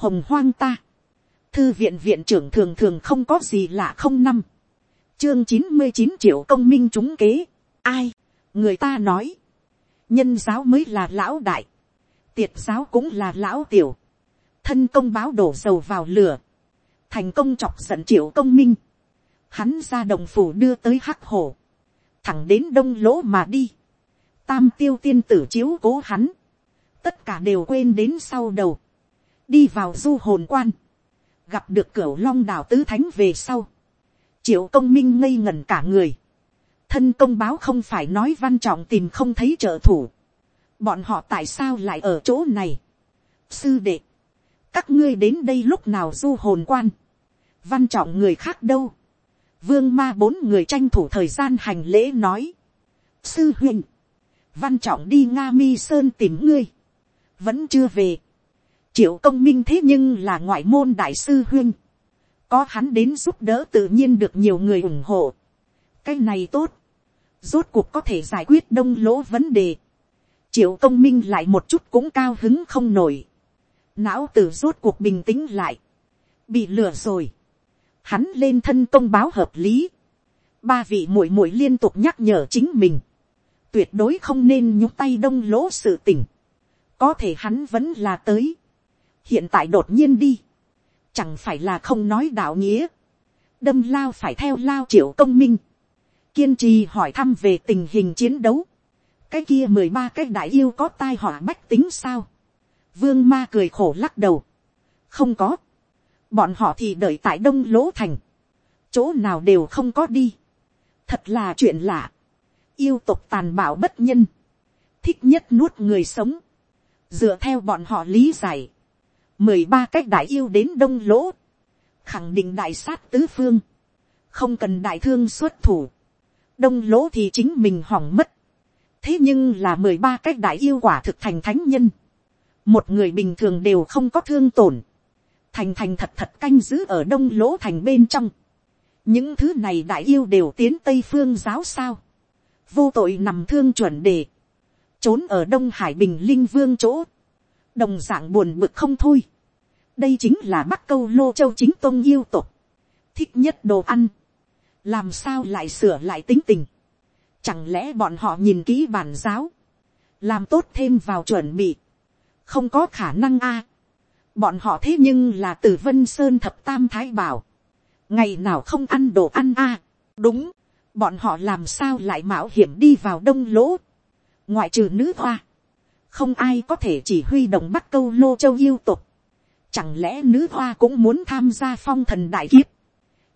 hồng hoang ta, thư viện viện trưởng thường thường không có gì lạ không năm, chương chín mươi chín triệu công minh chúng kế, ai, người ta nói, nhân giáo mới là lão đại, tiệt giáo cũng là lão tiểu, thân công báo đổ dầu vào lửa, thành công chọc giận triệu công minh, hắn ra đồng phủ đưa tới hắc hổ, thẳng đến đông lỗ mà đi, tam tiêu tiên tử chiếu cố hắn, tất cả đều quên đến sau đầu, đi vào du hồn quan, gặp được cửa long đào tứ thánh về sau, triệu công minh ngây ngần cả người, thân công báo không phải nói văn trọng tìm không thấy trợ thủ, bọn họ tại sao lại ở chỗ này, sư đệ, các ngươi đến đây lúc nào du hồn quan, văn trọng người khác đâu, vương ma bốn người tranh thủ thời gian hành lễ nói, sư huynh, văn trọng đi nga mi sơn tìm ngươi, vẫn chưa về, triệu công minh thế nhưng là ngoại môn đại sư huyên, có hắn đến giúp đỡ tự nhiên được nhiều người ủng hộ, cái này tốt, rốt cuộc có thể giải quyết đông lỗ vấn đề, triệu công minh lại một chút cũng cao hứng không nổi, não từ rốt cuộc bình tĩnh lại, bị lừa rồi, hắn lên thân công báo hợp lý, ba vị muội muội liên tục nhắc nhở chính mình, tuyệt đối không nên nhúc tay đông lỗ sự tình, có thể hắn vẫn là tới, hiện tại đột nhiên đi, chẳng phải là không nói đạo nghĩa, đâm lao phải theo lao triệu công minh, kiên trì hỏi thăm về tình hình chiến đấu, cái kia mười ba cái đại yêu có tai họa bách tính sao, vương ma cười khổ lắc đầu, không có, bọn họ thì đợi tại đông lỗ thành, chỗ nào đều không có đi, thật là chuyện lạ, yêu tục tàn bạo bất nhân, thích nhất nuốt người sống, dựa theo bọn họ lý giải, mười ba cách đại yêu đến đông lỗ, khẳng định đại sát tứ phương, không cần đại thương xuất thủ, đông lỗ thì chính mình hỏng mất, thế nhưng là mười ba cách đại yêu quả thực thành thánh nhân, một người bình thường đều không có thương tổn, thành thành thật thật canh giữ ở đông lỗ thành bên trong, những thứ này đại yêu đều tiến tây phương giáo sao, vô tội nằm thương chuẩn đề, trốn ở đông hải bình linh vương chỗ, đồng d ạ n g buồn bực không thôi, đây chính là bắc câu lô châu chính tôn yêu tục, thích nhất đồ ăn, làm sao lại sửa lại tính tình, chẳng lẽ bọn họ nhìn kỹ bản giáo, làm tốt thêm vào chuẩn bị, không có khả năng a, bọn họ thế nhưng là từ vân sơn thập tam thái bảo, ngày nào không ăn đồ ăn a, đúng, bọn họ làm sao lại mạo hiểm đi vào đông lỗ, ngoại trừ nữ hoa, không ai có thể chỉ huy động bắc câu lô châu yêu tục, chẳng lẽ nữ hoa cũng muốn tham gia phong thần đại kiếp,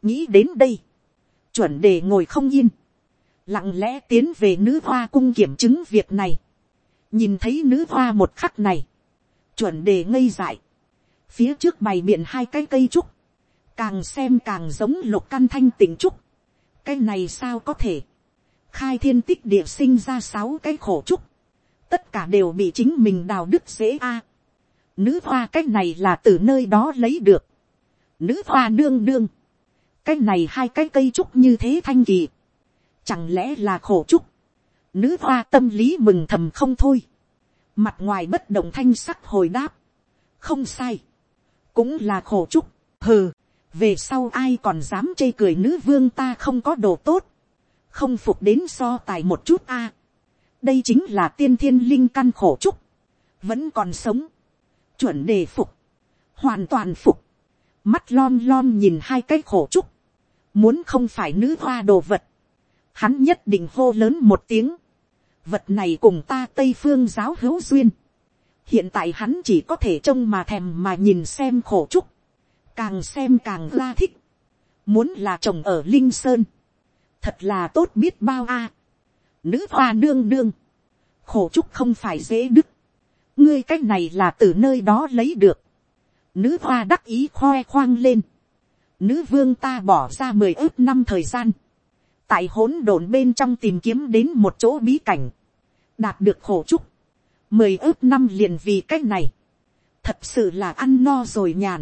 nghĩ đến đây, chuẩn đề ngồi không yên, lặng lẽ tiến về nữ hoa cung kiểm chứng việc này, nhìn thấy nữ hoa một khắc này, chuẩn đề ngây dại, phía trước bày biện hai cái cây trúc, càng xem càng giống lục căn thanh tỉnh trúc, cái này sao có thể, khai thiên tích địa sinh ra sáu cái khổ trúc, tất cả đều bị chính mình đào đức dễ a. nữ hoa cái này là từ nơi đó lấy được, nữ hoa đương đương, cái này hai cái cây trúc như thế thanh kỳ, chẳng lẽ là khổ trúc, nữ hoa tâm lý mừng thầm không thôi, mặt ngoài bất động thanh sắc hồi đáp, không sai, cũng là khổ trúc, hừ, về sau ai còn dám chê cười nữ vương ta không có đồ tốt, không phục đến so tài một chút a đây chính là tiên thiên linh căn khổ trúc, vẫn còn sống, chuẩn đề phục, hoàn toàn phục, mắt lom lom nhìn hai cái khổ trúc, muốn không phải nữ hoa đồ vật, hắn nhất định hô lớn một tiếng, vật này cùng ta tây phương giáo hữu duyên, hiện tại hắn chỉ có thể trông mà thèm mà nhìn xem khổ trúc, càng xem càng ra thích, muốn là chồng ở linh sơn, thật là tốt biết bao a, nữ hoa đương đương, khổ trúc không phải dễ đức, ngươi c á c h này là từ nơi đó lấy được, nữ hoa đắc ý khoe khoang lên, nữ vương ta bỏ ra mười ước năm thời gian, tại hỗn độn bên trong tìm kiếm đến một chỗ bí cảnh, đạt được khổ trúc, mười ước năm liền vì c á c h này, thật sự là ăn no rồi nhàn,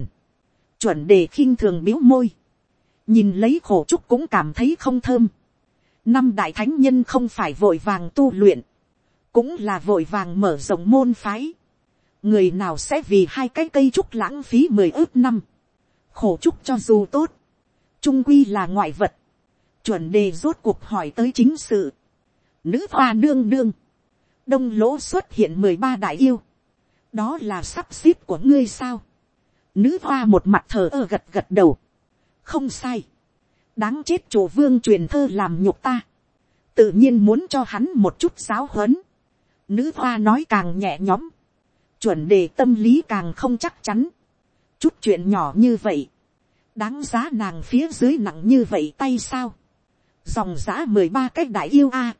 chuẩn đề khinh thường biếu môi, nhìn lấy khổ trúc cũng cảm thấy không thơm. năm đại thánh nhân không phải vội vàng tu luyện, cũng là vội vàng mở rộng môn phái. người nào sẽ vì hai cái cây trúc lãng phí mười ước năm, khổ trúc cho dù tốt, trung quy là ngoại vật, chuẩn đề rốt cuộc hỏi tới chính sự, nữ hoa nương nương, đông lỗ xuất hiện mười ba đại yêu, đó là sắp xếp của ngươi sao, nữ hoa một mặt thờ ơ gật gật đầu, không sai, đáng chết chủ vương truyền thơ làm nhục ta, tự nhiên muốn cho hắn một chút giáo huấn, nữ hoa nói càng nhẹ nhõm, chuẩn đề tâm lý càng không chắc chắn, chút chuyện nhỏ như vậy, đáng giá nàng phía dưới nặng như vậy tay sao, dòng giã mười ba cách đại yêu a,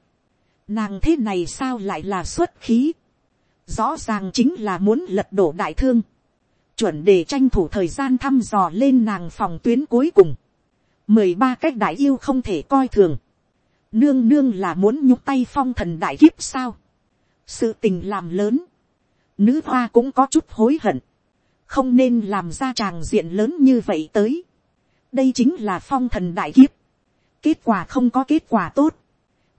nàng thế này sao lại là xuất khí, rõ ràng chính là muốn lật đổ đại thương, chuẩn đề tranh thủ thời gian thăm dò lên nàng phòng tuyến cuối cùng, mười ba cách đại yêu không thể coi thường, nương nương là muốn nhúc tay phong thần đại kiếp sao, sự tình làm lớn, nữ hoa cũng có chút hối hận, không nên làm ra tràng diện lớn như vậy tới, đây chính là phong thần đại kiếp, kết quả không có kết quả tốt,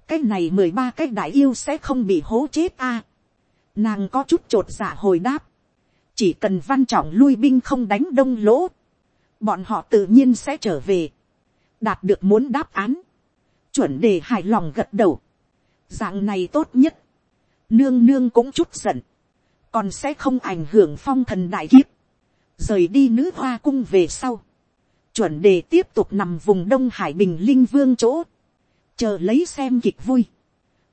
cái này mười ba cái đại yêu sẽ không bị hố chết a, nàng có chút t r ộ t dạ hồi đáp, chỉ cần văn trọng lui binh không đánh đông lỗ, bọn họ tự nhiên sẽ trở về, đạt được muốn đáp án, chuẩn đề hài lòng gật đầu, dạng này tốt nhất, nương nương cũng chút giận, còn sẽ không ảnh hưởng phong thần đại kiếp, rời đi nữ hoa cung về sau, chuẩn đề tiếp tục nằm vùng đông hải bình linh vương chỗ, chờ lấy xem kịch vui,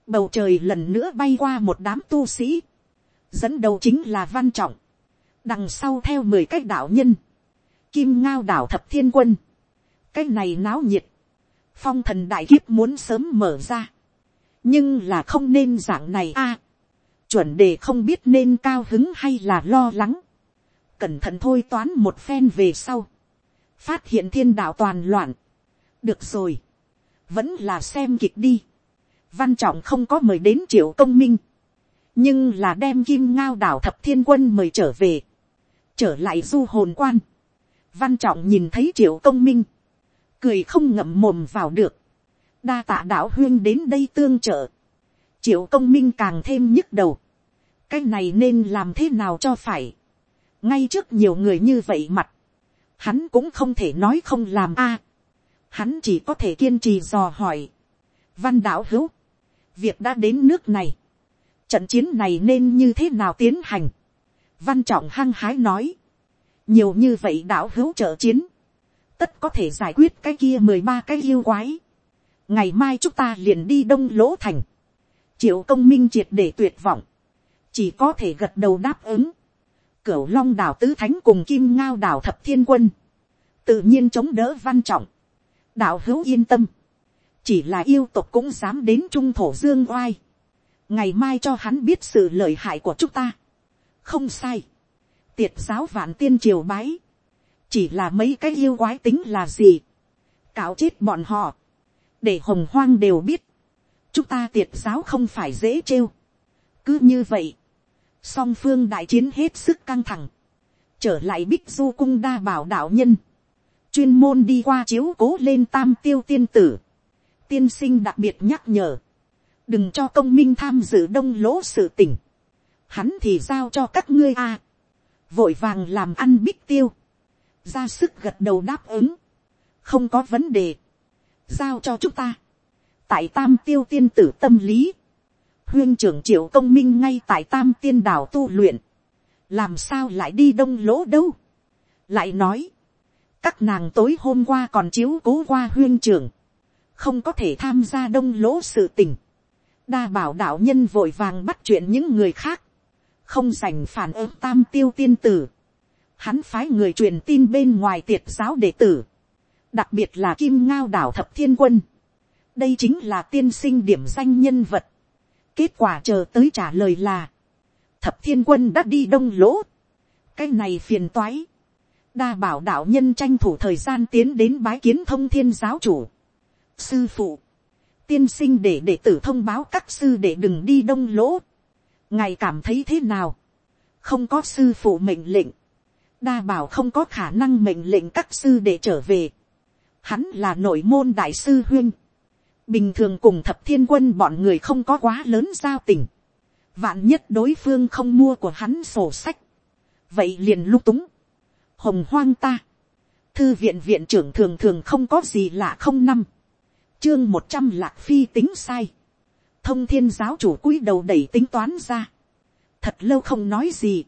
bầu trời lần nữa bay qua một đám tu sĩ, dẫn đầu chính là văn trọng, đằng sau theo mười cái đạo nhân, kim ngao đảo thập thiên quân, cái này náo nhiệt, phong thần đại kiếp muốn sớm mở ra, nhưng là không nên dạng này a, chuẩn đề không biết nên cao hứng hay là lo lắng, cẩn thận thôi toán một phen về sau, phát hiện thiên đạo toàn loạn, được rồi, vẫn là xem kịch đi, văn trọng không có mời đến triệu công minh, nhưng là đem kim ngao đảo thập thiên quân mời trở về, trở lại du hồn quan, văn trọng nhìn thấy triệu công minh, cười không ngậm mồm vào được, đa tạ đạo huyên đến đây tương trợ, triệu công minh càng thêm nhức đầu, cái này nên làm thế nào cho phải, ngay trước nhiều người như vậy mặt, hắn cũng không thể nói không làm a, hắn chỉ có thể kiên trì dò hỏi, văn đạo hữu, việc đã đến nước này, trận chiến này nên như thế nào tiến hành. văn trọng hăng hái nói, nhiều như vậy đạo hữu trợ chiến, tất có thể giải quyết cái kia mười ba cái yêu quái. ngày mai chúng ta liền đi đông lỗ thành, triệu công minh triệt để tuyệt vọng, chỉ có thể gật đầu đáp ứng. cửu long đảo tứ thánh cùng kim ngao đảo thập thiên quân, tự nhiên chống đỡ văn trọng, đạo hữu yên tâm, chỉ là yêu tục cũng dám đến trung thổ dương oai. Ngày mai cho hắn biết sự lợi hại của chúng ta. không sai, tiệt giáo vạn tiên triều bái, chỉ là mấy cái yêu quái tính là gì, cạo chết bọn họ, để hồng hoang đều biết, chúng ta tiệt giáo không phải dễ trêu. cứ như vậy, song phương đại chiến hết sức căng thẳng, trở lại bích du cung đa bảo đạo nhân, chuyên môn đi qua chiếu cố lên tam tiêu tiên tử, tiên sinh đặc biệt nhắc nhở, đừng cho công minh tham dự đông lỗ sự tình, hắn thì giao cho các ngươi a, vội vàng làm ăn bích tiêu, ra sức gật đầu đáp ứng, không có vấn đề, giao cho chúng ta, tại tam tiêu tiên tử tâm lý, huyên trưởng triệu công minh ngay tại tam tiên đảo tu luyện, làm sao lại đi đông lỗ đâu, lại nói, các nàng tối hôm qua còn chiếu cố qua huyên trưởng, không có thể tham gia đông lỗ sự tình, đa bảo đạo nhân vội vàng bắt chuyện những người khác, không dành phản ứng tam tiêu tiên tử. Hắn phái người truyền tin bên ngoài tiệt giáo đệ tử, đặc biệt là kim ngao đảo thập thiên quân đây chính là tiên sinh điểm danh nhân vật. kết quả chờ tới trả lời là, thập thiên quân đã đi đông lỗ. cái này phiền toái. đa bảo đạo nhân tranh thủ thời gian tiến đến bái kiến thông thiên giáo chủ. sư phụ, tiên sinh để đệ tử thông báo các sư để đừng đi đông lỗ. ngài cảm thấy thế nào. không có sư phụ mệnh lệnh. đa bảo không có khả năng mệnh lệnh các sư để trở về. hắn là nội môn đại sư huyên bình thường cùng thập thiên quân bọn người không có quá lớn giao tình. vạn nhất đối phương không mua của hắn sổ sách. vậy liền lung túng, hồng hoang ta, thư viện viện trưởng thường thường không có gì lạ không năm, chương một trăm lạc phi tính sai, thông thiên giáo chủ cúi đầu đẩy tính toán ra, thật lâu không nói gì,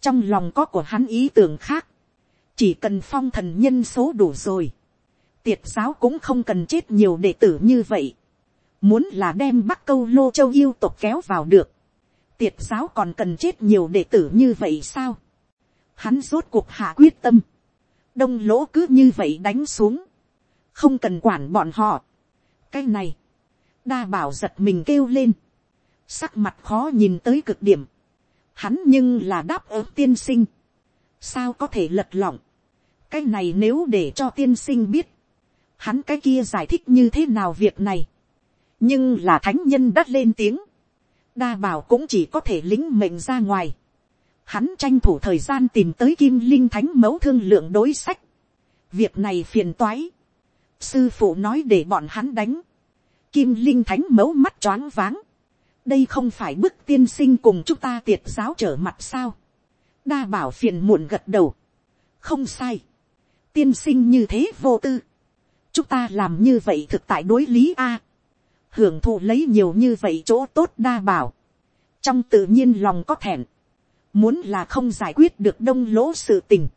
trong lòng có của hắn ý tưởng khác, chỉ cần phong thần nhân số đủ rồi, tiệt giáo cũng không cần chết nhiều đệ tử như vậy, muốn là đem bắc câu lô châu yêu tục kéo vào được, tiệt giáo còn cần chết nhiều đệ tử như vậy sao, hắn rốt cuộc hạ quyết tâm, đông lỗ cứ như vậy đánh xuống, không cần quản bọn họ. cái này, đa bảo giật mình kêu lên, sắc mặt khó nhìn tới cực điểm, hắn nhưng là đáp ứng tiên sinh, sao có thể lật lọng, cái này nếu để cho tiên sinh biết, hắn cái kia giải thích như thế nào việc này, nhưng là thánh nhân đắt lên tiếng, đa bảo cũng chỉ có thể lính mệnh ra ngoài, hắn tranh thủ thời gian tìm tới kim linh thánh mẫu thương lượng đối sách, việc này phiền toái, sư phụ nói để bọn hắn đánh, kim linh thánh mẫu mắt choáng váng, đây không phải bức tiên sinh cùng chúng ta tiệt giáo trở mặt sao, đa bảo phiền muộn gật đầu, không sai, tiên sinh như thế vô tư, chúng ta làm như vậy thực tại đối lý a, hưởng thụ lấy nhiều như vậy chỗ tốt đa bảo, trong tự nhiên lòng có thẹn, muốn là không giải quyết được đông lỗ sự tình,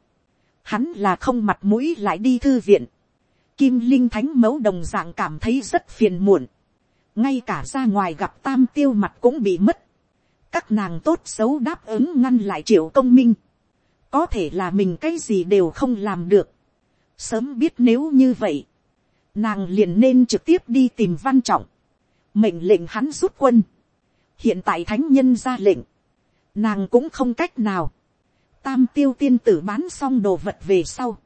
hắn là không mặt mũi lại đi thư viện, kim linh thánh mẫu đồng d ạ n g cảm thấy rất phiền muộn, ngay cả ra ngoài gặp tam tiêu mặt cũng bị mất, các nàng tốt xấu đáp ứng ngăn lại triệu công minh, có thể là mình cái gì đều không làm được, sớm biết nếu như vậy, nàng liền nên trực tiếp đi tìm văn trọng, mệnh lệnh hắn rút quân, hiện tại thánh nhân ra lệnh, nàng cũng không cách nào, tam tiêu tiên tử bán xong đồ vật về sau,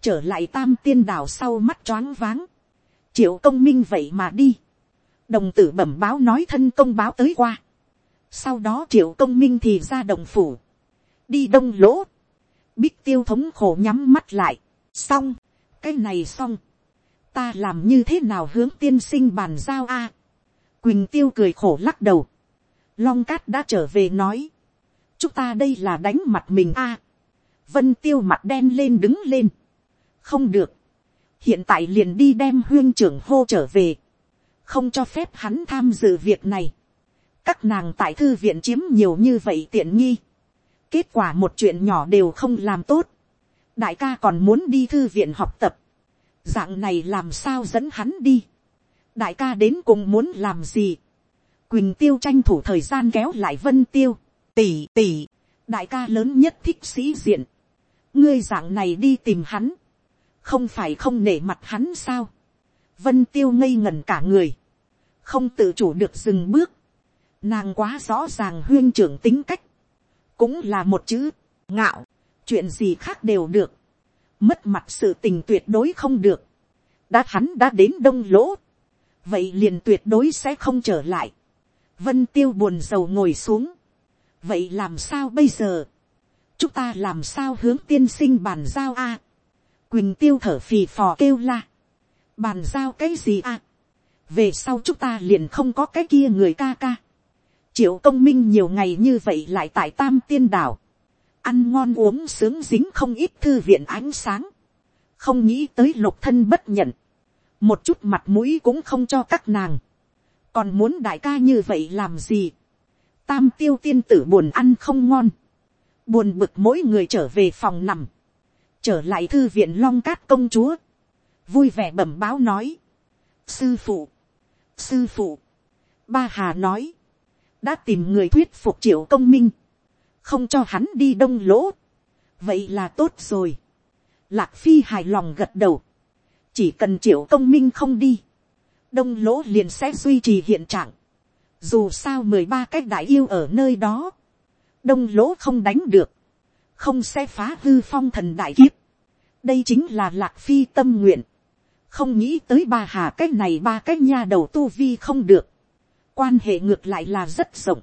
trở lại tam tiên đảo sau mắt choáng váng, triệu công minh vậy mà đi, đồng tử bẩm báo nói thân công báo tới qua, sau đó triệu công minh thì ra đồng phủ, đi đông lỗ, bích tiêu thống khổ nhắm mắt lại, xong, cái này xong, ta làm như thế nào hướng tiên sinh bàn giao a, quỳnh tiêu cười khổ lắc đầu, long cát đã trở về nói, chúng ta đây là đánh mặt mình a. vân tiêu mặt đen lên đứng lên. không được. hiện tại liền đi đem huyên trưởng hô trở về. không cho phép hắn tham dự việc này. các nàng tại thư viện chiếm nhiều như vậy tiện nghi. kết quả một chuyện nhỏ đều không làm tốt. đại ca còn muốn đi thư viện học tập dạng này làm sao dẫn hắn đi. đại ca đến cùng muốn làm gì. quỳnh tiêu tranh thủ thời gian kéo lại vân tiêu. Tỷ tỷ, đại ca lớn nhất thích sĩ diện, ngươi dạng này đi tìm hắn, không phải không nể mặt hắn sao, vân tiêu ngây ngần cả người, không tự chủ được dừng bước, nàng quá rõ ràng huyên trưởng tính cách, cũng là một chữ, ngạo, chuyện gì khác đều được, mất mặt sự tình tuyệt đối không được, đã hắn đã đến đông lỗ, vậy liền tuyệt đối sẽ không trở lại, vân tiêu buồn rầu ngồi xuống, vậy làm sao bây giờ, chúng ta làm sao hướng tiên sinh bàn giao a, quỳnh tiêu thở phì phò kêu la, bàn giao cái gì a, về sau chúng ta liền không có cái kia người ca ca, triệu công minh nhiều ngày như vậy lại tại tam tiên đảo, ăn ngon uống sướng dính không ít thư viện ánh sáng, không nghĩ tới lục thân bất nhận, một chút mặt mũi cũng không cho các nàng, còn muốn đại ca như vậy làm gì, tam tiêu tiên tử buồn ăn không ngon, buồn bực mỗi người trở về phòng nằm, trở lại thư viện long cát công chúa, vui vẻ bẩm báo nói, sư phụ, sư phụ, ba hà nói, đã tìm người thuyết phục triệu công minh, không cho hắn đi đông lỗ, vậy là tốt rồi, lạc phi hài lòng gật đầu, chỉ cần triệu công minh không đi, đông lỗ liền sẽ duy trì hiện trạng, dù sao mười ba cái đại yêu ở nơi đó, đông lỗ không đánh được, không sẽ phá hư phong thần đại kiếp. đây chính là lạc phi tâm nguyện, không nghĩ tới ba hà cái này ba cái nha đầu tu vi không được, quan hệ ngược lại là rất rộng,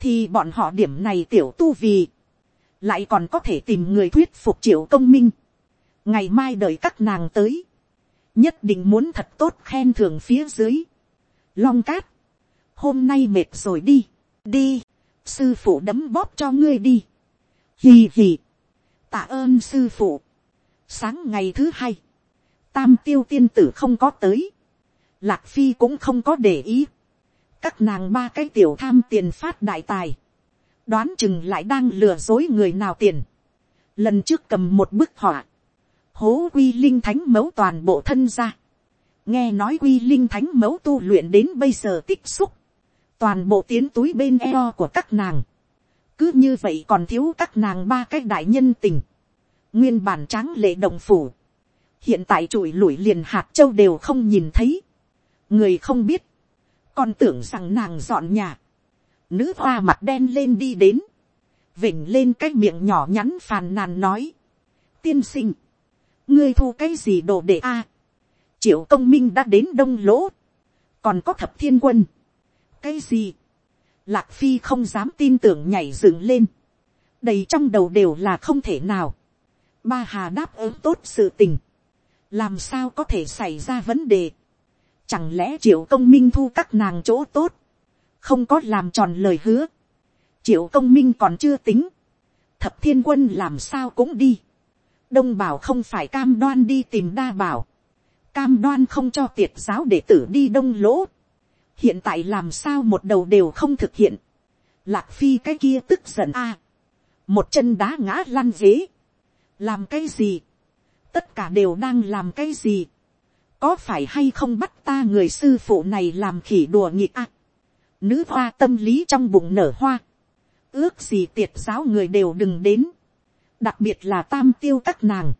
thì bọn họ điểm này tiểu tu vì. Lại còn có thể tìm người thuyết phục triệu công minh, ngày mai đợi các nàng tới, nhất định muốn thật tốt khen thưởng phía dưới, long cát, hôm nay mệt rồi đi, đi, sư phụ đấm bóp cho ngươi đi, hì hì, tạ ơn sư phụ, sáng ngày thứ hai, tam tiêu tiên tử không có tới, lạc phi cũng không có để ý, các nàng ba cái tiểu tham tiền phát đại tài, đoán chừng lại đang lừa dối người nào tiền, lần trước cầm một bức họa, hố quy linh thánh mẫu toàn bộ thân ra, nghe nói quy linh thánh mẫu tu luyện đến bây giờ tích xúc, toàn bộ tiến túi bên eo của các nàng, cứ như vậy còn thiếu các nàng ba cái đại nhân tình, nguyên bản tráng lệ đồng phủ, hiện tại trụi lủi liền hạt châu đều không nhìn thấy, người không biết, còn tưởng rằng nàng dọn nhà, nữ hoa mặt đen lên đi đến, vỉnh lên cái miệng nhỏ nhắn phàn nàn nói, tiên sinh, ngươi thu cái gì đồ để a, triệu công minh đã đến đông lỗ, còn có thập thiên quân, cái gì, lạc phi không dám tin tưởng nhảy dựng lên, đầy trong đầu đều là không thể nào, ba hà đáp ứng tốt sự tình, làm sao có thể xảy ra vấn đề, chẳng lẽ triệu công minh thu các nàng chỗ tốt, không có làm tròn lời hứa, triệu công minh còn chưa tính, thập thiên quân làm sao cũng đi, đông bảo không phải cam đoan đi tìm đa bảo, cam đoan không cho tiệt giáo đệ tử đi đông lỗ, hiện tại làm sao một đầu đều không thực hiện, lạc phi cái kia tức giận a, một chân đá ngã lăn dế, làm cái gì, tất cả đều đang làm cái gì, có phải hay không bắt ta người sư phụ này làm khỉ đùa nghịch a, nữ hoa tâm lý trong bụng nở hoa, ước gì tiệt giáo người đều đừng đến, đặc biệt là tam tiêu các nàng,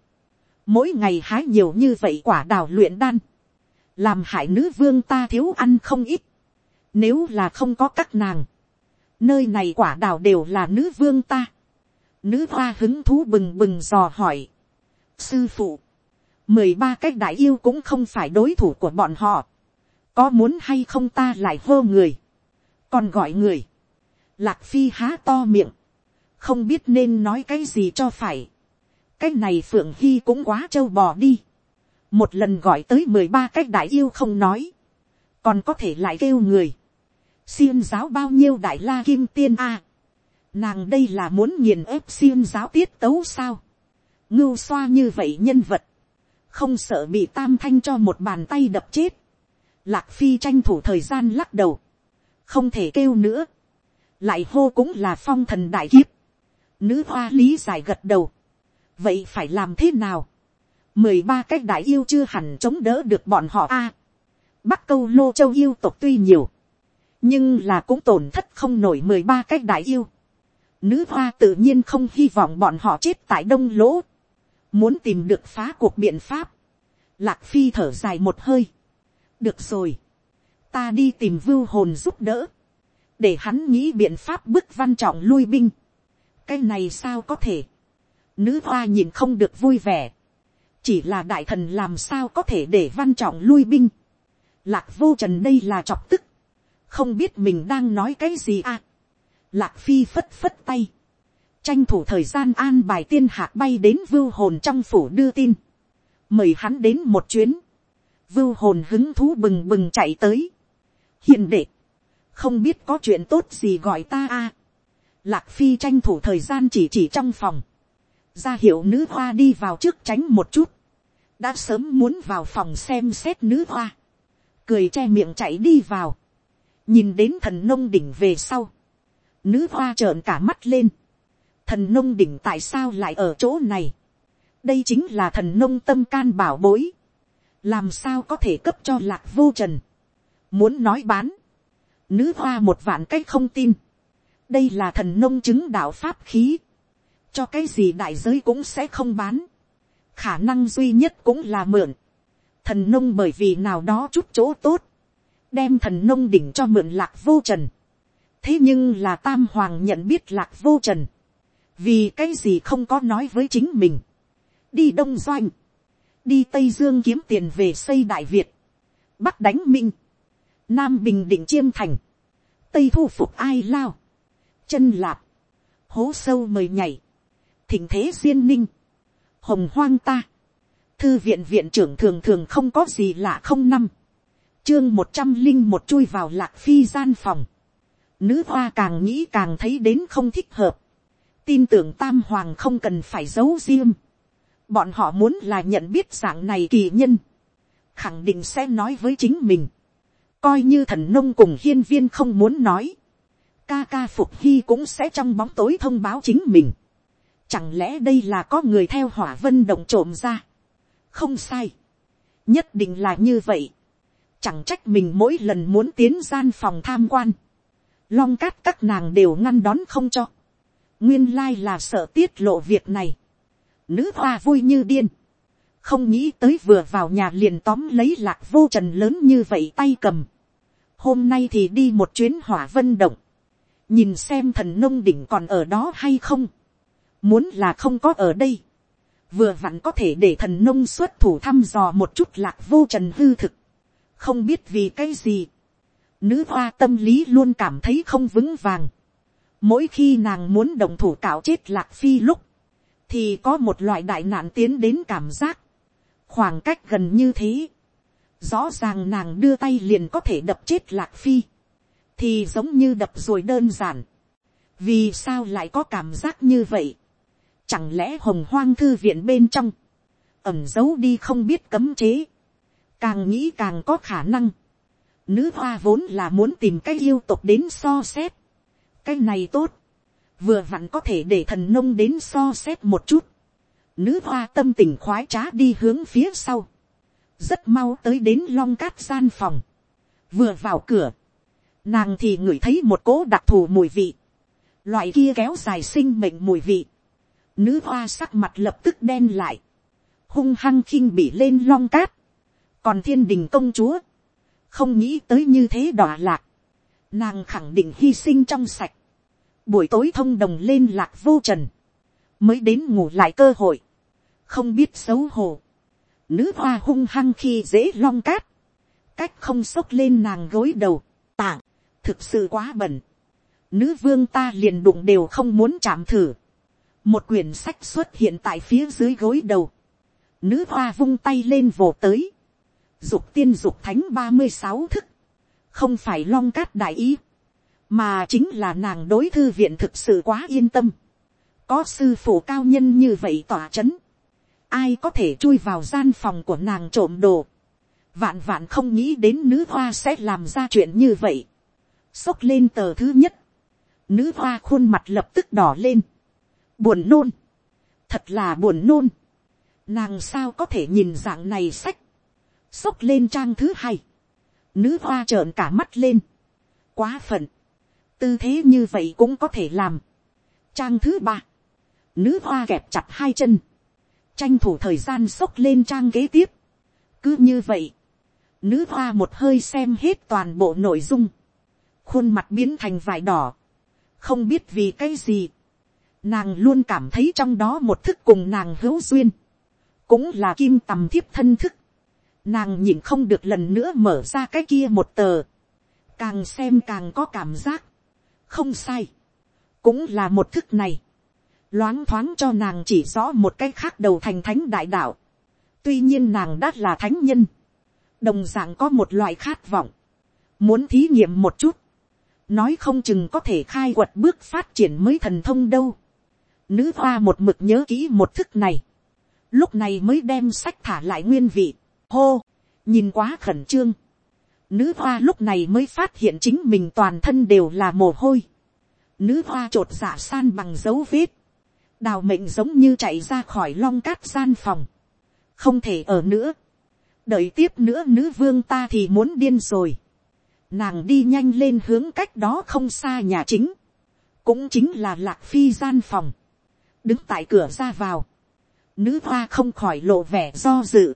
mỗi ngày hái nhiều như vậy quả đào luyện đan, làm hại nữ vương ta thiếu ăn không ít, nếu là không có các nàng, nơi này quả đào đều là nữ vương ta, nữ hoa hứng thú bừng bừng dò hỏi, sư phụ, mười ba cái đại yêu cũng không phải đối thủ của bọn họ, có muốn hay không ta lại hô người, còn gọi người, lạc phi há to miệng, không biết nên nói cái gì cho phải, cái này phượng hy cũng quá trâu bò đi, một lần gọi tới mười ba cái đại yêu không nói, còn có thể lại kêu người, xiêm giáo bao nhiêu đại la kim tiên a, nàng đây là muốn nghiền ép xiêm giáo tiết tấu sao, ngưu xoa như vậy nhân vật, không sợ bị tam thanh cho một bàn tay đập chết, lạc phi tranh thủ thời gian lắc đầu, không thể kêu nữa, lại hô cũng là phong thần đại kiếp, nữ hoa lý giải gật đầu, vậy phải làm thế nào, mười ba cái đại yêu chưa hẳn chống đỡ được bọn họ a, bắc câu lô châu yêu tộc tuy nhiều, nhưng là cũng tổn thất không nổi mười ba cái đại yêu, nữ hoa tự nhiên không hy vọng bọn họ chết tại đông lỗ, muốn tìm được phá cuộc biện pháp, lạc phi thở dài một hơi, được rồi, ta đi tìm vưu hồn giúp đỡ, để hắn nghĩ biện pháp bức văn trọng lui binh. cái này sao có thể, nữ hoa nhìn không được vui vẻ, chỉ là đại thần làm sao có thể để văn trọng lui binh. lạc vô trần đây là chọc tức, không biết mình đang nói cái gì à. lạc phi phất phất tay, tranh thủ thời gian an bài tiên hạc bay đến vưu hồn trong phủ đưa tin, mời hắn đến một chuyến, vưu hồn hứng thú bừng bừng chạy tới, hiền đệ, không biết có chuyện tốt gì gọi ta a. lạc phi tranh thủ thời gian chỉ chỉ trong phòng, ra hiệu nữ hoa đi vào trước tránh một chút, đã sớm muốn vào phòng xem xét nữ hoa, cười che miệng chạy đi vào, nhìn đến thần nông đỉnh về sau, nữ hoa trợn cả mắt lên, thần nông đỉnh tại sao lại ở chỗ này, đây chính là thần nông tâm can bảo bối, làm sao có thể cấp cho lạc vô trần, muốn nói bán, nữ hoa một vạn cách không tin, đây là thần nông chứng đạo pháp khí, cho cái gì đại giới cũng sẽ không bán, khả năng duy nhất cũng là mượn, thần nông bởi vì nào đó chút chỗ tốt, đem thần nông đỉnh cho mượn lạc vô trần, thế nhưng là tam hoàng nhận biết lạc vô trần, vì cái gì không có nói với chính mình, đi đông doanh, đi tây dương kiếm tiền về xây đại việt, bắc đánh minh, nam bình định chiêm thành, tây thu phục ai lao, chân lạp, hố sâu mời nhảy, thỉnh thế duyên ninh, hồng hoang ta, thư viện viện trưởng thường thường không có gì lạ không năm, chương một trăm linh một chui vào lạc phi gian phòng, nữ hoa càng nghĩ càng thấy đến không thích hợp, tin tưởng tam hoàng không cần phải giấu riêng. bọn họ muốn là nhận biết dạng này kỳ nhân, khẳng định sẽ nói với chính mình, coi như thần nông cùng hiên viên không muốn nói, ca ca phục hy cũng sẽ trong bóng tối thông báo chính mình. Chẳng lẽ đây là có người theo hỏa vân động trộm ra? Không sai. Nhất định là như vậy. Chẳng trách mình mỗi lần muốn tiến gian phòng tham quan. Long cát các nàng đều ngăn đón không cho. Nguyên lai là sợ tiết lộ việc này. Nữ hoa vui như điên. Không nghĩ tới vừa vào nhà liền tóm lấy lạc vô trần lớn như vậy tay cầm. Hôm nay thì đi một chuyến hỏa vân động. Nhìn xem thần nông đỉnh còn ở đó hay không. Muốn là không có ở đây. Vừa vặn có thể để thần nông xuất thủ thăm dò một chút lạc vô trần hư thực. Không biết vì cái gì. Nữ hoa tâm lý luôn cảm thấy không vững vàng. Mỗi khi nàng muốn đồng thủ cạo chết lạc phi lúc. Thì có một loại đại nạn tiến đến cảm giác. Khoảng cách gần như thế. Rõ ràng nàng đưa tay liền có thể đập chết lạc phi. Thì giống như đập rồi đơn giản. Vì sao lại có cảm giác như vậy? Chẳng lẽ hồng hoang thư viện bên trong. Ẩm giấu đi không biết cấm chế. Càng nghĩ càng có khả năng. Nữ hoa vốn là muốn tìm cái yêu tục đến so xét. Cái này tốt. Vừa vặn có thể để thần nông đến so xét một chút. Nữ hoa tâm tình khoái trá đi hướng phía sau. Rất mau tới đến long cát gian phòng. Vừa vào cửa. Nàng thì ngửi thấy một cỗ đặc thù mùi vị. Loại kia kéo dài sinh mệnh mùi vị. Nữ hoa sắc mặt lập tức đen lại. Hung hăng khinh bị lên long cát. Còn thiên đình công chúa. Không nghĩ tới như thế đọa lạc. Nàng khẳng định hy sinh trong sạch. Buổi tối thông đồng lên lạc vô trần. Mới đến ngủ lại cơ hội. Không biết xấu hổ. Nữ hoa hung hăng khi dễ long cát. Cách không sốc lên nàng gối đầu. Tạng. Thực sự quá bẩn. Nữ vương ta liền đụng đều không muốn chạm thử một quyển sách xuất hiện tại phía dưới gối đầu, nữ hoa vung tay lên vồ tới, dục tiên dục thánh ba mươi sáu thức, không phải long cát đại ý, mà chính là nàng đối thư viện thực sự quá yên tâm, có sư phụ cao nhân như vậy tỏa c h ấ n ai có thể chui vào gian phòng của nàng trộm đồ, vạn vạn không nghĩ đến nữ hoa sẽ làm ra chuyện như vậy, xốc lên tờ thứ nhất, nữ hoa khuôn mặt lập tức đỏ lên, buồn nôn, thật là buồn nôn, nàng sao có thể nhìn dạng này sách, xốc lên trang thứ hai, nữ hoa trợn cả mắt lên, quá phận, tư thế như vậy cũng có thể làm, trang thứ ba, nữ hoa kẹp chặt hai chân, tranh thủ thời gian sốc lên trang kế tiếp, cứ như vậy, nữ hoa một hơi xem hết toàn bộ nội dung, khuôn mặt biến thành vải đỏ, không biết vì cái gì, Nàng luôn cảm thấy trong đó một thức cùng nàng hữu duyên. Cũng là kim tầm thiếp thân thức. Nàng nhìn không được lần nữa mở ra cái kia một tờ. Càng xem càng có cảm giác. Không sai. Cũng là một thức này. Loáng thoáng cho nàng chỉ rõ một cái khác đầu thành thánh đại đạo. Tuy nhiên nàng đã là thánh nhân. Đồng dạng có một loại khát vọng. Muốn thí nghiệm một chút nói không chừng có thể khai quật bước phát triển mới thần thông đâu. Nữ hoa một mực nhớ kỹ một thức này. Lúc này mới đem sách thả lại nguyên vị. Hô, nhìn quá khẩn trương. Nữ hoa lúc này mới phát hiện chính mình toàn thân đều là mồ hôi. Nữ hoa trột dạ san bằng dấu vết. Đào mệnh giống như chạy ra khỏi long cát gian phòng. Không thể ở nữa. Đợi tiếp nữa nữ vương ta thì muốn điên rồi. Nàng đi nhanh lên hướng cách đó không xa nhà chính. Cũng chính là lạc phi gian phòng đứng tại cửa ra vào, nữ hoa không khỏi lộ vẻ do dự,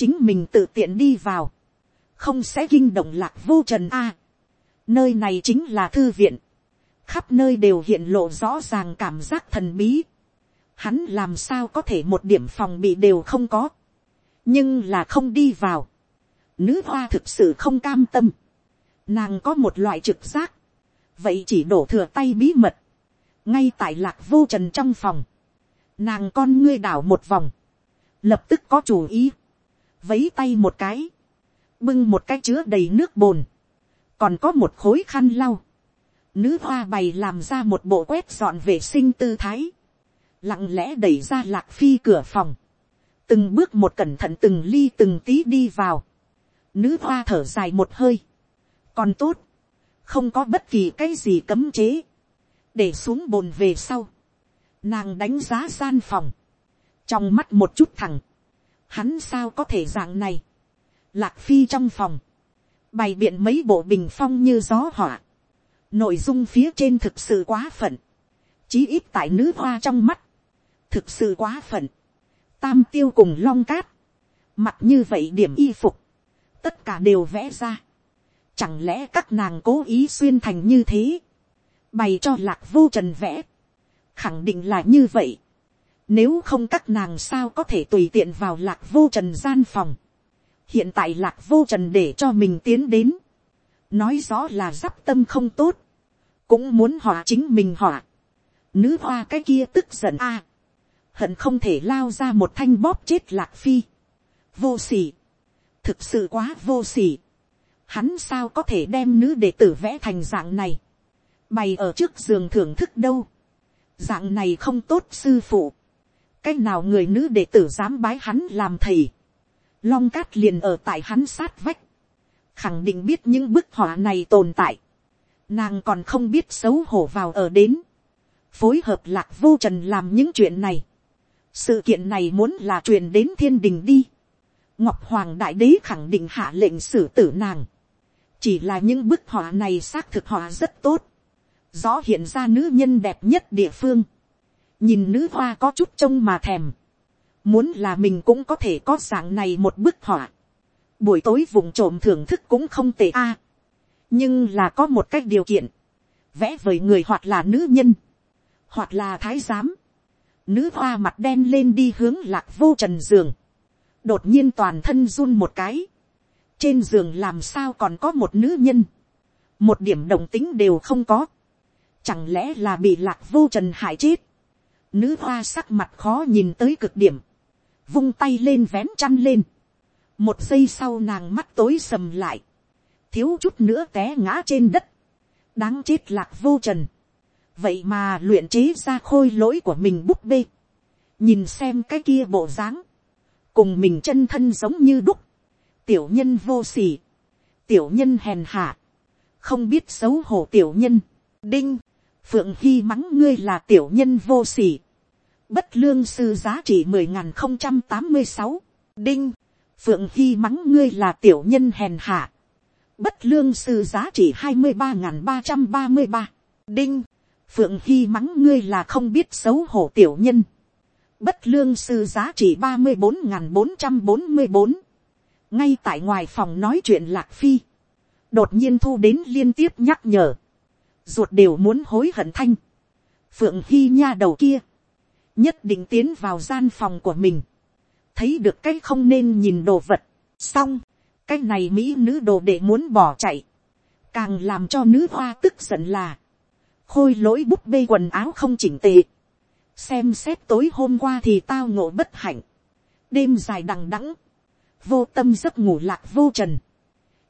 chính mình tự tiện đi vào, không sẽ kinh động lạc vô trần a. nơi này chính là thư viện, khắp nơi đều hiện lộ rõ ràng cảm giác thần bí, hắn làm sao có thể một điểm phòng bị đều không có, nhưng là không đi vào, nữ hoa thực sự không cam tâm, nàng có một loại trực giác, vậy chỉ đổ thừa tay bí mật, ngay tại lạc vô trần trong phòng, nàng con ngươi đảo một vòng, lập tức có chủ ý, vấy tay một cái, bưng một cái chứa đầy nước bồn, còn có một khối khăn lau, Nữ hoa bày làm ra một bộ quét dọn vệ sinh tư thái. Lặng lẽ đẩy ra lạc phi cửa phòng. Từng bước một cẩn thận từng ly từng tí đi vào. Nữ hoa thở dài một hơi. Còn tốt. Không có bất kỳ cái gì cấm chế. Để xuống bồn về sau. Nàng đánh giá gian phòng. Trong mắt một chút thẳng. Hắn sao có thể dạng này. Lạc phi trong phòng. Bày biện mấy bộ bình phong như gió hỏa. Nội dung phía trên thực sự quá phận, chí ít tại nữ hoa trong mắt, thực sự quá phận, tam tiêu cùng long cát, mặt như vậy điểm y phục, tất cả đều vẽ ra, chẳng lẽ các nàng cố ý xuyên thành như thế, bày cho lạc vô trần vẽ, khẳng định là như vậy, nếu không các nàng sao có thể tùy tiện vào lạc vô trần gian phòng, hiện tại lạc vô trần để cho mình tiến đến, nói rõ là giáp tâm không tốt, cũng muốn họa chính mình họa. Nữ hoa cái kia tức giận a, hận không thể lao ra một thanh bóp chết lạc phi. vô sỉ, thực sự quá vô sỉ. Hắn sao có thể đem nữ đệ tử vẽ thành dạng này, bày ở trước giường thưởng thức đâu. dạng này không tốt sư phụ, cái nào người nữ đệ tử dám bái hắn làm thầy. Long cát liền ở tại hắn sát vách, khẳng định biết những bức họa này tồn tại. Nàng còn không biết xấu hổ vào ở đến, phối hợp lạc vô trần làm những chuyện này, sự kiện này muốn là truyền đến thiên đình đi, ngọc hoàng đại đế khẳng định hạ lệnh xử tử nàng, chỉ là những bức họa này xác thực họa rất tốt, rõ hiện ra nữ nhân đẹp nhất địa phương, nhìn nữ hoa có chút trông mà thèm, muốn là mình cũng có thể có dạng này một bức họa, buổi tối vùng trộm thưởng thức cũng không tệ a, nhưng là có một cách điều kiện, vẽ với người hoặc là nữ nhân, hoặc là thái giám, nữ hoa mặt đen lên đi hướng lạc vô trần giường, đột nhiên toàn thân run một cái, trên giường làm sao còn có một nữ nhân, một điểm đồng tính đều không có, chẳng lẽ là bị lạc vô trần hại chết, nữ hoa sắc mặt khó nhìn tới cực điểm, vung tay lên vén chăn lên, một giây sau nàng mắt tối sầm lại, thiếu chút nữa té ngã trên đất, đáng chết lạc vô trần, vậy mà luyện chế ra khôi lỗi của mình búp bê, nhìn xem cái kia bộ dáng, cùng mình chân thân giống như đúc, tiểu nhân vô s ỉ tiểu nhân hèn hạ, không biết xấu hổ tiểu nhân, đinh, phượng hy mắng ngươi là tiểu nhân vô s ỉ bất lương sư giá trị mười nghìn không trăm tám mươi sáu, đinh, phượng hy mắng ngươi là tiểu nhân hèn hạ, bất lương sư giá trị hai mươi ba n ba trăm ba mươi ba, đinh, phượng hy mắng ngươi là không biết xấu hổ tiểu nhân, bất lương sư giá trị ba mươi bốn n bốn trăm bốn mươi bốn, ngay tại ngoài phòng nói chuyện lạc phi, đột nhiên thu đến liên tiếp nhắc nhở, ruột đều muốn hối hận thanh, phượng hy nha đầu kia, nhất định tiến vào gian phòng của mình, thấy được cái không nên nhìn đồ vật, xong, cái này mỹ nữ đồ để muốn bỏ chạy, càng làm cho nữ hoa tức giận là, khôi lỗi búp bê quần áo không chỉnh tề, xem xét tối hôm qua thì tao ngộ bất hạnh, đêm dài đằng đẵng, vô tâm giấc ngủ lạc vô trần,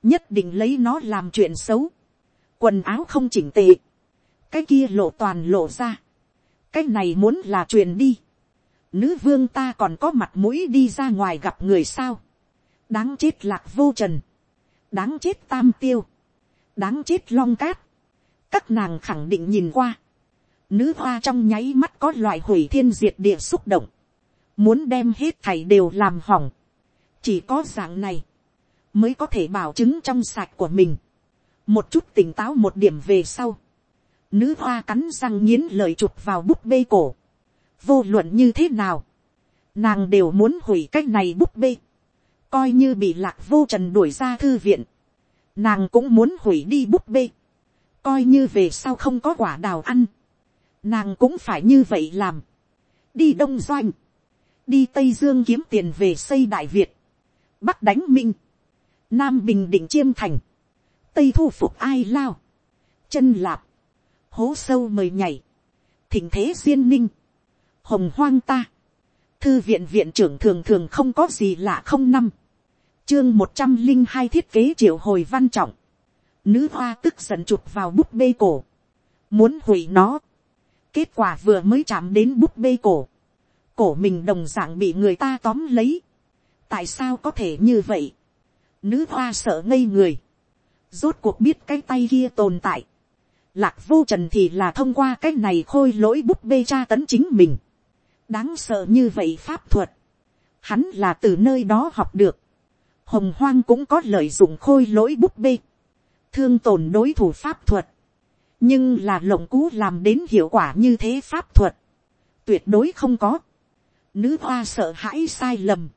nhất định lấy nó làm chuyện xấu, quần áo không chỉnh tề, cái kia lộ toàn lộ ra, cái này muốn là chuyện đi, nữ vương ta còn có mặt mũi đi ra ngoài gặp người sao, đáng chết lạc vô trần, đáng chết tam tiêu, đáng chết long cát, các nàng khẳng định nhìn qua, nữ hoa trong nháy mắt có loại hủy thiên diệt địa xúc động, muốn đem hết thảy đều làm hỏng, chỉ có dạng này, mới có thể bảo chứng trong sạch của mình, một chút tỉnh táo một điểm về sau, nữ hoa cắn răng nghiến lời chụp vào búp bê cổ, vô luận như thế nào, nàng đều muốn hủy cái này búp bê, coi như bị lạc vô trần đuổi ra thư viện, nàng cũng muốn hủy đi búp bê, coi như về sau không có quả đào ăn, nàng cũng phải như vậy làm, đi đông doanh, đi tây dương kiếm tiền về xây đại việt, bắc đánh minh, nam bình định chiêm thành, tây thu phục ai lao, chân lạp, hố sâu mời nhảy, thỉnh thế duyên ninh, hồng hoang ta, thư viện viện trưởng thường thường không có gì lạ không năm, chương một trăm linh hai thiết kế triệu hồi văn trọng, nữ hoa tức giận chụp vào búp bê cổ, muốn hủy nó, kết quả vừa mới chạm đến búp bê cổ, cổ mình đồng d ạ n g bị người ta tóm lấy, tại sao có thể như vậy, nữ hoa sợ ngây người, rốt cuộc biết cái tay kia tồn tại, lạc vô trần thì là thông qua cái này khôi lỗi búp bê tra tấn chính mình, đáng sợ như vậy pháp thuật, hắn là từ nơi đó học được, hồng hoang cũng có lợi dụng khôi lỗi búp bê, thương tổn đối thủ pháp thuật, nhưng là lộng cú làm đến hiệu quả như thế pháp thuật, tuyệt đối không có, Nữ hoa sợ hãi sai lầm.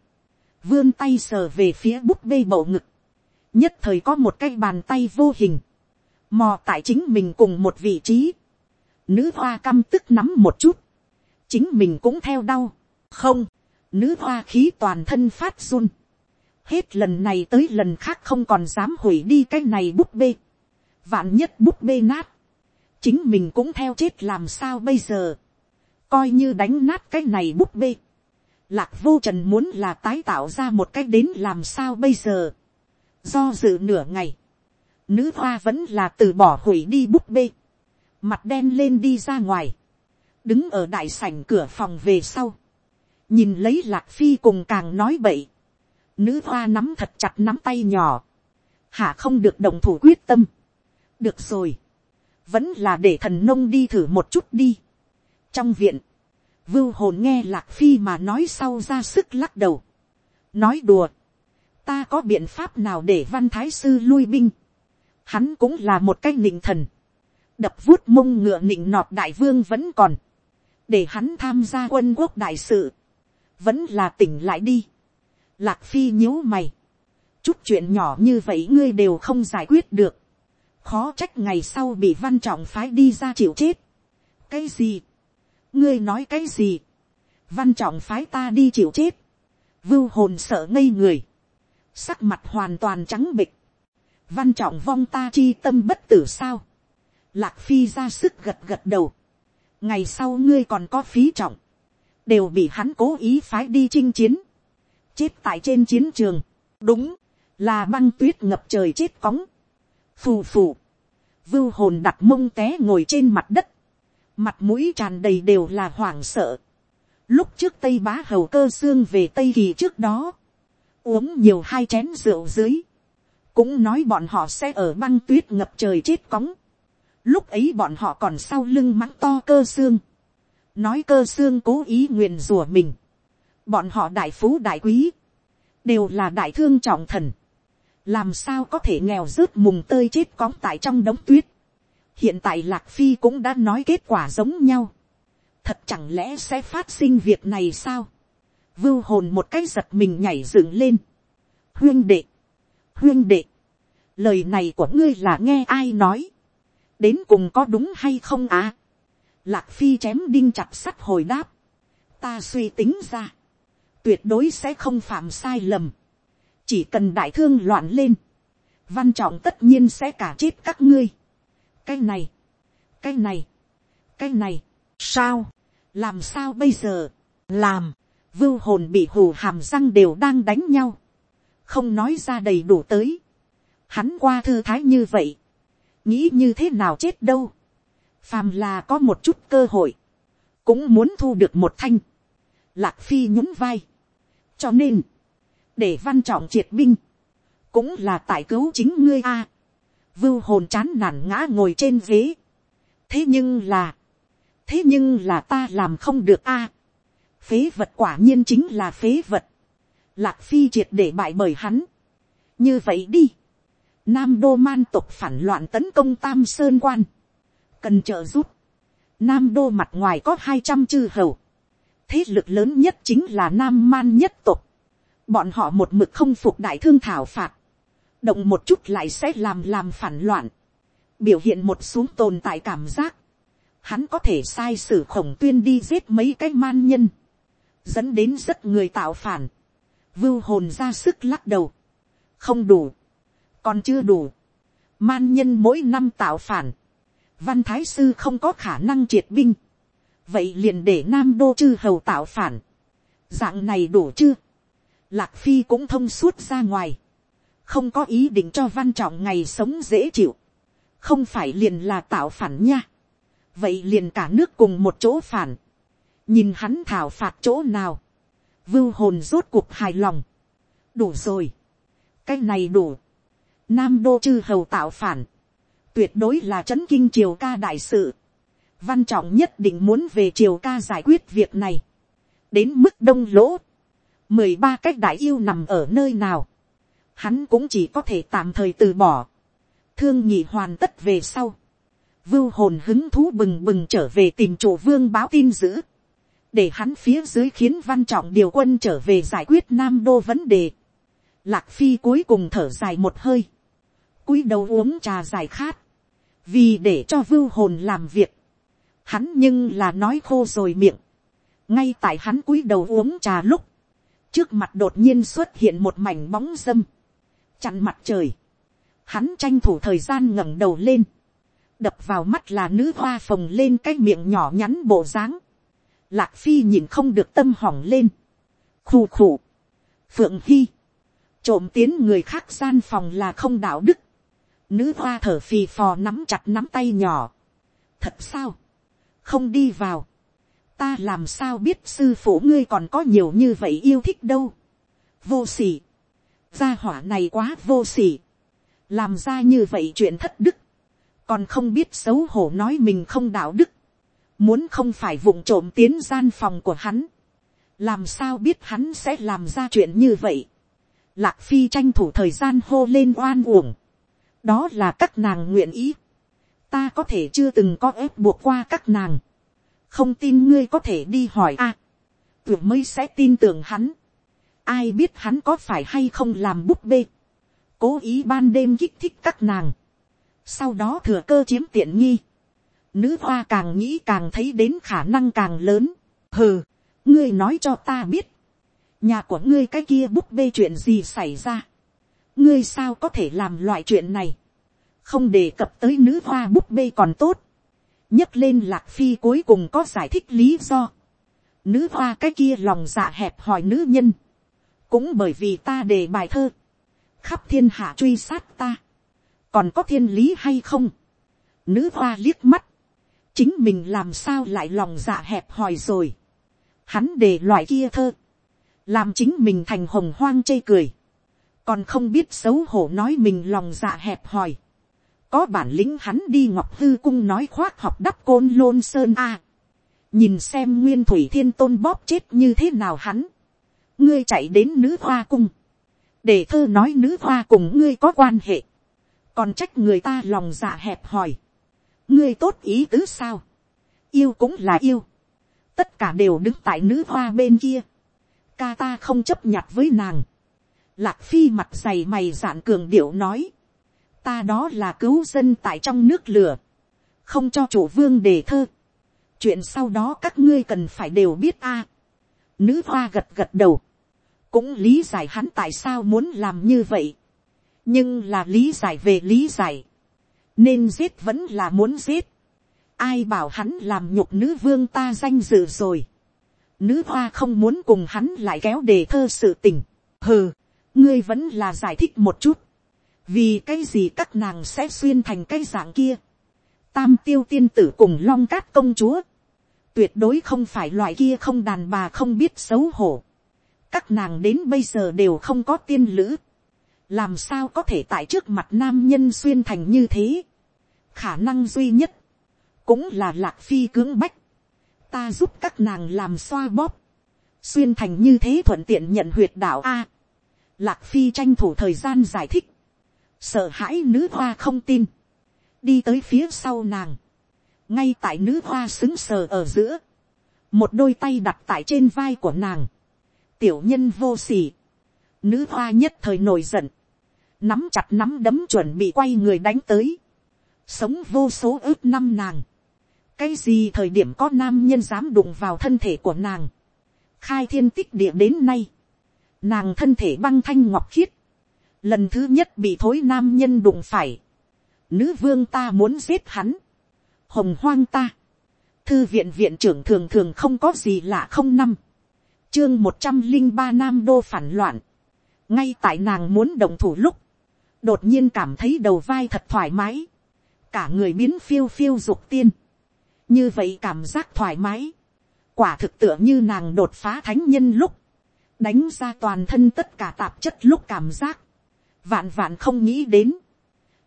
Vươn tay sờ về phía búp bê bầu ngực. Nhất thời có một cái bàn tay vô hình. Mò tại chính mình cùng một vị trí. Nữ hoa căm tức nắm một chút. Chính mình cũng theo đau. Không. Nữ hoa khí toàn thân phát run. Hết lần này tới lần khác không còn dám hủy đi cái này búp bê. Vạn nhất búp bê nát. Chính mình cũng theo chết làm sao bây giờ coi như đánh nát cái này búp bê. Lạc vô trần muốn là tái tạo ra một cái đến làm sao bây giờ. Do dự nửa ngày. Nữ hoa vẫn là từ bỏ hủy đi búp bê. Mặt đen lên đi ra ngoài. Đứng ở đại sảnh cửa phòng về sau. Nhìn lấy lạc phi cùng càng nói bậy. Nữ hoa nắm thật chặt nắm tay nhỏ. Hạ không được đồng thủ quyết tâm. Được rồi. Vẫn là để thần nông đi thử một chút đi trong viện, vưu hồn nghe lạc phi mà nói sau ra sức lắc đầu. nói đùa, ta có biện pháp nào để văn thái sư lui binh. hắn cũng là một cái nịnh thần. đập vuốt mông ngựa nịnh nọt đại vương vẫn còn. để hắn tham gia quân quốc đại sự. vẫn là tỉnh lại đi. lạc phi nhíu mày. chút chuyện nhỏ như vậy ngươi đều không giải quyết được. khó trách ngày sau bị văn trọng phái đi ra chịu chết. cái gì ngươi nói cái gì, văn trọng phái ta đi chịu chết, vưu hồn sợ ngây người, sắc mặt hoàn toàn trắng bịch, văn trọng vong ta chi tâm bất tử sao, lạc phi ra sức gật gật đầu, ngày sau ngươi còn có phí trọng, đều bị hắn cố ý phái đi chinh chiến, chết tại trên chiến trường, đúng, là băng tuyết ngập trời chết cóng, phù phù, vưu hồn đặt mông té ngồi trên mặt đất, mặt mũi tràn đầy đều là hoảng sợ. Lúc trước tây bá hầu cơ xương về tây kỳ trước đó, uống nhiều hai chén rượu dưới, cũng nói bọn họ sẽ ở băng tuyết ngập trời chết cóng. Lúc ấy bọn họ còn sau lưng mắng to cơ xương, nói cơ xương cố ý nguyền rủa mình. Bọn họ đại phú đại quý, đều là đại thương trọng thần. Làm sao có thể nghèo rớt mùng tơi chết cóng tại trong đống tuyết hiện tại lạc phi cũng đã nói kết quả giống nhau. thật chẳng lẽ sẽ phát sinh việc này sao vưu hồn một cái giật mình nhảy dựng lên. huyên đệ, huyên đệ, lời này của ngươi là nghe ai nói. đến cùng có đúng hay không à. lạc phi chém đinh chặt sắt hồi đáp. ta suy tính ra. tuyệt đối sẽ không phạm sai lầm. chỉ cần đại thương loạn lên. văn trọng tất nhiên sẽ cả chết các ngươi cái này, cái này, cái này, sao, làm sao bây giờ, làm, vưu hồn bị hù hàm răng đều đang đánh nhau, không nói ra đầy đủ tới, hắn qua thư thái như vậy, nghĩ như thế nào chết đâu, phàm là có một chút cơ hội, cũng muốn thu được một thanh, lạc phi nhún vai, cho nên, để văn trọng triệt binh, cũng là tại cứu chính ngươi a. Vưu hồn chán nản ngã ngồi trên ghế. thế nhưng là, thế nhưng là ta làm không được a phế vật quả nhiên chính là phế vật. lạc phi triệt để bại bởi hắn. như vậy đi. nam đô man tục phản loạn tấn công tam sơn quan. cần trợ giúp. nam đô mặt ngoài có hai trăm chư hầu. thế lực lớn nhất chính là nam man nhất tục. bọn họ một mực không phục đại thương thảo phạt động một chút lại sẽ làm làm phản loạn, biểu hiện một xuống tồn tại cảm giác, hắn có thể sai sử khổng tuyên đi giết mấy cái man nhân, dẫn đến rất người tạo phản, vưu hồn ra sức lắc đầu, không đủ, còn chưa đủ, man nhân mỗi năm tạo phản, văn thái sư không có khả năng triệt binh, vậy liền để nam đô chư hầu tạo phản, dạng này đủ chưa, lạc phi cũng thông suốt ra ngoài, không có ý định cho văn trọng ngày sống dễ chịu, không phải liền là tạo phản nha. vậy liền cả nước cùng một chỗ phản, nhìn hắn thảo phạt chỗ nào, vưu hồn rốt cuộc hài lòng, đủ rồi, cái này đủ, nam đô chư hầu tạo phản, tuyệt đối là c h ấ n kinh triều ca đại sự, văn trọng nhất định muốn về triều ca giải quyết việc này, đến mức đông lỗ, mười ba cách đại yêu nằm ở nơi nào, hắn cũng chỉ có thể tạm thời từ bỏ, thương nhị hoàn tất về sau, vưu hồn hứng thú bừng bừng trở về tìm chủ vương báo tin dữ, để hắn phía dưới khiến văn trọng điều quân trở về giải quyết nam đô vấn đề. Lạc phi cuối cùng thở dài một hơi, cúi đầu uống trà dài khát, vì để cho vưu hồn làm việc, hắn nhưng là nói khô rồi miệng, ngay tại hắn cúi đầu uống trà lúc, trước mặt đột nhiên xuất hiện một mảnh bóng dâm, chặn mặt trời, hắn tranh thủ thời gian ngẩng đầu lên, đập vào mắt là nữ hoa phồng lên cái miệng nhỏ nhắn bộ dáng, lạc phi nhìn không được tâm hỏng lên, khù khù, phượng hy, trộm tiến người khác gian phòng là không đạo đức, Nữ hoa thở phì phò nắm chặt nắm tay nhỏ. Thật sao? Không đi vào. Ta làm sao biết sư phụ ngươi còn có nhiều như vậy yêu thích đâu. Vô sỉ. Gia hỏa này quá vô sỉ. Làm ra như vậy chuyện thất đức. Còn không biết xấu hổ nói mình không đạo đức. Muốn không phải vụng trộm tiến gian phòng của hắn. Làm sao biết hắn sẽ làm ra chuyện như vậy. Lạc Phi tranh thủ thời gian hô lên oan uổng. Đó là các nàng nguyện ý, ta có thể chưa từng có ép buộc qua các nàng, không tin ngươi có thể đi hỏi a, à, mới sẽ tin tưởng hắn, ai biết hắn có phải hay không làm búp bê, cố ý ban đêm kích thích các nàng, sau đó thừa cơ chiếm tiện nghi, nữ hoa càng nghĩ càng thấy đến khả năng càng lớn, hừ, ngươi nói cho ta biết, nhà của ngươi cái kia búp bê chuyện gì xảy ra, ngươi sao có thể làm loại chuyện này, không đề cập tới nữ hoa búp bê còn tốt, nhấc lên lạc phi cuối cùng có giải thích lý do, nữ hoa cái kia lòng dạ hẹp hỏi nữ nhân, cũng bởi vì ta đề bài thơ, khắp thiên hạ truy sát ta, còn có thiên lý hay không, nữ hoa liếc mắt, chính mình làm sao lại lòng dạ hẹp hòi rồi, hắn để loại kia thơ, làm chính mình thành hồng hoang chê cười, còn không biết xấu hổ nói mình lòng dạ hẹp hòi. có bản lĩnh hắn đi ngọc hư cung nói khoác học đắp côn lôn sơn a. nhìn xem nguyên thủy thiên tôn bóp chết như thế nào hắn. ngươi chạy đến nữ hoa cung. để thơ nói nữ hoa cùng ngươi có quan hệ. còn trách người ta lòng dạ hẹp hòi ngươi tốt ý tứ sao. yêu cũng là yêu. tất cả đều đứng tại nữ hoa bên kia. ca ta không chấp nhặt với nàng Lạc phi mặt dày mày dạn cường điệu nói. Ta đó là cứu dân tại trong nước lửa. Không cho chủ vương đề thơ. Chuyện sau đó các ngươi cần phải đều biết a. Nữ hoa gật gật đầu. Cũng lý giải hắn tại sao muốn làm như vậy. Nhưng là lý giải về lý giải. Nên giết vẫn là muốn giết. Ai bảo hắn làm nhục nữ vương ta danh dự rồi. Nữ hoa không muốn cùng hắn lại kéo đề thơ sự tình. Hừ ngươi vẫn là giải thích một chút, vì cái gì các nàng sẽ xuyên thành cái dạng kia. Tam tiêu tiên tử cùng long cát công chúa, tuyệt đối không phải loại kia không đàn bà không biết xấu hổ. các nàng đến bây giờ đều không có tiên lữ, làm sao có thể tại trước mặt nam nhân xuyên thành như thế. khả năng duy nhất, cũng là lạc phi cưỡng bách, ta giúp các nàng làm xoa bóp, xuyên thành như thế thuận tiện nhận huyệt đạo a. Lạc Phi tranh thủ thời gian giải thích. Sợ hãi nữ hoa không tin. Đi tới phía sau nàng. Ngay tại nữ hoa xứng sờ ở giữa. Một đôi tay đặt tại trên vai của nàng. Tiểu nhân vô sỉ. Nữ hoa nhất thời nổi giận. Nắm chặt nắm đấm chuẩn bị quay người đánh tới. Sống vô số ước năm nàng. Cái gì thời điểm có nam nhân dám đụng vào thân thể của nàng. Khai thiên tích địa đến nay Nàng thân thể băng thanh ngọc khiết. Lần thứ nhất bị thối nam nhân đụng phải. Nữ vương ta muốn giết hắn. Hồng hoang ta. Thư viện viện trưởng thường thường không có gì lạ không năm. Chương một trăm linh ba Nam Đô phản loạn. Ngay tại nàng muốn đồng thủ lúc. Đột nhiên cảm thấy đầu vai thật thoải mái. Cả người biến phiêu phiêu dục tiên. như vậy cảm giác thoải mái, quả thực tựa như nàng đột phá thánh nhân lúc, đánh ra toàn thân tất cả tạp chất lúc cảm giác, vạn vạn không nghĩ đến,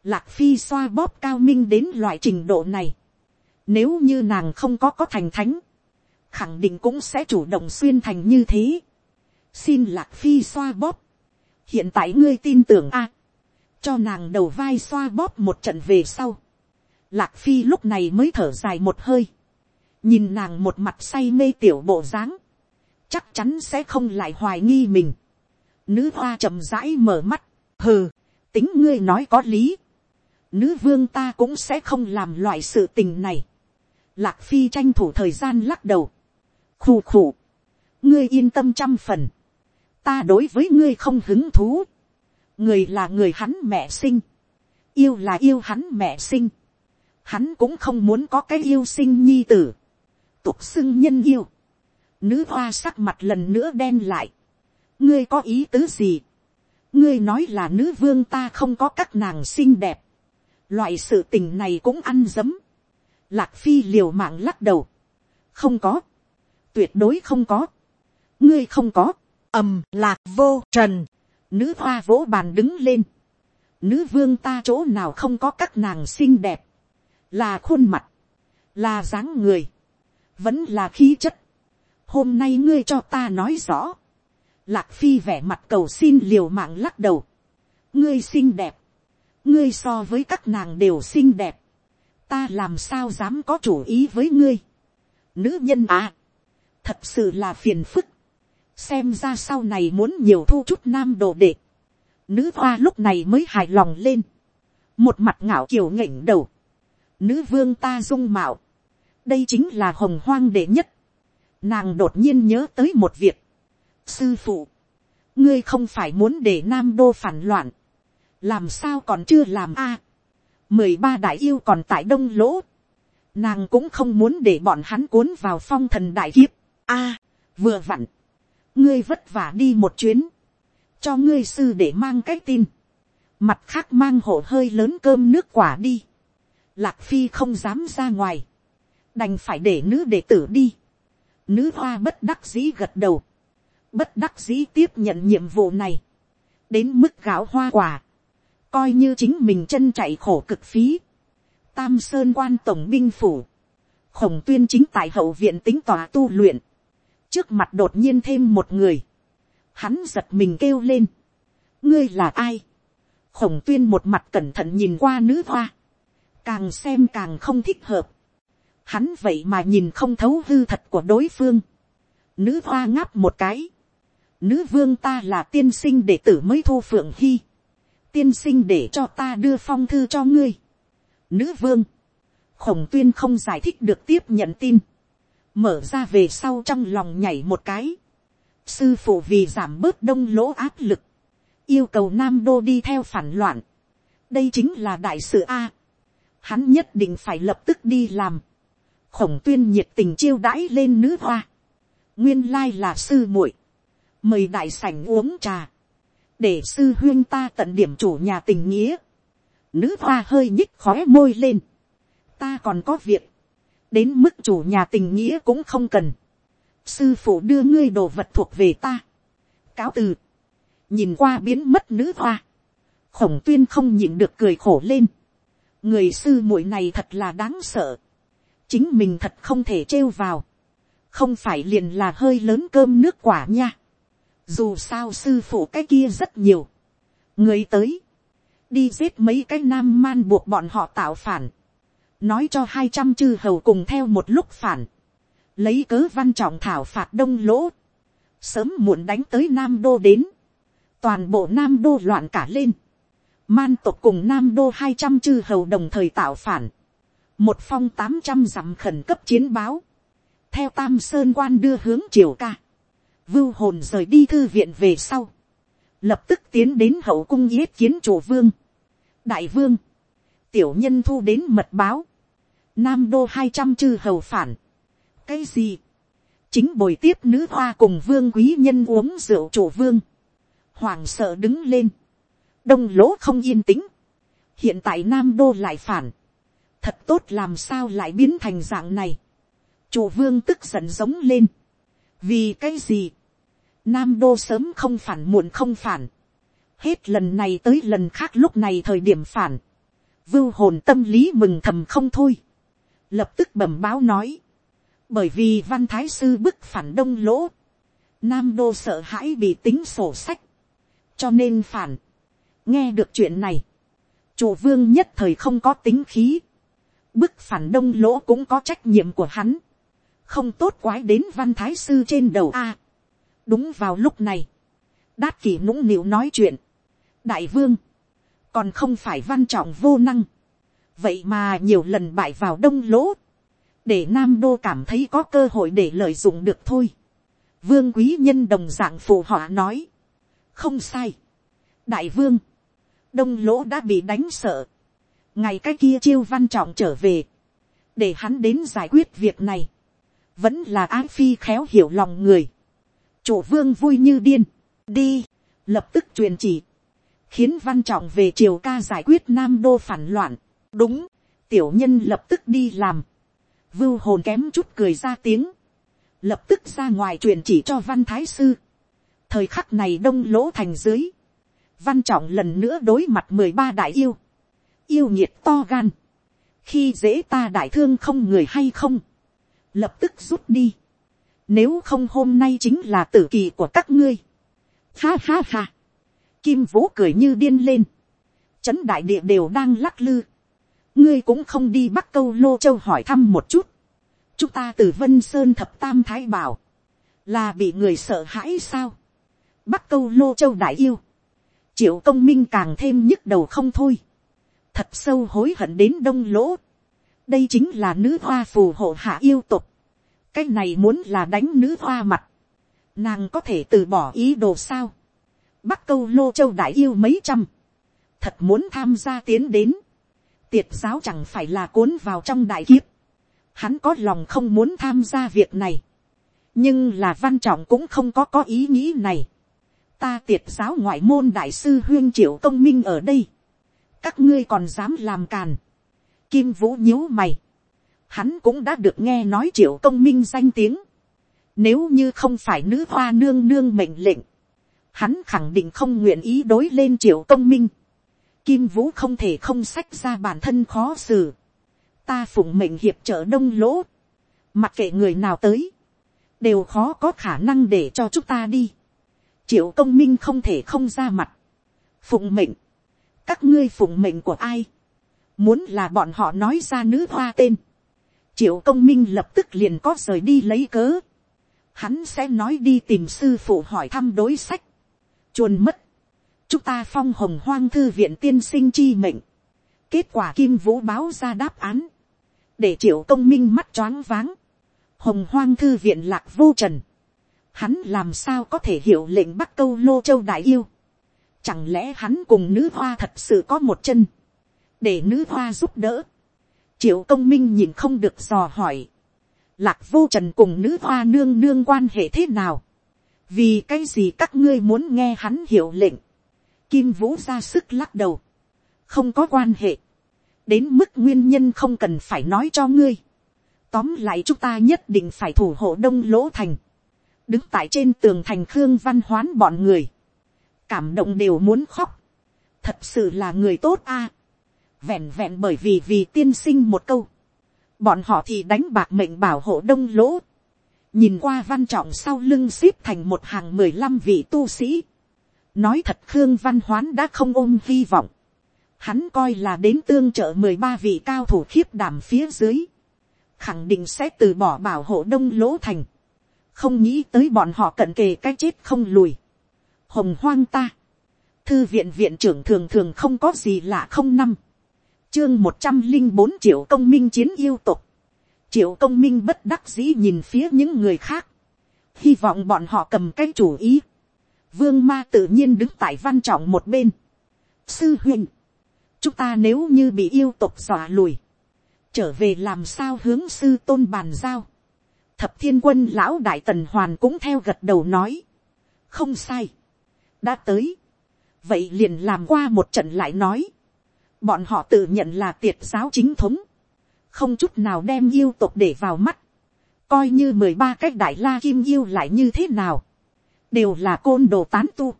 lạc phi xoa bóp cao minh đến loại trình độ này, nếu như nàng không có có thành thánh, khẳng định cũng sẽ chủ động xuyên thành như thế. xin lạc phi xoa bóp, hiện tại ngươi tin tưởng a, cho nàng đầu vai xoa bóp một trận về sau, lạc phi lúc này mới thở dài một hơi, nhìn nàng một mặt say mê tiểu bộ dáng, chắc chắn sẽ không lại hoài nghi mình. Nữ hoa chậm rãi mở mắt, hừ, tính ngươi nói có lý. Nữ vương ta cũng sẽ không làm loại sự tình này. Lạc phi tranh thủ thời gian lắc đầu. Khù khù, ngươi yên tâm trăm phần. Ta đối với ngươi không hứng thú. Người là người hắn mẹ sinh. Yêu là yêu hắn mẹ sinh. Hắn cũng không muốn có cái yêu sinh nhi tử tục xưng nhân yêu. Nữ hoa sắc mặt lần nữa đen lại. Ngươi có ý tứ gì? Ngươi nói là nữ vương ta không có các nàng xinh đẹp. Loại sự tình này cũng ăn dấm. Lạc phi liều mạng lắc đầu. Không có. Tuyệt đối không có. Ngươi không có. ầm lạc vô trần. Nữ hoa vỗ bàn đứng lên. Nữ vương ta chỗ nào không có các nàng xinh đẹp. Là khuôn mặt. Là dáng người vẫn là khí chất. hôm nay ngươi cho ta nói rõ. lạc phi vẻ mặt cầu xin liều mạng lắc đầu. ngươi xinh đẹp. ngươi so với các nàng đều xinh đẹp. ta làm sao dám có chủ ý với ngươi. nữ nhân à. thật sự là phiền phức xem ra sau này muốn nhiều thu chút nam đồ đệ. nữ hoa lúc này mới hài lòng lên. một mặt ngạo kiều ngẩng đầu. nữ vương ta dung mạo đây chính là hồng hoang đệ nhất. Nàng đột nhiên nhớ tới một việc. Sư phụ, ngươi không phải muốn để nam đô phản loạn. Làm sao còn chưa làm a? mười ba đại yêu còn tại đông lỗ. Nàng cũng không muốn để bọn hắn cuốn vào phong thần đại kiếp. a, vừa vặn. Ngươi vất vả đi một chuyến. Cho ngươi sư để mang cái tin. Mặt khác mang hộ hơi lớn cơm nước quả đi. Lạc phi không dám ra ngoài đành phải để nữ đệ tử đi. Nữ hoa bất đắc dĩ gật đầu, bất đắc dĩ tiếp nhận nhiệm vụ này, đến mức gạo hoa quả, coi như chính mình chân chạy khổ cực phí. Tam sơn quan tổng binh phủ, khổng tuyên chính tại hậu viện tính tòa tu luyện, trước mặt đột nhiên thêm một người, hắn giật mình kêu lên, ngươi là ai, khổng tuyên một mặt cẩn thận nhìn qua nữ hoa, càng xem càng không thích hợp, hắn vậy mà nhìn không thấu hư thật của đối phương. Nữ hoa ngáp một cái. Nữ vương ta là tiên sinh đệ tử mới thu phượng hy. Tiên sinh để cho ta đưa phong thư cho ngươi. Nữ vương. Khổng tuyên không giải thích được tiếp nhận tin. Mở ra về sau trong lòng nhảy một cái. Sư phụ vì giảm bớt đông lỗ áp lực. Yêu cầu Nam Đô đi theo phản loạn. Đây chính là đại sự A. Hắn nhất định phải lập tức đi làm khổng tuyên nhiệt tình chiêu đãi lên nữ hoa, nguyên lai là sư muội, mời đại sảnh uống trà, để sư huyên ta tận điểm chủ nhà tình nghĩa, nữ hoa hơi nhích khóe môi lên, ta còn có việc, đến mức chủ nhà tình nghĩa cũng không cần, sư phụ đưa ngươi đồ vật thuộc về ta, cáo từ, nhìn qua biến mất nữ hoa, khổng tuyên không nhịn được cười khổ lên, người sư muội này thật là đáng sợ, chính mình thật không thể trêu vào, không phải liền là hơi lớn cơm nước quả nha, dù sao sư phụ cái kia rất nhiều, người tới, đi giết mấy cái nam man buộc bọn họ tạo phản, nói cho hai trăm chư hầu cùng theo một lúc phản, lấy cớ văn trọng thảo phạt đông lỗ, sớm muộn đánh tới nam đô đến, toàn bộ nam đô loạn cả lên, man tộc cùng nam đô hai trăm chư hầu đồng thời tạo phản, một phong tám trăm dặm khẩn cấp chiến báo, theo tam sơn quan đưa hướng triều ca, vưu hồn rời đi thư viện về sau, lập tức tiến đến hậu cung yết kiến chủ vương, đại vương, tiểu nhân thu đến mật báo, nam đô hai trăm chư hầu phản, cái gì, chính bồi tiếp nữ hoa cùng vương quý nhân uống rượu chủ vương, hoàng sợ đứng lên, đông lỗ không yên tĩnh, hiện tại nam đô lại phản, thật tốt làm sao lại biến thành dạng này. chủ vương tức giận giống lên. vì cái gì, nam đô sớm không phản muộn không phản. hết lần này tới lần khác lúc này thời điểm phản vưu hồn tâm lý mừng thầm không thôi. lập tức bẩm báo nói. bởi vì văn thái sư bức phản đông lỗ. nam đô sợ hãi bị tính sổ sách. cho nên phản. nghe được chuyện này. chủ vương nhất thời không có tính khí bức phản đông lỗ cũng có trách nhiệm của hắn. không tốt quái đến văn thái sư trên đầu a. đúng vào lúc này, đát kỷ nũng nịu nói chuyện. đại vương, còn không phải văn trọng vô năng. vậy mà nhiều lần bại vào đông lỗ, để nam đô cảm thấy có cơ hội để lợi dụng được thôi. vương quý nhân đồng dạng phụ họ nói. không sai. đại vương, đông lỗ đã bị đánh sợ. Ngày cái kia chiêu văn trọng trở về, để hắn đến giải quyết việc này, vẫn là ái phi khéo hiểu lòng người, chủ vương vui như điên, đi, lập tức truyền chỉ, khiến văn trọng về triều ca giải quyết nam đô phản loạn, đúng, tiểu nhân lập tức đi làm, vưu hồn kém chút cười ra tiếng, lập tức ra ngoài truyền chỉ cho văn thái sư, thời khắc này đông lỗ thành dưới, văn trọng lần nữa đối mặt mười ba đại yêu, yêu nhiệt to gan, khi dễ ta đại thương không người hay không, lập tức rút đi, nếu không hôm nay chính là tử kỳ của các ngươi, ha ha ha, kim vũ cười như điên lên, chấn đại địa đều đang lắc lư, ngươi cũng không đi bắc câu lô châu hỏi thăm một chút, chúng ta từ vân sơn thập tam thái bảo, là bị người sợ hãi sao, bắc câu lô châu đại yêu, triệu công minh càng thêm nhức đầu không thôi, thật sâu hối hận đến đông lỗ. đây chính là nữ hoa phù hộ hạ yêu tục. cái này muốn là đánh nữ hoa mặt. nàng có thể từ bỏ ý đồ sao bắc câu lô châu đại yêu mấy trăm. thật muốn tham gia tiến đến. tiệt giáo chẳng phải là cuốn vào trong đại kiếp. hắn có lòng không muốn tham gia việc này. nhưng là văn trọng cũng không có có ý nghĩ này. ta tiệt giáo ngoại môn đại sư huyên triệu công minh ở đây các ngươi còn dám làm càn. Kim vũ nhíu mày. Hắn cũng đã được nghe nói triệu công minh danh tiếng. Nếu như không phải nữ hoa nương nương mệnh lệnh. Hắn khẳng định không nguyện ý đối lên triệu công minh. Kim vũ không thể không sách ra bản thân khó xử. Ta phụng mệnh hiệp trợ đông lỗ. Mặc kệ người nào tới. Đều khó có khả năng để cho chúng ta đi. Triệu công minh không thể không ra mặt. Phụng mệnh các ngươi phụng mệnh của ai, muốn là bọn họ nói ra nữ hoa tên, triệu công minh lập tức liền có rời đi lấy cớ, hắn sẽ nói đi tìm sư phụ hỏi thăm đối sách, chuồn mất, chúng ta phong hồng hoang thư viện tiên sinh chi mệnh, kết quả kim vũ báo ra đáp án, để triệu công minh mắt choáng váng, hồng hoang thư viện lạc vô trần, hắn làm sao có thể hiểu lệnh bắt câu lô châu đại yêu, Chẳng lẽ hắn cùng nữ hoa thật sự có một chân. Để nữ hoa giúp đỡ. Triệu công minh nhìn không được dò hỏi. Lạc vô trần cùng nữ hoa nương nương quan hệ thế nào. Vì cái gì các ngươi muốn nghe hắn hiểu lệnh. Kim vũ ra sức lắc đầu. Không có quan hệ. Đến mức nguyên nhân không cần phải nói cho ngươi. Tóm lại chúng ta nhất định phải thủ hộ đông lỗ thành. Đứng tại trên tường thành khương văn hoán bọn người cảm động đều muốn khóc, thật sự là người tốt a, vẹn vẹn bởi vì vì tiên sinh một câu, bọn họ thì đánh bạc mệnh bảo hộ đông lỗ, nhìn qua văn trọng sau lưng xếp thành một hàng mười lăm vị tu sĩ, nói thật khương văn hoán đã không ôm hy vọng, hắn coi là đến tương trợ mười ba vị cao thủ khiếp đảm phía dưới, khẳng định sẽ từ bỏ bảo hộ đông lỗ thành, không nghĩ tới bọn họ cận kề cái chết không lùi, hồng hoang ta, thư viện viện trưởng thường thường không có gì lạ không năm, chương một trăm linh bốn triệu công minh chiến yêu tục, triệu công minh bất đắc dĩ nhìn phía những người khác, hy vọng bọn họ cầm cái chủ ý, vương ma tự nhiên đứng tại văn trọng một bên, sư huynh, chúng ta nếu như bị yêu tục dọa lùi, trở về làm sao hướng sư tôn bàn giao, thập thiên quân lão đại tần hoàn cũng theo gật đầu nói, không sai, đã tới, vậy liền làm qua một trận lại nói, bọn họ tự nhận là tiệt giáo chính thống, không chút nào đem yêu tục để vào mắt, coi như mười ba cái đại la kim yêu lại như thế nào, đều là côn đồ tán tu,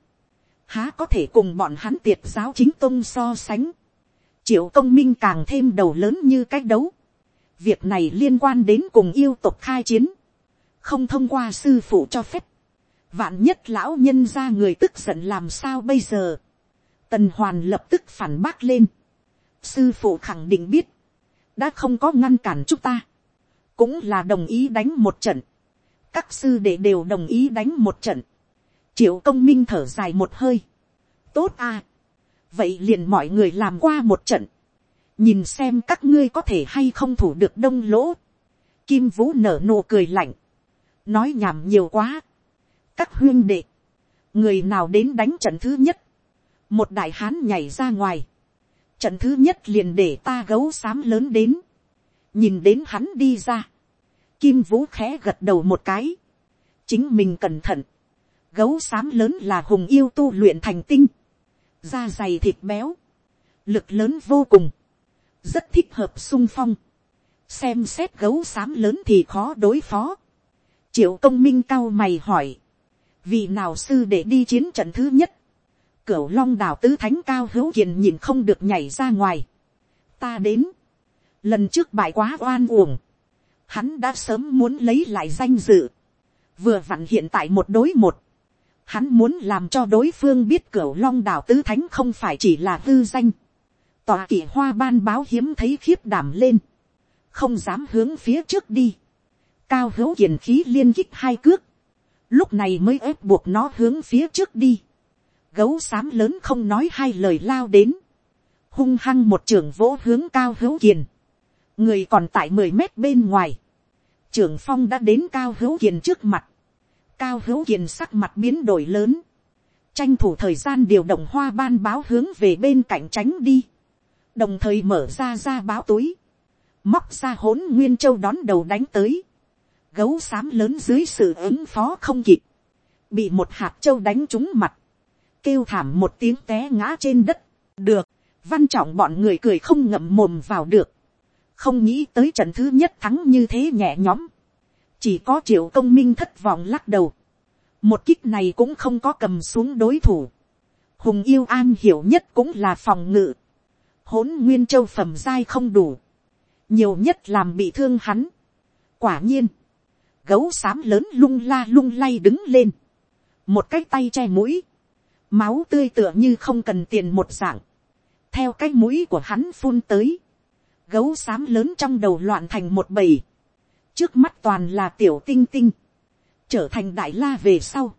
há có thể cùng bọn hắn tiệt giáo chính tôn so sánh, triệu công minh càng thêm đầu lớn như cách đấu, việc này liên quan đến cùng yêu tục khai chiến, không thông qua sư phụ cho phép, vạn nhất lão nhân ra người tức giận làm sao bây giờ, tần hoàn lập tức phản bác lên, sư phụ khẳng định biết, đã không có ngăn cản chúng ta, cũng là đồng ý đánh một trận, các sư đệ đều đồng ý đánh một trận, triệu công minh thở dài một hơi, tốt à, vậy liền mọi người làm qua một trận, nhìn xem các ngươi có thể hay không thủ được đông lỗ, kim vũ nở nụ cười lạnh, nói nhảm nhiều quá, các huyên đệ, người nào đến đánh trận thứ nhất, một đại hán nhảy ra ngoài, trận thứ nhất liền để ta gấu xám lớn đến, nhìn đến hắn đi ra, kim vũ khẽ gật đầu một cái, chính mình cẩn thận, gấu xám lớn là hùng yêu tu luyện thành tinh, da dày thịt béo, lực lớn vô cùng, rất thích hợp sung phong, xem xét gấu xám lớn thì khó đối phó, triệu công minh cao mày hỏi, vì nào sư để đi chiến trận thứ nhất, cửu long đảo tứ thánh cao hữu kiền nhìn không được nhảy ra ngoài, ta đến, lần trước bại quá oan uổng, hắn đã sớm muốn lấy lại danh dự, vừa vặn hiện tại một đối một, hắn muốn làm cho đối phương biết cửu long đảo tứ thánh không phải chỉ là hư danh, tòa kỷ hoa ban báo hiếm thấy khiếp đảm lên, không dám hướng phía trước đi, cao hữu kiền khí liên kích hai cước, lúc này mới ép buộc nó hướng phía trước đi, gấu xám lớn không nói hai lời lao đến, hung hăng một trường vỗ hướng cao hữu kiền, người còn tại mười mét bên ngoài, trưởng phong đã đến cao hữu kiền trước mặt, cao hữu kiền sắc mặt biến đổi lớn, tranh thủ thời gian điều động hoa ban báo hướng về bên cạnh tránh đi, đồng thời mở ra ra báo túi, móc ra hỗn nguyên châu đón đầu đánh tới, gấu xám lớn dưới sự ứng phó không kịp, bị một hạt châu đánh trúng mặt, kêu thảm một tiếng té ngã trên đất, được, văn trọng bọn người cười không ngậm mồm vào được, không nghĩ tới trận thứ nhất thắng như thế nhẹ nhõm, chỉ có triệu công minh thất vọng lắc đầu, một kích này cũng không có cầm xuống đối thủ, hùng yêu an hiểu nhất cũng là phòng ngự, hỗn nguyên châu phẩm dai không đủ, nhiều nhất làm bị thương hắn. quả nhiên, gấu xám lớn lung la lung lay đứng lên, một cái tay che mũi, máu tươi tựa như không cần tiền một dạng, theo cái mũi của hắn phun tới, gấu xám lớn trong đầu loạn thành một bầy, trước mắt toàn là tiểu tinh tinh, trở thành đại la về sau,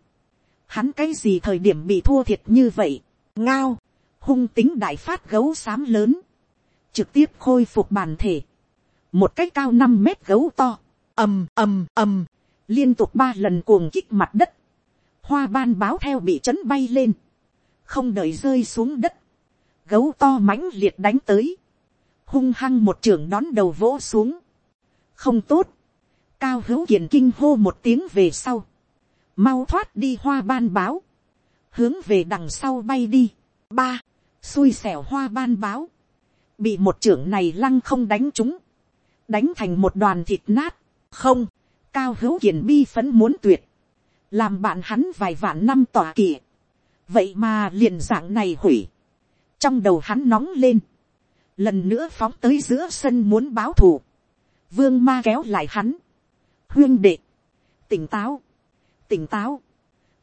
hắn cái gì thời điểm bị thua thiệt như vậy, ngao, hung tính đại phát gấu xám lớn, trực tiếp khôi phục bản thể, một cái cao năm mét gấu to, ầm ầm ầm, liên tục ba lần cuồng kích mặt đất, hoa ban báo theo bị chấn bay lên, không đợi rơi xuống đất, gấu to mãnh liệt đánh tới, hung hăng một trưởng đón đầu vỗ xuống, không tốt, cao hữu kiền kinh hô một tiếng về sau, mau thoát đi hoa ban báo, hướng về đằng sau bay đi, ba, xui xẻo hoa ban báo, bị một trưởng này lăng không đánh chúng, đánh thành một đoàn thịt nát, không, cao hữu kiền bi phấn muốn tuyệt, làm bạn hắn vài vạn năm tỏa kỵ, vậy mà liền dạng này hủy, trong đầu hắn nóng lên, lần nữa phóng tới giữa sân muốn báo thù, vương ma kéo lại hắn, huyên đệ, tỉnh táo, tỉnh táo,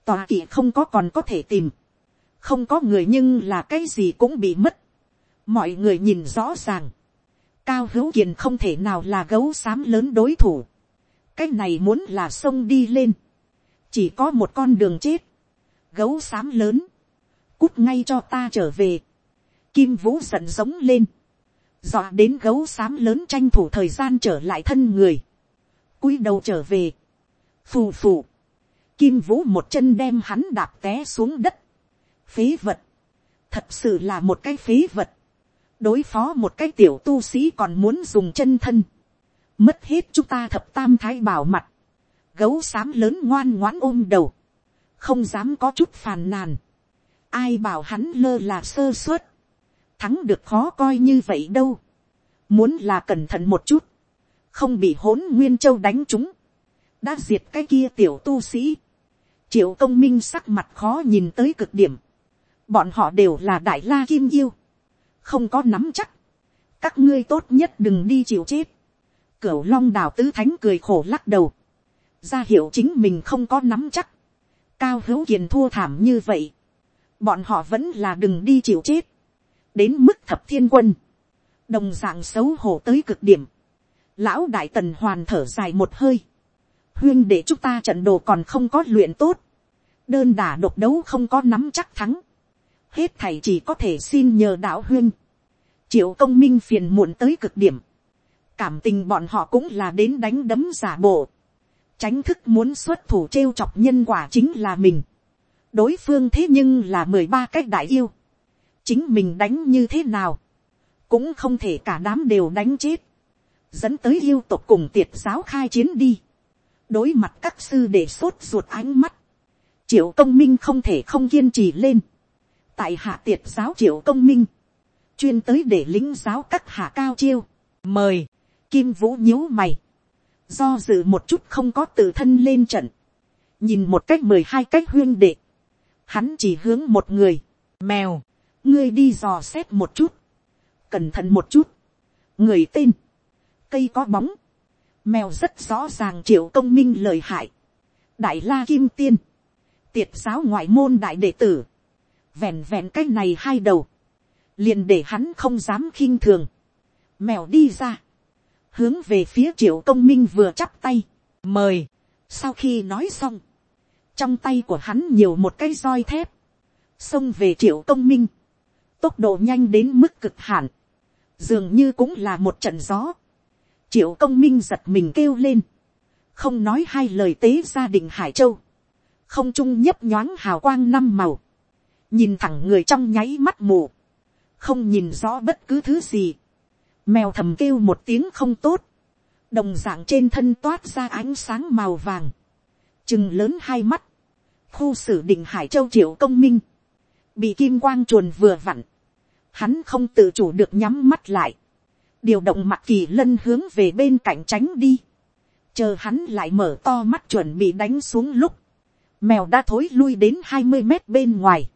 tòa kỵ không có còn có thể tìm, không có người nhưng là cái gì cũng bị mất, mọi người nhìn rõ ràng, cao hữu kiền không thể nào là gấu xám lớn đối thủ, cái này muốn là sông đi lên, chỉ có một con đường chết, gấu xám lớn, cút ngay cho ta trở về, kim vũ giận giống lên, dọa đến gấu xám lớn tranh thủ thời gian trở lại thân người, cúi đầu trở về, phù phù, kim vũ một chân đem hắn đạp té xuống đất, phế vật, thật sự là một cái phế vật, đối phó một cái tiểu tu sĩ còn muốn dùng chân thân, mất hết chúng ta thập tam thái bảo mặt, gấu xám lớn ngoan ngoãn ôm đầu, không dám có chút phàn nàn, ai bảo hắn lơ là sơ suất, thắng được khó coi như vậy đâu, muốn là cẩn thận một chút, không bị hỗn nguyên châu đánh chúng, đã diệt cái kia tiểu tu sĩ, triệu công minh sắc mặt khó nhìn tới cực điểm, bọn họ đều là đại la kim yêu, không có nắm chắc, các ngươi tốt nhất đừng đi chịu chết, cửu long đào tứ thánh cười khổ lắc đầu, ra hiệu chính mình không có nắm chắc, cao hữu kiền thua thảm như vậy, bọn họ vẫn là đừng đi chịu chết, đến mức thập thiên quân, đồng dạng xấu hổ tới cực điểm, lão đại tần hoàn thở dài một hơi, huyên để chúng ta trận đồ còn không có luyện tốt, đơn đả độc đấu không có nắm chắc thắng, hết thầy chỉ có thể xin nhờ đạo huyên, triệu công minh phiền muộn tới cực điểm, cảm tình bọn họ cũng là đến đánh đấm giả bộ, tránh thức muốn xuất thủ trêu chọc nhân quả chính là mình, đối phương thế nhưng là mười ba cách đại yêu, chính mình đánh như thế nào, cũng không thể cả đám đều đánh chết, dẫn tới yêu tộc cùng tiệt giáo khai chiến đi, đối mặt các sư để sốt ruột ánh mắt, triệu công minh không thể không kiên trì lên, tại hạ tiệt giáo triệu công minh, chuyên tới để lính giáo các hạ cao chiêu, mời, kim vũ nhíu mày, do dự một chút không có tự thân lên trận, nhìn một cách mười hai cách huyên đệ, hắn chỉ hướng một người, mèo, ngươi đi dò xét một chút, cẩn thận một chút, người tên, cây có bóng, mèo rất rõ ràng triệu công minh lời hại, đại la kim tiên, tiệt giáo ngoại môn đại đệ tử, vẹn vẹn cái này hai đầu, liền để hắn không dám khinh thường, mèo đi ra, hướng về phía triệu công minh vừa chắp tay, mời, sau khi nói xong, trong tay của hắn nhiều một cái roi thép, xông về triệu công minh, tốc độ nhanh đến mức cực hạn, dường như cũng là một trận gió. triệu công minh giật mình kêu lên, không nói hai lời tế gia đình hải châu, không trung nhấp nhoáng hào quang năm màu, nhìn thẳng người trong nháy mắt mù, không nhìn rõ bất cứ thứ gì, mèo thầm kêu một tiếng không tốt, đồng d ạ n g trên thân toát ra ánh sáng màu vàng, chừng lớn hai mắt, khu xử định hải châu triệu công minh, bị kim quang chuồn vừa vặn, hắn không tự chủ được nhắm mắt lại, điều động mặt kỳ lân hướng về bên cạnh tránh đi, chờ hắn lại mở to mắt chuẩn bị đánh xuống lúc, mèo đã thối lui đến hai mươi mét bên ngoài,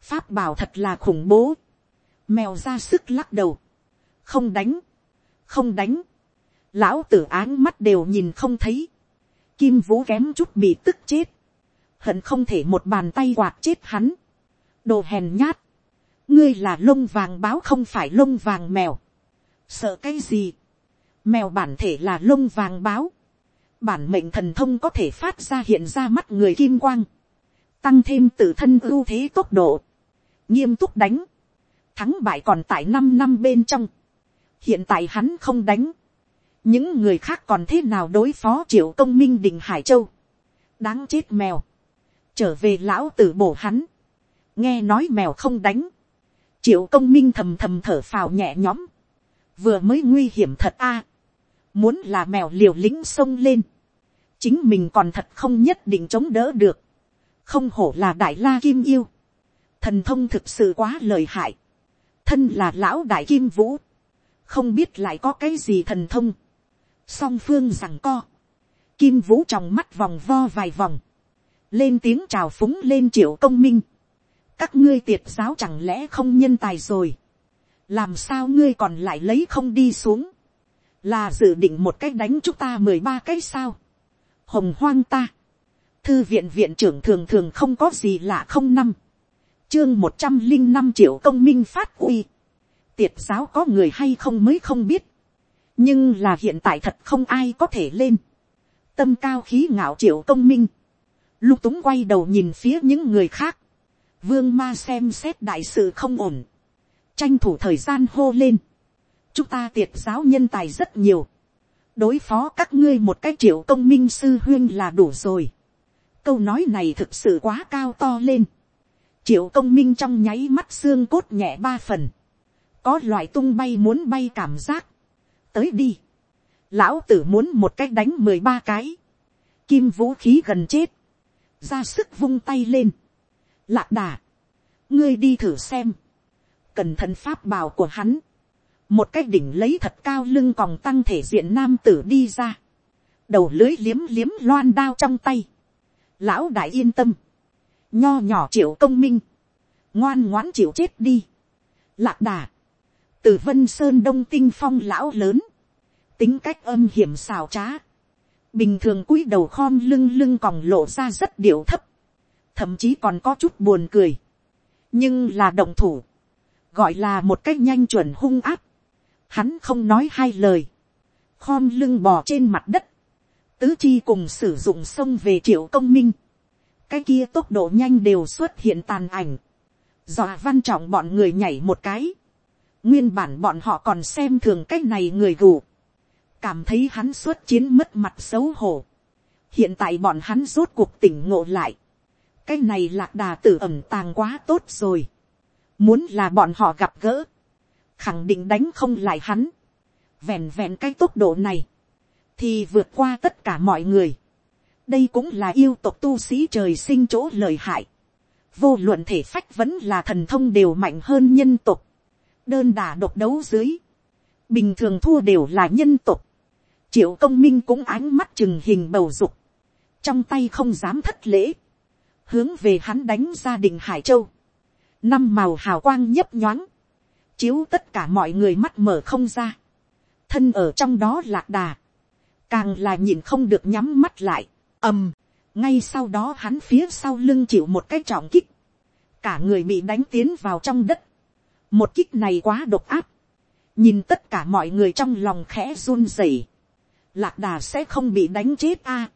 pháp bảo thật là khủng bố, mèo ra sức lắc đầu, không đánh, không đánh, lão tử áng mắt đều nhìn không thấy, kim vũ kém chút bị tức chết, hận không thể một bàn tay quạt chết hắn, đồ hèn nhát, ngươi là lông vàng báo không phải lông vàng mèo. sợ cái gì. mèo bản thể là lông vàng báo. bản mệnh thần thông có thể phát ra hiện ra mắt người kim quang. tăng thêm tự thân ưu thế tốc độ. nghiêm túc đánh. thắng bại còn tại năm năm bên trong hiện tại hắn không đánh. những người khác còn thế nào đối phó triệu công minh đình hải châu. đáng chết mèo. trở về lão tử bổ hắn. nghe nói mèo không đánh triệu công minh thầm thầm thở phào nhẹ nhõm, vừa mới nguy hiểm thật a, muốn là mèo liều lĩnh xông lên, chính mình còn thật không nhất định chống đỡ được, không hổ là đại la kim yêu, thần thông thực sự quá lời hại, thân là lão đại kim vũ, không biết lại có cái gì thần thông, song phương rằng co, kim vũ trong mắt vòng vo vài vòng, lên tiếng chào phúng lên triệu công minh, các ngươi tiệt giáo chẳng lẽ không nhân tài rồi, làm sao ngươi còn lại lấy không đi xuống, là dự định một cách đánh chúng ta mười ba cái sao, hồng hoang ta, thư viện viện trưởng thường thường không có gì lạ không năm, chương một trăm linh năm triệu công minh phát uy, tiệt giáo có người hay không mới không biết, nhưng là hiện tại thật không ai có thể lên, tâm cao khí ngạo triệu công minh, lục túng quay đầu nhìn phía những người khác, vương ma xem xét đại sự không ổn, tranh thủ thời gian hô lên, chúng ta tiệt giáo nhân tài rất nhiều, đối phó các ngươi một cái triệu công minh sư huyên là đủ rồi. câu nói này thực sự quá cao to lên. triệu công minh trong nháy mắt xương cốt nhẹ ba phần, có loại tung bay muốn bay cảm giác. tới đi, lão tử muốn một cách đánh mười ba cái, kim vũ khí gần chết, ra sức vung tay lên, lạc đà, ngươi đi thử xem, cẩn thận pháp bào của hắn, một cái đỉnh lấy thật cao lưng còn tăng thể diện nam tử đi ra, đầu lưới liếm liếm loan đao trong tay, lão đại yên tâm, nho nhỏ triệu công minh, ngoan ngoãn chịu chết đi, lạc đà, từ vân sơn đông tinh phong lão lớn, tính cách âm hiểm xào trá, bình thường cúi đầu khom lưng lưng còn lộ ra rất điệu thấp, thậm chí còn có chút buồn cười, nhưng là động thủ, gọi là một cách nhanh chuẩn hung áp, hắn không nói hai lời, khom lưng bò trên mặt đất, tứ chi cùng sử dụng sông về triệu công minh, cái kia tốc độ nhanh đều xuất hiện tàn ảnh, dọa văn trọng bọn người nhảy một cái, nguyên bản bọn họ còn xem thường cái này người gù, cảm thấy hắn xuất chiến mất mặt xấu hổ, hiện tại bọn hắn rốt cuộc tỉnh ngộ lại, cái này lạc đà tử ẩm tàng quá tốt rồi, muốn là bọn họ gặp gỡ, khẳng định đánh không lại hắn, vẹn vẹn cái tốc độ này, thì vượt qua tất cả mọi người. đây cũng là yêu tộc tu sĩ trời sinh chỗ lợi hại. vô luận thể phách vẫn là thần thông đều mạnh hơn nhân tộc đơn đà độc đấu dưới. bình thường thua đều là nhân tộc. triệu công minh cũng ánh mắt chừng hình bầu dục. trong tay không dám thất lễ. hướng về hắn đánh gia đình hải châu. năm màu hào quang nhấp nhoáng. chiếu tất cả mọi người mắt mở không ra. thân ở trong đó lạc đà càng là nhìn không được nhắm mắt lại, ầm, ngay sau đó hắn phía sau lưng chịu một cái trọng kích, cả người bị đánh tiến vào trong đất, một kích này quá độc áp, nhìn tất cả mọi người trong lòng khẽ run rẩy, lạc đà sẽ không bị đánh chết a.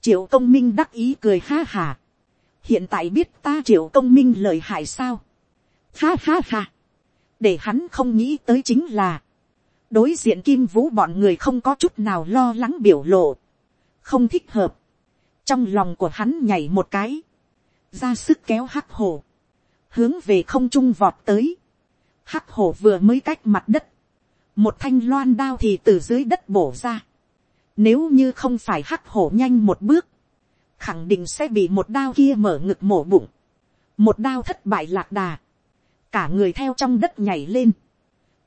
triệu công minh đắc ý cười ha hà, hiện tại biết ta triệu công minh lời hại sao, ha ha ha, để hắn không nghĩ tới chính là, đối diện kim vũ bọn người không có chút nào lo lắng biểu lộ, không thích hợp, trong lòng của hắn nhảy một cái, ra sức kéo hắc hồ, hướng về không trung vọt tới, hắc hổ vừa mới cách mặt đất, một thanh loan đao thì từ dưới đất bổ ra, nếu như không phải hắc hổ nhanh một bước, khẳng định sẽ bị một đao kia mở ngực mổ bụng, một đao thất bại lạc đà, cả người theo trong đất nhảy lên,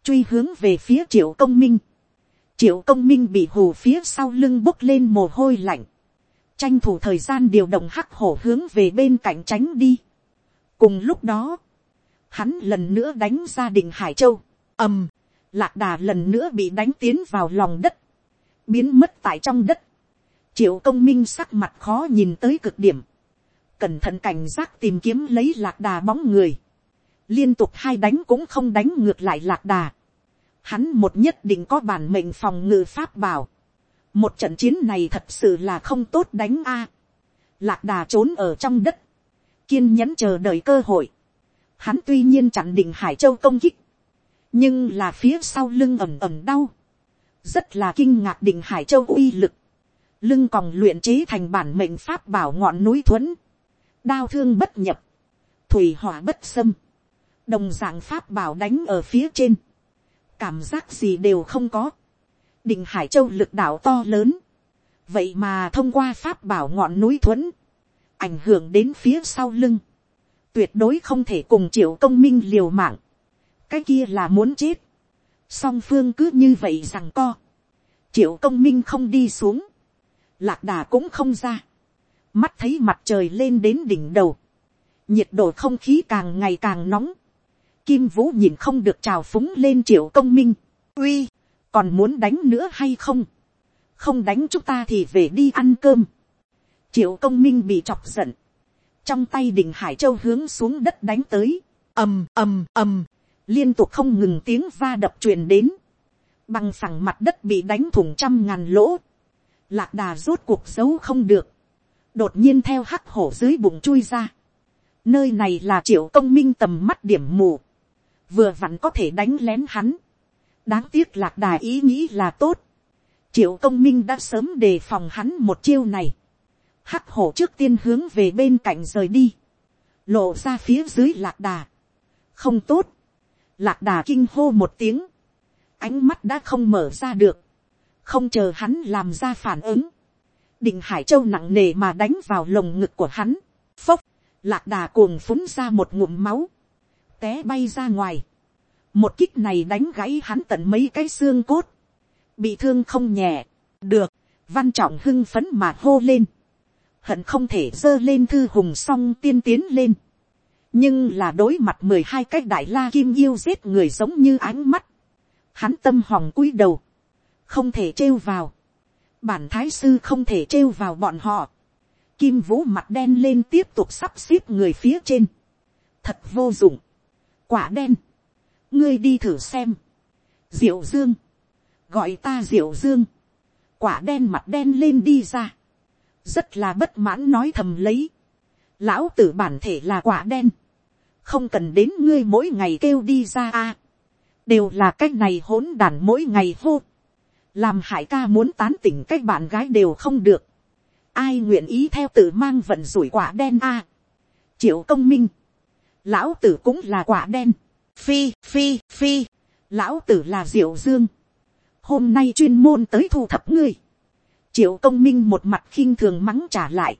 truy hướng về phía triệu công minh. triệu công minh bị hù phía sau lưng bốc lên mồ hôi lạnh. tranh thủ thời gian điều động hắc hổ hướng về bên cạnh tránh đi. cùng lúc đó, hắn lần nữa đánh ra đình hải châu. ầm, lạc đà lần nữa bị đánh tiến vào lòng đất, biến mất tại trong đất. triệu công minh sắc mặt khó nhìn tới cực điểm. cẩn thận cảnh giác tìm kiếm lấy lạc đà bóng người liên tục hai đánh cũng không đánh ngược lại lạc đà hắn một nhất định có bản mệnh phòng ngự pháp bảo. một trận chiến này thật sự là không tốt đánh a. lạc đà trốn ở trong đất, kiên nhẫn chờ đợi cơ hội hắn tuy nhiên chặn định hải châu công kích, nhưng là phía sau lưng ẩm ẩm đau, rất là kinh ngạc định hải châu uy lực, lưng còn luyện chế thành bản mệnh pháp bảo ngọn núi thuẫn, đao thương bất nhập, thủy hỏa bất xâm, đồng dạng pháp bảo đánh ở phía trên, cảm giác gì đều không có. định hải châu lực đạo to lớn, vậy mà thông qua pháp bảo ngọn núi thuẫn, ảnh hưởng đến phía sau lưng, tuyệt đối không thể cùng triệu công minh liều mạng, cái kia là muốn chết, song phương cứ như vậy rằng co, triệu công minh không đi xuống, lạc đà cũng không ra, mắt thấy mặt trời lên đến đỉnh đầu, nhiệt độ không khí càng ngày càng nóng, Kim Vũ nhìn không được trào phúng lên triệu công minh. Uy, còn muốn đánh nữa hay không? Không đánh chúng ta thì về đi ăn cơm. Triệu công minh bị chọc giận. Trong tay đỉnh Hải Châu hướng xuống đất đánh tới. ầm ầm ầm Liên tục không ngừng tiếng va đập truyền đến. Bằng phẳng mặt đất bị đánh thủng trăm ngàn lỗ. Lạc đà rốt cuộc giấu không được. Đột nhiên theo hắc hổ dưới bụng chui ra. Nơi này là triệu công minh tầm mắt điểm mù vừa vặn có thể đánh lén hắn. đáng tiếc lạc đà ý nghĩ là tốt. triệu công minh đã sớm đề phòng hắn một chiêu này hắc hổ trước tiên hướng về bên cạnh rời đi. lộ ra phía dưới lạc đà. không tốt. lạc đà kinh hô một tiếng. ánh mắt đã không mở ra được. không chờ hắn làm ra phản ứng. định hải châu nặng nề mà đánh vào lồng ngực của hắn. phốc, lạc đà cuồng phúng ra một ngụm máu té bay ra ngoài. một kích này đánh gãy hắn tận mấy cái xương cốt, bị thương không nhẹ, được, văn trọng hưng phấn mà hô lên, hận không thể giơ lên thư hùng song tiên tiến lên, nhưng là đối mặt mười hai cái đại la kim yêu giết người giống như ánh mắt, hắn tâm hòng cúi đầu, không thể trêu vào, bản thái sư không thể trêu vào bọn họ, kim vũ mặt đen lên tiếp tục sắp xếp người phía trên, thật vô dụng, quả đen, ngươi đi thử xem, diệu dương, gọi ta diệu dương, quả đen mặt đen lên đi ra, rất là bất mãn nói thầm lấy, lão tử bản thể là quả đen, không cần đến ngươi mỗi ngày kêu đi ra a, đều là cách này hỗn đàn mỗi ngày hô, làm hải ca muốn tán tỉnh cách bạn gái đều không được, ai nguyện ý theo tự mang vận rủi quả đen a, triệu công minh, lão tử cũng là quả đen, phi phi phi, lão tử là diệu dương, hôm nay chuyên môn tới thu thập ngươi, triệu công minh một mặt khinh thường mắng trả lại,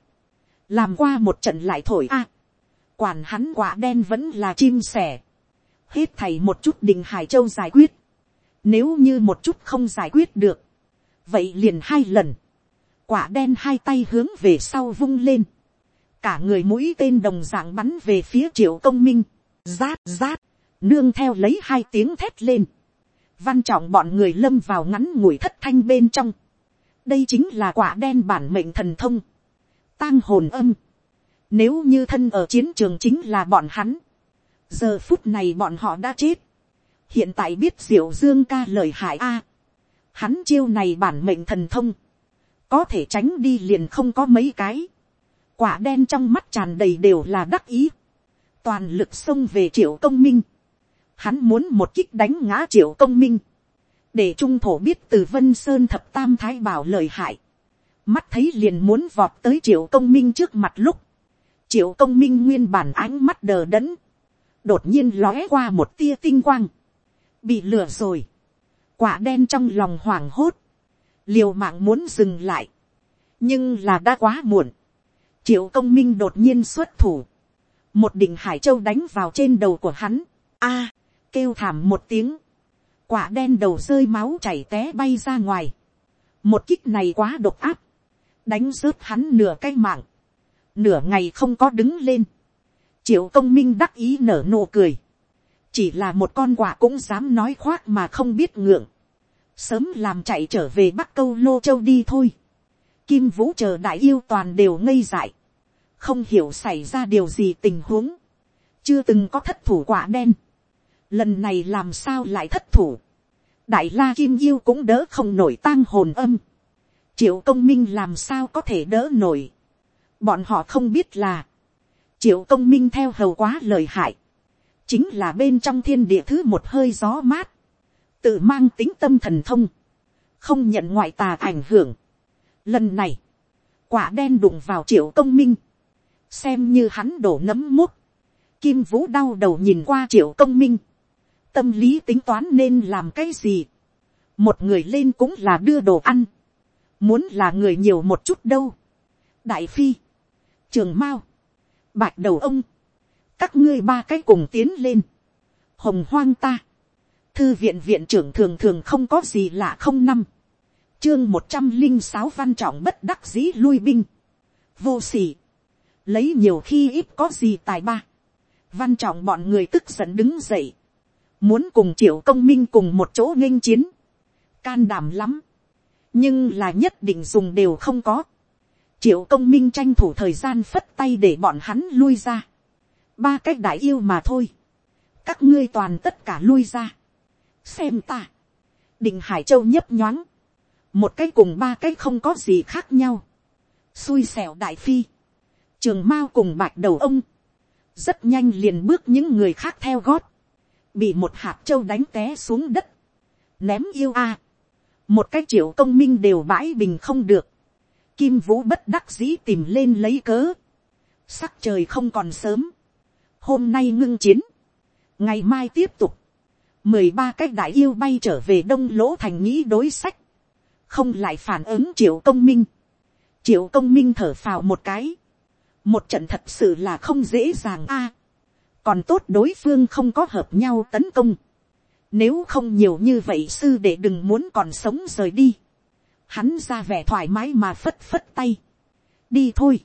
làm qua một trận lại thổi a, quản hắn quả đen vẫn là chim sẻ, hết thầy một chút đình hải châu giải quyết, nếu như một chút không giải quyết được, vậy liền hai lần, quả đen hai tay hướng về sau vung lên, cả người mũi tên đồng dạng bắn về phía triệu công minh, rát rát, nương theo lấy hai tiếng thét lên, văn trọng bọn người lâm vào ngắn ngủi thất thanh bên trong, đây chính là quả đen bản mệnh thần thông, tang hồn âm, nếu như thân ở chiến trường chính là bọn hắn, giờ phút này bọn họ đã chết, hiện tại biết diệu dương ca lời hại a, hắn chiêu này bản mệnh thần thông, có thể tránh đi liền không có mấy cái, quả đen trong mắt tràn đầy đều là đắc ý, toàn lực xông về triệu công minh, hắn muốn một kích đánh ngã triệu công minh, để trung thổ biết từ vân sơn thập tam thái bảo lời hại, mắt thấy liền muốn vọt tới triệu công minh trước mặt lúc, triệu công minh nguyên bản ánh mắt đờ đẫn, đột nhiên lóe qua một tia tinh quang, bị lừa rồi, quả đen trong lòng hoảng hốt, liều mạng muốn dừng lại, nhưng là đã quá muộn, triệu công minh đột nhiên xuất thủ, một đỉnh hải châu đánh vào trên đầu của hắn, a, kêu thảm một tiếng, quả đen đầu rơi máu chảy té bay ra ngoài, một kích này quá độc áp, đánh rớt hắn nửa cái mạng, nửa ngày không có đứng lên, triệu công minh đắc ý nở nụ cười, chỉ là một con quả cũng dám nói khoác mà không biết ngượng, sớm làm chạy trở về bắc câu lô châu đi thôi, kim vũ chờ đại yêu toàn đều ngây dại, không hiểu xảy ra điều gì tình huống, chưa từng có thất thủ quả đen, lần này làm sao lại thất thủ, đại la kim yêu cũng đỡ không nổi tang hồn âm, triệu công minh làm sao có thể đỡ nổi, bọn họ không biết là, triệu công minh theo hầu quá lời hại, chính là bên trong thiên địa thứ một hơi gió mát, tự mang tính tâm thần thông, không nhận ngoại tà ảnh hưởng. Lần này, quả đen đụng vào triệu công minh, xem như hắn đổ nấm mút, kim vũ đau đầu nhìn qua triệu công minh, tâm lý tính toán nên làm cái gì, một người lên cũng là đưa đồ ăn, muốn là người nhiều một chút đâu, đại phi, trường mao, bạch đầu ông, các ngươi ba cái cùng tiến lên, hồng hoang ta, thư viện viện trưởng thường thường không có gì lạ không năm, chương một trăm linh sáu văn trọng bất đắc dĩ lui binh, vô s ỉ lấy nhiều khi ít có gì tài ba, văn trọng bọn người tức giận đứng dậy, muốn cùng triệu công minh cùng một chỗ nghênh chiến, can đảm lắm, nhưng là nhất định dùng đều không có, triệu công minh tranh thủ thời gian phất tay để bọn hắn lui ra, ba cách đại yêu mà thôi, các ngươi toàn tất cả lui ra, xem ta, định hải châu nhấp nhoáng, một cái cùng ba cái không có gì khác nhau, xui xẻo đại phi, trường mao cùng bạch đầu ông, rất nhanh liền bước những người khác theo gót, bị một hạt châu đánh té xuống đất, ném yêu a, một cái triệu công minh đều bãi bình không được, kim vũ bất đắc dĩ tìm lên lấy cớ, sắc trời không còn sớm, hôm nay ngưng chiến, ngày mai tiếp tục, mười ba cái đại yêu bay trở về đông lỗ thành nghĩ đối sách, không lại phản ứng triệu công minh, triệu công minh thở phào một cái, một trận thật sự là không dễ dàng a, còn tốt đối phương không có hợp nhau tấn công, Nếu không nhiều như vậy sư để đừng muốn còn sống rời đi. Hắn ra vẻ thoải mái mà phất phất tay. Đi thôi.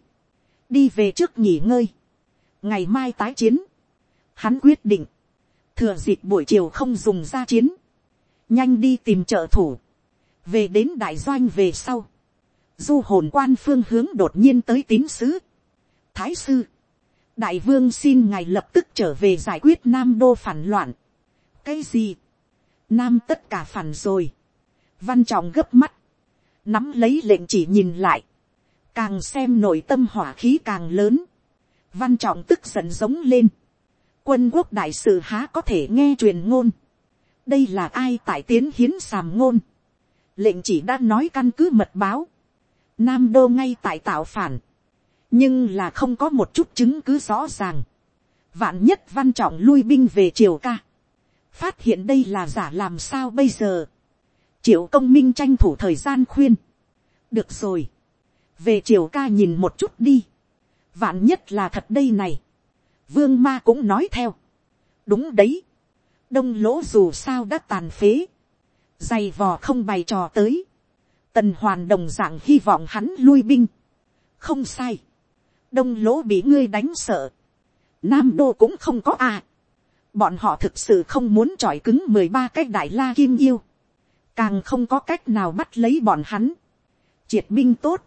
Đi về trước nghỉ ngơi. Ngày mai tái chiến. Hắn quyết định. Thừa dịp buổi chiều không dùng ra chiến. Nhanh đi tìm trợ thủ. Về đến đại doanh về sau. Du hồn quan phương hướng đột nhiên tới tín sứ. Thái sư. Đại vương xin ngài lập tức trở về giải quyết Nam Đô phản loạn. Cái gì? Nam tất cả phản rồi. Văn trọng gấp mắt. Nắm lấy lệnh chỉ nhìn lại. Càng xem nội tâm hỏa khí càng lớn. Văn trọng tức giận giống lên. Quân quốc đại sự há có thể nghe truyền ngôn. Đây là ai tại tiến hiến sàm ngôn. Lệnh chỉ đã nói căn cứ mật báo. Nam đô ngay tại tạo phản. Nhưng là không có một chút chứng cứ rõ ràng. Vạn nhất văn trọng lui binh về triều ca. Phát hiện đây là giả làm sao bây giờ. Triệu công minh tranh thủ thời gian khuyên. Được rồi. Về triều ca nhìn một chút đi. Vạn nhất là thật đây này. Vương ma cũng nói theo. Đúng đấy. Đông lỗ dù sao đã tàn phế. Dày vò không bày trò tới. Tần hoàn đồng dạng hy vọng hắn lui binh. Không sai. Đông lỗ bị ngươi đánh sợ. Nam đô cũng không có à. Bọn họ thực sự không muốn trọi cứng mười ba cái đại la kim yêu. Càng không có cách nào bắt lấy bọn hắn. Triệt binh tốt.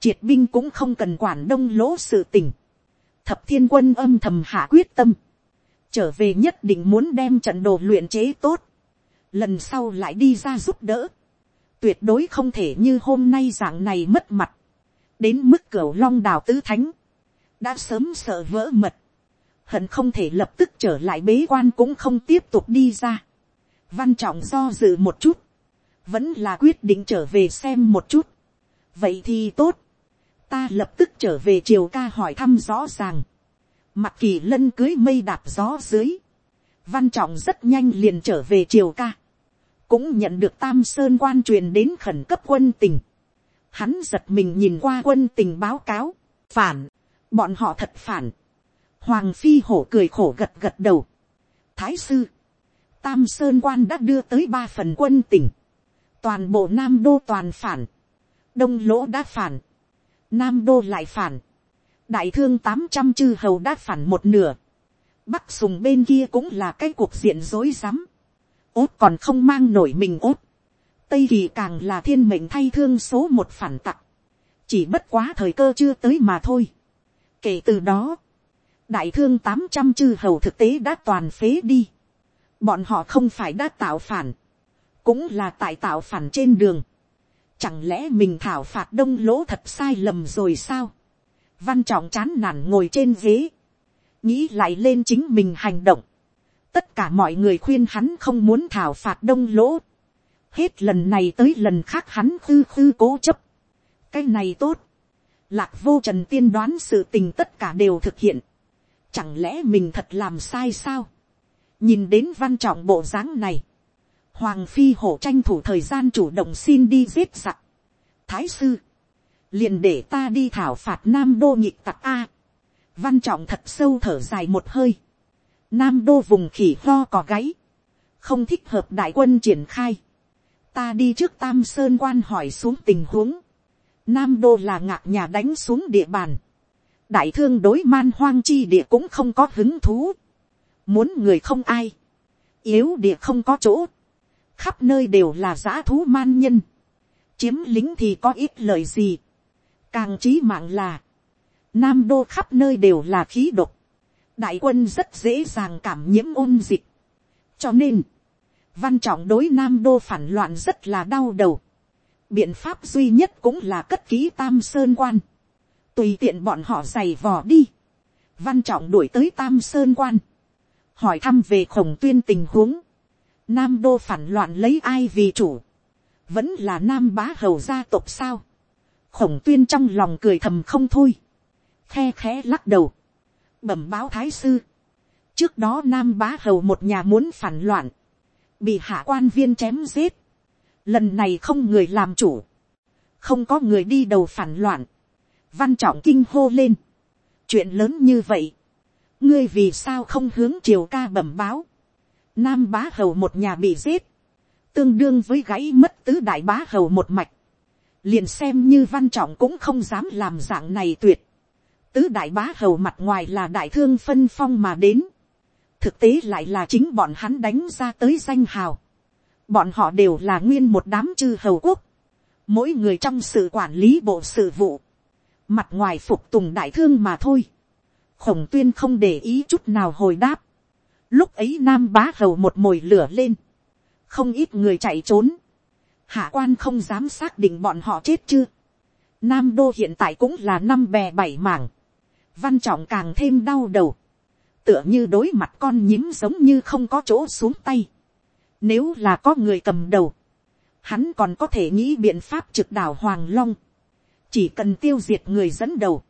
Triệt binh cũng không cần quản đông lỗ sự tình. Thập thiên quân âm thầm hạ quyết tâm. Trở về nhất định muốn đem trận đồ luyện chế tốt. Lần sau lại đi ra giúp đỡ. Tuyệt đối không thể như hôm nay dạng này mất mặt. Đến mức cửa long đào tứ thánh. Đã sớm sợ vỡ mật. Hận không thể lập tức trở lại bế quan cũng không tiếp tục đi ra. Văn trọng do dự một chút. Vẫn là quyết định trở về xem một chút. Vậy thì tốt, ta lập tức trở về triều ca hỏi thăm rõ ràng. mặt kỳ lân cưới mây đạp gió dưới. Văn trọng rất nhanh liền trở về triều ca. Cũng nhận được tam sơn quan truyền đến khẩn cấp quân tình. Hắn giật mình nhìn qua quân tình báo cáo. Phản. Bọn họ thật phản. Hoàng phi hổ cười khổ gật gật đầu. Thái sư. Tam sơn quan đã đưa tới ba phần quân tình. Toàn bộ nam đô toàn phản. Đông lỗ đã phản Nam đô lại phản. Đại thương tám trăm chư hầu đã phản một nửa. Bắc sùng bên kia cũng là cái cuộc diện rối rắm. Ốt còn không mang nổi mình ốt. Tây kỳ càng là thiên mệnh thay thương số một phản tặc. Chỉ bất quá thời cơ chưa tới mà thôi. Kể từ đó, đại thương tám trăm chư hầu thực tế đã toàn phế đi. Bọn họ không phải đã tạo phản. Cũng là tại tạo phản trên đường. Chẳng lẽ mình thảo phạt đông lỗ thật sai lầm rồi sao? Văn trọng chán nản ngồi trên ghế. Nghĩ lại lên chính mình hành động. Tất cả mọi người khuyên hắn không muốn thảo phạt đông lỗ. Hết lần này tới lần khác hắn khư khư cố chấp. Cái này tốt. Lạc vô trần tiên đoán sự tình tất cả đều thực hiện. Chẳng lẽ mình thật làm sai sao? Nhìn đến văn trọng bộ dáng này Hoàng phi hổ tranh thủ thời gian chủ động xin đi giết giặc. Thái sư. Liền để ta đi thảo phạt Nam Đô nhịp tặc A. Văn trọng thật sâu thở dài một hơi. Nam Đô vùng khỉ lo cò gáy. Không thích hợp đại quân triển khai. Ta đi trước Tam Sơn quan hỏi xuống tình huống. Nam Đô là ngạc nhà đánh xuống địa bàn. Đại thương đối man hoang chi địa cũng không có hứng thú. Muốn người không ai. Yếu địa không có chỗ khắp nơi đều là giã thú man nhân, chiếm lính thì có ít lời gì, càng trí mạng là, nam đô khắp nơi đều là khí độc, đại quân rất dễ dàng cảm nhiễm ôn dịch, cho nên, văn trọng đối nam đô phản loạn rất là đau đầu, biện pháp duy nhất cũng là cất ký tam sơn quan, tùy tiện bọn họ giày vò đi, văn trọng đuổi tới tam sơn quan, hỏi thăm về khổng tuyên tình huống, Nam đô phản loạn lấy ai vì chủ. Vẫn là nam bá hầu gia tộc sao. Khổng tuyên trong lòng cười thầm không thôi. Khe khẽ lắc đầu. Bẩm báo thái sư. Trước đó nam bá hầu một nhà muốn phản loạn. Bị hạ quan viên chém giết. Lần này không người làm chủ. Không có người đi đầu phản loạn. Văn trọng kinh hô lên. Chuyện lớn như vậy. Ngươi vì sao không hướng triều ca bẩm báo nam bá hầu một nhà bị giết, tương đương với gãy mất tứ đại bá hầu một mạch, liền xem như văn trọng cũng không dám làm dạng này tuyệt, tứ đại bá hầu mặt ngoài là đại thương phân phong mà đến, thực tế lại là chính bọn hắn đánh ra tới danh hào, bọn họ đều là nguyên một đám chư hầu quốc, mỗi người trong sự quản lý bộ sự vụ, mặt ngoài phục tùng đại thương mà thôi, khổng tuyên không để ý chút nào hồi đáp, lúc ấy nam bá hầu một mồi lửa lên, không ít người chạy trốn, hạ quan không dám xác định bọn họ chết chưa, nam đô hiện tại cũng là năm bè bảy mảng, văn trọng càng thêm đau đầu, tựa như đối mặt con nhím giống như không có chỗ xuống tay, nếu là có người cầm đầu, hắn còn có thể nghĩ biện pháp trực đảo hoàng long, chỉ cần tiêu diệt người dẫn đầu,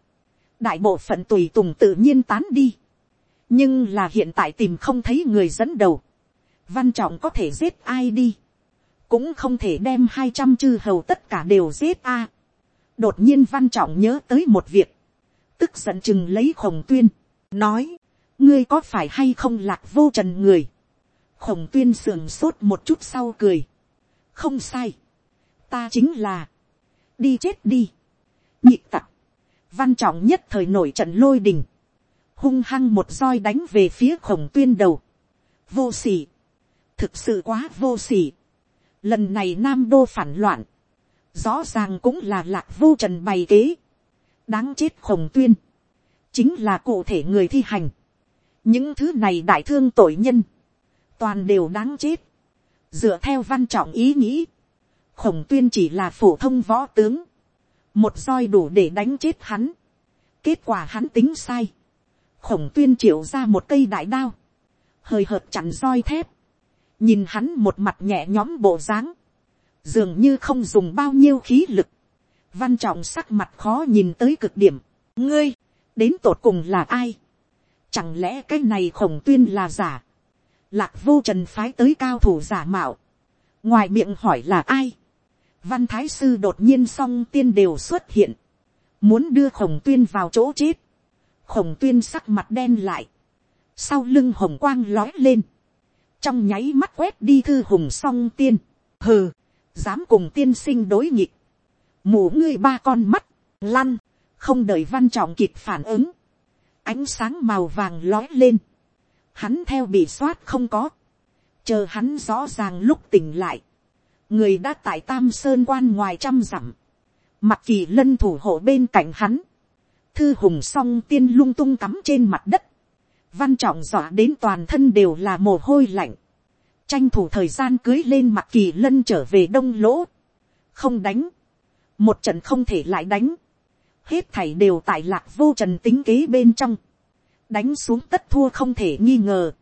đại bộ phận tùy tùng tự nhiên tán đi, nhưng là hiện tại tìm không thấy người dẫn đầu, văn trọng có thể giết ai đi, cũng không thể đem hai trăm chư hầu tất cả đều giết a. đột nhiên văn trọng nhớ tới một việc, tức giận chừng lấy khổng tuyên, nói, ngươi có phải hay không lạc vô trần người, khổng tuyên sườn sốt một chút sau cười, không sai, ta chính là, đi chết đi, nhịp tặc, văn trọng nhất thời nổi trận lôi đình, hung hăng một roi đánh về phía khổng tuyên đầu, vô s ỉ thực sự quá vô s ỉ lần này nam đô phản loạn, rõ ràng cũng là lạc vô trần bày kế, đáng chết khổng tuyên, chính là cụ thể người thi hành, những thứ này đại thương tội nhân, toàn đều đáng chết, dựa theo văn trọng ý nghĩ, khổng tuyên chỉ là phổ thông võ tướng, một roi đủ để đánh chết hắn, kết quả hắn tính sai, khổng tuyên triệu ra một cây đại đao, hơi hợt chặn roi thép, nhìn hắn một mặt nhẹ nhõm bộ dáng, dường như không dùng bao nhiêu khí lực, văn trọng sắc mặt khó nhìn tới cực điểm, ngươi, đến tột cùng là ai, chẳng lẽ cái này khổng tuyên là giả, lạc vô trần phái tới cao thủ giả mạo, ngoài miệng hỏi là ai, văn thái sư đột nhiên song tiên đều xuất hiện, muốn đưa khổng tuyên vào chỗ chết, khổng tuyên sắc mặt đen lại, sau lưng hồng quang lói lên, trong nháy mắt quét đi thư hùng song tiên, hừ, dám cùng tiên sinh đối nghịch, mù ngươi ba con mắt, lăn, không đợi văn trọng kịp phản ứng, ánh sáng màu vàng lói lên, hắn theo bị soát không có, chờ hắn rõ ràng lúc tỉnh lại, người đã tại tam sơn quan ngoài trăm dặm, mặt kỳ lân thủ hộ bên cạnh hắn, thư hùng song tiên lung tung cắm trên mặt đất, văn trọng dọa đến toàn thân đều là mồ hôi lạnh, tranh thủ thời gian cưới lên mặt kỳ lân trở về đông lỗ, không đánh, một trận không thể lại đánh, hết thảy đều tại lạc vô trần tính kế bên trong, đánh xuống tất thua không thể nghi ngờ,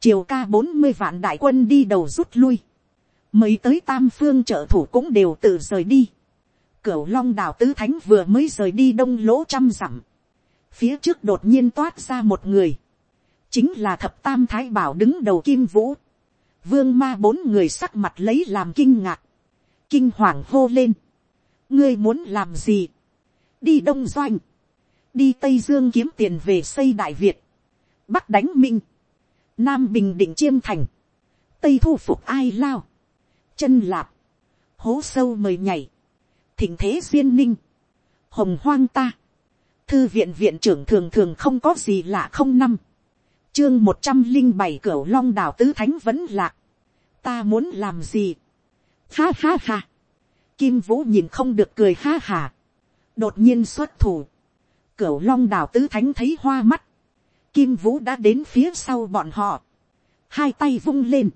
chiều ca bốn mươi vạn đại quân đi đầu rút lui, mới tới tam phương trợ thủ cũng đều tự rời đi, cửu long đào tứ thánh vừa mới rời đi đông lỗ trăm dặm, phía trước đột nhiên toát ra một người, chính là thập tam thái bảo đứng đầu kim vũ, vương ma bốn người sắc mặt lấy làm kinh ngạc, kinh hoàng hô lên, ngươi muốn làm gì, đi đông doanh, đi tây dương kiếm tiền về xây đại việt, bắc đánh minh, nam bình định chiêm thành, tây thu phục ai lao, chân lạp, hố sâu mời nhảy, thỉnh thế duyên ninh, hồng hoang ta, thư viện viện trưởng thường thường không có gì lạ không năm, chương một trăm linh bảy cửa long đảo tứ thánh vẫn lạc, ta muốn làm gì, ha ha ha, kim vũ nhìn không được cười ha hà, đột nhiên xuất thủ, cửu long đảo tứ thánh thấy hoa mắt, kim vũ đã đến phía sau bọn họ, hai tay vung lên,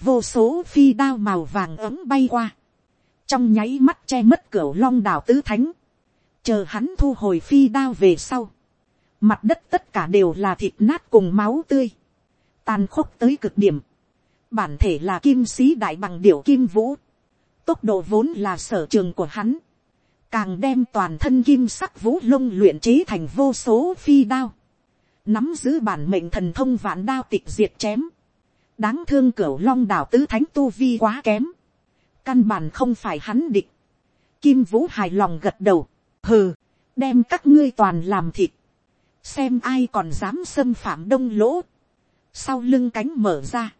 vô số phi đao màu vàng ấm bay qua, trong nháy mắt che mất cửu long đảo tứ thánh, chờ hắn thu hồi phi đao về sau, mặt đất tất cả đều là thịt nát cùng máu tươi, tàn khốc tới cực điểm, bản thể là kim sĩ đại bằng điểu kim vũ, tốc độ vốn là sở trường của hắn, càng đem toàn thân kim sắc vũ lông luyện chế thành vô số phi đao, nắm giữ bản mệnh thần thông vạn đao tịch diệt chém, đáng thương cửu long đảo tứ thánh tu vi quá kém, căn bản không phải hắn địch, kim vũ hài lòng gật đầu, hừ, đem các ngươi toàn làm thịt, xem ai còn dám xâm phạm đông lỗ, sau lưng cánh mở ra,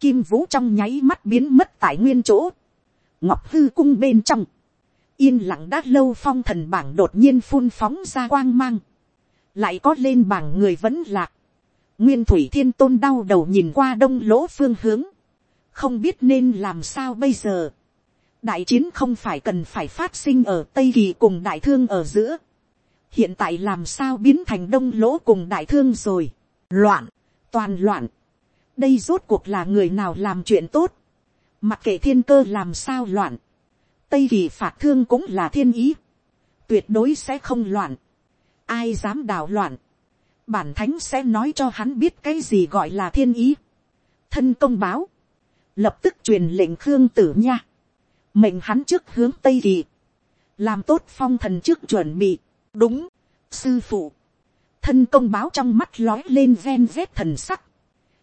kim vũ trong nháy mắt biến mất tại nguyên chỗ, ngọc hư cung bên trong, yên lặng đã lâu phong thần bảng đột nhiên phun phóng ra quang mang, lại có lên bảng người vẫn lạc, nguyên thủy thiên tôn đau đầu nhìn qua đông lỗ phương hướng, không biết nên làm sao bây giờ, đại chiến không phải cần phải phát sinh ở tây kỳ cùng đại thương ở giữa, hiện tại làm sao biến thành đông lỗ cùng đại thương rồi, loạn, toàn loạn, đây rốt cuộc là người nào làm chuyện tốt, mặc kệ thiên cơ làm sao loạn, tây kỳ phạt thương cũng là thiên ý, tuyệt đối sẽ không loạn, ai dám đào loạn, bản thánh sẽ nói cho hắn biết cái gì gọi là thiên ý, thân công báo, lập tức truyền lệnh khương tử nha, mệnh hắn trước hướng tây kỳ, làm tốt phong thần trước chuẩn bị, đúng, sư phụ, thân công báo trong mắt lói lên ven vét thần sắc,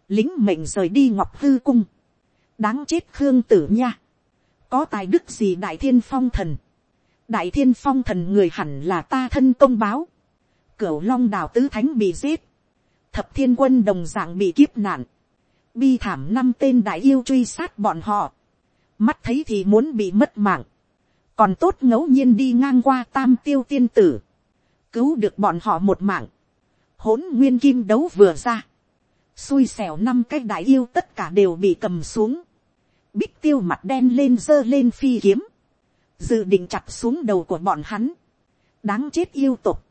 lính mệnh rời đi ngọc hư cung, đáng chết khương tử nha, có tài đức gì đại thiên phong thần, đại thiên phong thần người hẳn là ta thân công báo, cửu long đào tứ thánh bị giết, thập thiên quân đồng d ạ n g bị kiếp nạn, bi thảm năm tên đại yêu truy sát bọn họ, mắt thấy thì muốn bị mất mạng, còn tốt ngẫu nhiên đi ngang qua tam tiêu tiên tử, cứu được bọn họ một mạng, hỗn nguyên kim đấu vừa ra, xui xẻo năm cái đại yêu tất cả đều bị cầm xuống, bích tiêu mặt đen lên giơ lên phi kiếm, dự định chặt xuống đầu của bọn hắn, đáng chết yêu tục,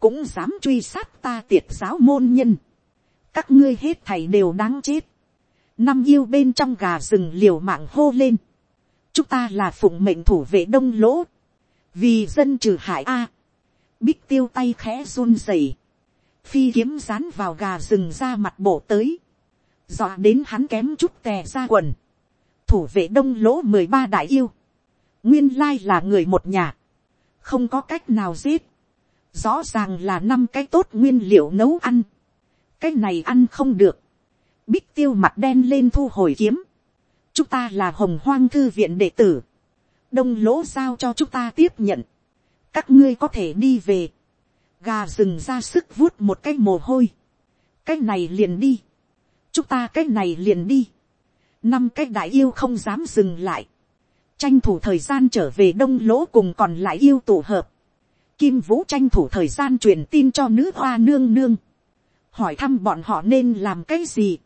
cũng dám truy sát ta tiệt giáo môn nhân, các ngươi hết thầy đều đáng chết, năm yêu bên trong gà rừng liều mạng hô lên, chúng ta là phụng mệnh thủ vệ đông lỗ, vì dân trừ hại a, bích tiêu tay khẽ run rẩy, phi kiếm rán vào gà rừng ra mặt bổ tới, dọa đến hắn kém chút tè ra quần, thủ vệ đông lỗ mười ba đại yêu, nguyên lai là người một nhà, không có cách nào giết, rõ ràng là năm cái tốt nguyên liệu nấu ăn, cái này ăn không được, bích tiêu mặt đen lên thu hồi kiếm, chúng ta là hồng hoang thư viện đệ tử, đông lỗ giao cho chúng ta tiếp nhận, các ngươi có thể đi về, gà rừng ra sức vuốt một cái mồ hôi, cái này liền đi, chúng ta cái này liền đi, năm cái đại yêu không dám dừng lại, tranh thủ thời gian trở về đông lỗ cùng còn lại yêu tụ hợp, Kim Vũ tranh thủ thời gian truyền tin cho nữ hoa nương nương. Hỏi thăm bọn họ nên làm cái gì.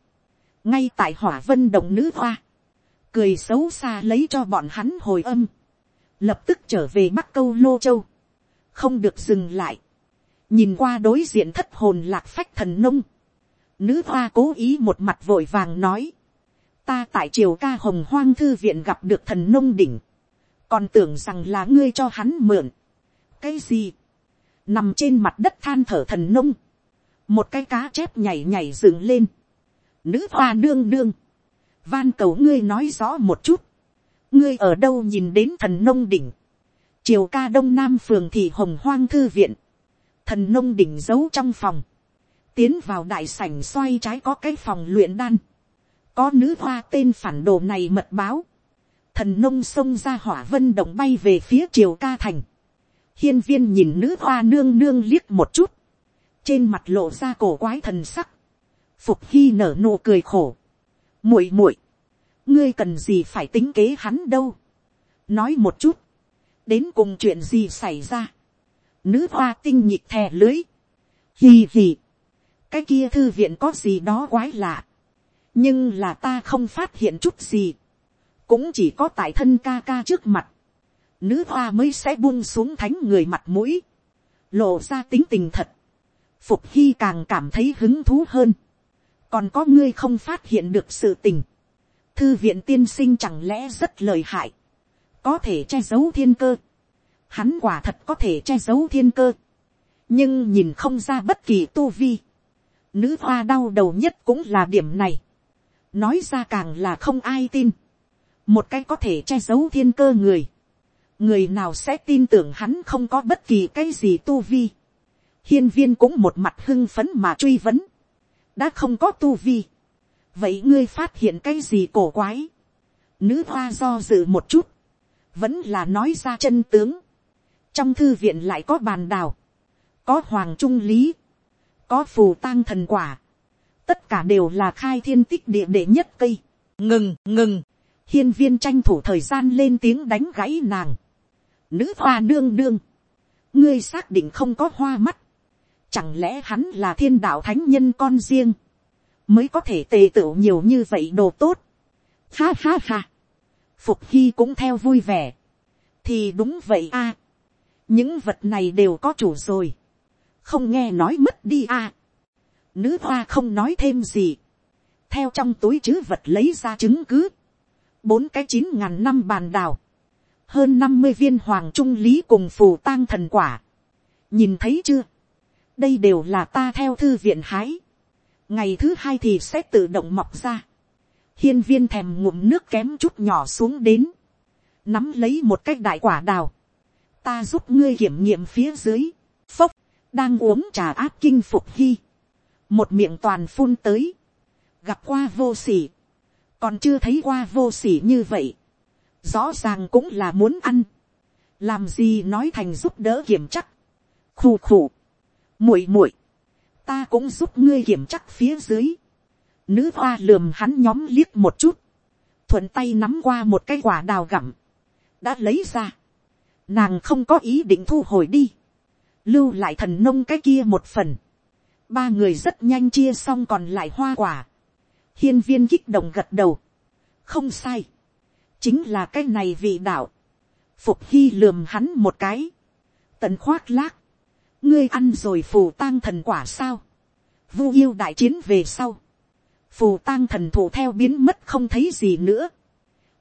Ngay tại hỏa vân động nữ hoa. Cười xấu xa lấy cho bọn hắn hồi âm. Lập tức trở về Bắc Câu Lô Châu. Không được dừng lại. Nhìn qua đối diện thất hồn lạc phách thần nông. Nữ hoa cố ý một mặt vội vàng nói. Ta tại triều ca hồng hoang thư viện gặp được thần nông đỉnh. Còn tưởng rằng là ngươi cho hắn mượn. Cái gì, nằm trên mặt đất than thở thần nông, một cái cá chép nhảy nhảy dựng lên, nữ hoa đương đương, van cầu ngươi nói rõ một chút, ngươi ở đâu nhìn đến thần nông đỉnh, triều ca đông nam phường thì hồng hoang thư viện, thần nông đỉnh giấu trong phòng, tiến vào đại sảnh xoay trái có cái phòng luyện đan, có nữ hoa tên phản đồ này mật báo, thần nông xông ra hỏa vân động bay về phía triều ca thành, hiên viên nhìn nữ hoa nương nương liếc một chút, trên mặt lộ ra cổ quái thần sắc, phục hy nở nụ cười khổ, muội muội, ngươi cần gì phải tính kế hắn đâu, nói một chút, đến cùng chuyện gì xảy ra, nữ hoa tinh nhịp thè lưới, hì hì, cái kia thư viện có gì đó quái lạ, nhưng là ta không phát hiện chút gì, cũng chỉ có tại thân ca ca trước mặt, nữ hoa mới sẽ buông xuống thánh người mặt mũi, lộ ra tính tình thật, phục hy càng cảm thấy hứng thú hơn, còn có ngươi không phát hiện được sự tình, thư viện tiên sinh chẳng lẽ rất lời hại, có thể che giấu thiên cơ, hắn quả thật có thể che giấu thiên cơ, nhưng nhìn không ra bất kỳ tu vi, nữ hoa đau đầu nhất cũng là điểm này, nói ra càng là không ai tin, một cái có thể che giấu thiên cơ người, người nào sẽ tin tưởng hắn không có bất kỳ cái gì tu vi. hiên viên cũng một mặt hưng phấn mà truy vấn. đã không có tu vi. vậy ngươi phát hiện cái gì cổ quái. nữ hoa do dự một chút. vẫn là nói ra chân tướng. trong thư viện lại có bàn đào. có hoàng trung lý. có phù tang thần quả tất cả đều là khai thiên tích địa đệ nhất cây. ngừng ngừng, hiên viên tranh thủ thời gian lên tiếng đánh gãy nàng, nữ hoa đương đương ngươi xác định không có hoa mắt, chẳng lẽ hắn là thiên đạo thánh nhân con riêng, mới có thể tề tựu nhiều như vậy đồ tốt, ha ha ha, phục hy cũng theo vui vẻ, thì đúng vậy a, những vật này đều có chủ rồi, không nghe nói mất đi a, nữ hoa không nói thêm gì, theo trong túi chứ vật lấy ra chứng cứ, bốn cái chín ngàn năm bàn đào, hơn năm mươi viên hoàng trung lý cùng phù tang thần quả, nhìn thấy chưa, đây đều là ta theo thư viện hái, ngày thứ hai thì sẽ tự động mọc ra, hiên viên thèm ngụm nước kém chút nhỏ xuống đến, nắm lấy một cái đại quả đào, ta giúp ngươi kiểm nghiệm phía dưới, phốc, đang uống trà áp kinh phục hy, một miệng toàn phun tới, gặp qua vô s ỉ còn chưa thấy qua vô s ỉ như vậy, rõ ràng cũng là muốn ăn, làm gì nói thành giúp đỡ kiểm chắc, khù khù, muội muội, ta cũng giúp ngươi kiểm chắc phía dưới, nữ hoa lườm hắn nhóm liếc một chút, thuận tay nắm qua một cái quả đào gặm, đã lấy ra, nàng không có ý định thu hồi đi, lưu lại thần nông cái kia một phần, ba người rất nhanh chia xong còn lại hoa quả, hiên viên kích động gật đầu, không sai, chính là cái này vị đạo, phục hy lườm hắn một cái, tận khoác lác, ngươi ăn rồi phù tang thần quả sao, vu yêu đại chiến về sau, phù tang thần thủ theo biến mất không thấy gì nữa,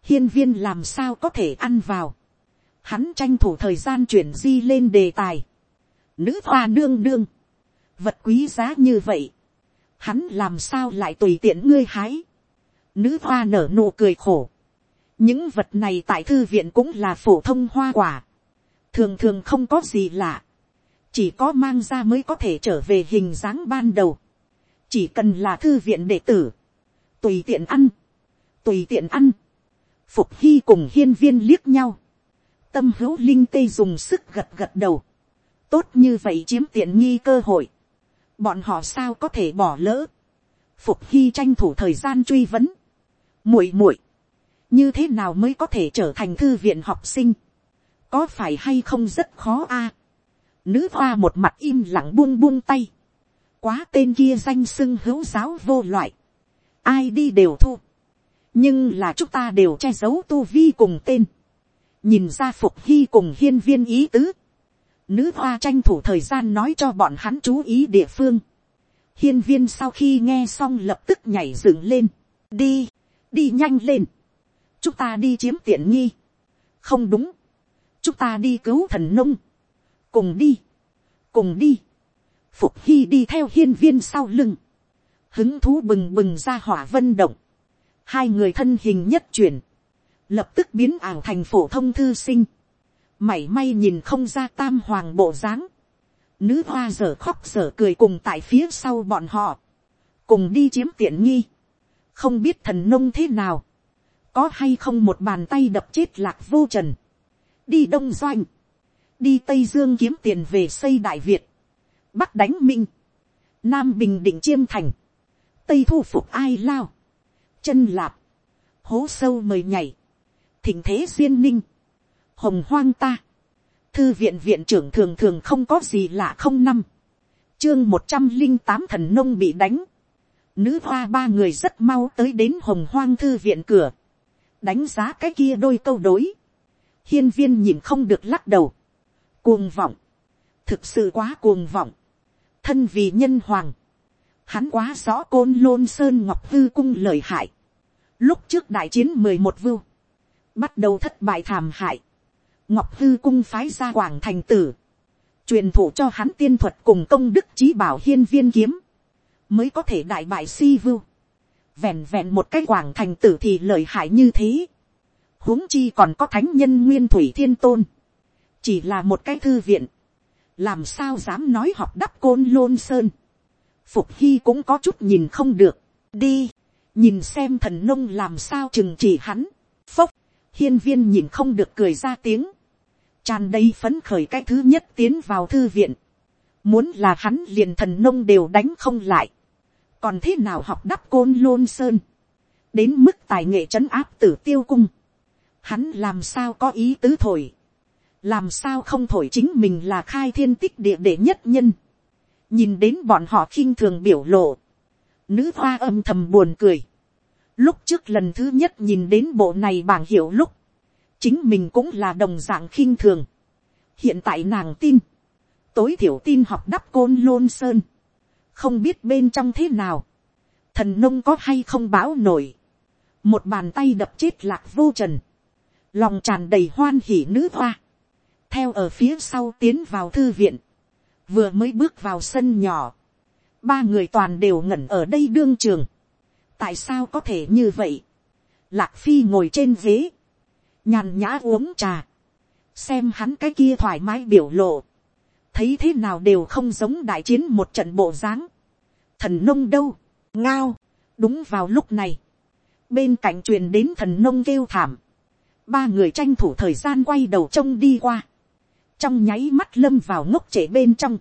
hiên viên làm sao có thể ăn vào, hắn tranh thủ thời gian chuyển di lên đề tài, nữ hoa nương nương, vật quý giá như vậy, hắn làm sao lại tùy tiện ngươi hái, nữ hoa nở nụ cười khổ, những vật này tại thư viện cũng là phổ thông hoa quả, thường thường không có gì lạ, chỉ có mang ra mới có thể trở về hình dáng ban đầu, chỉ cần là thư viện đệ tử, tùy tiện ăn, tùy tiện ăn, phục hy cùng hiên viên liếc nhau, tâm hữu linh tê dùng sức gật gật đầu, tốt như vậy chiếm tiện nghi cơ hội, bọn họ sao có thể bỏ lỡ, phục hy tranh thủ thời gian truy vấn, muội muội, như thế nào mới có thể trở thành thư viện học sinh, có phải hay không rất khó a, nữ hoa một mặt im lặng buông buông tay, quá tên kia danh sưng hữu giáo vô loại, ai đi đều thu, nhưng là chúng ta đều che giấu tu vi cùng tên, nhìn ra phục hy cùng hiên viên ý tứ, nữ hoa tranh thủ thời gian nói cho bọn hắn chú ý địa phương, hiên viên sau khi nghe xong lập tức nhảy dựng lên, đi, đi nhanh lên, chúng ta đi chiếm tiện nghi, không đúng, chúng ta đi cứu thần nông, cùng đi, cùng đi, phục hy đi theo hiên viên sau lưng, hứng thú bừng bừng ra hỏa vân động, hai người thân hình nhất chuyển, lập tức biến ảo thành phổ thông thư sinh, mảy may nhìn không ra tam hoàng bộ dáng, nữ hoa dở khóc dở cười cùng tại phía sau bọn họ, cùng đi chiếm tiện nghi, không biết thần nông thế nào, có hay không một bàn tay đập chết lạc vô trần, đi đông doanh, đi tây dương kiếm tiền về xây đại việt, bắc đánh minh, nam bình định chiêm thành, tây thu phục ai lao, chân lạp, hố sâu mời nhảy, thỉnh thế duyên ninh, hồng hoang ta, thư viện viện trưởng thường thường không có gì lạ không năm, chương một trăm linh tám thần nông bị đánh, nữ hoa ba người rất mau tới đến hồng hoang thư viện cửa, đánh giá cái kia đôi câu đối, hiên viên nhìn không được lắc đầu, cuồng vọng, thực sự quá cuồng vọng, thân vì nhân hoàng, hắn quá rõ côn lôn sơn ngọc hư cung lời hại, lúc trước đại chiến mười một vưu, bắt đầu thất bại thảm hại, ngọc hư cung phái ra quảng thành tử, truyền thụ cho hắn tiên thuật cùng công đức trí bảo hiên viên kiếm, mới có thể đại bại si vưu, vẹn vẹn một cái quảng thành tử thì lợi hại như thế, huống chi còn có thánh nhân nguyên thủy thiên tôn, chỉ là một cái thư viện, làm sao dám nói học đắp côn lôn sơn, phục hy cũng có chút nhìn không được, đi, nhìn xem thần nông làm sao chừng chỉ hắn, phốc, hiên viên nhìn không được cười ra tiếng, tràn đầy phấn khởi cái thứ nhất tiến vào thư viện, muốn là hắn liền thần nông đều đánh không lại, còn thế nào học đắp côn lôn sơn, đến mức tài nghệ trấn áp tử tiêu cung, hắn làm sao có ý tứ thổi, làm sao không thổi chính mình là khai thiên tích địa để nhất nhân, nhìn đến bọn họ khinh thường biểu lộ, nữ hoa âm thầm buồn cười, lúc trước lần thứ nhất nhìn đến bộ này bảng hiệu lúc, chính mình cũng là đồng dạng khinh thường, hiện tại nàng tin, tối thiểu tin học đắp côn lôn sơn, không biết bên trong thế nào, thần nông có hay không báo nổi, một bàn tay đập chết lạc vô trần, lòng tràn đầy hoan hỉ nữ hoa, theo ở phía sau tiến vào thư viện, vừa mới bước vào sân nhỏ, ba người toàn đều ngẩn ở đây đương trường, tại sao có thể như vậy, lạc phi ngồi trên ghế, nhàn nhã uống trà, xem hắn cái kia thoải mái biểu lộ, thấy thế nào đều không giống đại chiến một trận bộ dáng, thần nông đâu, ngao, đúng vào lúc này, bên cạnh truyền đến thần nông kêu thảm, ba người tranh thủ thời gian quay đầu trông đi qua, trong nháy mắt lâm vào ngốc trễ bên trong,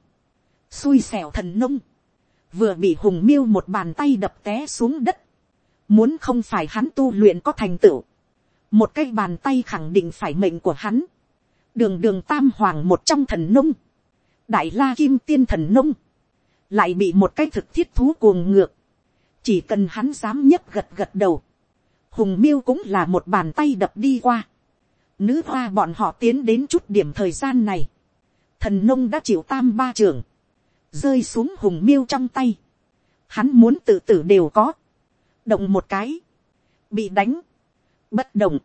xui xẻo thần nông, vừa bị hùng miêu một bàn tay đập té xuống đất, muốn không phải hắn tu luyện có thành tựu, một cái bàn tay khẳng định phải mệnh của hắn, đường đường tam hoàng một trong thần nông, đại la kim tiên thần nông, lại bị một cái thực thiết thú cuồng ngược, chỉ cần hắn dám nhấc gật gật đầu, hùng miêu cũng là một bàn tay đập đi qua, nữ hoa bọn họ tiến đến chút điểm thời gian này, thần nông đã chịu tam ba trưởng, rơi xuống hùng miêu trong tay, hắn muốn tự tử đều có, động một cái, bị đánh, bất động,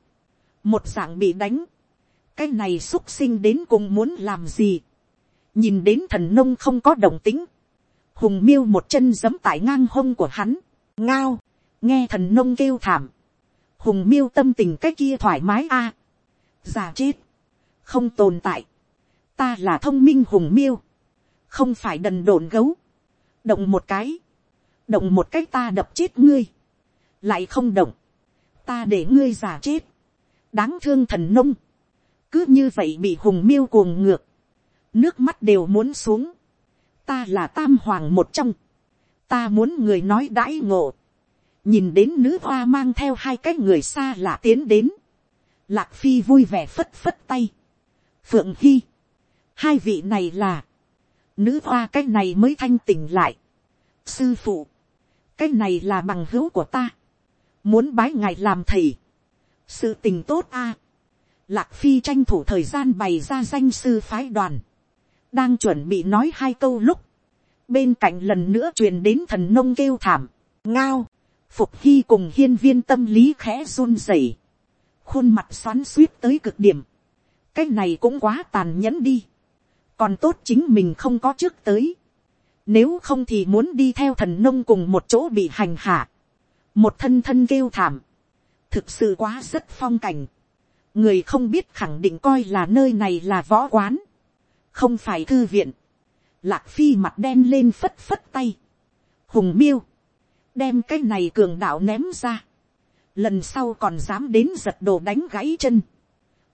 một dạng bị đánh, cái này x u ấ t sinh đến cùng muốn làm gì, nhìn đến thần nông không có đồng tính, hùng miêu một chân giấm tại ngang hông của hắn, ngao, nghe thần nông kêu thảm, hùng miêu tâm tình cái kia thoải mái a, à. già chết, không tồn tại, ta là thông minh hùng miêu, không phải đần độn gấu, động một cái, động một cái ta đập chết ngươi, lại không động, ta để ngươi giả chết, đáng thương thần nông, cứ như vậy bị hùng miêu cuồng ngược, nước mắt đều muốn xuống, ta là tam hoàng một trong, ta muốn người nói đãi ngộ, nhìn đến nữ hoa mang theo hai cái người xa lạ tiến đến, lạc phi vui vẻ phất phất tay, phượng hy, hai vị này là, nữ hoa cái này mới thanh tỉnh lại, sư phụ, cái này là bằng hữu của ta, muốn bái ngài làm thầy, sự tình tốt a. lạc phi tranh thủ thời gian bày ra danh sư phái đoàn, đang chuẩn bị nói hai câu lúc, bên cạnh lần nữa truyền đến thần nông kêu thảm, ngao, phục hy cùng hiên viên tâm lý khẽ run rẩy, khuôn mặt xoắn suýt tới cực điểm, cái này cũng quá tàn nhẫn đi, còn tốt chính mình không có trước tới, nếu không thì muốn đi theo thần nông cùng một chỗ bị hành hạ, một thân thân kêu thảm, thực sự quá rất phong cảnh. người không biết khẳng định coi là nơi này là võ quán, không phải thư viện. lạc phi mặt đen lên phất phất tay. hùng miêu, đem cái này cường đạo ném ra. lần sau còn dám đến giật đồ đánh gãy chân.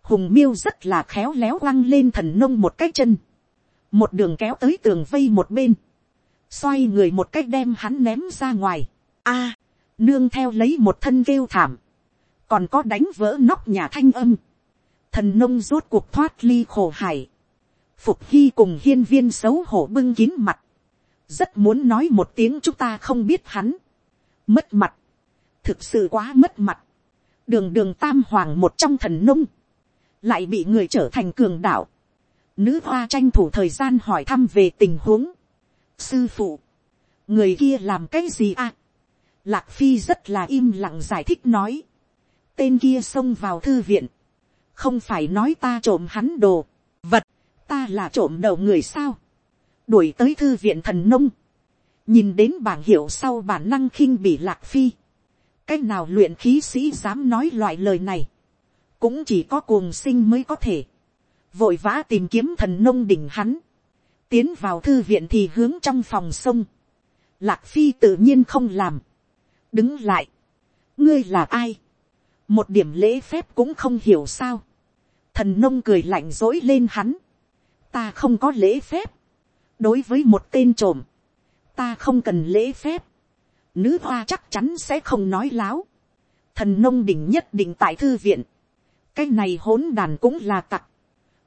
hùng miêu rất là khéo léo quăng lên thần nông một cái chân. một đường kéo tới tường vây một bên. xoay người một cách đem hắn ném ra ngoài. a, nương theo lấy một thân kêu thảm. Còn có đánh vỡ nóc nhà thanh âm, thần nông rốt cuộc thoát ly khổ hải, phục hy cùng hiên viên xấu hổ bưng kín mặt, rất muốn nói một tiếng chúng ta không biết hắn, mất mặt, thực sự quá mất mặt, đường đường tam hoàng một trong thần nông, lại bị người trở thành cường đạo, nữ hoa tranh thủ thời gian hỏi thăm về tình huống, sư phụ, người kia làm cái gì à, lạc phi rất là im lặng giải thích nói, tên kia xông vào thư viện, không phải nói ta trộm hắn đồ, vật, ta là trộm đầu người sao, đuổi tới thư viện thần nông, nhìn đến bảng hiệu sau bản năng khinh bị lạc phi, cái nào luyện khí sĩ dám nói loại lời này, cũng chỉ có cuồng sinh mới có thể, vội vã tìm kiếm thần nông đỉnh hắn, tiến vào thư viện thì hướng trong phòng sông, lạc phi tự nhiên không làm, đứng lại, ngươi là ai, một điểm lễ phép cũng không hiểu sao. thần nông cười lạnh dỗi lên hắn. ta không có lễ phép. đối với một tên trộm, ta không cần lễ phép. nữ hoa chắc chắn sẽ không nói láo. thần nông đỉnh nhất định tại thư viện, cái này hỗn đàn cũng là tặc,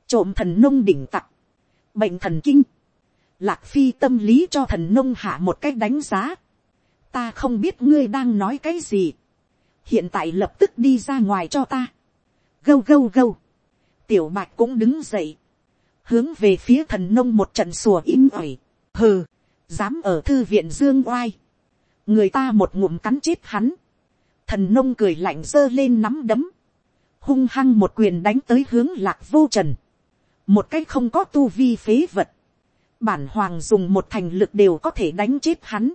trộm thần nông đỉnh tặc, bệnh thần kinh, lạc phi tâm lý cho thần nông hạ một cách đánh giá, ta không biết ngươi đang nói cái gì, hiện tại lập tức đi ra ngoài cho ta, gâu gâu gâu, tiểu bạch cũng đứng dậy, hướng về phía thần nông một trận sùa im ỏi, hừ, dám ở thư viện dương oai, người ta một ngụm cắn chết hắn, thần nông cười lạnh giơ lên nắm đấm, hung hăng một quyền đánh tới hướng lạc vô trần, một cái không có tu vi phế vật, bản hoàng dùng một thành lực đều có thể đánh chết hắn,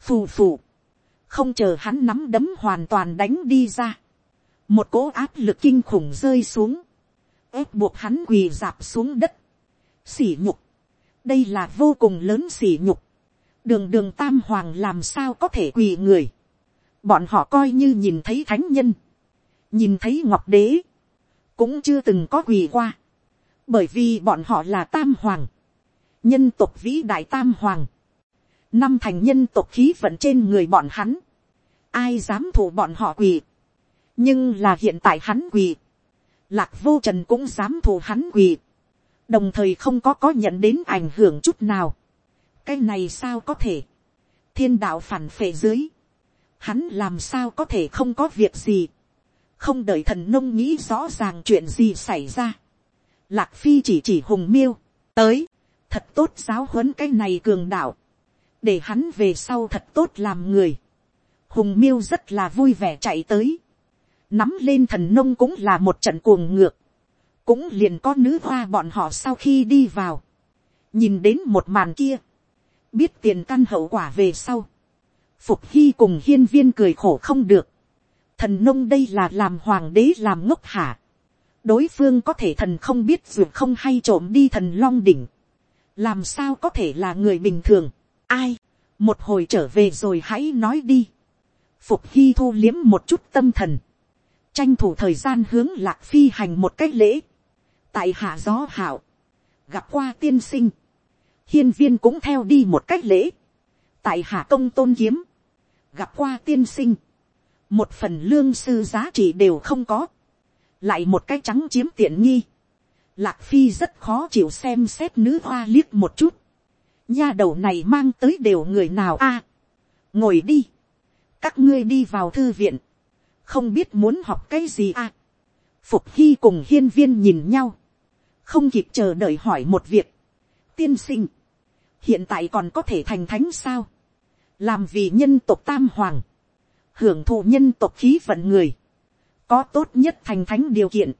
phù phù, không chờ hắn nắm đấm hoàn toàn đánh đi ra, một cỗ áp lực kinh khủng rơi xuống, ép buộc hắn quỳ dạp xuống đất, xỉ nhục, đây là vô cùng lớn xỉ nhục, đường đường tam hoàng làm sao có thể quỳ người, bọn họ coi như nhìn thấy thánh nhân, nhìn thấy ngọc đế, cũng chưa từng có quỳ qua, bởi vì bọn họ là tam hoàng, nhân tộc vĩ đại tam hoàng, năm thành nhân tộc khí vận trên người bọn hắn, ai dám thủ bọn họ quỳ, nhưng là hiện tại hắn quỳ, lạc vô trần cũng dám thủ hắn quỳ, đồng thời không có có nhận đến ảnh hưởng chút nào. cái này sao có thể, thiên đạo phản phệ dưới, hắn làm sao có thể không có việc gì, không đợi thần nông nghĩ rõ ràng chuyện gì xảy ra. Lạc phi chỉ chỉ hùng miêu, tới, thật tốt giáo huấn cái này cường đạo, để hắn về sau thật tốt làm người. Hùng miêu rất là vui vẻ chạy tới, nắm lên thần nông cũng là một trận cuồng ngược, cũng liền có nữ hoa bọn họ sau khi đi vào, nhìn đến một màn kia, biết tiền căn hậu quả về sau, phục hy cùng hiên viên cười khổ không được, thần nông đây là làm hoàng đế làm ngốc hả, đối phương có thể thần không biết dù không hay trộm đi thần long đỉnh, làm sao có thể là người bình thường, ai, một hồi trở về rồi hãy nói đi, phục hy thu liếm một chút tâm thần, tranh thủ thời gian hướng lạc phi hành một cách lễ, tại hạ gió hảo, gặp qua tiên sinh, hiên viên cũng theo đi một cách lễ, tại hạ công tôn kiếm, gặp qua tiên sinh, một phần lương sư giá trị đều không có, lại một cái trắng chiếm tiện nghi, lạc phi rất khó chịu xem xét nữ hoa liếc một chút, nha đầu này mang tới đều người nào a, ngồi đi, các ngươi đi vào thư viện, không biết muốn học cái gì a, phục hy cùng hiên viên nhìn nhau, không kịp chờ đợi hỏi một việc, tiên sinh, hiện tại còn có thể thành thánh sao, làm vì nhân tộc tam hoàng, hưởng thụ nhân tộc khí vận người, có tốt nhất thành thánh điều kiện,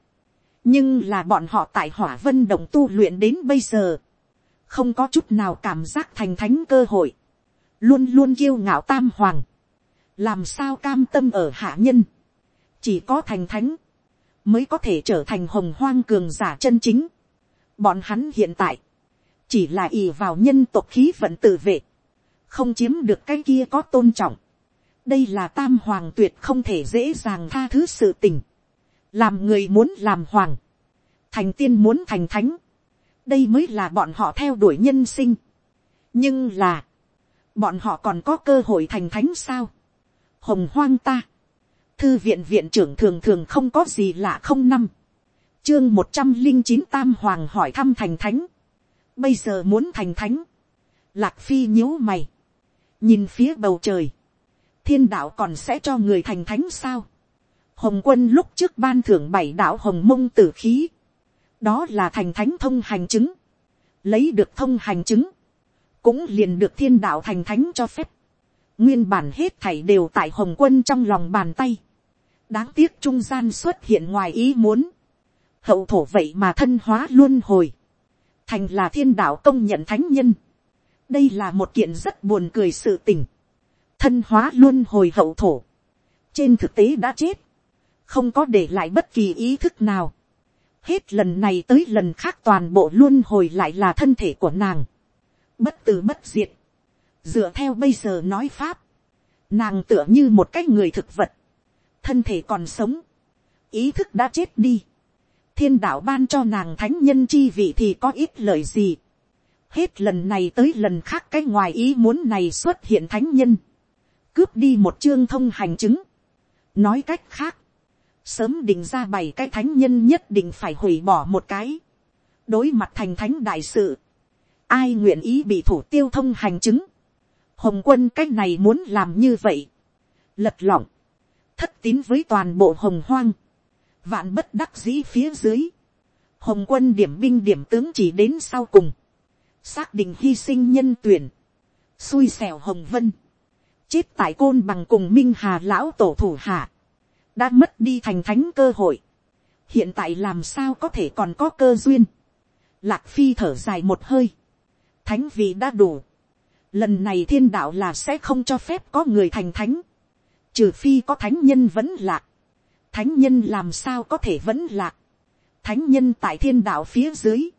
nhưng là bọn họ tại hỏa vân đồng tu luyện đến bây giờ, không có chút nào cảm giác thành thánh cơ hội, luôn luôn kiêu ngạo tam hoàng, làm sao cam tâm ở hạ nhân, chỉ có thành thánh, mới có thể trở thành hồng hoang cường giả chân chính. Bọn hắn hiện tại, chỉ là ì vào nhân tộc khí vận tự vệ, không chiếm được cái kia có tôn trọng. đây là tam hoàng tuyệt không thể dễ dàng tha thứ sự tình. làm người muốn làm hoàng, thành tiên muốn thành thánh, đây mới là bọn họ theo đuổi nhân sinh. nhưng là, bọn họ còn có cơ hội thành thánh sao. hồng hoang ta, thư viện viện trưởng thường thường không có gì lạ không năm, chương một trăm linh chín tam hoàng hỏi thăm thành thánh, bây giờ muốn thành thánh, lạc phi nhíu mày, nhìn phía bầu trời, thiên đạo còn sẽ cho người thành thánh sao, hồng quân lúc trước ban thưởng bảy đạo hồng mông tử khí, đó là thành thánh thông hành chứng, lấy được thông hành chứng, cũng liền được thiên đạo thành thánh cho phép, nguyên bản hết thảy đều tại hồng quân trong lòng bàn tay, đáng tiếc trung gian xuất hiện ngoài ý muốn, hậu thổ vậy mà thân hóa luôn hồi, thành là thiên đạo công nhận thánh nhân, đây là một kiện rất buồn cười sự tình, thân hóa luôn hồi hậu thổ, trên thực tế đã chết, không có để lại bất kỳ ý thức nào, hết lần này tới lần khác toàn bộ luôn hồi lại là thân thể của nàng, bất tử bất diệt, dựa theo bây giờ nói pháp, nàng tựa như một cái người thực vật, thân thể còn sống, ý thức đã chết đi, thiên đạo ban cho nàng thánh nhân chi vị thì có ít lời gì, hết lần này tới lần khác cái ngoài ý muốn này xuất hiện thánh nhân, cướp đi một chương thông hành chứng, nói cách khác, sớm định ra bảy cái thánh nhân nhất định phải hủy bỏ một cái, đối mặt thành thánh đại sự, ai nguyện ý bị thủ tiêu thông hành chứng, hồng quân cái này muốn làm như vậy, lật lỏng, thất tín với toàn bộ hồng hoang, vạn bất đắc dĩ phía dưới, hồng quân điểm binh điểm tướng chỉ đến sau cùng, xác định hy sinh nhân tuyển, xui xẻo hồng vân, chết tại côn bằng cùng minh hà lão tổ thủ hạ, đã mất đi thành thánh cơ hội, hiện tại làm sao có thể còn có cơ duyên, lạc phi thở dài một hơi, thánh vị đã đủ, lần này thiên đạo là sẽ không cho phép có người thành thánh, trừ phi có thánh nhân vẫn lạc, thánh nhân làm sao có thể vẫn lạc, thánh nhân tại thiên đạo phía dưới,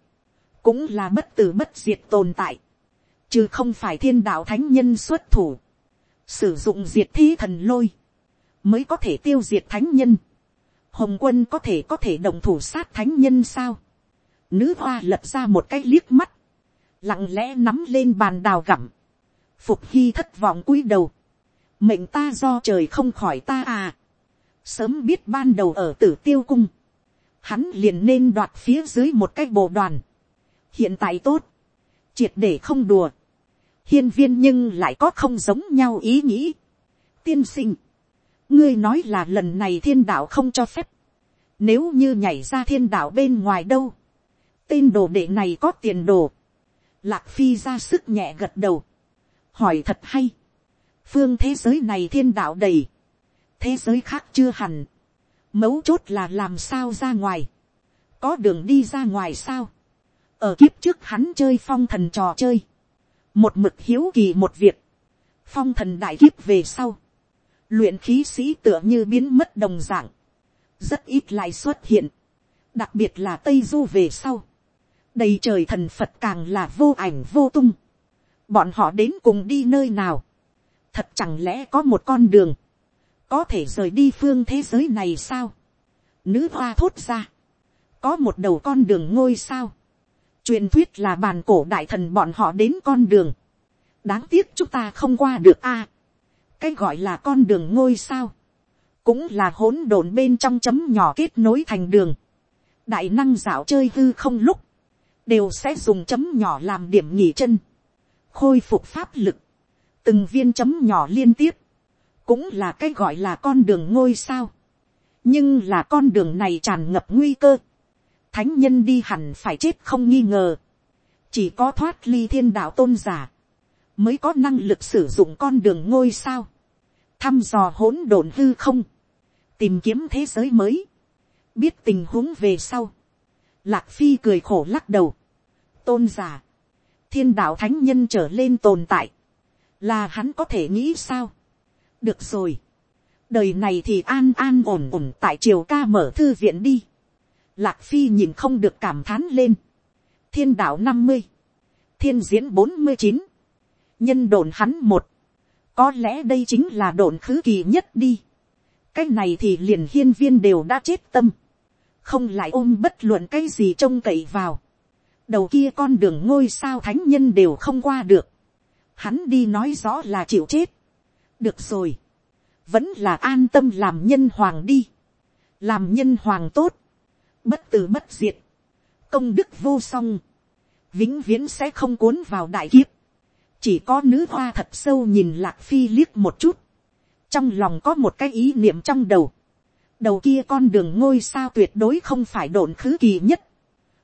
cũng là bất tử bất diệt tồn tại, chứ không phải thiên đạo thánh nhân xuất thủ, sử dụng diệt thi thần lôi, mới có thể tiêu diệt thánh nhân. Hồng quân có thể có thể đồng thủ sát thánh nhân sao. Nữ hoa lật ra một cái liếc mắt, lặng lẽ nắm lên bàn đào gặm, phục hy thất vọng cúi đầu, mệnh ta do trời không khỏi ta à. sớm biết ban đầu ở tử tiêu cung, hắn liền nên đoạt phía dưới một cái bộ đoàn. hiện tại tốt, triệt để không đùa, hiên viên nhưng lại có không giống nhau ý nghĩ. tiên sinh, ngươi nói là lần này thiên đạo không cho phép, nếu như nhảy ra thiên đạo bên ngoài đâu, tên đồ đệ này có tiền đồ, lạc phi ra sức nhẹ gật đầu, hỏi thật hay, phương thế giới này thiên đạo đầy, thế giới khác chưa hẳn, mấu chốt là làm sao ra ngoài, có đường đi ra ngoài sao, ở kiếp trước hắn chơi phong thần trò chơi, một mực hiếu kỳ một việc, phong thần đại kiếp về sau, luyện khí sĩ tựa như biến mất đồng dạng, rất ít lại xuất hiện, đặc biệt là tây du về sau, đầy trời thần phật càng là vô ảnh vô tung, bọn họ đến cùng đi nơi nào, thật chẳng lẽ có một con đường, có thể rời đi phương thế giới này sao, nữ hoa thốt ra, có một đầu con đường ngôi sao, truyền thuyết là bàn cổ đại thần bọn họ đến con đường, đáng tiếc chúng ta không qua được a, cái gọi là con đường ngôi sao, cũng là hỗn độn bên trong chấm nhỏ kết nối thành đường, đại năng dạo chơi hư không lúc, đều sẽ dùng chấm nhỏ làm điểm nghỉ chân, khôi phục pháp lực, từng viên chấm nhỏ liên tiếp, cũng là cái gọi là con đường ngôi sao, nhưng là con đường này tràn ngập nguy cơ, thánh nhân đi hẳn phải chết không nghi ngờ, chỉ có thoát ly thiên đạo tôn giả, mới có năng lực sử dụng con đường ngôi sao, thăm dò hỗn độn hư không, tìm kiếm thế giới mới, biết tình huống về sau, lạc phi cười khổ lắc đầu, tôn giả, thiên đạo thánh nhân trở lên tồn tại, là hắn có thể nghĩ sao, được rồi, đời này thì an an ổn ổn tại triều ca mở thư viện đi, lạc phi nhìn không được cảm thán lên, thiên đạo năm mươi, thiên diễn bốn mươi chín, nhân đồn hắn một, có lẽ đây chính là đồn khứ kỳ nhất đi, cái này thì liền hiên viên đều đã chết tâm, không lại ôm bất luận cái gì trông cậy vào, đầu kia con đường ngôi sao thánh nhân đều không qua được, hắn đi nói rõ là chịu chết, được rồi, vẫn là an tâm làm nhân hoàng đi, làm nhân hoàng tốt, bất tử bất diệt, công đức vô song, vĩnh viễn sẽ không cuốn vào đại kiếp, chỉ có nữ hoa thật sâu nhìn lạc phi liếc một chút, trong lòng có một cái ý niệm trong đầu, đầu kia con đường ngôi sao tuyệt đối không phải đồn khứ kỳ nhất,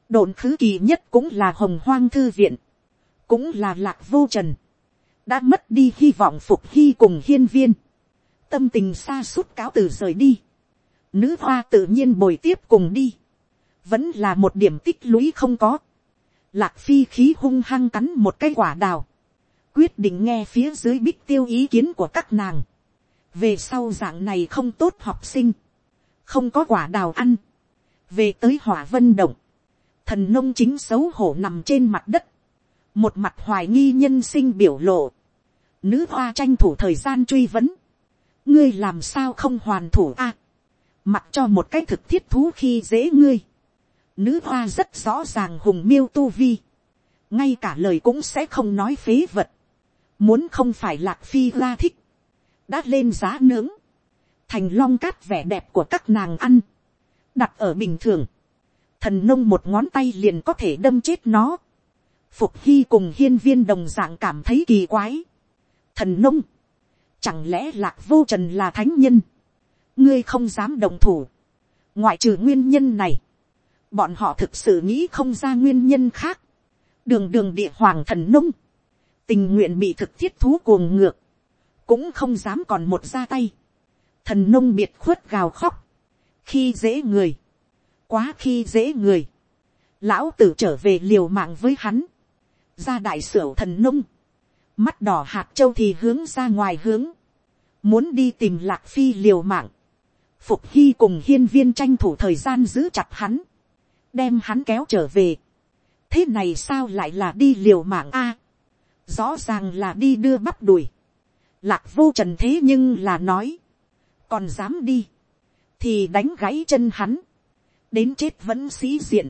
đồn khứ kỳ nhất cũng là hồng hoang thư viện, cũng là lạc vô trần, đã mất đi hy vọng phục hy cùng hiên viên, tâm tình xa suốt cáo từ rời đi, nữ hoa tự nhiên bồi tiếp cùng đi, vẫn là một điểm tích lũy không có, lạc phi khí hung hăng cắn một cái quả đào, quyết định nghe phía dưới bích tiêu ý kiến của các nàng, về sau dạng này không tốt học sinh, không có quả đào ăn, về tới hỏa vân động, thần nông chính xấu hổ nằm trên mặt đất, một mặt hoài nghi nhân sinh biểu lộ, nữ hoa tranh thủ thời gian truy vấn, ngươi làm sao không hoàn thủ a, à, mặc cho một cái thực thiết thú khi dễ ngươi, nữ hoa rất rõ ràng hùng miêu tu vi, ngay cả lời cũng sẽ không nói phế vật, muốn không phải lạc phi la thích, đã lên giá nướng, thành long cát vẻ đẹp của các nàng ăn, đặt ở bình thường, thần nông một ngón tay liền có thể đâm chết nó, phục hy cùng hiên viên đồng d ạ n g cảm thấy kỳ quái, thần nông, chẳng lẽ lạc vô trần là thánh nhân, ngươi không dám đồng thủ, ngoại trừ nguyên nhân này, bọn họ thực sự nghĩ không ra nguyên nhân khác, đường đường địa hoàng thần nông, tình nguyện bị thực thiết thú cuồng ngược, cũng không dám còn một ra tay, thần nông biệt khuất gào khóc, khi dễ người, quá khi dễ người, lão tử trở về liều mạng với hắn, ra đại sửu thần nông, mắt đỏ hạt châu thì hướng ra ngoài hướng, muốn đi tìm lạc phi liều mạng, phục hy cùng hiên viên tranh thủ thời gian giữ chặt hắn, đem hắn kéo trở về, thế này sao lại là đi liều mạng a, rõ ràng là đi đưa bắp đùi, lạc vô trần thế nhưng là nói, còn dám đi, thì đánh gãy chân hắn, đến chết vẫn sĩ diện.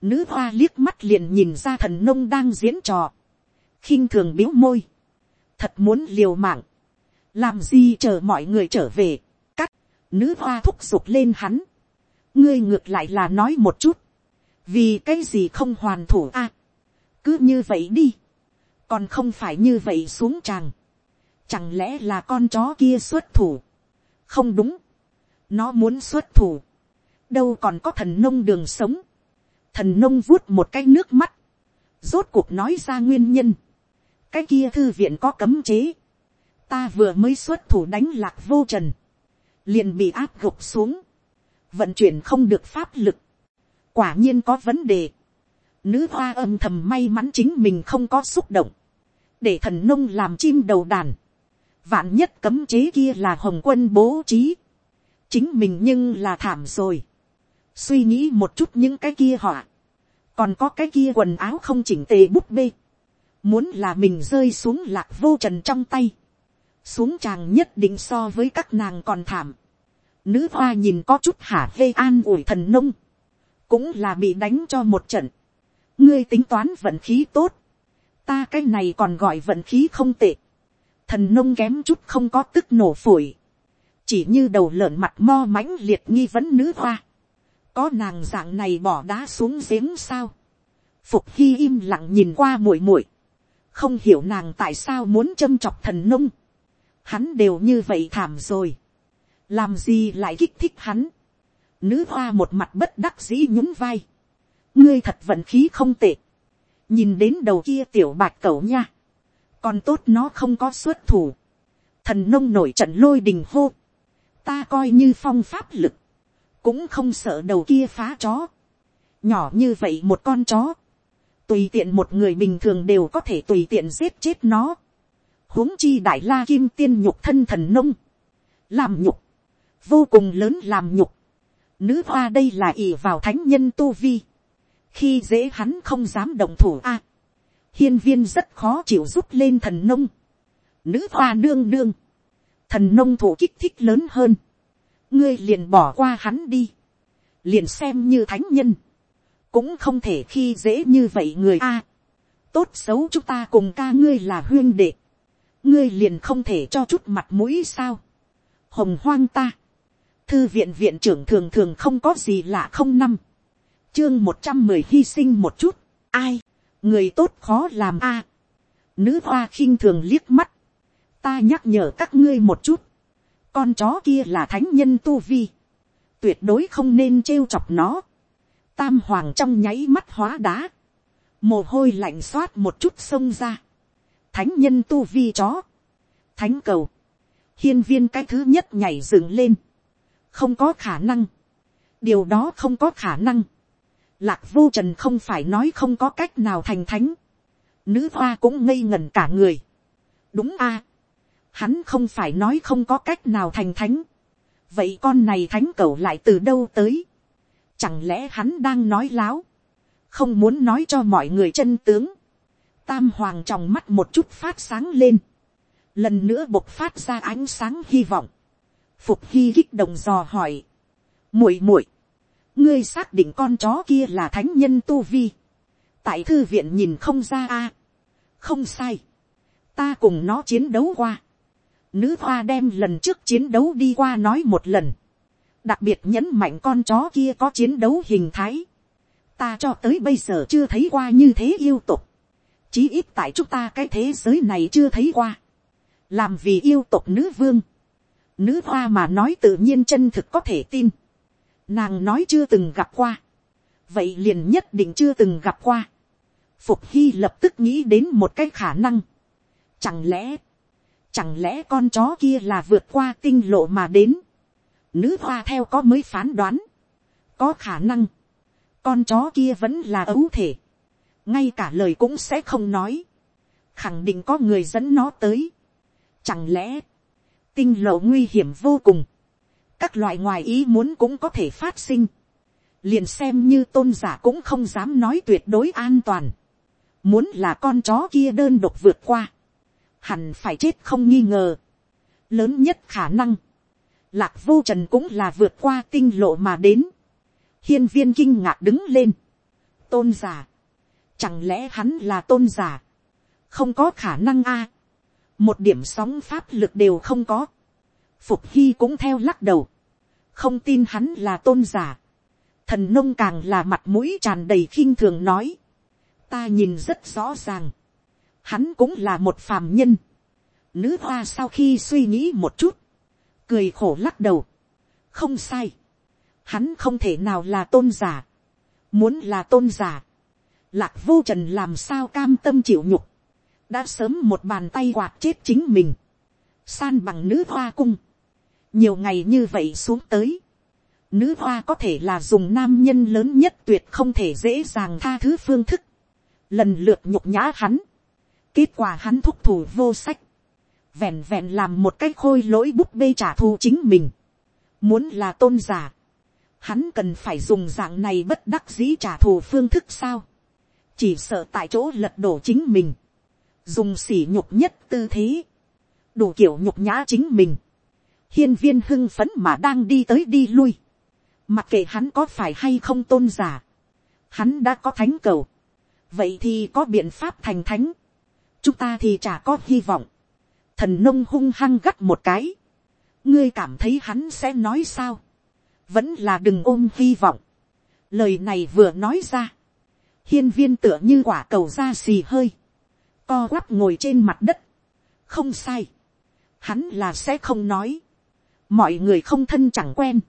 Nữ hoa liếc mắt liền nhìn ra thần nông đang diễn trò. khinh thường biếu môi. Thật muốn liều mạng. Làm gì chờ mọi người trở về. Cắt. Nữ hoa thúc giục lên hắn. Ngươi ngược lại là nói một chút. Vì cái gì không hoàn thủ a Cứ như vậy đi. Còn không phải như vậy xuống tràng. Chẳng lẽ là con chó kia xuất thủ. Không đúng. Nó muốn xuất thủ. Đâu còn có thần nông đường sống, thần nông vuốt một cái nước mắt, rốt cuộc nói ra nguyên nhân, cái kia thư viện có cấm chế, ta vừa mới xuất thủ đánh lạc vô trần, liền bị áp gục xuống, vận chuyển không được pháp lực, quả nhiên có vấn đề, nữ hoa âm thầm may mắn chính mình không có xúc động, để thần nông làm chim đầu đàn, vạn nhất cấm chế kia là hồng quân bố trí, chính mình nhưng là thảm rồi, suy nghĩ một chút những cái kia họa, còn có cái kia quần áo không chỉnh tề bút bê, muốn là mình rơi xuống lạc vô trần trong tay, xuống chàng nhất định so với các nàng còn thảm, nữ hoa nhìn có chút hả hê an ủi thần nông, cũng là bị đánh cho một trận, ngươi tính toán vận khí tốt, ta cái này còn gọi vận khí không tệ, thần nông kém chút không có tức nổ phổi, chỉ như đầu lợn mặt mo mãnh liệt nghi vấn nữ hoa, có nàng dạng này bỏ đá xuống giếng sao. phục hy im lặng nhìn qua muội muội, không hiểu nàng tại sao muốn châm chọc thần nông. hắn đều như vậy thảm rồi, làm gì lại kích thích hắn. nữ hoa một mặt bất đắc dĩ nhún vai, ngươi thật vận khí không tệ, nhìn đến đầu kia tiểu bạc cẩu nha, còn tốt nó không có xuất thủ, thần nông nổi trận lôi đình hô, ta coi như phong pháp lực, cũng không sợ đầu kia phá chó. nhỏ như vậy một con chó, tùy tiện một người bình thường đều có thể tùy tiện giết chết nó. huống chi đại la kim tiên nhục thân thần nông, làm nhục, vô cùng lớn làm nhục. Nữ hoa đây là ỷ vào thánh nhân tu vi, khi dễ hắn không dám động thủ a. hiên viên rất khó chịu rút lên thần nông. Nữ hoa đương đương, thần nông thủ kích thích lớn hơn ngươi liền bỏ qua hắn đi, liền xem như thánh nhân, cũng không thể khi dễ như vậy người a. tốt xấu chúng ta cùng ca ngươi là huyên đệ, ngươi liền không thể cho chút mặt mũi sao. hồng hoang ta, thư viện viện trưởng thường thường không có gì lạ không năm, chương một trăm mười hy sinh một chút, ai, người tốt khó làm a. nữ hoa khinh thường liếc mắt, ta nhắc nhở các ngươi một chút, con chó kia là thánh nhân tu vi, tuyệt đối không nên trêu chọc nó. Tam hoàng trong nháy mắt hóa đá, mồ hôi lạnh xoát một chút xông ra. Thánh nhân tu vi chó, thánh cầu, hiên viên cái thứ nhất nhảy dựng lên, không có khả năng, điều đó không có khả năng. Lạc vô trần không phải nói không có cách nào thành thánh, nữ hoa cũng ngây ngẩn cả người. đúng a, hắn không phải nói không có cách nào thành thánh. vậy con này thánh cầu lại từ đâu tới. chẳng lẽ hắn đang nói láo. không muốn nói cho mọi người chân tướng. tam hoàng trong mắt một chút phát sáng lên. lần nữa bộc phát ra ánh sáng hy vọng. phục hy kích động dò hỏi. muội muội, ngươi xác định con chó kia là thánh nhân tu vi. tại thư viện nhìn không ra a. không sai. ta cùng nó chiến đấu qua Nữ hoa đem lần trước chiến đấu đi qua nói một lần. Đặc biệt nhấn mạnh con chó kia có chiến đấu hình thái. Ta cho tới bây giờ chưa thấy qua như thế yêu tục. Chí ít tại chúng ta cái thế giới này chưa thấy qua. Làm vì yêu tục nữ vương. Nữ hoa mà nói tự nhiên chân thực có thể tin. Nàng nói chưa từng gặp qua. Vậy liền nhất định chưa từng gặp qua. Phục Hy lập tức nghĩ đến một cái khả năng. Chẳng lẽ Chẳng lẽ con chó kia là vượt qua tinh lộ mà đến. Nữ hoa theo có mới phán đoán. Có khả năng. Con chó kia vẫn là ấu thể. Ngay cả lời cũng sẽ không nói. Khẳng định có người dẫn nó tới. Chẳng lẽ. Tinh lộ nguy hiểm vô cùng. Các loại ngoài ý muốn cũng có thể phát sinh. Liền xem như tôn giả cũng không dám nói tuyệt đối an toàn. Muốn là con chó kia đơn độc vượt qua hẳn phải chết không nghi ngờ. Lớn nhất khả năng, lạc vô trần cũng là vượt qua tinh lộ mà đến. Hiên viên kinh ngạc đứng lên. Tôn giả. Chẳng lẽ hắn là tôn giả? Không có khả năng a. Một điểm sóng pháp lực đều không có. Phục Hy cũng theo lắc đầu. Không tin hắn là tôn giả. Thần nông càng là mặt mũi tràn đầy khinh thường nói. Ta nhìn rất rõ ràng hắn cũng là một phàm nhân. Nữ hoa sau khi suy nghĩ một chút, cười khổ lắc đầu. không sai, hắn không thể nào là tôn giả, muốn là tôn giả, lạc vô trần làm sao cam tâm chịu nhục, đã sớm một bàn tay quạt chết chính mình, san bằng nữ hoa cung, nhiều ngày như vậy xuống tới, nữ hoa có thể là dùng nam nhân lớn nhất tuyệt không thể dễ dàng tha thứ phương thức, lần lượt nhục nhã hắn, Kết quả hắn thúc thủ vô sách. Vẹn vẹn làm một cái khôi lỗi búp bê trả thù chính mình. Muốn là tôn giả. Hắn cần phải dùng dạng này bất đắc dĩ trả thù phương thức sao. Chỉ sợ tại chỗ lật đổ chính mình. Dùng sỉ nhục nhất tư thế. Đủ kiểu nhục nhã chính mình. Hiên viên hưng phấn mà đang đi tới đi lui. Mặc kệ hắn có phải hay không tôn giả. Hắn đã có thánh cầu. Vậy thì có biện pháp thành thánh chúng ta thì chả có hy vọng. thần nông hung hăng gắt một cái. ngươi cảm thấy hắn sẽ nói sao. vẫn là đừng ôm hy vọng. lời này vừa nói ra. hiên viên tựa như quả cầu ra xì hơi. co quắp ngồi trên mặt đất. không sai. hắn là sẽ không nói mọi người không thân chẳng quen.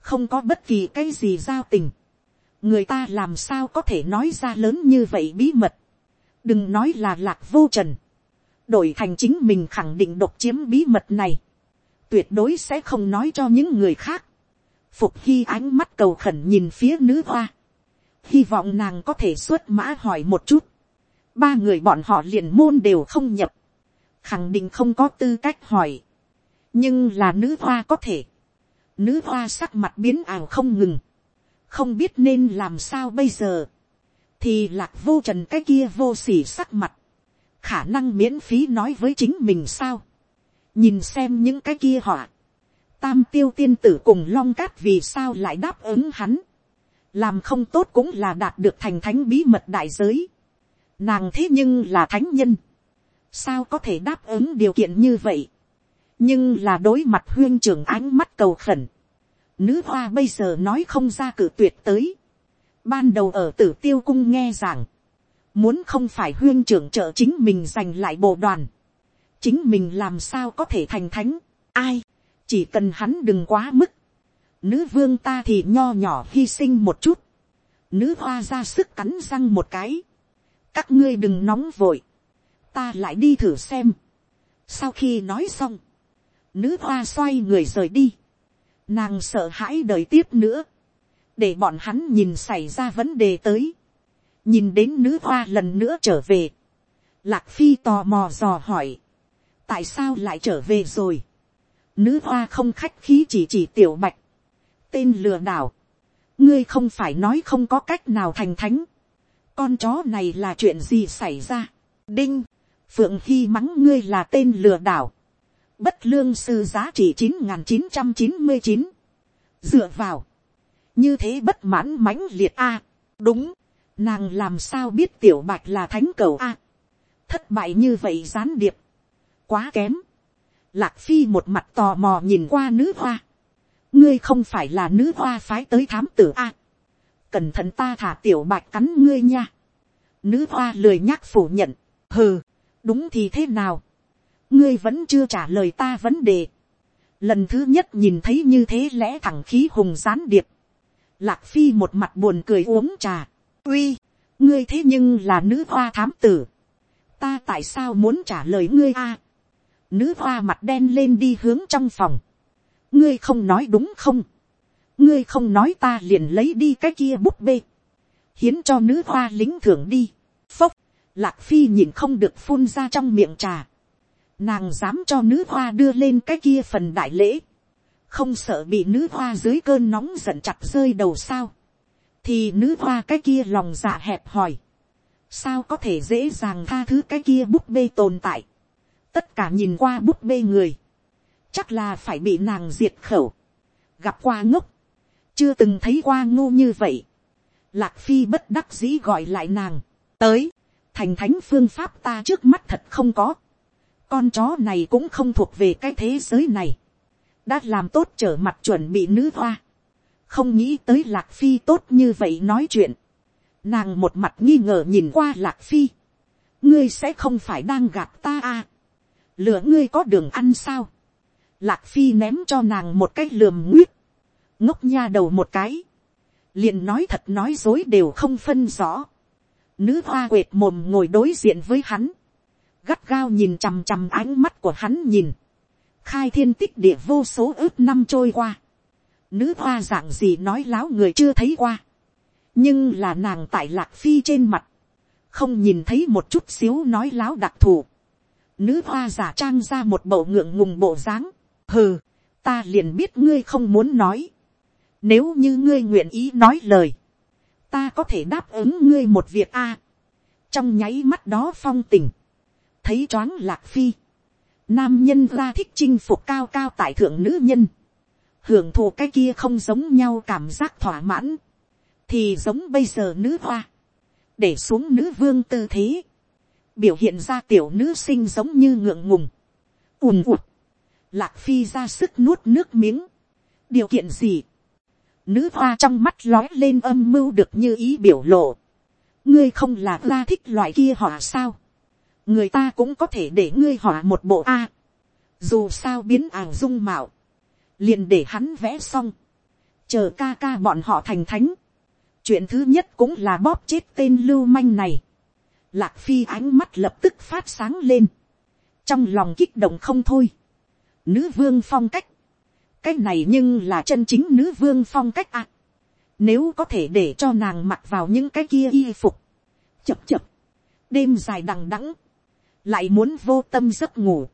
không có bất kỳ cái gì giao tình. người ta làm sao có thể nói ra lớn như vậy bí mật. Đừng nói là lạc vô trần, đổi thành chính mình khẳng định độc chiếm bí mật này, tuyệt đối sẽ không nói cho những người khác. Phục hy ánh mắt cầu khẩn nhìn phía nữ hoa, hy vọng nàng có thể xuất mã hỏi một chút, ba người bọn họ liền môn đều không nhập, khẳng định không có tư cách hỏi, nhưng là nữ hoa có thể, nữ hoa sắc mặt biến ảo không ngừng, không biết nên làm sao bây giờ, thì lạc vô trần cái kia vô s ỉ sắc mặt, khả năng miễn phí nói với chính mình sao, nhìn xem những cái kia họ tam tiêu tiên tử cùng long cát vì sao lại đáp ứng hắn, làm không tốt cũng là đạt được thành thánh bí mật đại giới, nàng thế nhưng là thánh nhân, sao có thể đáp ứng điều kiện như vậy, nhưng là đối mặt huyên trưởng ánh mắt cầu khẩn, nữ hoa bây giờ nói không ra cử tuyệt tới, Ban đầu ở tử tiêu cung nghe rằng. Muốn không phải huyên trưởng trợ chính mình giành lại bộ đoàn. Chính mình làm sao có thể thành thánh. Ai. Chỉ cần hắn đừng quá mức. Nữ vương ta thì nho nhỏ hy sinh một chút. Nữ hoa ra sức cắn răng một cái. Các ngươi đừng nóng vội. Ta lại đi thử xem. Sau khi nói xong. Nữ hoa xoay người rời đi. Nàng sợ hãi đời tiếp nữa. Để bọn hắn nhìn xảy ra vấn đề tới, nhìn đến nữ hoa lần nữa trở về, lạc phi tò mò dò hỏi, tại sao lại trở về rồi, nữ hoa không khách khí chỉ chỉ tiểu bạch, tên lừa đảo, ngươi không phải nói không có cách nào thành thánh, con chó này là chuyện gì xảy ra, đinh, phượng hy mắng ngươi là tên lừa đảo, bất lương sư giá trị chín n g h n chín trăm chín mươi chín, dựa vào, như thế bất mãn mãnh liệt a. đúng, nàng làm sao biết tiểu bạch là thánh cầu a. thất bại như vậy gián điệp, quá kém, lạc phi một mặt tò mò nhìn qua nữ hoa, ngươi không phải là nữ hoa phái tới thám tử a, cẩn thận ta thả tiểu bạch cắn ngươi nha, nữ hoa lười nhắc phủ nhận, hừ, đúng thì thế nào, ngươi vẫn chưa trả lời ta vấn đề, lần thứ nhất nhìn thấy như thế lẽ thẳng khí hùng gián điệp, lạc phi một mặt buồn cười uống trà, uy, ngươi thế nhưng là nữ hoa thám tử, ta tại sao muốn trả lời ngươi a, nữ hoa mặt đen lên đi hướng trong phòng, ngươi không nói đúng không, ngươi không nói ta liền lấy đi cái kia búp bê, hiến cho nữ hoa lính thưởng đi, phốc, lạc phi nhìn không được phun ra trong miệng trà, nàng dám cho nữ hoa đưa lên cái kia phần đại lễ, không sợ bị nữ hoa dưới cơn nóng giận chặt rơi đầu sao, thì nữ hoa cái kia lòng dạ hẹp hòi, sao có thể dễ dàng tha thứ cái kia búp bê tồn tại, tất cả nhìn qua búp bê người, chắc là phải bị nàng diệt khẩu, gặp qua ngốc, chưa từng thấy qua ngô như vậy, lạc phi bất đắc dĩ gọi lại nàng, tới, thành thánh phương pháp ta trước mắt thật không có, con chó này cũng không thuộc về cái thế giới này, đã làm tốt trở mặt chuẩn bị nữ hoa, không nghĩ tới lạc phi tốt như vậy nói chuyện, nàng một mặt nghi ngờ nhìn qua lạc phi, ngươi sẽ không phải đang gạt ta à, lửa ngươi có đường ăn sao, lạc phi ném cho nàng một cái lườm nguyết, ngốc nha đầu một cái, liền nói thật nói dối đều không phân rõ, nữ hoa quệt mồm ngồi đối diện với hắn, gắt gao nhìn chằm chằm ánh mắt của hắn nhìn, khai thiên tích địa vô số ước năm trôi qua, nữ hoa dạng gì nói láo người chưa thấy qua, nhưng là nàng tại lạc phi trên mặt, không nhìn thấy một chút xíu nói láo đặc thù, nữ hoa giả trang ra một bầu ngượng ngùng bộ dáng, hừ, ta liền biết ngươi không muốn nói, nếu như ngươi nguyện ý nói lời, ta có thể đáp ứng ngươi một việc a, trong nháy mắt đó phong tình, thấy choáng lạc phi, nam nhân ra thích chinh phục cao cao tại thượng nữ nhân, hưởng thụ cái kia không giống nhau cảm giác thỏa mãn, thì giống bây giờ nữ hoa, để xuống nữ vương tư thế, biểu hiện ra tiểu nữ sinh giống như ngượng ngùng, ùn ụt, lạc phi ra sức nuốt nước miếng, điều kiện gì, nữ hoa trong mắt lói lên âm mưu được như ý biểu lộ, ngươi không là ra thích loại kia họ sao, người ta cũng có thể để ngươi họa một bộ a, dù sao biến ảo dung mạo, liền để hắn vẽ xong, chờ ca ca bọn họ thành thánh, chuyện thứ nhất cũng là bóp chết tên lưu manh này, lạc phi ánh mắt lập tức phát sáng lên, trong lòng kích động không thôi, nữ vương phong cách, cái này nhưng là chân chính nữ vương phong cách ạ. nếu có thể để cho nàng mặc vào những cái kia y phục, chập chập, đêm dài đằng đẵng, lại muốn vô tâm giấc ngủ.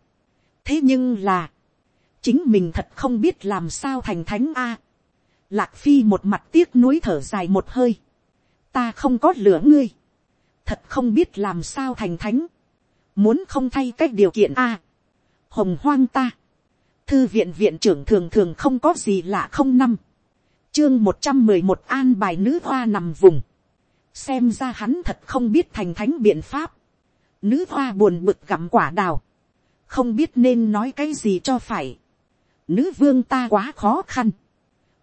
thế nhưng là, chính mình thật không biết làm sao thành thánh a. lạc phi một mặt tiếc nuối thở dài một hơi, ta không có lửa ngươi, thật không biết làm sao thành thánh, muốn không thay cách điều kiện a. hồng hoang ta, thư viện viện trưởng thường thường không có gì lạ không năm, chương một trăm mười một an bài nữ hoa nằm vùng, xem ra hắn thật không biết thành thánh biện pháp, nữ hoa buồn bực gặm quả đào, không biết nên nói cái gì cho phải, nữ vương ta quá khó khăn,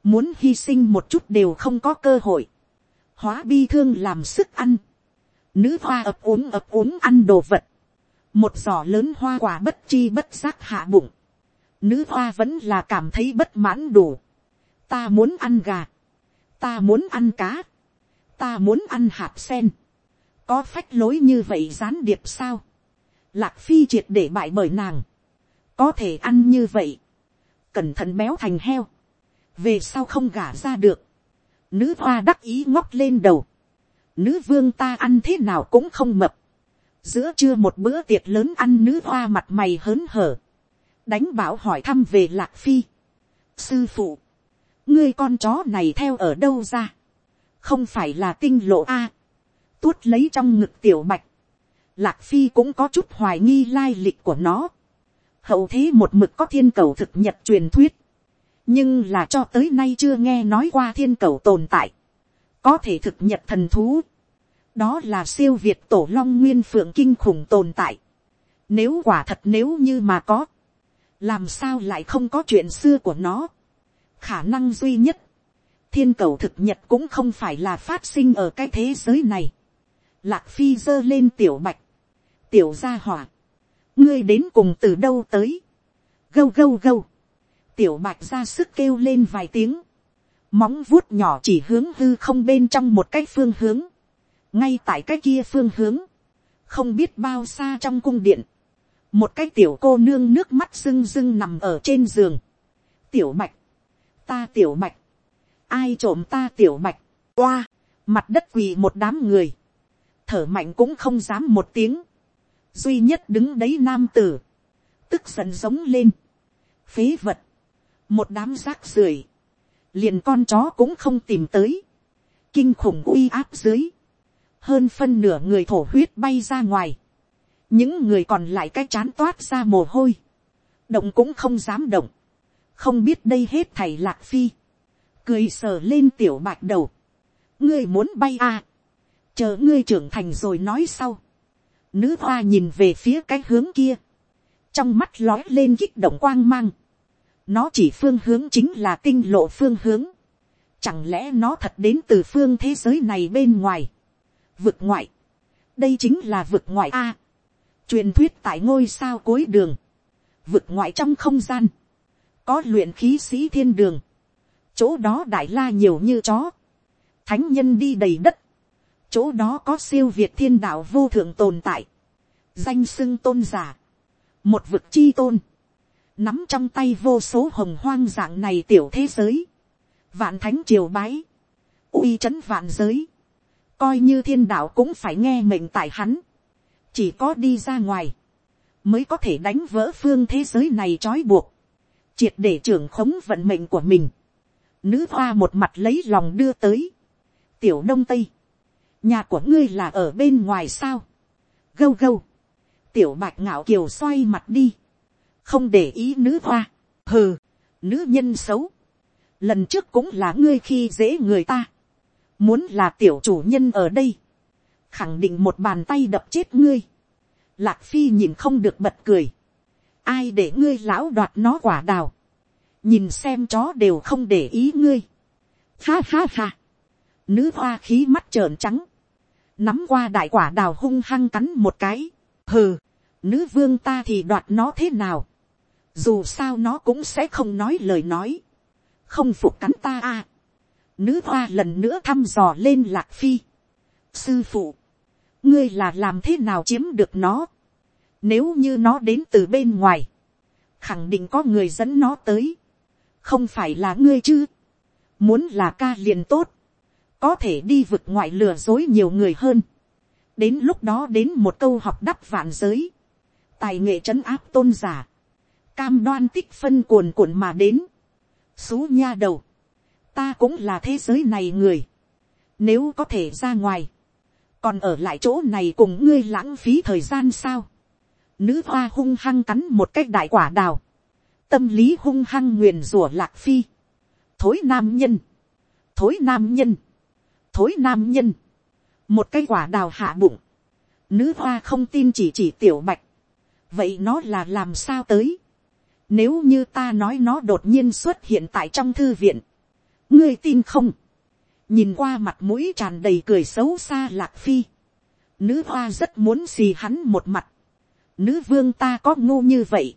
muốn hy sinh một chút đều không có cơ hội, hóa bi thương làm sức ăn, nữ hoa ập uống ập uống ăn đồ vật, một giỏ lớn hoa quả bất chi bất giác hạ bụng, nữ hoa vẫn là cảm thấy bất mãn đủ, ta muốn ăn gà, ta muốn ăn cá, ta muốn ăn hạt sen, có phách lối như vậy gián điệp sao, lạc phi triệt để bại bởi nàng, có thể ăn như vậy, cẩn thận béo thành heo, về sau không gả ra được, nữ hoa đắc ý ngóc lên đầu, nữ vương ta ăn thế nào cũng không mập, giữa trưa một bữa tiệc lớn ăn nữ hoa mặt mày hớn hở, đánh bảo hỏi thăm về lạc phi, sư phụ, ngươi con chó này theo ở đâu ra, không phải là tinh lộ a, tuốt lấy trong ngực tiểu bạch, lạc phi cũng có chút hoài nghi lai lịch của nó, hậu thế một mực có thiên cầu thực nhật truyền thuyết, nhưng là cho tới nay chưa nghe nói qua thiên cầu tồn tại, có thể thực nhật thần thú, đó là siêu việt tổ long nguyên phượng kinh khủng tồn tại, nếu quả thật nếu như mà có, làm sao lại không có chuyện xưa của nó, khả năng duy nhất, thiên cầu thực nhật cũng không phải là phát sinh ở cái thế giới này, lạc phi giơ lên tiểu bạch, tiểu gia hỏa, ngươi đến cùng từ đâu tới, gâu gâu gâu, tiểu bạch ra sức kêu lên vài tiếng, móng vuốt nhỏ chỉ hướng hư không bên trong một cái phương hướng, ngay tại cái kia phương hướng, không biết bao xa trong cung điện, một cái tiểu cô nương nước mắt rưng rưng nằm ở trên giường, tiểu bạch, ta tiểu bạch, ai trộm ta tiểu bạch, oa, mặt đất quỳ một đám người, thở mạnh cũng không dám một tiếng, duy nhất đứng đấy nam tử, tức giận giống lên, phế vật, một đám rác rưởi, liền con chó cũng không tìm tới, kinh khủng uy áp dưới, hơn phân nửa người thổ huyết bay ra ngoài, những người còn lại cái chán toát ra mồ hôi, động cũng không dám động, không biết đây hết thầy lạc phi, cười sờ lên tiểu bạch đầu, ngươi muốn bay à, chờ ngươi trưởng thành rồi nói sau, nữ hoa nhìn về phía cái hướng kia, trong mắt lói lên kích động quang mang, nó chỉ phương hướng chính là tinh lộ phương hướng, chẳng lẽ nó thật đến từ phương thế giới này bên ngoài, vực ngoại, đây chính là vực ngoại a, truyền thuyết tại ngôi sao cuối đường, vực ngoại trong không gian, có luyện khí sĩ thiên đường, chỗ đó đại la nhiều như chó, thánh nhân đi đầy đất, chỗ đó có siêu việt thiên đạo vô thượng tồn tại, danh sưng tôn giả, một vực chi tôn, nắm trong tay vô số hồng hoang dạng này tiểu thế giới, vạn thánh triều bái, uy c h ấ n vạn giới, coi như thiên đạo cũng phải nghe mệnh tại hắn, chỉ có đi ra ngoài, mới có thể đánh vỡ phương thế giới này trói buộc, triệt để trưởng khống vận mệnh của mình, nữ hoa một mặt lấy lòng đưa tới, tiểu đông tây, nhà của ngươi là ở bên ngoài sao, gâu gâu, tiểu bạch ngạo kiều xoay mặt đi, không để ý nữ hoa, hừ, nữ nhân xấu, lần trước cũng là ngươi khi dễ người ta, muốn là tiểu chủ nhân ở đây, khẳng định một bàn tay đập chết ngươi, lạc phi nhìn không được bật cười, ai để ngươi lão đoạt nó quả đào, nhìn xem chó đều không để ý ngươi, ha ha ha, nữ hoa khí mắt trợn trắng, nắm qua đại quả đào hung hăng cắn một cái, hừ, nữ vương ta thì đoạt nó thế nào, dù sao nó cũng sẽ không nói lời nói, không phục cắn ta à? nữ hoa lần nữa thăm dò lên lạc phi. sư phụ, ngươi là làm thế nào chiếm được nó, nếu như nó đến từ bên ngoài, khẳng định có người dẫn nó tới, không phải là ngươi chứ, muốn là ca liền tốt, có thể đi vực ngoại lừa dối nhiều người hơn, đến lúc đó đến một câu học đắp vạn giới, tài nghệ trấn áp tôn giả, cam đoan tích phân cuồn cuộn mà đến. Xú nha đầu, ta cũng là thế giới này người. Nếu có thể ra ngoài, còn ở lại chỗ này cùng ngươi lãng phí thời gian sao. Nữ hoa hung hăng cắn một cách đại quả đào. Tâm lý hung hăng nguyền rủa lạc phi. Thối nam nhân. Thối nam nhân. Thối nam nhân. Một cái quả đào hạ bụng. Nữ hoa không tin chỉ chỉ tiểu bạch. Vậy nó là làm sao tới? Nếu như ta nói nó đột nhiên xuất hiện tại trong thư viện. Ngươi tin không? Nhìn qua mặt mũi tràn đầy cười xấu xa lạc phi. Nữ hoa rất muốn xì hắn một mặt. Nữ vương ta có ngu như vậy.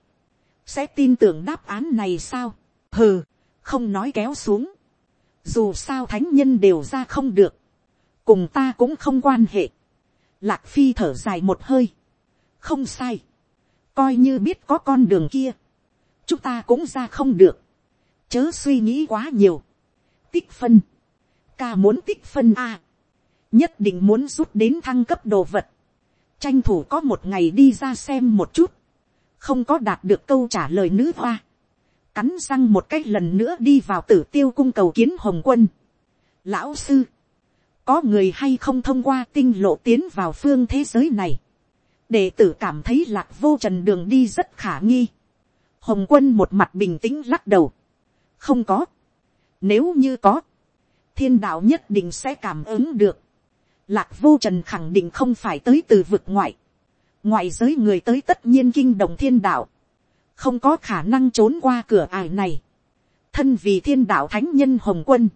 Sẽ tin tưởng đáp án này sao? Hừ, không nói kéo xuống. Dù sao thánh nhân đều ra không được. Cùng ta cũng không quan hệ. Lạc phi thở dài một hơi. Không sai. Coi như biết có con đường kia chúng ta cũng ra không được, chớ suy nghĩ quá nhiều, tích phân, ca muốn tích phân a, nhất định muốn rút đến thăng cấp đồ vật, tranh thủ có một ngày đi ra xem một chút, không có đạt được câu trả lời nữ hoa, cắn răng một cách lần nữa đi vào tử tiêu cung cầu kiến hồng quân. Lão sư, có người hay không thông qua tinh lộ tiến vào phương thế giới này, để tử cảm thấy lạc vô trần đường đi rất khả nghi. Hồng quân một mặt bình tĩnh lắc đầu, không có, nếu như có, thiên đạo nhất định sẽ cảm ứng được, lạc vô trần khẳng định không phải tới từ vực ngoại, ngoại giới người tới tất nhiên kinh động thiên đạo, không có khả năng trốn qua cửa ải này, thân vì thiên đạo thánh nhân hồng quân,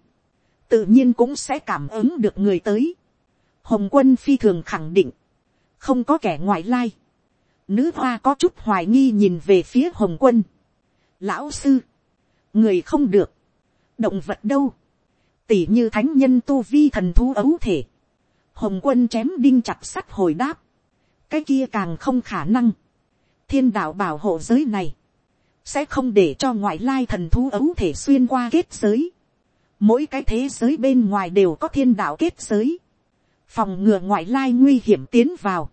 tự nhiên cũng sẽ cảm ứng được người tới. Hồng quân phi thường khẳng định, không có kẻ ngoại lai. Nữ hoa có chút hoài nghi nhìn về phía hồng quân. Lão sư, người không được, động vật đâu, tỉ như thánh nhân tu vi thần thú ấu thể. Hồng quân chém đinh chặt sắt hồi đáp, cái kia càng không khả năng. Thiên đạo bảo hộ giới này, sẽ không để cho ngoại lai thần thú ấu thể xuyên qua kết giới. Mỗi cái thế giới bên ngoài đều có thiên đạo kết giới. Phòng ngừa ngoại lai nguy hiểm tiến vào.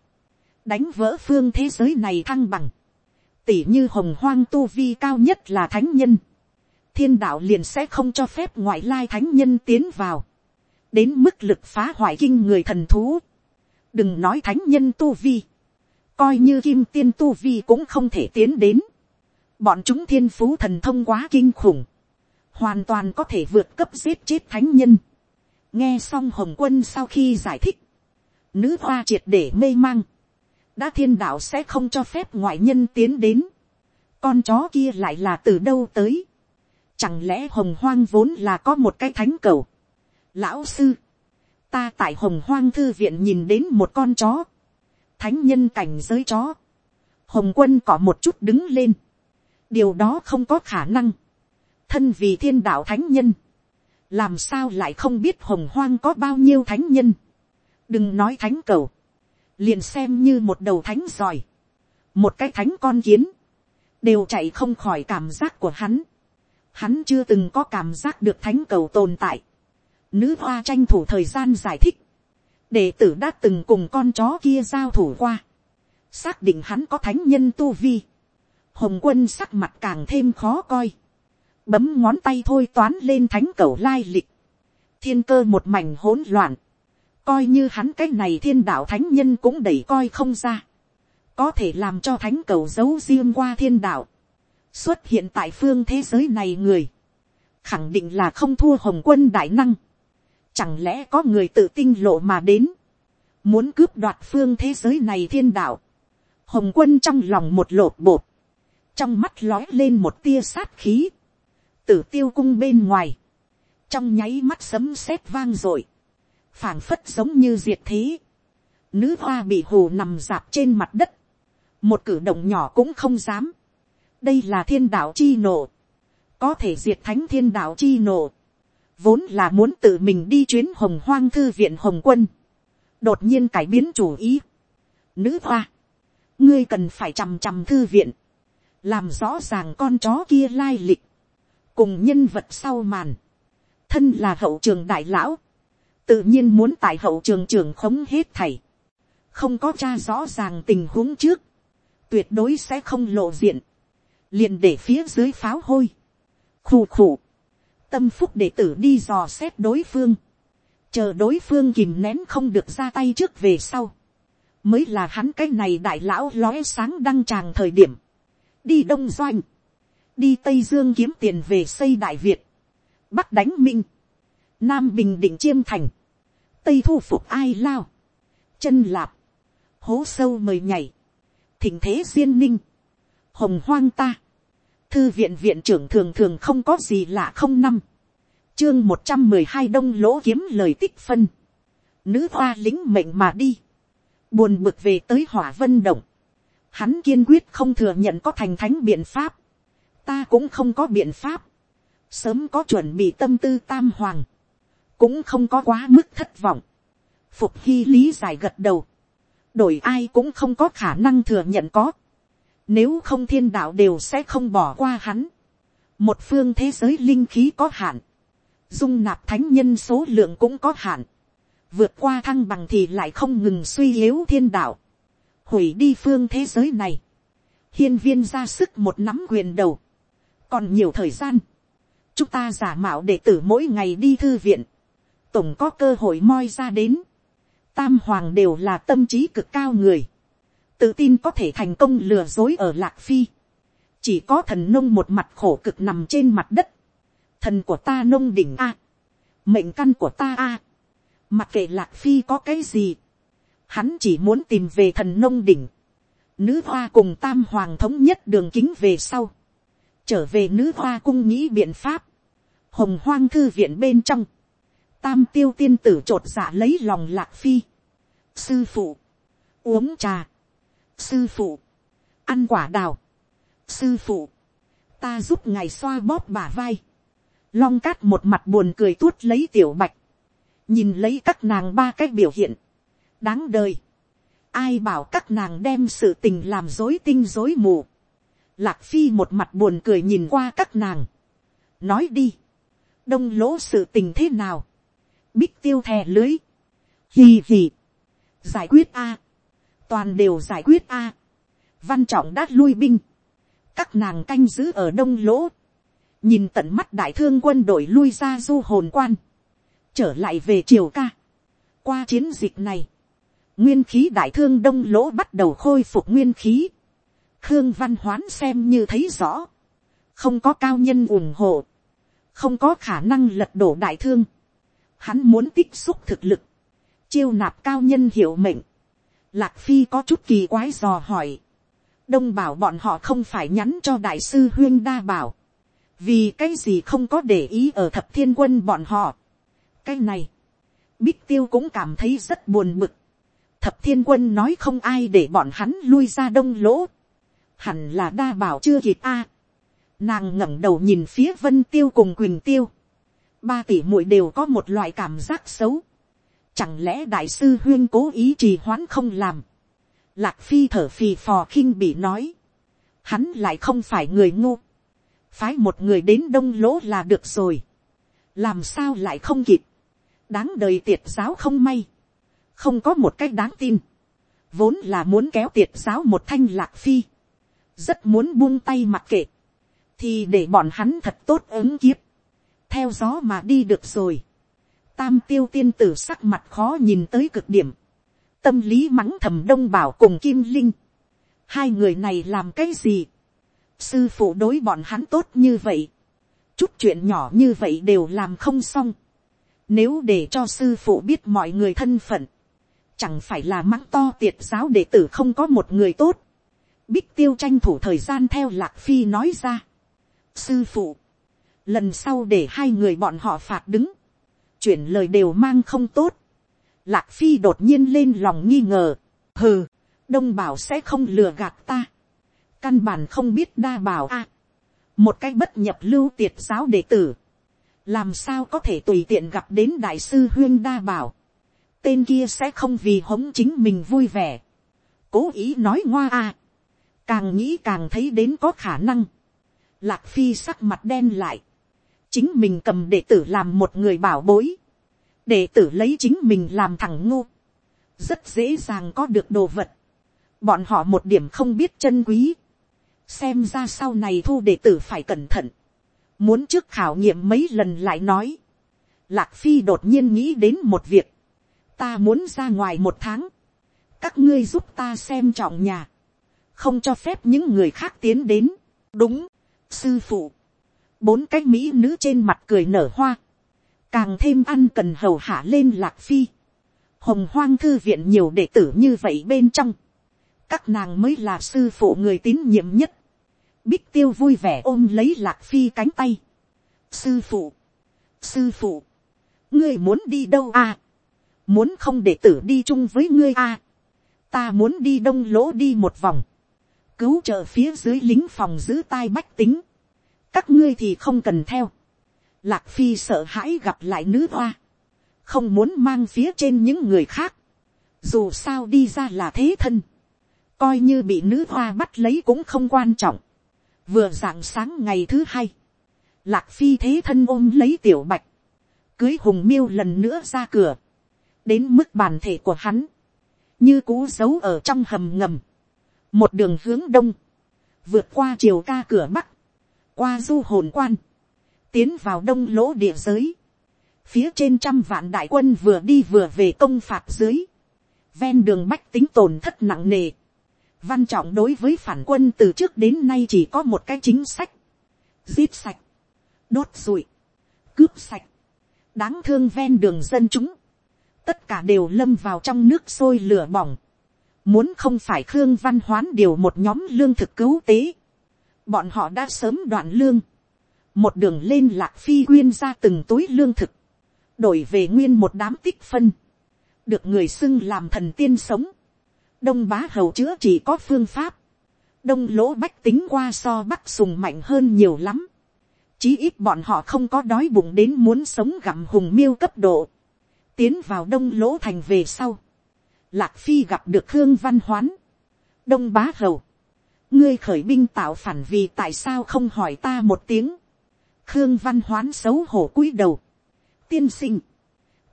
Đánh vỡ phương thế giới này thăng bằng. Tỉ như hồng hoang tu vi cao nhất là thánh nhân. Thiên đạo liền sẽ không cho phép ngoại lai thánh nhân tiến vào. Đến mức lực phá hoại kinh người thần thú. Đừng nói thánh nhân tu vi. Coi như kim tiên tu vi cũng không thể tiến đến. Bọn chúng thiên phú thần thông quá kinh khủng, hoàn toàn có thể vượt cấp giết chết thánh nhân. nghe xong hồng quân sau khi giải thích, nữ hoa triệt để mê mang, đã thiên đạo sẽ không cho phép ngoại nhân tiến đến, con chó kia lại là từ đâu tới, chẳng lẽ hồng hoang vốn là có một cái thánh cầu, lão sư, ta tại hồng hoang thư viện nhìn đến một con chó, thánh nhân cảnh giới chó, hồng quân có một chút đứng lên, điều đó không có khả năng. thân vì thiên đạo thánh nhân, làm sao lại không biết hồng hoang có bao nhiêu thánh nhân. đừng nói thánh cầu, liền xem như một đầu thánh giỏi, một cái thánh con kiến, đều chạy không khỏi cảm giác của hắn. Hắn chưa từng có cảm giác được thánh cầu tồn tại. Nữ hoa tranh thủ thời gian giải thích. Đệ tử đã từng cùng con chó kia giao thủ qua. Xác định hắn có thánh nhân tu vi. Hồng quân sắc mặt càng thêm khó coi, bấm ngón tay thôi toán lên thánh cầu lai lịch, thiên cơ một mảnh hỗn loạn, coi như hắn cái này thiên đạo thánh nhân cũng đẩy coi không ra, có thể làm cho thánh cầu giấu riêng qua thiên đạo, xuất hiện tại phương thế giới này người, khẳng định là không thua hồng quân đại năng, chẳng lẽ có người tự tinh lộ mà đến, muốn cướp đoạt phương thế giới này thiên đạo, hồng quân trong lòng một lột bột, trong mắt lói lên một tia sát khí, tử tiêu cung bên ngoài, trong nháy mắt sấm sét vang r ộ i phảng phất giống như diệt thế, nữ hoa bị hồ nằm dạp trên mặt đất, một cử động nhỏ cũng không dám, đây là thiên đạo chi nộ, có thể diệt thánh thiên đạo chi nộ, vốn là muốn tự mình đi chuyến hồng hoang thư viện hồng quân, đột nhiên cải biến chủ ý. Nữ hoa, ngươi cần phải chằm chằm thư viện, làm rõ ràng con chó kia lai lịch, cùng nhân vật sau màn, thân là hậu trường đại lão, tự nhiên muốn tại hậu trường trường khống hết thảy, không có cha rõ ràng tình huống trước, tuyệt đối sẽ không lộ diện, liền để phía dưới pháo hôi, khù khù, tâm phúc đệ tử đi dò xét đối phương, chờ đối phương kìm nén không được ra tay trước về sau, mới là hắn cái này đại lão lóe sáng đăng tràng thời điểm, đi đông doanh, đi tây dương kiếm tiền về xây đại việt, bắc đánh minh, nam bình định chiêm thành, tây thu phục ai lao, chân lạp, hố sâu mời nhảy, thỉnh thế duyên ninh, hồng hoang ta, thư viện viện trưởng thường thường không có gì lạ không năm, chương một trăm mười hai đông lỗ kiếm lời tích phân, nữ hoa lính mệnh mà đi, buồn bực về tới hỏa vân động, hắn kiên quyết không thừa nhận có thành thánh biện pháp, ta cũng không có biện pháp, sớm có chuẩn bị tâm tư tam hoàng, cũng không có quá mức thất vọng, phục hy lý giải gật đầu, đổi ai cũng không có khả năng thừa nhận có, nếu không thiên đạo đều sẽ không bỏ qua hắn, một phương thế giới linh khí có hạn, dung nạp thánh nhân số lượng cũng có hạn, vượt qua thăng bằng thì lại không ngừng suy yếu thiên đạo, hủy đi phương thế giới này, hiên viên ra sức một nắm quyền đầu, còn nhiều thời gian, chúng ta giả mạo đệ tử mỗi ngày đi thư viện, tổng có cơ hội moi ra đến, tam hoàng đều là tâm trí cực cao người, tự tin có thể thành công lừa dối ở lạc phi, chỉ có thần nông một mặt khổ cực nằm trên mặt đất, thần của ta nông đỉnh a, mệnh căn của ta a, mặc kệ lạc phi có cái gì, hắn chỉ muốn tìm về thần nông đỉnh, nữ hoa cùng tam hoàng thống nhất đường kính về sau, trở về nữ hoa cung nghĩ biện pháp, hồng hoang thư viện bên trong, tam tiêu tiên tử t r ộ t dạ lấy lòng lạc phi, sư phụ, uống trà, sư phụ, ăn quả đào, sư phụ, ta giúp ngài xoa bóp bả vai, long cát một mặt buồn cười tuốt lấy tiểu bạch, nhìn lấy các nàng ba cái biểu hiện, đáng đời, ai bảo các nàng đem sự tình làm dối tinh dối mù, lạc phi một mặt buồn cười nhìn qua các nàng, nói đi, đông lỗ sự tình thế nào, bích tiêu thè lưới, hì hì, giải quyết a, toàn đều giải quyết a, văn trọng đã lui binh, các nàng canh giữ ở đông lỗ, nhìn tận mắt đại thương quân đội lui ra du hồn quan, trở lại về triều ca. qua chiến dịch này, nguyên khí đại thương đông lỗ bắt đầu khôi phục nguyên khí, khương văn hoán xem như thấy rõ, không có cao nhân ủng hộ, không có khả năng lật đổ đại thương, hắn muốn tích xúc thực lực, chiêu nạp cao nhân hiểu mệnh, lạc phi có chút kỳ quái dò hỏi, đông bảo bọn họ không phải nhắn cho đại sư huyên đa bảo, vì cái gì không có để ý ở thập thiên quân bọn họ. cái này, bích tiêu cũng cảm thấy rất buồn bực, thập thiên quân nói không ai để bọn hắn lui ra đông lỗ, hẳn là đa bảo chưa kịp a, nàng ngẩng đầu nhìn phía vân tiêu cùng quỳnh tiêu, ba tỷ muội đều có một loại cảm giác xấu. Chẳng lẽ đại sư huyên cố ý trì hoãn không làm. Lạc phi thở phì phò khinh bị nói. Hắn lại không phải người ngu. Phái một người đến đông lỗ là được rồi. Làm sao lại không kịp. Đáng đời tiệt giáo không may. Không có một cách đáng tin. Vốn là muốn kéo tiệt giáo một thanh lạc phi. Rất muốn buông tay mặc kệ. Thì để bọn hắn thật tốt ứng kiếp theo gió mà đi được rồi. Tam tiêu tiên tử sắc mặt khó nhìn tới cực điểm. Tâm lý mắng thầm đông bảo cùng kim linh. Hai người này làm cái gì? Sư phụ đối bọn hắn tốt như vậy. Chút chuyện nhỏ như vậy đều làm không xong. Nếu để cho sư phụ biết mọi người thân phận. Chẳng phải là mắng to tiệt giáo đệ tử không có một người tốt. Bích tiêu tranh thủ thời gian theo lạc phi nói ra. Sư phụ lần sau để hai người bọn họ phạt đứng, chuyển lời đều mang không tốt, lạc phi đột nhiên lên lòng nghi ngờ, hừ, đông bảo sẽ không lừa gạt ta, căn bản không biết đa bảo a, một cái bất nhập lưu tiệt giáo đệ tử, làm sao có thể tùy tiện gặp đến đại sư huyên đa bảo, tên kia sẽ không vì hống chính mình vui vẻ, cố ý nói ngoa a, càng nghĩ càng thấy đến có khả năng, lạc phi sắc mặt đen lại, chính mình cầm đệ tử làm một người bảo bối, đệ tử lấy chính mình làm thằng ngu, rất dễ dàng có được đồ vật, bọn họ một điểm không biết chân quý, xem ra sau này thu đệ tử phải cẩn thận, muốn trước khảo nghiệm mấy lần lại nói, lạc phi đột nhiên nghĩ đến một việc, ta muốn ra ngoài một tháng, các ngươi giúp ta xem trọng nhà, không cho phép những người khác tiến đến, đúng, sư phụ, bốn cái mỹ nữ trên mặt cười nở hoa, càng thêm ăn cần hầu hạ lên lạc phi, hồng hoang thư viện nhiều đệ tử như vậy bên trong, các nàng mới là sư phụ người tín nhiệm nhất, bích tiêu vui vẻ ôm lấy lạc phi cánh tay, sư phụ, sư phụ, ngươi muốn đi đâu à, muốn không đệ tử đi chung với ngươi à, ta muốn đi đông lỗ đi một vòng, cứu trợ phía dưới lính phòng giữ tai bách tính, các ngươi thì không cần theo. Lạc phi sợ hãi gặp lại nữ hoa, không muốn mang phía trên những người khác, dù sao đi ra là thế thân, coi như bị nữ hoa bắt lấy cũng không quan trọng. vừa rạng sáng ngày thứ hai, lạc phi thế thân ôm lấy tiểu bạch, cưới hùng miêu lần nữa ra cửa, đến mức bản thể của hắn, như cú giấu ở trong hầm ngầm, một đường hướng đông, vượt qua chiều ca cửa bắc, qua du hồn quan, tiến vào đông lỗ địa giới, phía trên trăm vạn đại quân vừa đi vừa về công phạt dưới, ven đường bách tính tổn thất nặng nề, văn trọng đối với phản quân từ trước đến nay chỉ có một cái chính sách, giết sạch, đốt rụi, cướp sạch, đáng thương ven đường dân chúng, tất cả đều lâm vào trong nước sôi lửa bỏng, Muốn không phải Khương Văn Hoán điều một nhóm lương thực cứu tế. Bọn họ đã sớm đoạn lương. Một đường lên lạc phi quyên ra từng túi lương thực. Đổi về nguyên một đám tích phân. Được người xưng làm thần tiên sống. Đông bá hầu chữa chỉ có phương pháp. Đông lỗ bách tính qua so bắc sùng mạnh hơn nhiều lắm. Chí ít bọn họ không có đói bụng đến muốn sống gặm hùng miêu cấp độ. Tiến vào đông lỗ thành về sau Lạc Phi gặp được Khương Văn Hoán. Đông Bá Hầu. Ngươi khởi binh tạo phản vì tại sao không hỏi ta một tiếng. Khương Văn Hoán xấu hổ cúi đầu. Tiên sinh.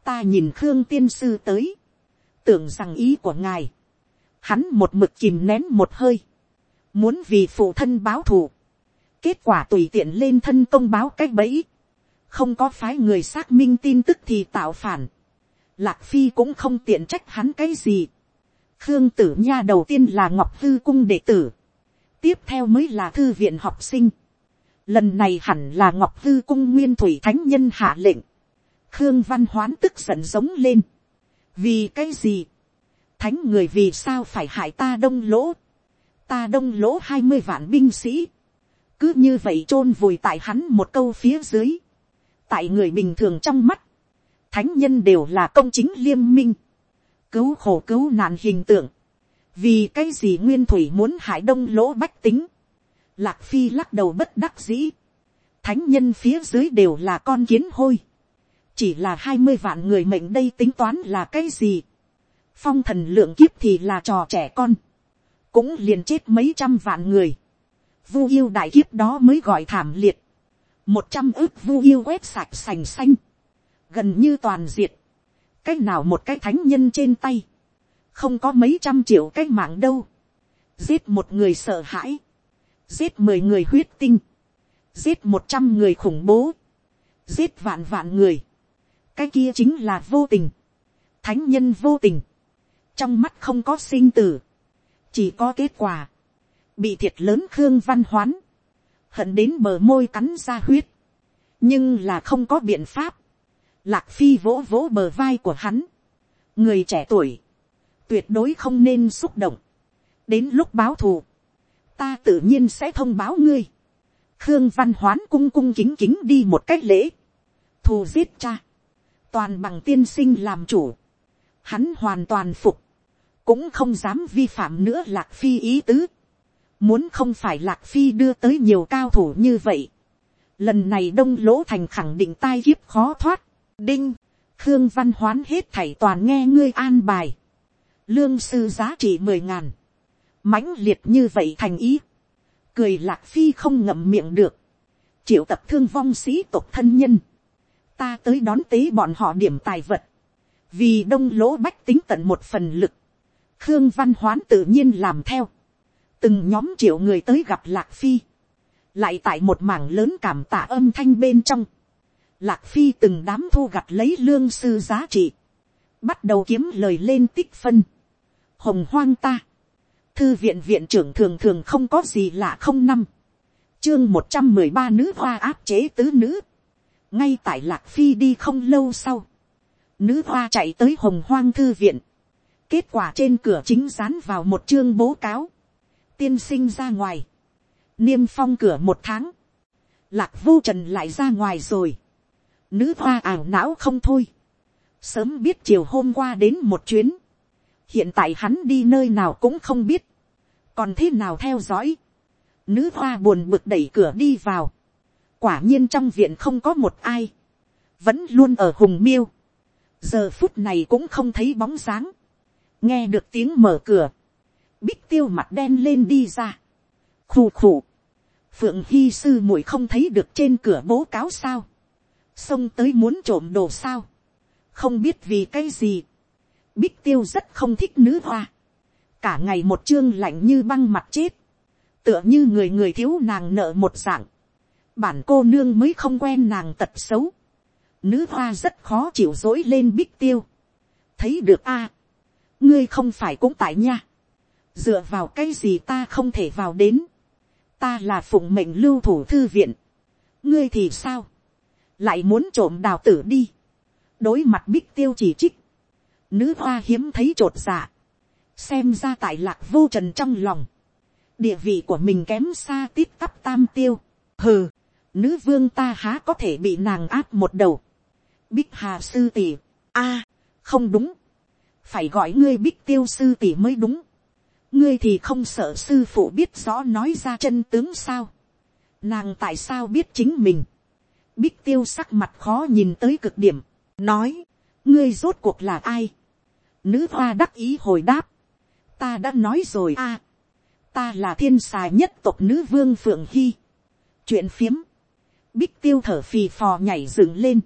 Ta nhìn Khương Tiên Sư tới. Tưởng rằng ý của ngài. Hắn một mực kìm nén một hơi. Muốn vì phụ thân báo thù. Kết quả tùy tiện lên thân công báo cách bẫy. Không có phái người xác minh tin tức thì tạo phản Lạc Phi cũng không tiện trách hắn cái gì. Khương tử nha đầu tiên là Ngọc Hư cung đệ tử. Tiếp theo mới là thư viện học sinh. Lần này hẳn là Ngọc thư cung nguyên thủy thánh nhân hạ lệnh. Khương Văn Hoán tức giận giống lên. Vì cái gì? Thánh người vì sao phải hại ta đông lỗ? Ta đông lỗ hai mươi vạn binh sĩ. Cứ như vậy chôn vùi tại hắn một câu phía dưới. Tại người bình thường trong mắt thánh nhân đều là công chính liêm minh, cứu khổ cứu nạn hình tượng, vì cái gì nguyên thủy muốn hại đông lỗ bách tính, lạc phi lắc đầu bất đắc dĩ, thánh nhân phía dưới đều là con kiến hôi, chỉ là hai mươi vạn người mệnh đây tính toán là cái gì, phong thần lượng kiếp thì là trò trẻ con, cũng liền chết mấy trăm vạn người, vu yêu đại kiếp đó mới gọi thảm liệt, một trăm ước vu yêu quét sạch sành xanh, gần như toàn diệt, cái nào một cái thánh nhân trên tay, không có mấy trăm triệu cái mạng đâu, giết một người sợ hãi, giết mười người huyết tinh, giết một trăm người khủng bố, giết vạn vạn người, cái kia chính là vô tình, thánh nhân vô tình, trong mắt không có sinh tử, chỉ có kết quả, bị thiệt lớn khương văn hoán, hận đến bờ môi cắn ra huyết, nhưng là không có biện pháp, Lạc phi vỗ vỗ bờ vai của hắn. Người trẻ tuổi. Tuyệt đối không nên xúc động. Đến lúc báo thù. Ta tự nhiên sẽ thông báo ngươi. Khương văn hoán cung cung kính kính đi một cách lễ. Thù giết cha. Toàn bằng tiên sinh làm chủ. Hắn hoàn toàn phục. Cũng không dám vi phạm nữa lạc phi ý tứ. Muốn không phải lạc phi đưa tới nhiều cao thủ như vậy lần này đông lỗ thành khẳng định tai kiếp khó thoát. Đinh, Khương Văn Hoán hết thảy toàn nghe ngươi an bài. Lương sư giá trị mười ngàn. mãnh liệt như vậy thành ý. Cười lạc phi không ngậm miệng được. Triệu tập thương vong sĩ tộc thân nhân. Ta tới đón tế bọn họ điểm tài vật. Vì đông lỗ bách tính tận một phần lực. Khương Văn Hoán tự nhiên làm theo. Từng nhóm triệu người tới gặp Lạc Phi. Lại tại một mảng lớn cảm tạ âm thanh bên trong Lạc Phi từng đám thu gặt lấy lương sư giá trị. Bắt đầu kiếm lời lên tích phân. Hồng hoang ta. Thư viện viện trưởng thường thường không có gì lạ không năm. Chương một trăm mười ba nữ hoa áp chế tứ nữ. Ngay tại Lạc Phi đi không lâu sau. Nữ hoa chạy tới hồng hoang thư viện. Kết quả trên cửa chính dán vào một chương bố cáo. Tiên sinh ra ngoài. Niêm phong cửa một tháng. Lạc vô trần lại ra ngoài rồi Nữ hoa ảo não không thôi. Sớm biết chiều hôm qua đến một chuyến. Hiện tại hắn đi nơi nào cũng không biết. Còn thế nào theo dõi. Nữ hoa buồn bực đẩy cửa đi vào. Quả nhiên trong viện không có một ai. Vẫn luôn ở hùng miêu. Giờ phút này cũng không thấy bóng dáng. Nghe được tiếng mở cửa. Bích tiêu mặt đen lên đi ra. Khù khù. Phượng Hy sư muội không thấy được trên cửa bố cáo sao xông tới muốn trộm đồ sao, không biết vì cái gì, bích tiêu rất không thích nữ hoa, cả ngày một chương lạnh như băng mặt chết, tựa như người người thiếu nàng nợ một dạng, bản cô nương mới không quen nàng tật xấu, nữ hoa rất khó chịu dối lên bích tiêu, thấy được a, ngươi không phải cũng tại nha, dựa vào cái gì ta không thể vào đến, ta là phụng mệnh lưu thủ thư viện, ngươi thì sao, lại muốn trộm đào tử đi, đối mặt bích tiêu chỉ trích, nữ hoa hiếm thấy t r ộ t dạ, xem ra tại lạc vô trần trong lòng, địa vị của mình kém xa tít tắp tam tiêu, hừ, nữ vương ta há có thể bị nàng áp một đầu, bích hà sư tỷ, a, không đúng, phải gọi ngươi bích tiêu sư tỷ mới đúng, ngươi thì không sợ sư phụ biết rõ nói ra chân tướng sao, nàng tại sao biết chính mình, bích tiêu sắc mặt khó nhìn tới cực điểm, nói, ngươi rốt cuộc là ai, nữ hoa đắc ý hồi đáp, ta đã nói rồi a, ta là thiên xài nhất tộc nữ vương phượng hy, chuyện phiếm, bích tiêu thở phì phò nhảy dựng lên,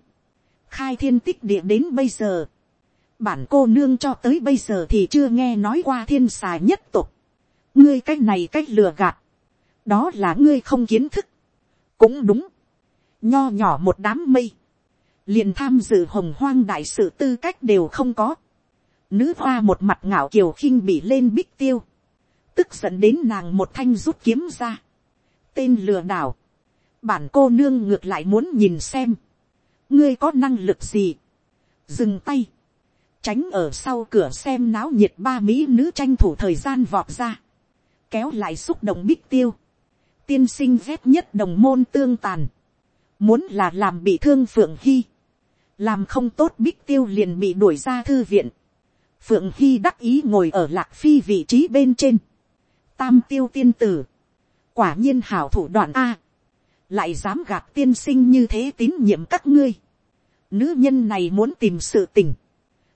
khai thiên tích địa đến bây giờ, bản cô nương cho tới bây giờ thì chưa nghe nói qua thiên xài nhất tộc. Ngươi c á c h này c á c h lừa gạt, đó là ngươi không kiến thức. cũng đúng, nho nhỏ một đám mây, liền tham dự hồng hoang đại sự tư cách đều không có nữ hoa một mặt ngạo kiều khinh bị lên bích tiêu, tức giận đến nàng một thanh rút kiếm ra. tên lừa đảo, bản cô nương ngược lại muốn nhìn xem, ngươi có năng lực gì. dừng tay, tránh ở sau cửa xem náo nhiệt ba mỹ nữ tranh thủ thời gian vọt ra, kéo lại xúc động bích tiêu, tiên sinh ghét nhất đồng môn tương tàn, muốn là làm bị thương phượng hy, làm không tốt bích tiêu liền bị đuổi ra thư viện, phượng hy đắc ý ngồi ở lạc phi vị trí bên trên, tam tiêu tiên tử, quả nhiên hảo thủ đoạn a, lại dám gạt tiên sinh như thế tín nhiệm các ngươi, nữ nhân này muốn tìm sự tình,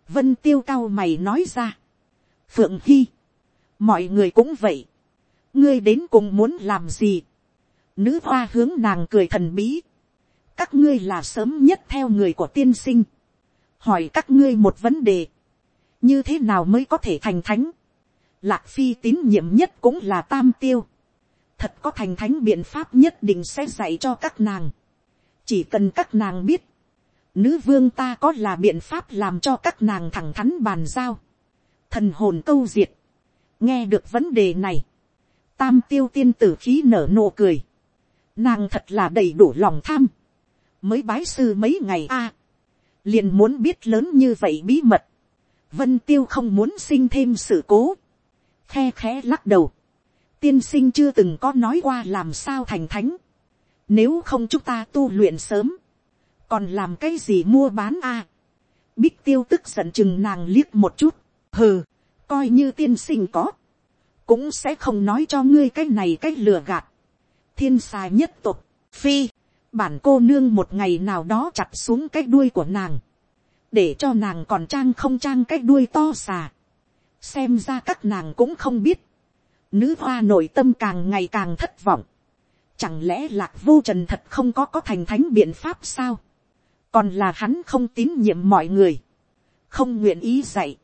vân tiêu cao mày nói ra. phượng hy, mọi người cũng vậy, ngươi đến cùng muốn làm gì. nữ hoa hướng nàng cười thần bí. các ngươi là sớm nhất theo người của tiên sinh. hỏi các ngươi một vấn đề như thế nào mới có thể thành thánh. lạc phi tín nhiệm nhất cũng là tam tiêu. thật có thành thánh biện pháp nhất định sẽ dạy cho các nàng. chỉ cần các nàng biết nữ vương ta có là biện pháp làm cho các nàng thẳng thắn bàn giao, thần hồn câu diệt, nghe được vấn đề này, tam tiêu tiên tử khí nở nụ cười, nàng thật là đầy đủ lòng tham, mới bái sư mấy ngày a, liền muốn biết lớn như vậy bí mật, vân tiêu không muốn sinh thêm sự cố, khe khẽ lắc đầu, tiên sinh chưa từng có nói qua làm sao thành thánh, nếu không chúng ta tu luyện sớm, còn làm cái gì mua bán a. À? bích tiêu tức giận chừng nàng liếc một chút, hừ, coi như tiên sinh có, cũng sẽ không nói cho ngươi cái này cái lừa gạt, thiên xà nhất tục, phi, bản cô nương một ngày nào đó chặt xuống cái đuôi của nàng, để cho nàng còn trang không trang cái đuôi to xà, xem ra các nàng cũng không biết, nữ hoa nội tâm càng ngày càng thất vọng, chẳng lẽ lạc vô trần thật không có có thành thánh biện pháp sao, còn là hắn không tín nhiệm mọi người, không nguyện ý dạy.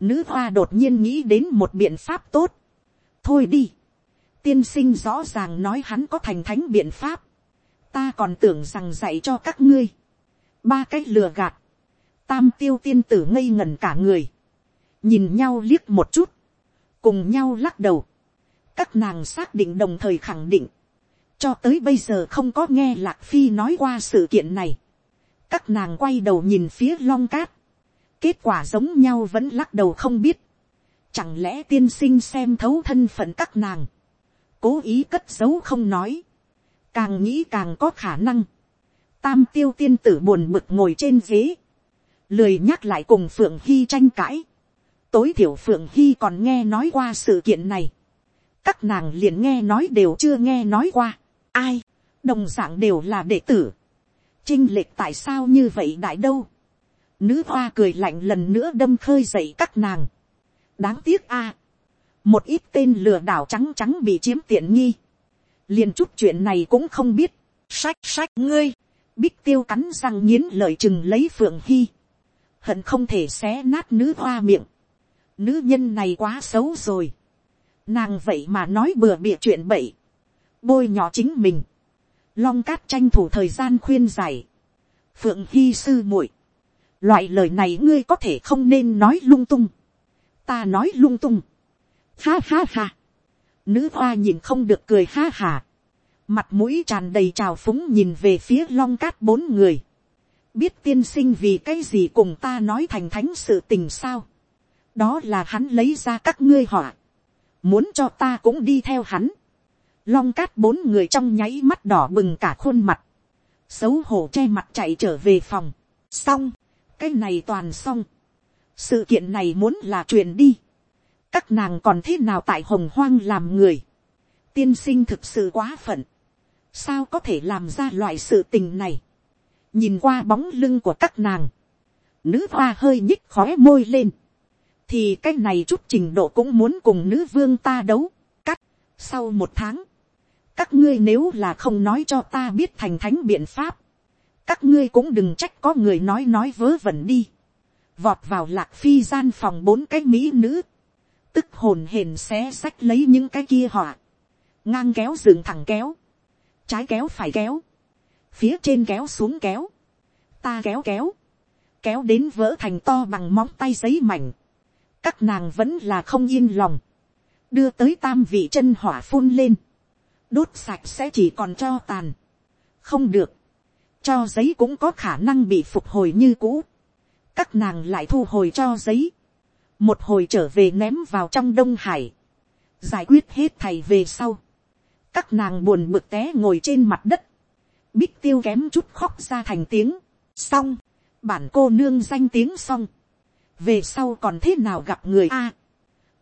Nữ hoa đột nhiên nghĩ đến một biện pháp tốt. thôi đi, tiên sinh rõ ràng nói hắn có thành thánh biện pháp, ta còn tưởng rằng dạy cho các ngươi, ba cái lừa gạt, tam tiêu tiên tử ngây ngần cả người, nhìn nhau liếc một chút, cùng nhau lắc đầu, các nàng xác định đồng thời khẳng định, cho tới bây giờ không có nghe lạc phi nói qua sự kiện này, các nàng quay đầu nhìn phía long cát, kết quả giống nhau vẫn lắc đầu không biết, chẳng lẽ tiên sinh xem thấu thân phận các nàng, cố ý cất giấu không nói, càng nghĩ càng có khả năng, tam tiêu tiên tử buồn bực ngồi trên ghế, lười nhắc lại cùng phượng hy tranh cãi, tối thiểu phượng hy còn nghe nói qua sự kiện này, các nàng liền nghe nói đều chưa nghe nói qua, ai, đồng d ạ n g đều là đệ tử, Trinh lệch tại sao như vậy đại đâu. Nữ hoa cười lạnh lần nữa đâm khơi dậy các nàng. Đáng tiếc a Một ít tên lừa đảo trắng trắng bị chiếm tiện nghi. liền chút chuyện này cũng không biết. Sách sách ngươi. Bích tiêu cắn răng nghiến lời chừng lấy phượng hy. Hận không thể xé nát nữ hoa miệng. Nữ nhân này quá xấu rồi. Nàng vậy mà nói bừa bịa chuyện bậy. Bôi nhỏ chính mình. Long cát tranh thủ thời gian khuyên giải, phượng hy sư muội, loại lời này ngươi có thể không nên nói lung tung, ta nói lung tung, ha ha ha, nữ hoa nhìn không được cười ha hà, mặt mũi tràn đầy trào phúng nhìn về phía long cát bốn người, biết tiên sinh vì cái gì cùng ta nói thành thánh sự tình sao, đó là hắn lấy ra các ngươi họa, muốn cho ta cũng đi theo hắn, long cát bốn người trong nháy mắt đỏ bừng cả khuôn mặt, xấu hổ che mặt chạy trở về phòng, xong, cái này toàn xong, sự kiện này muốn là truyền đi, các nàng còn thế nào tại hồng hoang làm người, tiên sinh thực sự quá phận, sao có thể làm ra loại sự tình này, nhìn qua bóng lưng của các nàng, nữ hoa hơi nhích khói môi lên, thì cái này chút trình độ cũng muốn cùng nữ vương ta đấu, cắt, sau một tháng, các ngươi nếu là không nói cho ta biết thành thánh biện pháp, các ngươi cũng đừng trách có người nói nói vớ vẩn đi, vọt vào lạc phi gian phòng bốn cái mỹ nữ, tức hồn hển xé sách lấy những cái kia họa, ngang kéo dừng thẳng kéo, trái kéo phải kéo, phía trên kéo xuống kéo, ta kéo kéo, kéo đến vỡ thành to bằng móng tay giấy mảnh, các nàng vẫn là không yên lòng, đưa tới tam vị chân hỏa phun lên, đốt sạch sẽ chỉ còn cho tàn, không được, cho giấy cũng có khả năng bị phục hồi như cũ, các nàng lại thu hồi cho giấy, một hồi trở về ném vào trong đông hải, giải quyết hết thầy về sau, các nàng buồn bực té ngồi trên mặt đất, bích tiêu kém chút khóc ra thành tiếng, xong, bản cô nương danh tiếng xong, về sau còn thế nào gặp người a,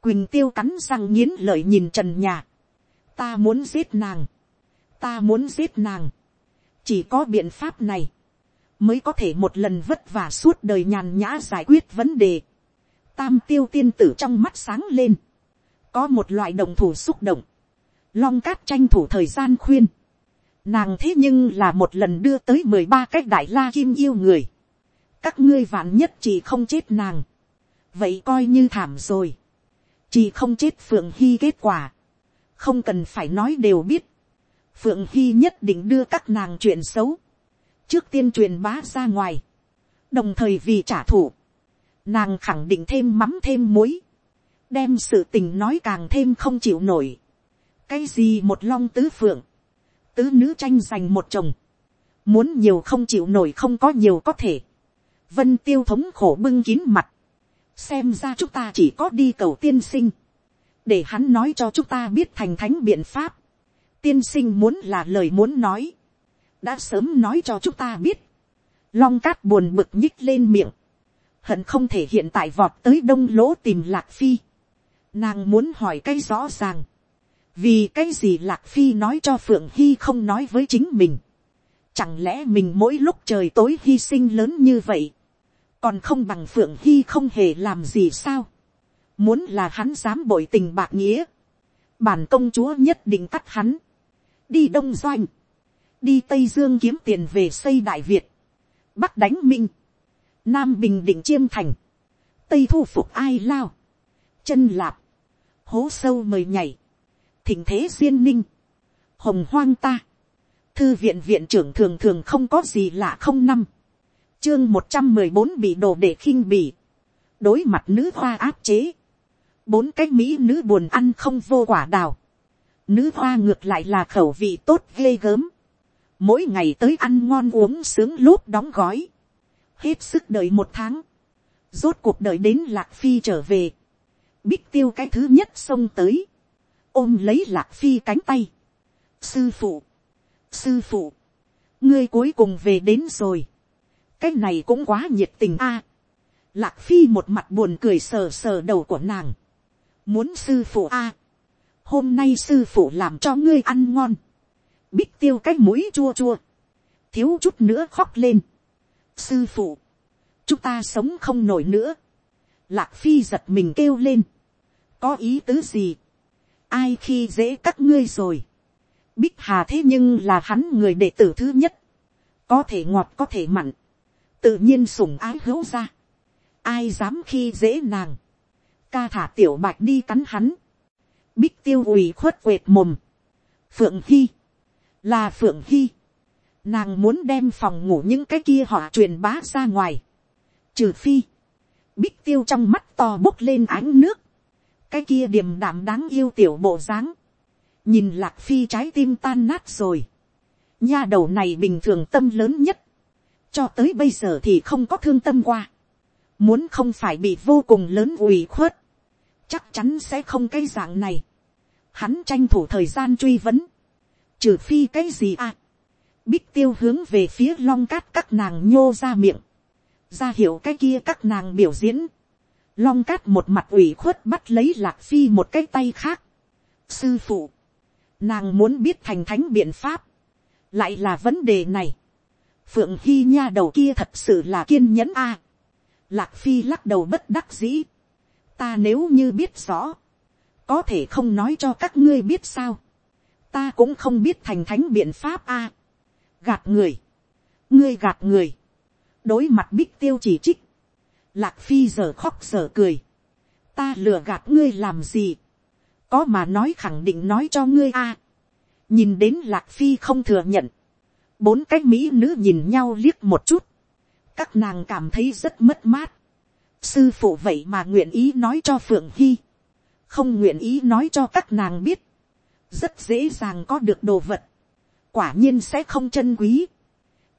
quỳnh tiêu cắn răng nghiến lợi nhìn trần nhà, ta muốn giết nàng, ta muốn giết nàng, chỉ có biện pháp này, mới có thể một lần vất vả suốt đời nhàn nhã giải quyết vấn đề. Tam tiêu tiên tử trong mắt sáng lên, có một loại đồng thủ xúc động, long cát tranh thủ thời gian khuyên, nàng thế nhưng là một lần đưa tới mười ba cách đại la kim yêu người, các ngươi vạn nhất chỉ không chết nàng, vậy coi như thảm rồi, chỉ không chết phượng hy kết quả, không cần phải nói đều biết, phượng hy nhất định đưa các nàng chuyện xấu, trước tiên truyền bá ra ngoài, đồng thời vì trả thù, nàng khẳng định thêm mắm thêm muối, đem sự tình nói càng thêm không chịu nổi, cái gì một long tứ phượng, tứ nữ tranh giành một chồng, muốn nhiều không chịu nổi không có nhiều có thể, vân tiêu thống khổ bưng kín mặt, xem ra chúng ta chỉ có đi cầu tiên sinh, để hắn nói cho chúng ta biết thành thánh biện pháp, tiên sinh muốn là lời muốn nói, đã sớm nói cho chúng ta biết, long cát buồn bực nhích lên miệng, hận không thể hiện tại vọt tới đông lỗ tìm lạc phi, nàng muốn hỏi cái rõ ràng, vì cái gì lạc phi nói cho phượng hy không nói với chính mình, chẳng lẽ mình mỗi lúc trời tối hy sinh lớn như vậy, còn không bằng phượng hy không hề làm gì sao, muốn là hắn dám bội tình bạc nghĩa, bản công chúa nhất định cắt hắn, đi đông doanh, đi tây dương kiếm tiền về xây đại việt, bắc đánh minh, nam bình định chiêm thành, tây thu phục ai lao, chân lạp, hố sâu mời nhảy, thình thế duyên ninh, hồng hoang ta, thư viện viện trưởng thường thường không có gì lạ không năm, chương một trăm mười bốn bị đồ để khinh bỉ, đối mặt nữ hoa áp chế, bốn cái mỹ nữ buồn ăn không vô quả đào, nữ hoa ngược lại là khẩu vị tốt ghê gớm, mỗi ngày tới ăn ngon uống sướng lốp đóng gói, hết sức đợi một tháng, rốt cuộc đợi đến lạc phi trở về, bích tiêu cái thứ nhất xông tới, ôm lấy lạc phi cánh tay, sư phụ, sư phụ, ngươi cuối cùng về đến rồi, cái này cũng quá nhiệt tình a, lạc phi một mặt buồn cười sờ sờ đầu của nàng, muốn sư phụ a, hôm nay sư phụ làm cho ngươi ăn ngon, bích tiêu cái mũi chua chua, thiếu chút nữa khóc lên, sư phụ, chúng ta sống không nổi nữa, lạc phi giật mình kêu lên, có ý tứ gì, ai khi dễ các ngươi rồi, bích hà thế nhưng là hắn người đệ tử thứ nhất, có thể ngọt có thể mặn, tự nhiên sủng ái hữu ra, ai dám khi dễ nàng, ca thả tiểu bạch đi cắn hắn, bích tiêu ủy khuất quệt mồm, phượng hy, là phượng hy, nàng muốn đem phòng ngủ những cái kia họ truyền bá ra ngoài, trừ phi, bích tiêu trong mắt to bốc lên ánh nước, cái kia điềm đạm đáng yêu tiểu bộ dáng, nhìn lạc phi trái tim tan nát rồi, nha đầu này bình thường tâm lớn nhất, cho tới bây giờ thì không có thương tâm qua, muốn không phải bị vô cùng lớn ủy khuất, chắc chắn sẽ không cái dạng này. Hắn tranh thủ thời gian truy vấn, trừ phi cái gì à. Bích tiêu hướng về phía long cát các nàng nhô ra miệng, ra hiểu cái kia các nàng biểu diễn. Long cát một mặt ủy khuất bắt lấy lạc phi một cái tay khác. Sư phụ, nàng muốn biết thành thánh biện pháp, lại là vấn đề này. Phượng Hy nha đầu kia thật sự là kiên nhẫn a. Lạc Phi lắc đầu bất đắc dĩ. Ta nếu như biết rõ. Có thể không nói cho các ngươi biết sao. Ta cũng không biết thành thánh biện pháp a. Gạt người. Ngươi gạt người. Đối mặt bích tiêu chỉ trích. Lạc Phi giờ khóc giờ cười. Ta lừa gạt ngươi làm gì. Có mà nói khẳng định nói cho ngươi a. Nhìn đến Lạc Phi không thừa nhận bốn cái mỹ nữ nhìn nhau liếc một chút, các nàng cảm thấy rất mất mát. sư phụ vậy mà nguyện ý nói cho phượng hy, không nguyện ý nói cho các nàng biết, rất dễ dàng có được đồ vật, quả nhiên sẽ không chân quý.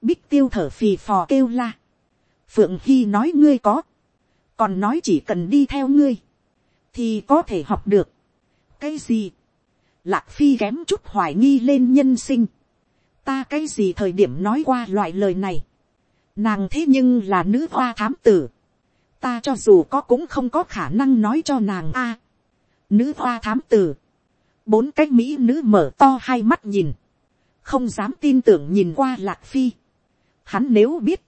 bích tiêu thở phì phò kêu la, phượng hy nói ngươi có, còn nói chỉ cần đi theo ngươi, thì có thể học được. cái gì, lạc phi kém chút hoài nghi lên nhân sinh, ta cái gì thời điểm nói qua loại lời này. Nàng thế nhưng là nữ hoa thám tử. Ta cho dù có cũng không có khả năng nói cho nàng a. nữ hoa thám tử. Bốn cái mỹ nữ mở to hai mắt nhìn. Không dám tin tưởng nhìn qua lạc phi. Hắn nếu biết.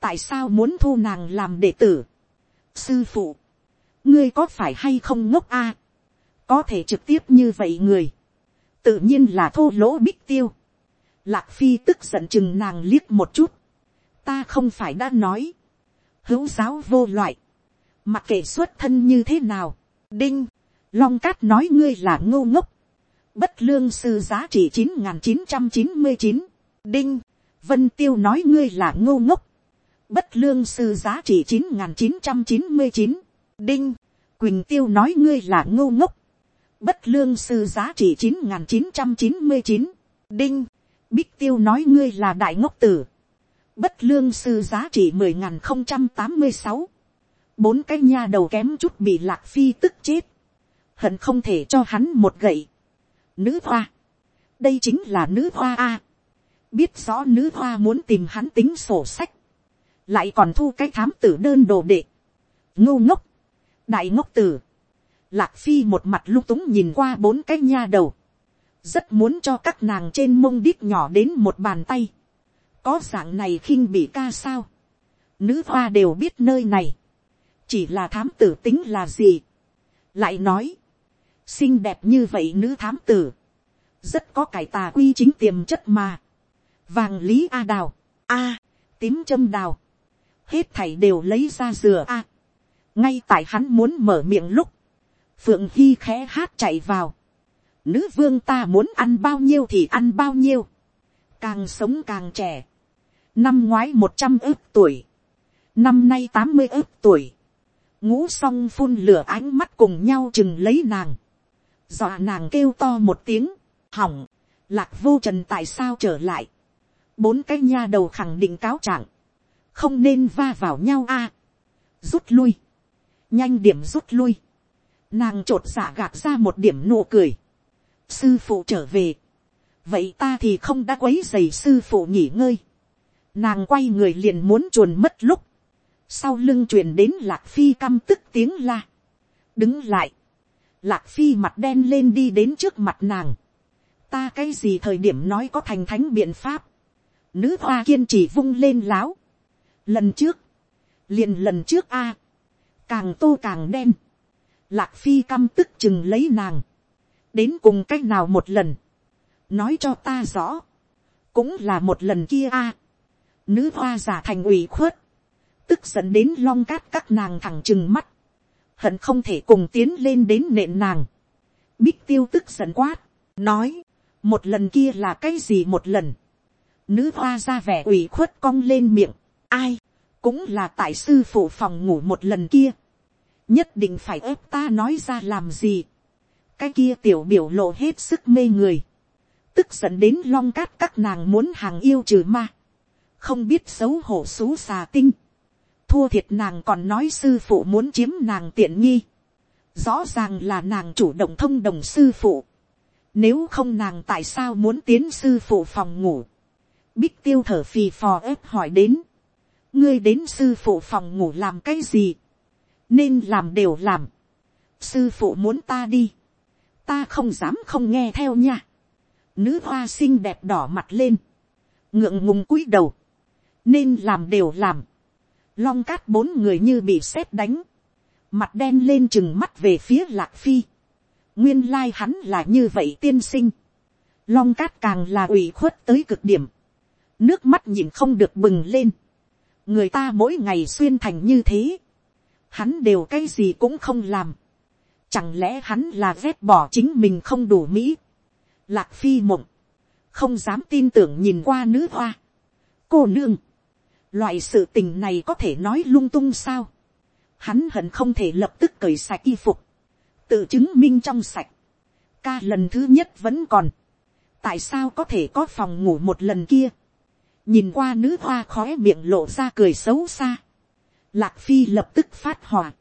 Tại sao muốn thu nàng làm đệ tử. Sư phụ. Ngươi có phải hay không ngốc a? Có thể trực tiếp như vậy người. Tự nhiên là thô lỗ bích tiêu Lạc phi tức giận chừng nàng liếc một chút. Ta không phải đã nói. Hữu giáo vô loại. Mặc kệ xuất thân như thế nào. Đinh. Long cát nói ngươi là ngô ngốc. Bất lương sư giá trị chín chín trăm chín mươi chín. Đinh. Vân tiêu nói ngươi là ngô ngốc. Bất lương sư giá trị chín chín trăm chín mươi chín. Đinh. Quỳnh tiêu nói ngươi là ngô ngốc. Bất lương sư giá trị chín chín trăm chín mươi chín. Đinh Bích tiêu nói ngươi là đại ngốc tử. Bất lương sư giá trị mười nghìn không trăm tám mươi sáu Bốn cái nha đầu kém chút bị lạc phi tức chết. Hận không thể cho hắn một gậy. Nữ hoa. Đây chính là nữ hoa A. Biết rõ nữ hoa muốn tìm hắn tính sổ sách. Lại còn thu cái thám tử đơn đồ đệ. Ngô ngốc. Đại ngốc tử. Lạc phi một mặt lung túng nhìn qua bốn cái nha đầu rất muốn cho các nàng trên mông đít nhỏ đến một bàn tay. có dạng này khinh bị ca sao. nữ hoa đều biết nơi này. chỉ là thám tử tính là gì. lại nói, xinh đẹp như vậy nữ thám tử. rất có cải tà quy chính tiềm chất mà. vàng lý a đào, a, tím châm đào hết thảy đều lấy ra dừa a. ngay tại hắn muốn mở miệng lúc, phượng hy khẽ hát chạy vào. Nữ vương ta muốn ăn bao nhiêu thì ăn bao nhiêu, càng sống càng trẻ, năm ngoái một trăm ước tuổi, năm nay tám mươi ước tuổi, ngũ song phun lửa ánh mắt cùng nhau chừng lấy nàng, dọa nàng kêu to một tiếng, hỏng, lạc vô trần tại sao trở lại, bốn cái nha đầu khẳng định cáo trạng, không nên va vào nhau a, rút lui, nhanh điểm rút lui, nàng t r ộ t dạ gạt ra một điểm nụ cười, sư phụ trở về, vậy ta thì không đã quấy dày sư phụ nghỉ ngơi, nàng quay người liền muốn chuồn mất lúc, sau lưng truyền đến lạc phi căm tức tiếng la, đứng lại, lạc phi mặt đen lên đi đến trước mặt nàng, ta cái gì thời điểm nói có thành thánh biện pháp, nữ hoa kiên trì vung lên láo, lần trước, liền lần trước a, càng tô càng đen, lạc phi căm tức chừng lấy nàng, đến cùng cách nào một lần, nói cho ta rõ, cũng là một lần kia a, nữ hoa giả thành ủy khuất, tức giận đến long cát các nàng thẳng chừng mắt, hận không thể cùng tiến lên đến nện nàng, bích tiêu tức giận quát, nói, một lần kia là cái gì một lần, nữ hoa ra vẻ ủy khuất cong lên miệng, ai, cũng là tại sư phụ phòng ngủ một lần kia, nhất định phải ép ta nói ra làm gì, cái kia tiểu biểu lộ hết sức mê người, tức giận đến long cát các nàng muốn hàng yêu trừ ma, không biết xấu hổ xú xà tinh, thua thiệt nàng còn nói sư phụ muốn chiếm nàng tiện nghi, rõ ràng là nàng chủ động thông đồng sư phụ, nếu không nàng tại sao muốn tiến sư phụ phòng ngủ, bích tiêu thở phì phò ép hỏi đến, ngươi đến sư phụ phòng ngủ làm cái gì, nên làm đều làm, sư phụ muốn ta đi, ta không dám không nghe theo nha, nữ hoa xinh đẹp đỏ mặt lên, ngượng ngùng cúi đầu, nên làm đều làm, long cát bốn người như bị sét đánh, mặt đen lên chừng mắt về phía lạc phi, nguyên lai hắn là như vậy tiên sinh, long cát càng là ủy khuất tới cực điểm, nước mắt nhìn không được bừng lên, người ta mỗi ngày xuyên thành như thế, hắn đều cái gì cũng không làm, chẳng lẽ hắn là ghét bỏ chính mình không đủ mỹ, lạc phi mộng, không dám tin tưởng nhìn qua nữ hoa, cô nương, loại sự tình này có thể nói lung tung sao, hắn hận không thể lập tức cởi sạch y phục, tự chứng minh trong sạch, ca lần thứ nhất vẫn còn, tại sao có thể có phòng ngủ một lần kia, nhìn qua nữ hoa khói miệng lộ ra cười xấu xa, lạc phi lập tức phát hỏa,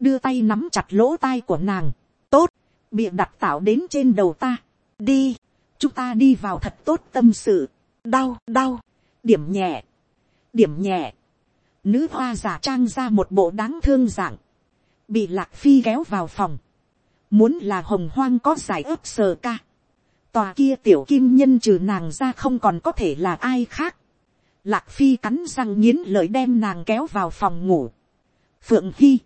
đưa tay nắm chặt lỗ tai của nàng, tốt, bịa đặt tạo đến trên đầu ta, đi, chúng ta đi vào thật tốt tâm sự, đau đau, điểm nhẹ, điểm nhẹ, nữ hoa giả trang ra một bộ đáng thương dạng, bị lạc phi kéo vào phòng, muốn là hồng hoang có giải ấp sờ ca, tòa kia tiểu kim nhân trừ nàng ra không còn có thể là ai khác, lạc phi cắn răng nghiến lợi đem nàng kéo vào phòng ngủ, phượng hy,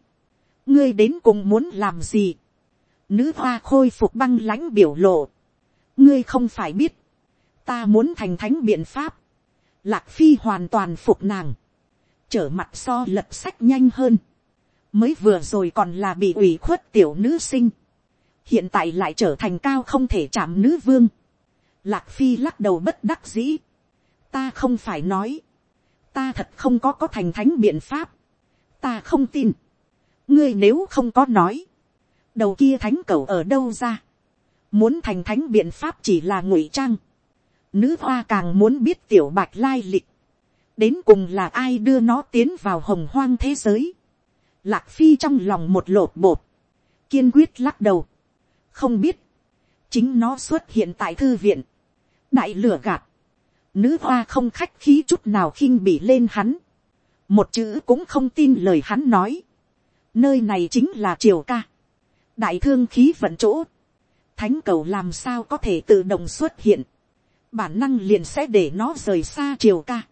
ngươi đến cùng muốn làm gì, nữ hoa khôi phục băng lãnh biểu lộ, ngươi không phải biết, ta muốn thành thánh biện pháp, lạc phi hoàn toàn phục nàng, trở mặt so lật sách nhanh hơn, mới vừa rồi còn là bị ủy khuất tiểu nữ sinh, hiện tại lại trở thành cao không thể chạm nữ vương, lạc phi lắc đầu bất đắc dĩ, ta không phải nói, ta thật không có có thành thánh biện pháp, ta không tin, ngươi nếu không có nói, đầu kia thánh cầu ở đâu ra, muốn thành thánh biện pháp chỉ là ngụy trang, nữ hoa càng muốn biết tiểu bạch lai lịch, đến cùng là ai đưa nó tiến vào hồng hoang thế giới, lạc phi trong lòng một lột bột, kiên quyết lắc đầu, không biết, chính nó xuất hiện tại thư viện, đại lửa gạt, nữ hoa không khách khí chút nào khinh bỉ lên hắn, một chữ cũng không tin lời hắn nói, nơi này chính là triều ca, đại thương khí vận chỗ, thánh cầu làm sao có thể tự động xuất hiện, bản năng liền sẽ để nó rời xa triều ca,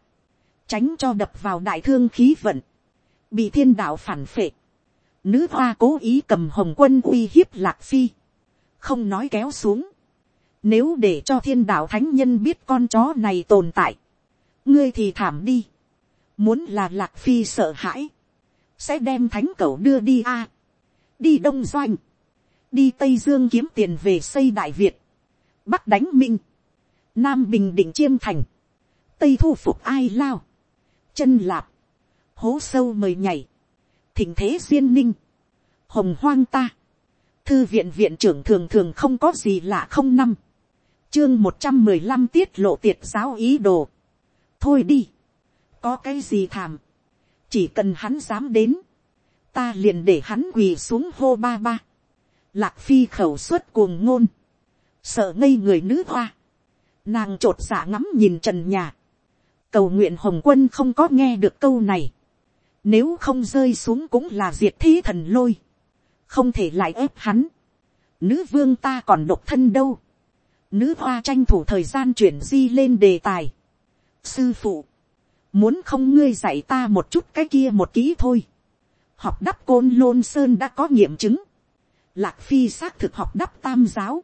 tránh cho đập vào đại thương khí vận, bị thiên đạo phản phệ, nữ hoa cố ý cầm hồng quân uy hiếp lạc phi, không nói kéo xuống, nếu để cho thiên đạo thánh nhân biết con chó này tồn tại, ngươi thì thảm đi, muốn là lạc phi sợ hãi, sẽ đem thánh cẩu đưa đi a, đi đông doanh, đi tây dương kiếm tiền về xây đại việt, bắc đánh minh, nam bình định chiêm thành, tây thu phục ai lao, chân lạp, hố sâu mời nhảy, thỉnh thế duyên ninh, hồng hoang ta, thư viện viện trưởng thường thường không có gì lạ không năm, chương một trăm mười lăm tiết lộ tiệt giáo ý đồ, thôi đi, có cái gì thảm, chỉ cần hắn dám đến, ta liền để hắn quỳ xuống hô ba ba, lạc phi khẩu suất cuồng ngôn, sợ ngây người nữ hoa, nàng t r ộ t dạ ngắm nhìn trần nhà, cầu nguyện hồng quân không có nghe được câu này, nếu không rơi xuống cũng là diệt thế thần lôi, không thể lại ép hắn, nữ vương ta còn độc thân đâu, nữ hoa tranh thủ thời gian chuyển di lên đề tài, sư phụ, muốn không ngươi dạy ta một chút cái kia một ký thôi, học đắp côn lôn sơn đã có nghiệm chứng, Lạc Phi xác thực học đắp tam giáo.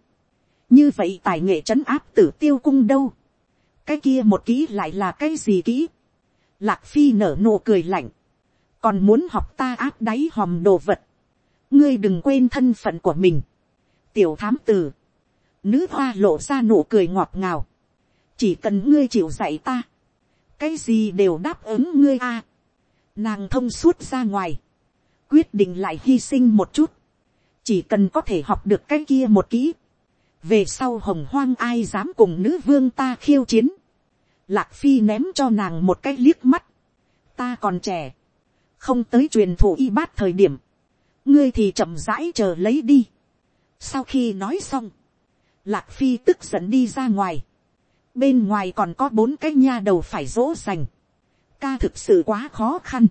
Như vậy tài nghệ trấn áp tử tiêu cung đâu. Cái kia một ký lại là cái gì ký Lạc Phi nở nụ cười lạnh. Còn muốn học ta áp đáy hòm đồ vật. Ngươi đừng quên thân phận của mình. Tiểu thám tử. Nữ hoa lộ ra nụ cười ngọt ngào. Chỉ cần ngươi chịu dạy ta. Cái gì đều đáp ứng ngươi a. Nàng thông suốt ra ngoài. Quyết định lại hy sinh một chút chỉ cần có thể học được cái kia một kỹ, về sau hồng hoang ai dám cùng nữ vương ta khiêu chiến, lạc phi ném cho nàng một cái liếc mắt, ta còn trẻ, không tới truyền thụ y bát thời điểm, ngươi thì chậm rãi chờ lấy đi. sau khi nói xong, lạc phi tức giận đi ra ngoài, bên ngoài còn có bốn cái nha đầu phải dỗ dành, ca thực sự quá khó khăn,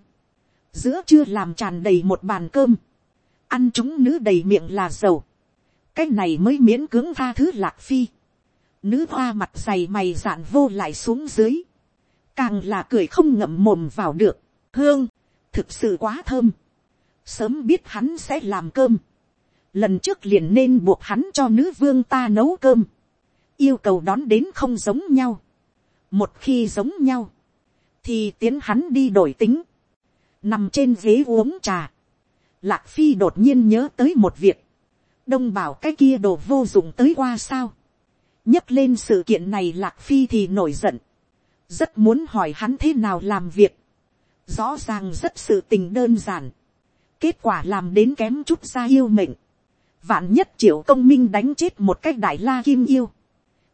giữa chưa làm tràn đầy một bàn cơm, ăn chúng nữ đầy miệng là dầu, cái này mới miễn cưỡng tha thứ lạc phi, nữ hoa mặt dày mày dạn vô lại xuống dưới, càng là cười không ngậm mồm vào được, hương, thực sự quá thơm, sớm biết hắn sẽ làm cơm, lần trước liền nên buộc hắn cho nữ vương ta nấu cơm, yêu cầu đón đến không giống nhau, một khi giống nhau, thì tiến hắn đi đổi tính, nằm trên ghế uống trà, lạc phi đột nhiên nhớ tới một việc, đông bảo cái kia đồ vô dụng tới qua sao, nhấc lên sự kiện này lạc phi thì nổi giận, rất muốn hỏi hắn thế nào làm việc, rõ ràng rất sự tình đơn giản, kết quả làm đến kém chút ra yêu mệnh, vạn nhất triệu công minh đánh chết một cách đại la kim yêu,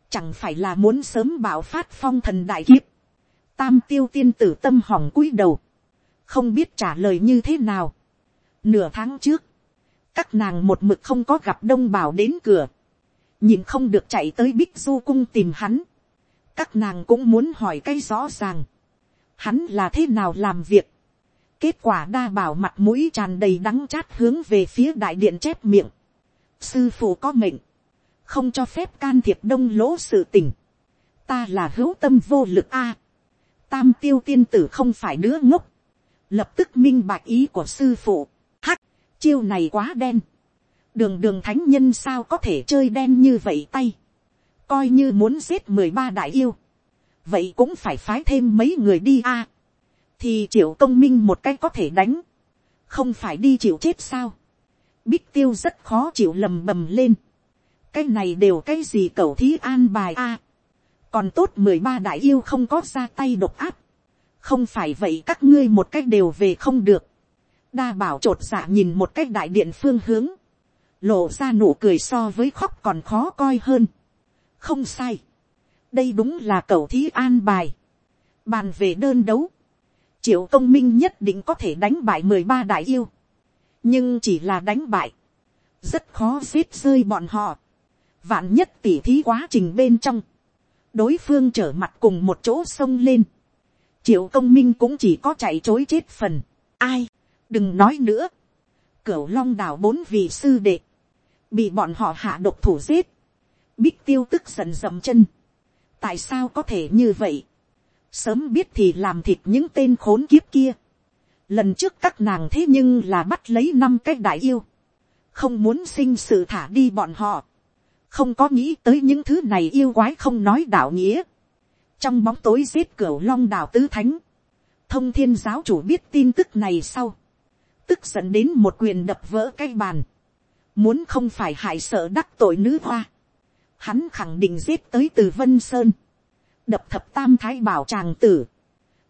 chẳng phải là muốn sớm bảo phát phong thần đại kiếp, tam tiêu tiên tử tâm hỏng cúi đầu, không biết trả lời như thế nào. Nửa tháng trước, các nàng một mực không có gặp đông bảo đến cửa, nhìn không được chạy tới bích du cung tìm hắn, các nàng cũng muốn hỏi cái rõ ràng, hắn là thế nào làm việc, kết quả đa bảo mặt mũi tràn đầy đắng chát hướng về phía đại điện chép miệng, sư phụ có mệnh, không cho phép can thiệp đông lỗ sự tình, ta là hữu tâm vô lực a, tam tiêu tiên tử không phải đứa ngốc, lập tức minh bạch ý của sư phụ, hắc, chiêu này quá đen, đường đường thánh nhân sao có thể chơi đen như vậy tay, coi như muốn giết mười ba đại yêu, vậy cũng phải phái thêm mấy người đi a, thì triệu công minh một cái có thể đánh, không phải đi chịu chết sao, bích tiêu rất khó chịu lầm bầm lên, cái này đều cái gì cầu thí an bài a, còn tốt mười ba đại yêu không có ra tay độc áp, không phải vậy các ngươi một cách đều về không được, đa bảo t r ộ t dạ nhìn một cách đại điện phương hướng, lộ ra nụ cười so với khóc còn khó coi hơn, không sai, đây đúng là cầu thí an bài, bàn về đơn đấu, triệu công minh nhất định có thể đánh bại mười ba đại yêu, nhưng chỉ là đánh bại, rất khó giết rơi bọn họ, vạn nhất tỉ thí quá trình bên trong, đối phương trở mặt cùng một chỗ sông lên, triệu công minh cũng chỉ có chạy chối chết phần. ai, đừng nói nữa. cửu long đảo bốn vị sư đệ, bị bọn họ hạ độc thủ giết. bích tiêu tức giận dậm chân. tại sao có thể như vậy sớm biết thì làm thịt những tên khốn kiếp kia. lần trước các nàng thế nhưng là bắt lấy năm cái đại yêu. không muốn sinh sự thả đi bọn họ. không có nghĩ tới những thứ này yêu quái không nói đạo nghĩa trong bóng tối giết cửa long đào tứ thánh, thông thiên giáo chủ biết tin tức này sau, tức dẫn đến một quyền đập vỡ cái bàn, muốn không phải hại sợ đắc tội nữ hoa, hắn khẳng định giết tới từ vân sơn, đập thập tam thái bảo tràng tử,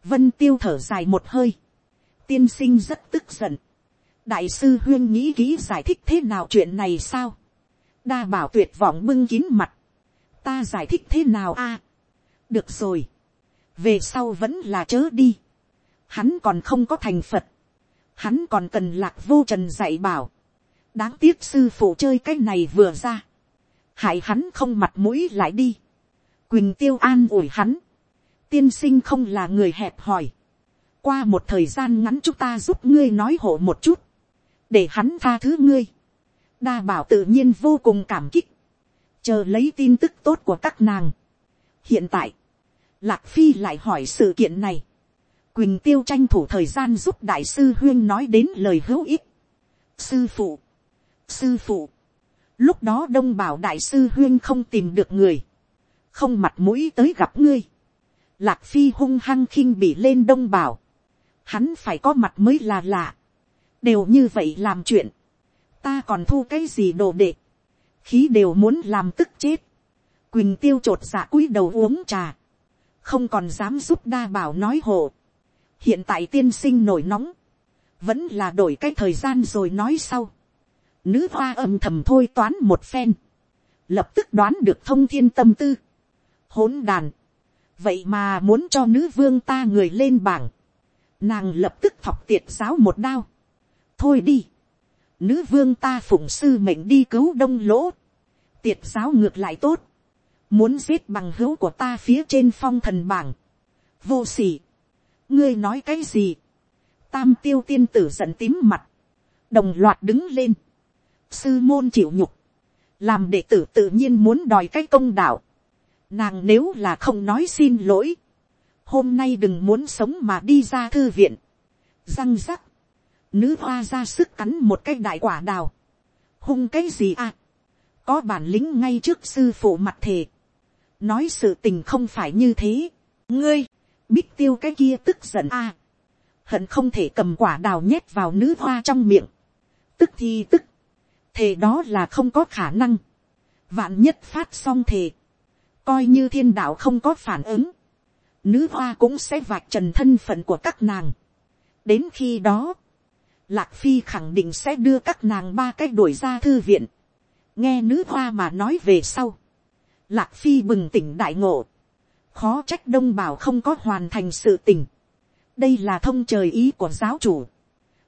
vân tiêu thở dài một hơi, tiên sinh rất tức giận, đại sư huyên nghĩ kỹ giải thích thế nào chuyện này sao, đa bảo tuyệt vọng bưng kín mặt, ta giải thích thế nào a, được rồi, về sau vẫn là chớ đi, hắn còn không có thành phật, hắn còn cần lạc vô trần dạy bảo, đáng tiếc sư phụ chơi cái này vừa ra, hại hắn không mặt mũi lại đi, quỳnh tiêu an ủi hắn, tiên sinh không là người hẹp hòi, qua một thời gian ngắn chúng ta giúp ngươi nói hộ một chút, để hắn tha thứ ngươi, đa bảo tự nhiên vô cùng cảm kích, chờ lấy tin tức tốt của các nàng. hiện tại, Lạc Phi lại hỏi sự kiện này. Quỳnh Tiêu tranh thủ thời gian giúp Đại sư Huyên nói đến lời hữu ích. Sư phụ. Sư phụ. Lúc đó Đông bảo Đại sư Huyên không tìm được người. Không mặt mũi tới gặp ngươi. Lạc Phi hung hăng khinh bị lên Đông bảo. Hắn phải có mặt mới là lạ. Đều như vậy làm chuyện. Ta còn thu cái gì đồ đệ. Khí đều muốn làm tức chết. Quỳnh Tiêu trột dạ cúi đầu uống trà không còn dám giúp đa bảo nói hộ. hiện tại tiên sinh nổi nóng, vẫn là đổi cái thời gian rồi nói sau. nữ hoa âm thầm thôi toán một phen, lập tức đoán được thông thiên tâm tư hỗn đàn, vậy mà muốn cho nữ vương ta người lên bảng, nàng lập tức thọc tiệt giáo một đao, thôi đi, nữ vương ta phụng sư mệnh đi cứu đông lỗ, tiệt giáo ngược lại tốt, muốn giết bằng hữu của ta phía trên phong thần bảng, vô s ỉ ngươi nói cái gì, tam tiêu tiên tử giận tím mặt, đồng loạt đứng lên, sư môn chịu nhục, làm đệ tử tự nhiên muốn đòi cái công đạo, nàng nếu là không nói xin lỗi, hôm nay đừng muốn sống mà đi ra thư viện, răng rắc, nữ hoa ra sức cắn một cái đại quả đào, hung cái gì à, có bản lĩnh ngay trước sư phụ mặt thề, nói sự tình không phải như thế, ngươi, bích tiêu cái kia tức giận a, hận không thể cầm quả đào nhét vào nữ hoa trong miệng, tức thì tức, thề đó là không có khả năng, vạn nhất phát xong thề, coi như thiên đạo không có phản ứng, nữ hoa cũng sẽ vạch trần thân phận của các nàng. đến khi đó, lạc phi khẳng định sẽ đưa các nàng ba cách đuổi ra thư viện, nghe nữ hoa mà nói về sau, lạc phi bừng tỉnh đại ngộ, khó trách đông bảo không có hoàn thành sự tình, đây là thông trời ý của giáo chủ,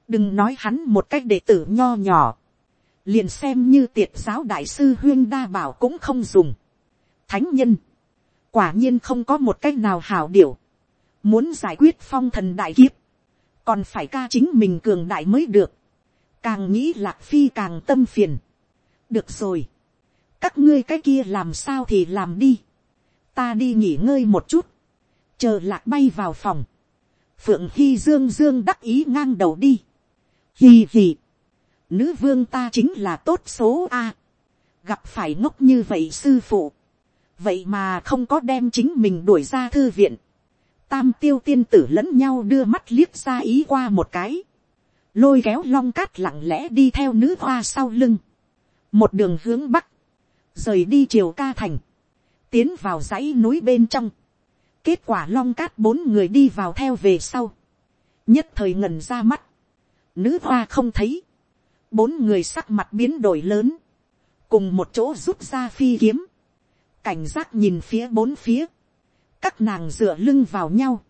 đừng nói hắn một cách đệ tử nho nhỏ, liền xem như tiệt giáo đại sư huyên đa bảo cũng không dùng. Thánh nhân, quả nhiên không có một cách nào hảo điểu, muốn giải quyết phong thần đại kiếp, còn phải ca chính mình cường đại mới được, càng nghĩ lạc phi càng tâm phiền. được rồi, các ngươi cái kia làm sao thì làm đi, ta đi nghỉ ngơi một chút, chờ lạc bay vào phòng, phượng hy dương dương đắc ý ngang đầu đi, hì hì, nữ vương ta chính là tốt số a, gặp phải ngốc như vậy sư phụ, vậy mà không có đem chính mình đuổi ra thư viện, tam tiêu tiên tử lẫn nhau đưa mắt liếc ra ý qua một cái, lôi kéo long cát lặng lẽ đi theo nữ hoa sau lưng, một đường hướng bắc, rời đi triều ca thành, tiến vào dãy núi bên trong, kết quả long cát bốn người đi vào theo về sau, nhất thời ngần ra mắt, nữ hoa không thấy, bốn người sắc mặt biến đổi lớn, cùng một chỗ rút ra phi kiếm, cảnh giác nhìn phía bốn phía, các nàng dựa lưng vào nhau,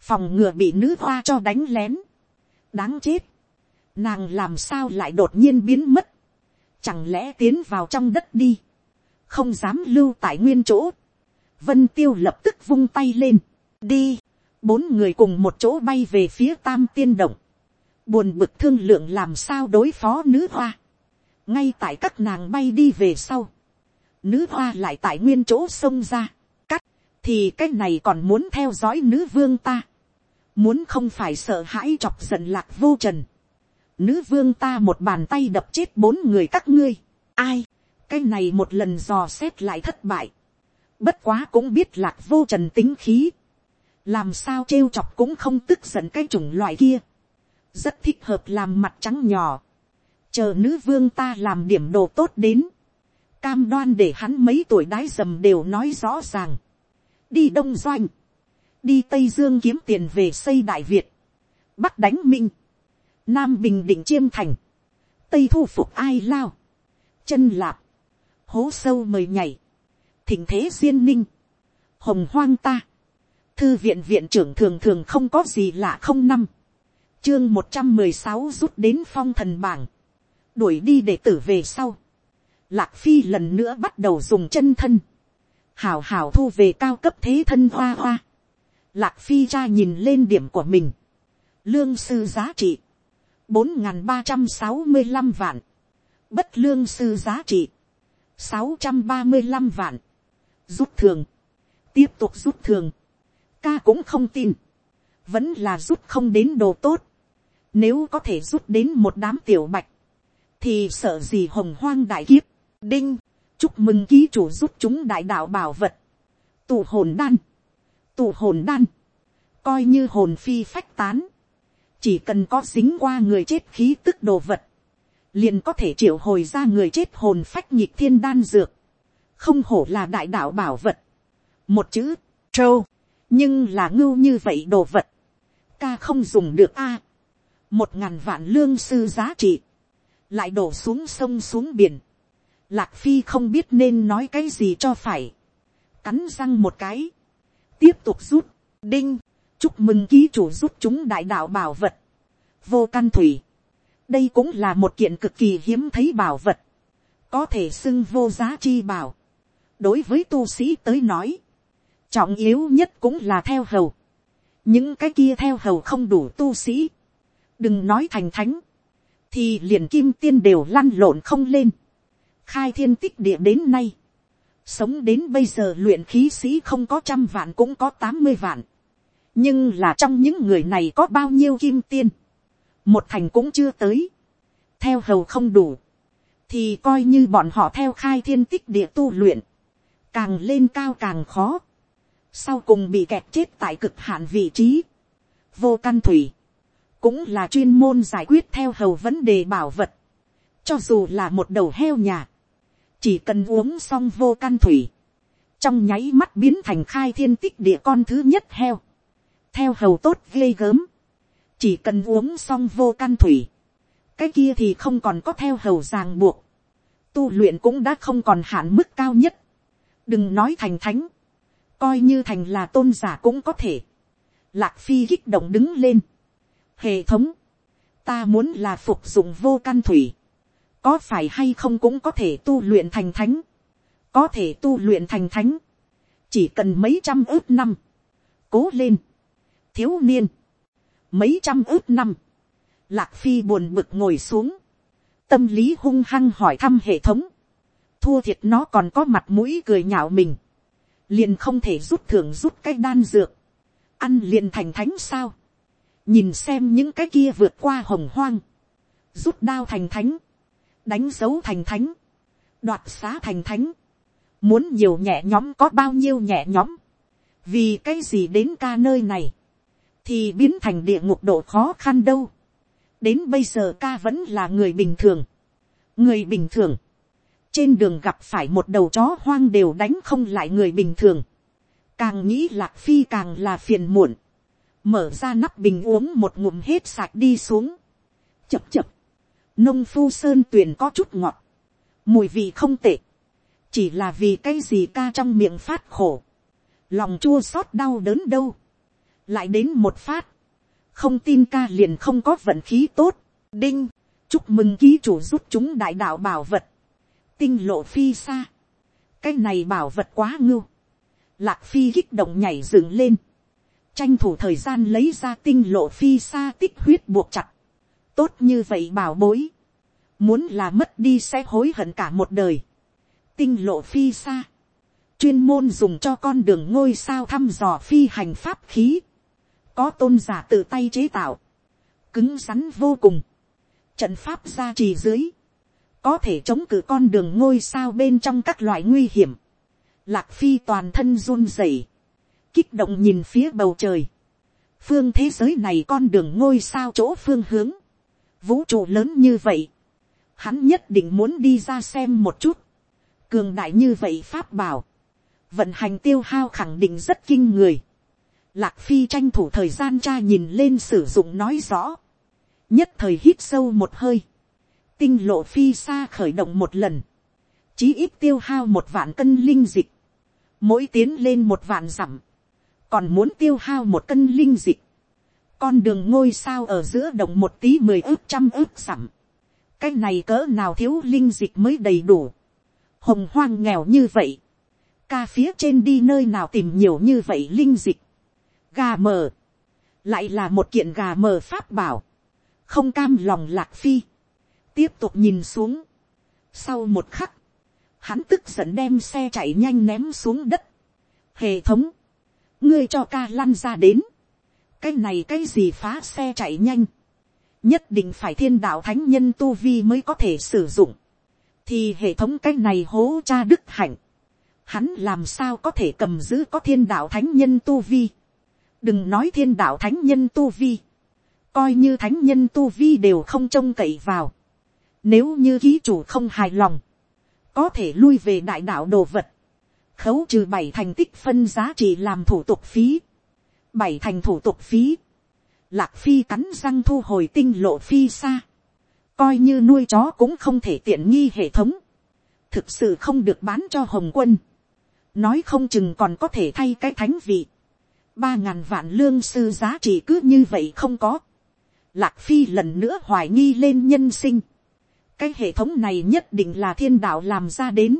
phòng ngừa bị nữ hoa cho đánh lén, đáng chết, nàng làm sao lại đột nhiên biến mất, chẳng lẽ tiến vào trong đất đi, không dám lưu tại nguyên chỗ, vân tiêu lập tức vung tay lên, đi, bốn người cùng một chỗ bay về phía tam tiên động, buồn bực thương lượng làm sao đối phó nữ hoa, ngay tại các nàng bay đi về sau, nữ hoa lại tại nguyên chỗ xông ra, cắt, thì cái này còn muốn theo dõi nữ vương ta, muốn không phải sợ hãi chọc giận lạc vô trần, nữ vương ta một bàn tay đập chết bốn người các ngươi, ai, cái này một lần dò xét lại thất bại, bất quá cũng biết lạc vô trần tính khí, làm sao trêu chọc cũng không tức giận cái chủng loại kia, rất thích hợp làm mặt trắng nhỏ, chờ nữ vương ta làm điểm đồ tốt đến, cam đoan để hắn mấy tuổi đái dầm đều nói rõ ràng, đi đông doanh, đi tây dương kiếm tiền về xây đại việt, bắc đánh minh, nam bình định chiêm thành, tây thu phục ai lao, chân lạp, hố sâu mời nhảy, thỉnh thế duyên ninh, hồng hoang ta, thư viện viện trưởng thường thường không có gì lạ không năm, chương một trăm mười sáu rút đến phong thần bảng, đuổi đi để tử về sau, lạc phi lần nữa bắt đầu dùng chân thân, hào hào thu về cao cấp thế thân hoa hoa, lạc phi cha nhìn lên điểm của mình, lương sư giá trị, bốn n g h n ba trăm sáu mươi năm vạn, bất lương sư giá trị, sáu trăm ba mươi năm vạn, rút thường, tiếp tục rút thường, ca cũng không tin, vẫn là rút không đến đồ tốt, nếu có thể rút đến một đám tiểu bạch. Thì sợ gì hồng hoang đại kiếp. Đinh. Chúc mừng ký chủ giúp chúng đại đạo bảo vật. Tụ hồn đan. Tụ hồn đan. Coi như hồn phi phách tán. Chỉ cần có dính qua người chết khí tức đồ vật. Liền có thể triệu hồi ra người chết hồn phách nhịp thiên đan dược. Không hổ là đại đạo bảo vật. Một chữ. Trâu. Nhưng là ngưu như vậy đồ vật. Ca không dùng được a một ngàn vạn lương sư giá trị, lại đổ xuống sông xuống biển, lạc phi không biết nên nói cái gì cho phải, cắn răng một cái, tiếp tục rút, đinh, chúc mừng ký chủ giúp chúng đại đạo bảo vật, vô căn thủy, đây cũng là một kiện cực kỳ hiếm thấy bảo vật, có thể xưng vô giá chi bảo, đối với tu sĩ tới nói, trọng yếu nhất cũng là theo hầu, những cái kia theo hầu không đủ tu sĩ, đừng nói thành thánh, thì liền kim tiên đều lăn lộn không lên, khai thiên tích địa đến nay, sống đến bây giờ luyện khí sĩ không có trăm vạn cũng có tám mươi vạn, nhưng là trong những người này có bao nhiêu kim tiên, một thành cũng chưa tới, theo hầu không đủ, thì coi như bọn họ theo khai thiên tích địa tu luyện, càng lên cao càng khó, sau cùng bị kẹt chết tại cực hạn vị trí, vô căn thủy, cũng là chuyên môn giải quyết theo hầu vấn đề bảo vật, cho dù là một đầu heo nhà, chỉ cần uống xong vô căn thủy, trong nháy mắt biến thành khai thiên tích địa con thứ nhất heo, theo hầu tốt ghê gớm, chỉ cần uống xong vô căn thủy, cái kia thì không còn có theo hầu ràng buộc, tu luyện cũng đã không còn hạn mức cao nhất, đừng nói thành thánh, coi như thành là tôn giả cũng có thể, lạc phi kích động đứng lên, hệ thống, ta muốn là phục dụng vô căn thủy, có phải hay không cũng có thể tu luyện thành thánh, có thể tu luyện thành thánh, chỉ cần mấy trăm ước năm, cố lên, thiếu niên, mấy trăm ước năm, lạc phi buồn bực ngồi xuống, tâm lý hung hăng hỏi thăm hệ thống, thua thiệt nó còn có mặt mũi cười nhạo mình, liền không thể rút thưởng rút cái đan dược, ăn liền thành thánh sao, nhìn xem những cái kia vượt qua hồng hoang, rút đao thành thánh, đánh dấu thành thánh, đoạt xá thành thánh, muốn nhiều nhẹ nhóm có bao nhiêu nhẹ nhóm, vì cái gì đến ca nơi này, thì biến thành địa ngục độ khó khăn đâu. đến bây giờ ca vẫn là người bình thường, người bình thường, trên đường gặp phải một đầu chó hoang đều đánh không lại người bình thường, càng nghĩ lạc phi càng là phiền muộn, mở ra nắp bình uống một ngụm hết sạch đi xuống, chập chập, nông phu sơn tuyền có chút ngọt, mùi vị không tệ, chỉ là vì cái gì ca trong miệng phát khổ, lòng chua xót đau đớn đâu, lại đến một phát, không tin ca liền không có vận khí tốt, đinh, chúc mừng ký chủ giúp chúng đại đạo bảo vật, tinh lộ phi xa, cái này bảo vật quá ngưu, lạc phi kích động nhảy dựng lên, tranh thủ thời gian lấy ra tinh lộ phi xa tích huyết buộc chặt, tốt như vậy bảo bối, muốn là mất đi sẽ hối hận cả một đời, tinh lộ phi xa, chuyên môn dùng cho con đường ngôi sao thăm dò phi hành pháp khí, có tôn giả tự tay chế tạo, cứng rắn vô cùng, trận pháp ra trì dưới, có thể chống cự con đường ngôi sao bên trong các loại nguy hiểm, lạc phi toàn thân run rẩy, kích động nhìn phía bầu trời, phương thế giới này con đường ngôi sao chỗ phương hướng, vũ trụ lớn như vậy, hắn nhất định muốn đi ra xem một chút, cường đại như vậy pháp bảo, vận hành tiêu hao khẳng định rất kinh người, lạc phi tranh thủ thời gian cha nhìn lên sử dụng nói rõ, nhất thời hít sâu một hơi, tinh lộ phi xa khởi động một lần, chí ít tiêu hao một vạn cân linh dịch, mỗi tiến lên một vạn dặm, còn muốn tiêu hao một cân linh dịch, con đường ngôi sao ở giữa động một tí mười ước trăm ước sẵm. cái này cỡ nào thiếu linh dịch mới đầy đủ. hồng hoang nghèo như vậy. ca phía trên đi nơi nào tìm nhiều như vậy linh dịch. gà mờ. lại là một kiện gà mờ pháp bảo. không cam lòng lạc phi. tiếp tục nhìn xuống. sau một khắc, hắn tức giận đem xe chạy nhanh ném xuống đất. hệ thống, ngươi cho ca lăn ra đến cái này cái gì phá xe chạy nhanh, nhất định phải thiên đạo thánh nhân tu vi mới có thể sử dụng, thì hệ thống cái này hố cha đức hạnh, hắn làm sao có thể cầm giữ có thiên đạo thánh nhân tu vi, đừng nói thiên đạo thánh nhân tu vi, coi như thánh nhân tu vi đều không trông cậy vào, nếu như ký chủ không hài lòng, có thể lui về đại đạo đồ vật, khấu trừ bảy thành tích phân giá trị làm thủ tục phí, bảy thành thủ tục phí, lạc phi cắn răng thu hồi tinh lộ phi xa, coi như nuôi chó cũng không thể tiện nghi hệ thống, thực sự không được bán cho hồng quân, nói không chừng còn có thể thay cái thánh vị, ba ngàn vạn lương sư giá trị cứ như vậy không có. Lạc phi lần nữa hoài nghi lên nhân sinh. cái hệ thống này nhất định là thiên đạo làm ra đến.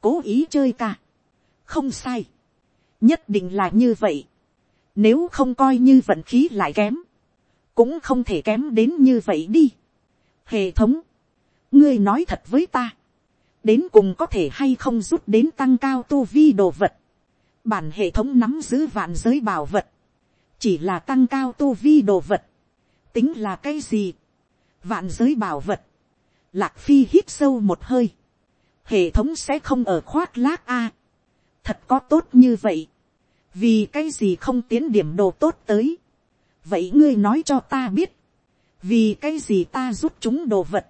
cố ý chơi cả, không sai. nhất định là như vậy nếu không coi như vận khí lại kém. cũng không thể kém đến như vậy đi. hệ thống. ngươi nói thật với ta. đến cùng có thể hay không rút đến tăng cao tu vi đồ vật bản hệ thống nắm giữ vạn giới bảo vật, chỉ là tăng cao tu vi đồ vật, tính là cái gì, vạn giới bảo vật, lạc phi hít sâu một hơi, hệ thống sẽ không ở khoác lác a, thật có tốt như vậy, vì cái gì không tiến điểm đồ tốt tới, vậy ngươi nói cho ta biết, vì cái gì ta rút chúng đồ vật,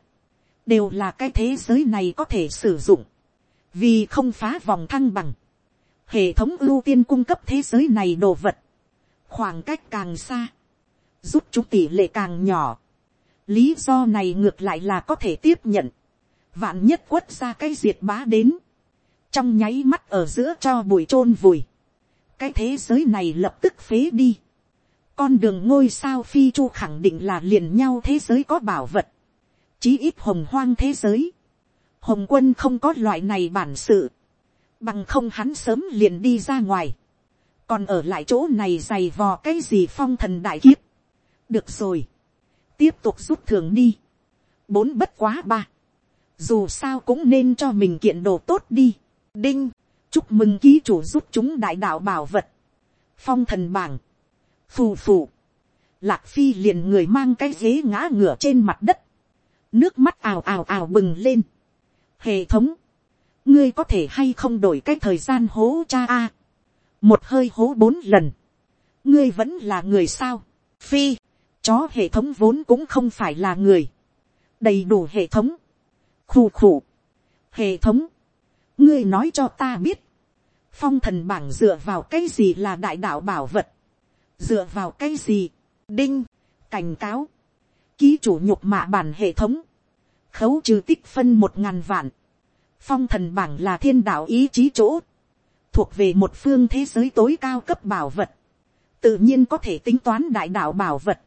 đều là cái thế giới này có thể sử dụng, vì không phá vòng thăng bằng, hệ thống ưu tiên cung cấp thế giới này đồ vật, khoảng cách càng xa, rút chúng tỷ lệ càng nhỏ, lý do này ngược lại là có thể tiếp nhận, vạn nhất quất ra cái diệt bá đến, trong nháy mắt ở giữa cho bụi chôn vùi, cái thế giới này lập tức phế đi, con đường ngôi sao phi chu khẳng định là liền nhau thế giới có bảo vật, chí ít hồng hoang thế giới, hồng quân không có loại này bản sự, bằng không hắn sớm liền đi ra ngoài, còn ở lại chỗ này dày vò cái gì phong thần đại kiếp. được rồi, tiếp tục rút thường đi, bốn bất quá ba, dù sao cũng nên cho mình kiện đồ tốt đi, đinh, chúc mừng ký chủ giúp chúng đại đạo bảo vật, phong thần bảng, phù phù, lạc phi liền người mang cái ghế ngã ngửa trên mặt đất, nước mắt ào ào ào bừng lên, hệ thống, ngươi có thể hay không đổi cái thời gian hố cha a. một hơi hố bốn lần. ngươi vẫn là người sao. phi, chó hệ thống vốn cũng không phải là người. đầy đủ hệ thống. khù khù. hệ thống ngươi nói cho ta biết. phong thần bảng dựa vào cái gì là đại đạo bảo vật. dựa vào cái gì. đinh, cảnh cáo. ký chủ nhục mạ bản hệ thống. khấu trừ tích phân một ngàn vạn phong thần bảng là thiên đạo ý chí chỗ, thuộc về một phương thế giới tối cao cấp bảo vật, tự nhiên có thể tính toán đại đạo bảo vật,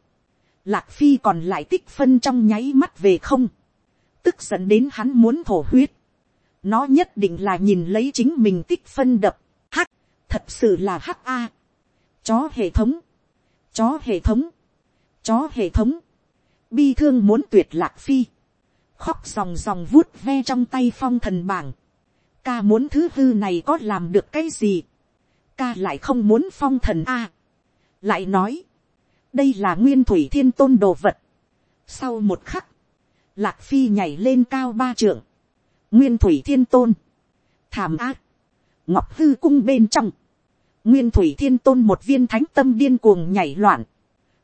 lạc phi còn lại tích phân trong nháy mắt về không, tức dẫn đến hắn muốn thổ huyết, nó nhất định là nhìn lấy chính mình tích phân đập, hắc, thật sự là hắc a, chó hệ thống, chó hệ thống, chó hệ thống, bi thương muốn tuyệt lạc phi, khóc ròng ròng vuốt ve trong tay phong thần bảng. Ca muốn thứ hư này có làm được cái gì. Ca lại không muốn phong thần a. lại nói. đây là nguyên thủy thiên tôn đồ vật. sau một khắc, lạc phi nhảy lên cao ba trượng nguyên thủy thiên tôn. thảm ác. ngọc hư cung bên trong. nguyên thủy thiên tôn một viên thánh tâm điên cuồng nhảy loạn.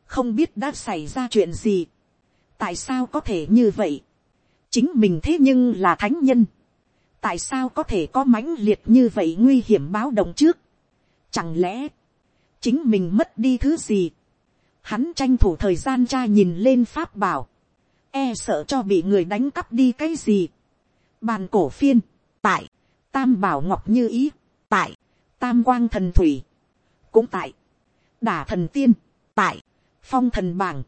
không biết đã xảy ra chuyện gì. tại sao có thể như vậy chính mình thế nhưng là thánh nhân, tại sao có thể có mãnh liệt như vậy nguy hiểm báo động trước, chẳng lẽ, chính mình mất đi thứ gì, hắn tranh thủ thời gian cha nhìn lên pháp bảo, e sợ cho bị người đánh cắp đi cái gì, bàn cổ phiên, tại, tam bảo ngọc như ý, tại, tam quang thần thủy, cũng tại, đả thần tiên, tại, phong thần bảng,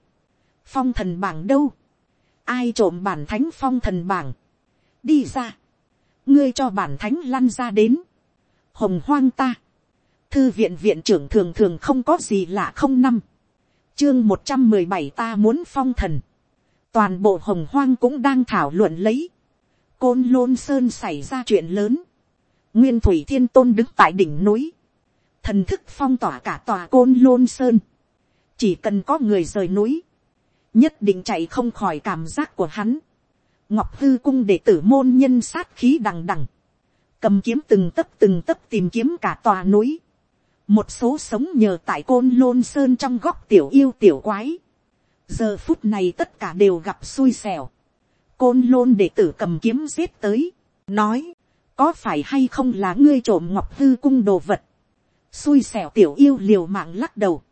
phong thần bảng đâu, ai trộm bản thánh phong thần bảng, đi ra, ngươi cho bản thánh lăn ra đến, hồng hoang ta, thư viện viện trưởng thường thường không có gì lạ không năm, chương một trăm mười bảy ta muốn phong thần, toàn bộ hồng hoang cũng đang thảo luận lấy, côn lôn sơn xảy ra chuyện lớn, nguyên thủy thiên tôn đứng tại đỉnh núi, thần thức phong tỏa cả tòa côn lôn sơn, chỉ cần có người rời núi, nhất định chạy không khỏi cảm giác của hắn. ngọc hư cung đệ tử môn nhân sát khí đằng đằng, cầm kiếm từng tấp từng tấp tìm kiếm cả tòa núi. một số sống nhờ tại côn lôn sơn trong góc tiểu yêu tiểu quái. giờ phút này tất cả đều gặp xui xẻo côn lôn đệ tử cầm kiếm giết tới, nói, có phải hay không là ngươi trộm ngọc hư cung đồ vật. xui xẻo tiểu yêu liều mạng lắc đầu.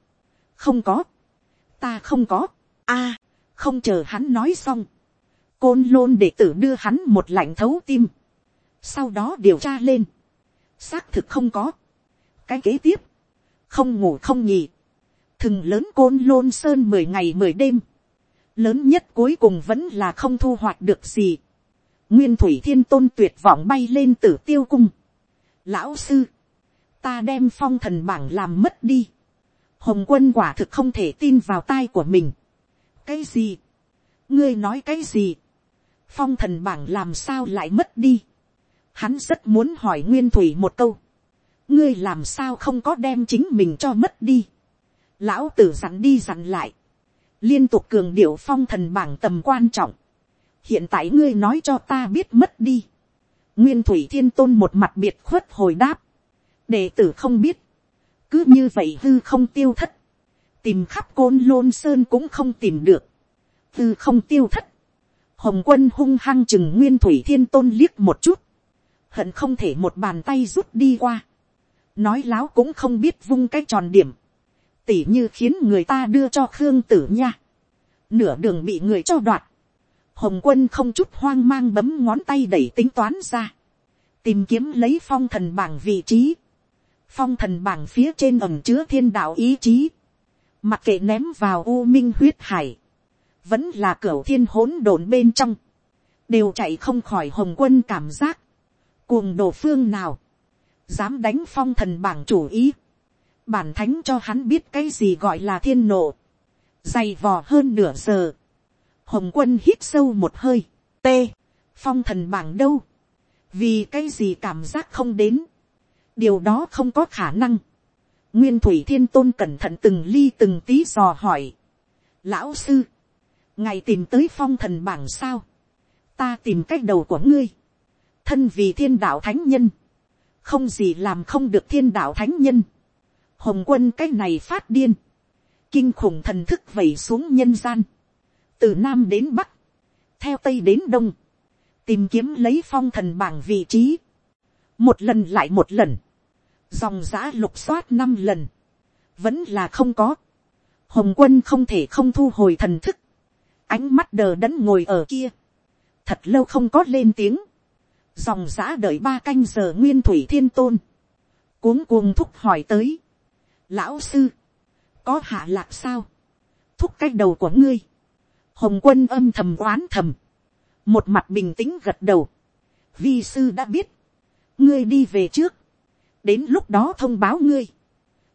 không có, ta không có. A, không chờ hắn nói xong, côn lôn đệ tử đưa hắn một lạnh thấu tim, sau đó điều tra lên, xác thực không có, cái kế tiếp, không ngủ không nghỉ, thừng lớn côn lôn sơn mười ngày mười đêm, lớn nhất cuối cùng vẫn là không thu hoạch được gì. nguyên thủy thiên tôn tuyệt vọng bay lên tử tiêu cung. lão sư, ta đem phong thần bảng làm mất đi. hồng quân quả thực không thể tin vào tai của mình. cái gì, ngươi nói cái gì, phong thần bảng làm sao lại mất đi. hắn rất muốn hỏi nguyên thủy một câu. ngươi làm sao không có đem chính mình cho mất đi. lão tử dặn đi dặn lại liên tục cường điệu phong thần bảng tầm quan trọng. hiện tại ngươi nói cho ta biết mất đi. nguyên thủy thiên tôn một mặt biệt khuất hồi đáp. đệ tử không biết. cứ như vậy hư không tiêu thất. tìm khắp côn lôn sơn cũng không tìm được. hư không tiêu thất. hồng quân hung hăng chừng nguyên thủy thiên tôn liếc một chút. hận không thể một bàn tay rút đi qua. nói láo cũng không biết vung cái tròn điểm tỉ như khiến người ta đưa cho khương tử nha. nửa đường bị người cho đoạt. hồng quân không chút hoang mang bấm ngón tay đẩy tính toán ra. tìm kiếm lấy phong thần bảng vị trí. phong thần bảng phía trên ẩm chứa thiên đạo ý chí. mặc kệ ném vào u minh huyết hải. vẫn là cửa thiên hỗn độn bên trong. đều chạy không khỏi hồng quân cảm giác. cuồng đồ phương nào. dám đánh phong thần bảng chủ ý bản thánh cho hắn biết cái gì gọi là thiên nộ, dày vò hơn nửa giờ, hồng quân hít sâu một hơi, t, phong thần bảng đâu, vì cái gì cảm giác không đến, điều đó không có khả năng, nguyên thủy thiên tôn cẩn thận từng ly từng tí dò hỏi, lão sư, ngài tìm tới phong thần bảng sao, ta tìm cách đầu của ngươi, thân vì thiên đạo thánh nhân, không gì làm không được thiên đạo thánh nhân, hồng quân cái này phát điên, kinh khủng thần thức vẩy xuống nhân gian, từ nam đến bắc, theo tây đến đông, tìm kiếm lấy phong thần bảng vị trí, một lần lại một lần, dòng giã lục soát năm lần, vẫn là không có, hồng quân không thể không thu hồi thần thức, ánh mắt đờ đẫn ngồi ở kia, thật lâu không có lên tiếng, dòng giã đợi ba canh giờ nguyên thủy thiên tôn, cuống cuồng thúc hỏi tới, lão sư, có hạ lạc sao, thúc cái đầu của ngươi, hồng quân âm thầm oán thầm, một mặt bình tĩnh gật đầu, vi sư đã biết, ngươi đi về trước, đến lúc đó thông báo ngươi,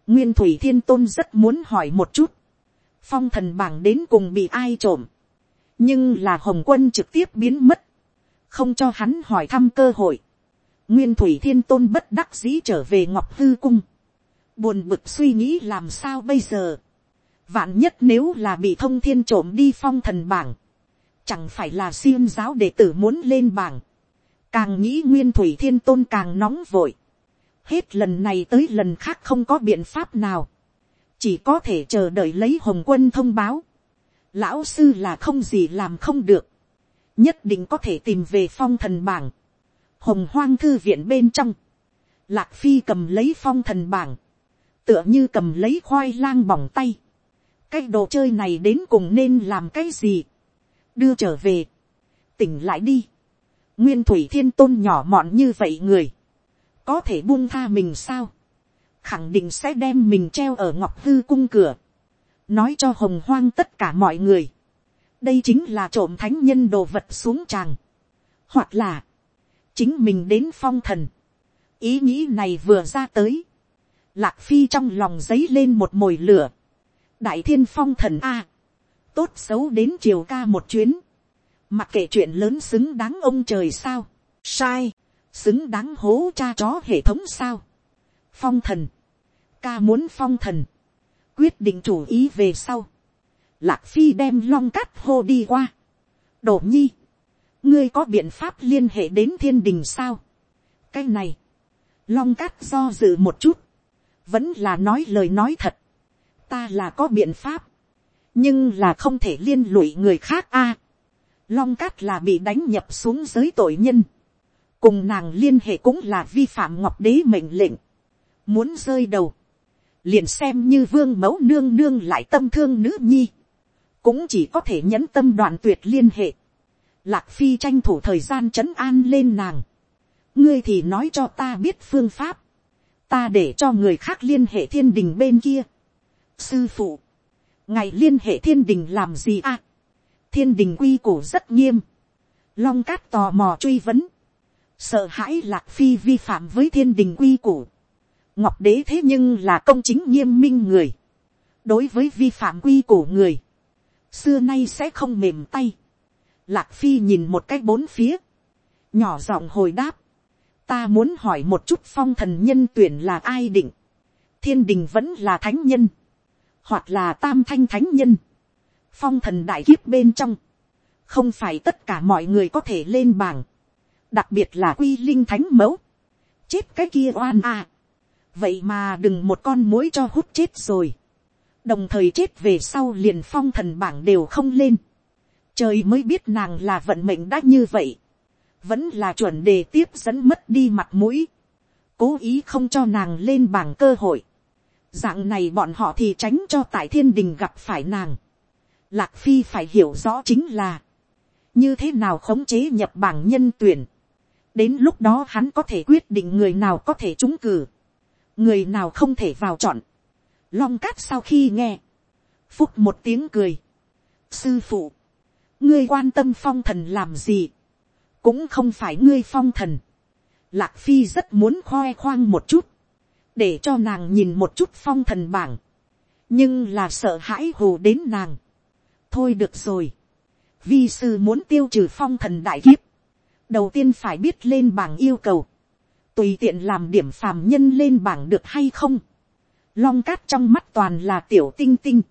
nguyên thủy thiên tôn rất muốn hỏi một chút, phong thần bảng đến cùng bị ai trộm, nhưng là hồng quân trực tiếp biến mất, không cho hắn hỏi thăm cơ hội, nguyên thủy thiên tôn bất đắc dĩ trở về ngọc hư cung, buồn bực suy nghĩ làm sao bây giờ. vạn nhất nếu là bị thông thiên trộm đi phong thần bảng, chẳng phải là xiêm giáo đệ tử muốn lên bảng, càng nghĩ nguyên thủy thiên tôn càng nóng vội, hết lần này tới lần khác không có biện pháp nào, chỉ có thể chờ đợi lấy hồng quân thông báo, lão sư là không gì làm không được, nhất định có thể tìm về phong thần bảng, hồng hoang thư viện bên trong, lạc phi cầm lấy phong thần bảng, tựa như cầm lấy khoai lang bỏng tay. cái đồ chơi này đến cùng nên làm cái gì. đưa trở về. tỉnh lại đi. nguyên thủy thiên tôn nhỏ mọn như vậy người. có thể buông tha mình sao. khẳng định sẽ đem mình treo ở ngọc hư cung cửa. nói cho hồng hoang tất cả mọi người. đây chính là trộm thánh nhân đồ vật xuống tràng. hoặc là, chính mình đến phong thần. ý nghĩ này vừa ra tới Lạc phi trong lòng giấy lên một mồi lửa. đại thiên phong thần a. tốt xấu đến chiều ca một chuyến. mặc kệ chuyện lớn xứng đáng ông trời sao. sai. xứng đáng hố cha chó hệ thống sao. phong thần. ca muốn phong thần. quyết định chủ ý về sau. Lạc phi đem long cát hô đi qua. đổ nhi. ngươi có biện pháp liên hệ đến thiên đình sao. cái này. long cát do dự một chút vẫn là nói lời nói thật, ta là có biện pháp, nhưng là không thể liên lụy người khác a. long cát là bị đánh nhập xuống giới tội nhân, cùng nàng liên hệ cũng là vi phạm ngọc đế mệnh lệnh, muốn rơi đầu, liền xem như vương mẫu nương nương lại tâm thương nữ nhi, cũng chỉ có thể nhẫn tâm đoạn tuyệt liên hệ. Lạc phi tranh thủ thời gian trấn an lên nàng, ngươi thì nói cho ta biết phương pháp, ta để cho người khác liên hệ thiên đình bên kia. sư phụ, ngày liên hệ thiên đình làm gì à. thiên đình quy củ rất nghiêm. long cát tò mò truy vấn. sợ hãi lạc phi vi phạm với thiên đình quy củ. ngọc đế thế nhưng là công chính nghiêm minh người. đối với vi phạm quy củ người, xưa nay sẽ không mềm tay. lạc phi nhìn một cái bốn phía, nhỏ giọng hồi đáp, ta muốn hỏi một chút phong thần nhân tuyển là ai định, thiên đình vẫn là thánh nhân, hoặc là tam thanh thánh nhân, phong thần đại kiếp bên trong, không phải tất cả mọi người có thể lên bảng, đặc biệt là quy linh thánh mẫu, chết cái kia oan à. vậy mà đừng một con mối cho hút chết rồi, đồng thời chết về sau liền phong thần bảng đều không lên, trời mới biết nàng là vận mệnh đã như vậy, vẫn là chuẩn đề tiếp dẫn mất đi mặt mũi, cố ý không cho nàng lên bảng cơ hội, dạng này bọn họ thì tránh cho tại thiên đình gặp phải nàng. Lạc phi phải hiểu rõ chính là, như thế nào khống chế nhập bảng nhân tuyển. đến lúc đó hắn có thể quyết định người nào có thể trúng cử, người nào không thể vào chọn. long cát sau khi nghe, phúc một tiếng cười. sư phụ, ngươi quan tâm phong thần làm gì, cũng không phải ngươi phong thần. Lạc phi rất muốn khoe khoang một chút, để cho nàng nhìn một chút phong thần bảng, nhưng là sợ hãi hù đến nàng. thôi được rồi, vi sư muốn tiêu trừ phong thần đại kiếp, đầu tiên phải biết lên bảng yêu cầu, tùy tiện làm điểm phàm nhân lên bảng được hay không, long cát trong mắt toàn là tiểu tinh tinh,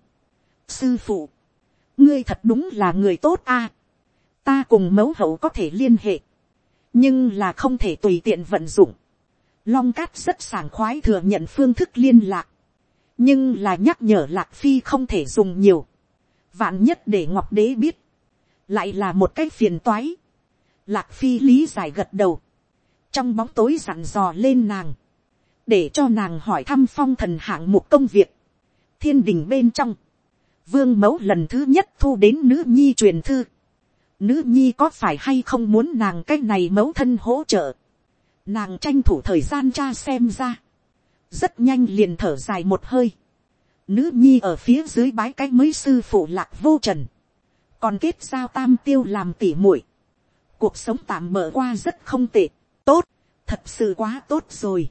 sư phụ, ngươi thật đúng là người tốt a, ta cùng mẫu hậu có thể liên hệ, nhưng là không thể tùy tiện vận dụng, Long cát rất sảng khoái thừa nhận phương thức liên lạc. Nhưng là nhắc nhở lạc phi không thể dùng nhiều. Vạn nhất để ngọc đế biết. Lại là một cái phiền toái. Lạc phi lý giải gật đầu. Trong bóng tối dặn dò lên nàng. Để cho nàng hỏi thăm phong thần hạng mục công việc. Thiên đình bên trong. Vương mẫu lần thứ nhất thu đến nữ nhi truyền thư. Nữ nhi có phải hay không muốn nàng cái này mẫu thân hỗ trợ Nàng tranh thủ thời gian cha xem ra. Rất nhanh liền thở dài một hơi. Nữ nhi ở phía dưới bái cái mới sư phụ lạc vô trần. Còn kết giao tam tiêu làm tỉ muội Cuộc sống tạm mở qua rất không tệ. Tốt. Thật sự quá tốt rồi.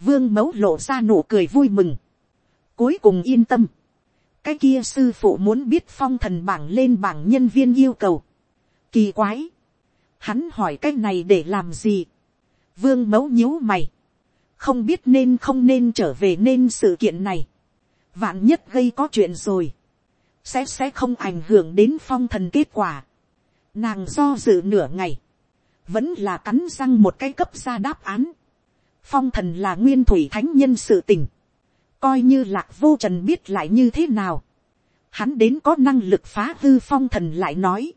Vương mẫu lộ ra nụ cười vui mừng. Cuối cùng yên tâm. Cái kia sư phụ muốn biết phong thần bảng lên bảng nhân viên yêu cầu. Kỳ quái. Hắn hỏi cái này để làm gì? vương mẫu nhíu mày, không biết nên không nên trở về nên sự kiện này, vạn nhất gây có chuyện rồi, sẽ sẽ không ảnh hưởng đến phong thần kết quả. Nàng do dự nửa ngày, vẫn là cắn răng một cái cấp ra đáp án. Phong thần là nguyên thủy thánh nhân sự tình, coi như lạc vô trần biết lại như thế nào. Hắn đến có năng lực phá hư phong thần lại nói,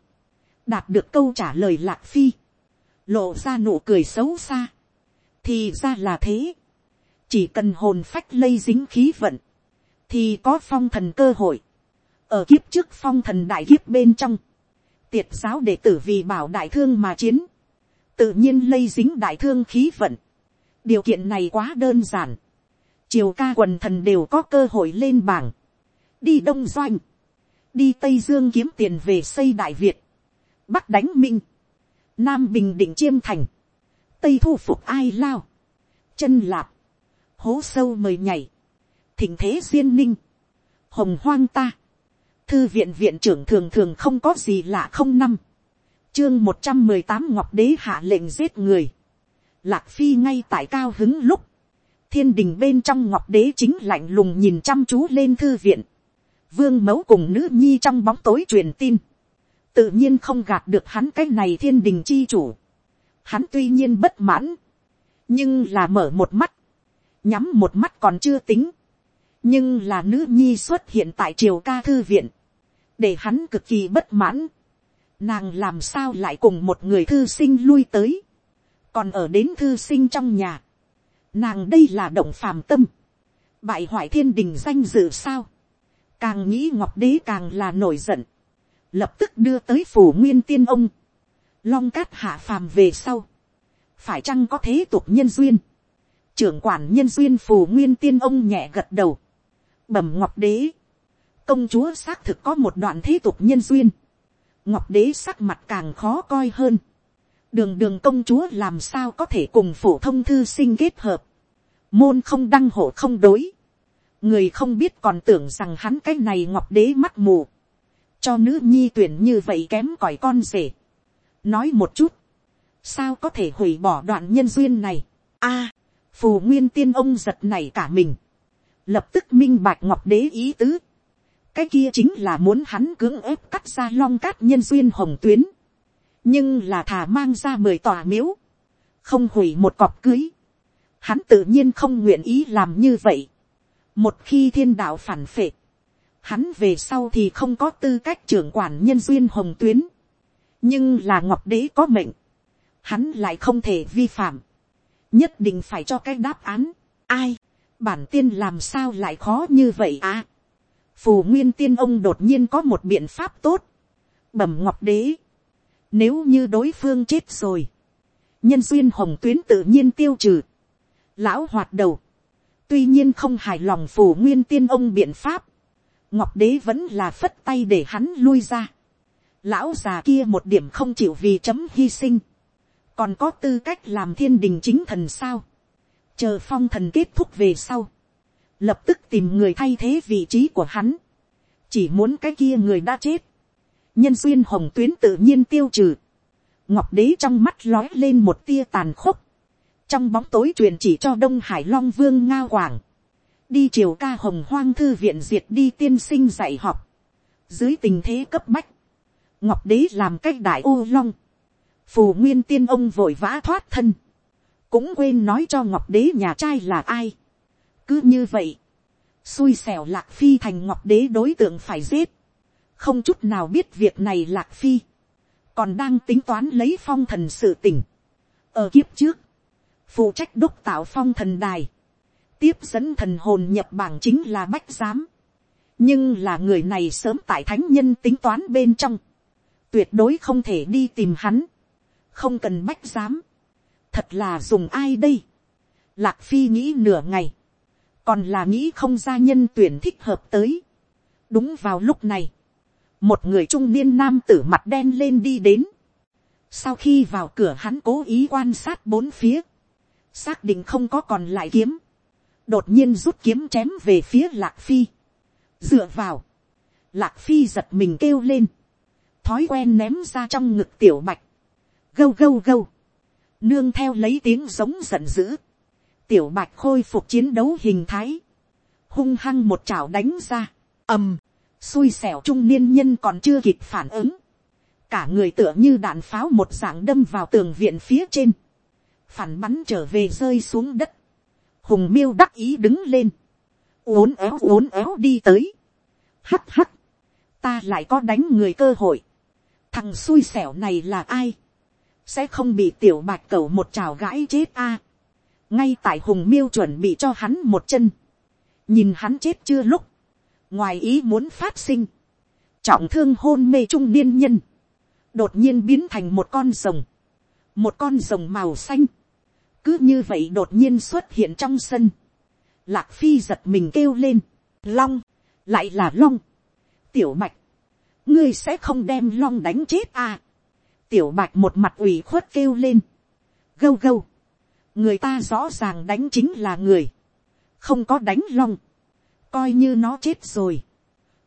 đạt được câu trả lời lạc phi, lộ ra nụ cười xấu xa. Thì ra là thế, chỉ cần hồn phách lây dính khí vận, thì có phong thần cơ hội, ở kiếp trước phong thần đại kiếp bên trong, tiệt giáo đệ tử vì bảo đại thương mà chiến, tự nhiên lây dính đại thương khí vận, điều kiện này quá đơn giản, triều ca quần thần đều có cơ hội lên bảng, đi đông doanh, đi tây dương kiếm tiền về xây đại việt, bắc đánh minh, nam bình định chiêm thành, tây thu phục ai lao, chân lạp, hố sâu mời nhảy, thỉnh thế duyên ninh, hồng hoang ta, thư viện viện trưởng thường thường không có gì lạ không năm, chương một trăm mười tám ngọc đế hạ lệnh giết người, lạc phi ngay tại cao hứng lúc, thiên đình bên trong ngọc đế chính lạnh lùng nhìn chăm chú lên thư viện, vương mẫu cùng nữ nhi trong bóng tối truyền tin, tự nhiên không gạt được hắn cái này thiên đình chi chủ, hắn tuy nhiên bất mãn, nhưng là mở một mắt, nhắm một mắt còn chưa tính, nhưng là nữ nhi xuất hiện tại triều ca thư viện, để hắn cực kỳ bất mãn, nàng làm sao lại cùng một người thư sinh lui tới, còn ở đến thư sinh trong nhà, nàng đây là động phàm tâm, bại hoại thiên đình danh dự sao, càng nghĩ ngọc đế càng là nổi giận, lập tức đưa tới phủ nguyên tiên ông, long cát hạ phàm về sau, phải chăng có thế tục nhân duyên, trưởng quản nhân duyên phù nguyên tiên ông nhẹ gật đầu, bẩm ngọc đế, công chúa xác thực có một đoạn thế tục nhân duyên, ngọc đế sắc mặt càng khó coi hơn, đường đường công chúa làm sao có thể cùng phổ thông thư sinh kết hợp, môn không đăng hộ không đối, người không biết còn tưởng rằng hắn cái này ngọc đế mắt mù, cho nữ nhi tuyển như vậy kém cỏi con rể. nói một chút, sao có thể hủy bỏ đoạn nhân duyên này. a, phù nguyên tiên ông giật này cả mình, lập tức minh bạch ngọc đế ý tứ. cái kia chính là muốn hắn cưỡng ép cắt ra long cát nhân duyên hồng tuyến, nhưng là thà mang ra mười tòa miếu, không hủy một cọp cưới. hắn tự nhiên không nguyện ý làm như vậy. một khi thiên đạo phản phệ, hắn về sau thì không có tư cách trưởng quản nhân duyên hồng tuyến. nhưng là ngọc đế có mệnh, hắn lại không thể vi phạm, nhất định phải cho cái đáp án. ai, bản tiên làm sao lại khó như vậy à. phù nguyên tiên ông đột nhiên có một biện pháp tốt, bẩm ngọc đế, nếu như đối phương chết rồi, nhân duyên hồng tuyến tự nhiên tiêu trừ, lão hoạt đầu, tuy nhiên không hài lòng phù nguyên tiên ông biện pháp, ngọc đế vẫn là phất tay để hắn lui ra. lão già kia một điểm không chịu vì chấm hy sinh, còn có tư cách làm thiên đình chính thần sao, chờ phong thần kết thúc về sau, lập tức tìm người thay thế vị trí của hắn, chỉ muốn cái kia người đã chết, nhân duyên hồng tuyến tự nhiên tiêu trừ, ngọc đế trong mắt lói lên một tia tàn khốc, trong bóng tối truyền chỉ cho đông hải long vương nga hoàng, đi triều ca hồng hoang thư viện diệt đi tiên sinh dạy học, dưới tình thế cấp bách, ngọc đế làm cách đại ô long, phù nguyên tiên ông vội vã thoát thân, cũng quên nói cho ngọc đế nhà trai là ai. cứ như vậy, xui xẻo lạc phi thành ngọc đế đối tượng phải giết, không chút nào biết việc này lạc phi, còn đang tính toán lấy phong thần sự tỉnh. ở kiếp trước, phụ trách đúc tạo phong thần đài, tiếp dẫn thần hồn nhập bảng chính là bách giám. nhưng là người này sớm tại thánh nhân tính toán bên trong, tuyệt đối không thể đi tìm hắn, không cần bách giám, thật là dùng ai đây. Lạc phi nghĩ nửa ngày, còn là nghĩ không ra nhân tuyển thích hợp tới. đúng vào lúc này, một người trung niên nam tử mặt đen lên đi đến. sau khi vào cửa hắn cố ý quan sát bốn phía, xác định không có còn lại kiếm, đột nhiên rút kiếm chém về phía lạc phi, dựa vào, lạc phi giật mình kêu lên, thói quen ném ra trong ngực tiểu bạch, gâu gâu gâu, nương theo lấy tiếng giống giận dữ, tiểu bạch khôi phục chiến đấu hình thái, hung hăng một chảo đánh ra, ầm, xui xẻo trung niên nhân còn chưa kịp phản ứng, cả người tựa như đạn pháo một dạng đâm vào tường viện phía trên, phản bắn trở về rơi xuống đất, hùng miêu đắc ý đứng lên, uốn éo uốn éo đi tới, hắt hắt, ta lại có đánh người cơ hội, thằng xui xẻo này là ai, sẽ không bị tiểu bạch cầu một trào gãi chết a, ngay tại hùng miêu chuẩn bị cho hắn một chân, nhìn hắn chết chưa lúc, ngoài ý muốn phát sinh, trọng thương hôn mê trung niên nhân, đột nhiên biến thành một con rồng, một con rồng màu xanh, cứ như vậy đột nhiên xuất hiện trong sân, lạc phi giật mình kêu lên, long, lại là long, tiểu bạch, ngươi sẽ không đem long đánh chết à. tiểu bạch một mặt ủy khuất kêu lên, gâu gâu, người ta rõ ràng đánh chính là người, không có đánh long, coi như nó chết rồi,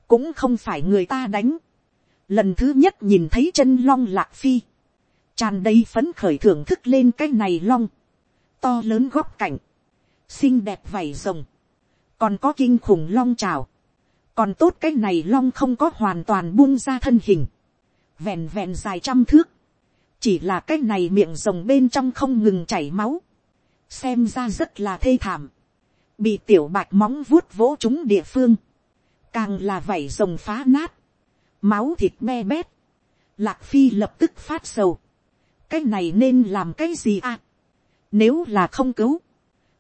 cũng không phải người ta đánh. lần thứ nhất nhìn thấy chân long lạc phi, tràn đầy phấn khởi thưởng thức lên cái này long, to lớn góc cạnh, xinh đẹp vảy rồng, còn có kinh khủng long trào, còn tốt cái này long không có hoàn toàn buông ra thân hình, vẹn vẹn dài trăm thước, chỉ là cái này miệng rồng bên trong không ngừng chảy máu, xem ra rất là thê thảm, bị tiểu bạch móng vuốt vỗ chúng địa phương, càng là vảy rồng phá nát, máu thịt me bét, lạc phi lập tức phát sầu, cái này nên làm cái gì à, nếu là không cứu,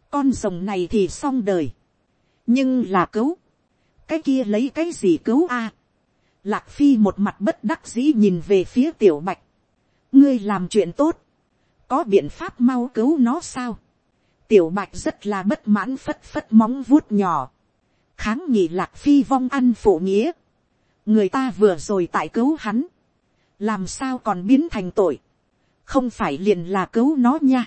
con rồng này thì xong đời. Nhưng là cứu. Cái kia lấy cái gì cứu a? Lạc Phi một mặt bất đắc dĩ nhìn về phía tiểu bạch. Ngươi làm chuyện tốt. Có biện pháp mau cứu nó sao? tiểu bạch rất là bất mãn phất phất móng vuốt nhỏ, kháng nghị lạc phi vong ăn phụ nghĩa, người ta vừa rồi tại cứu hắn, làm sao còn biến thành tội, không phải liền là cứu nó nha,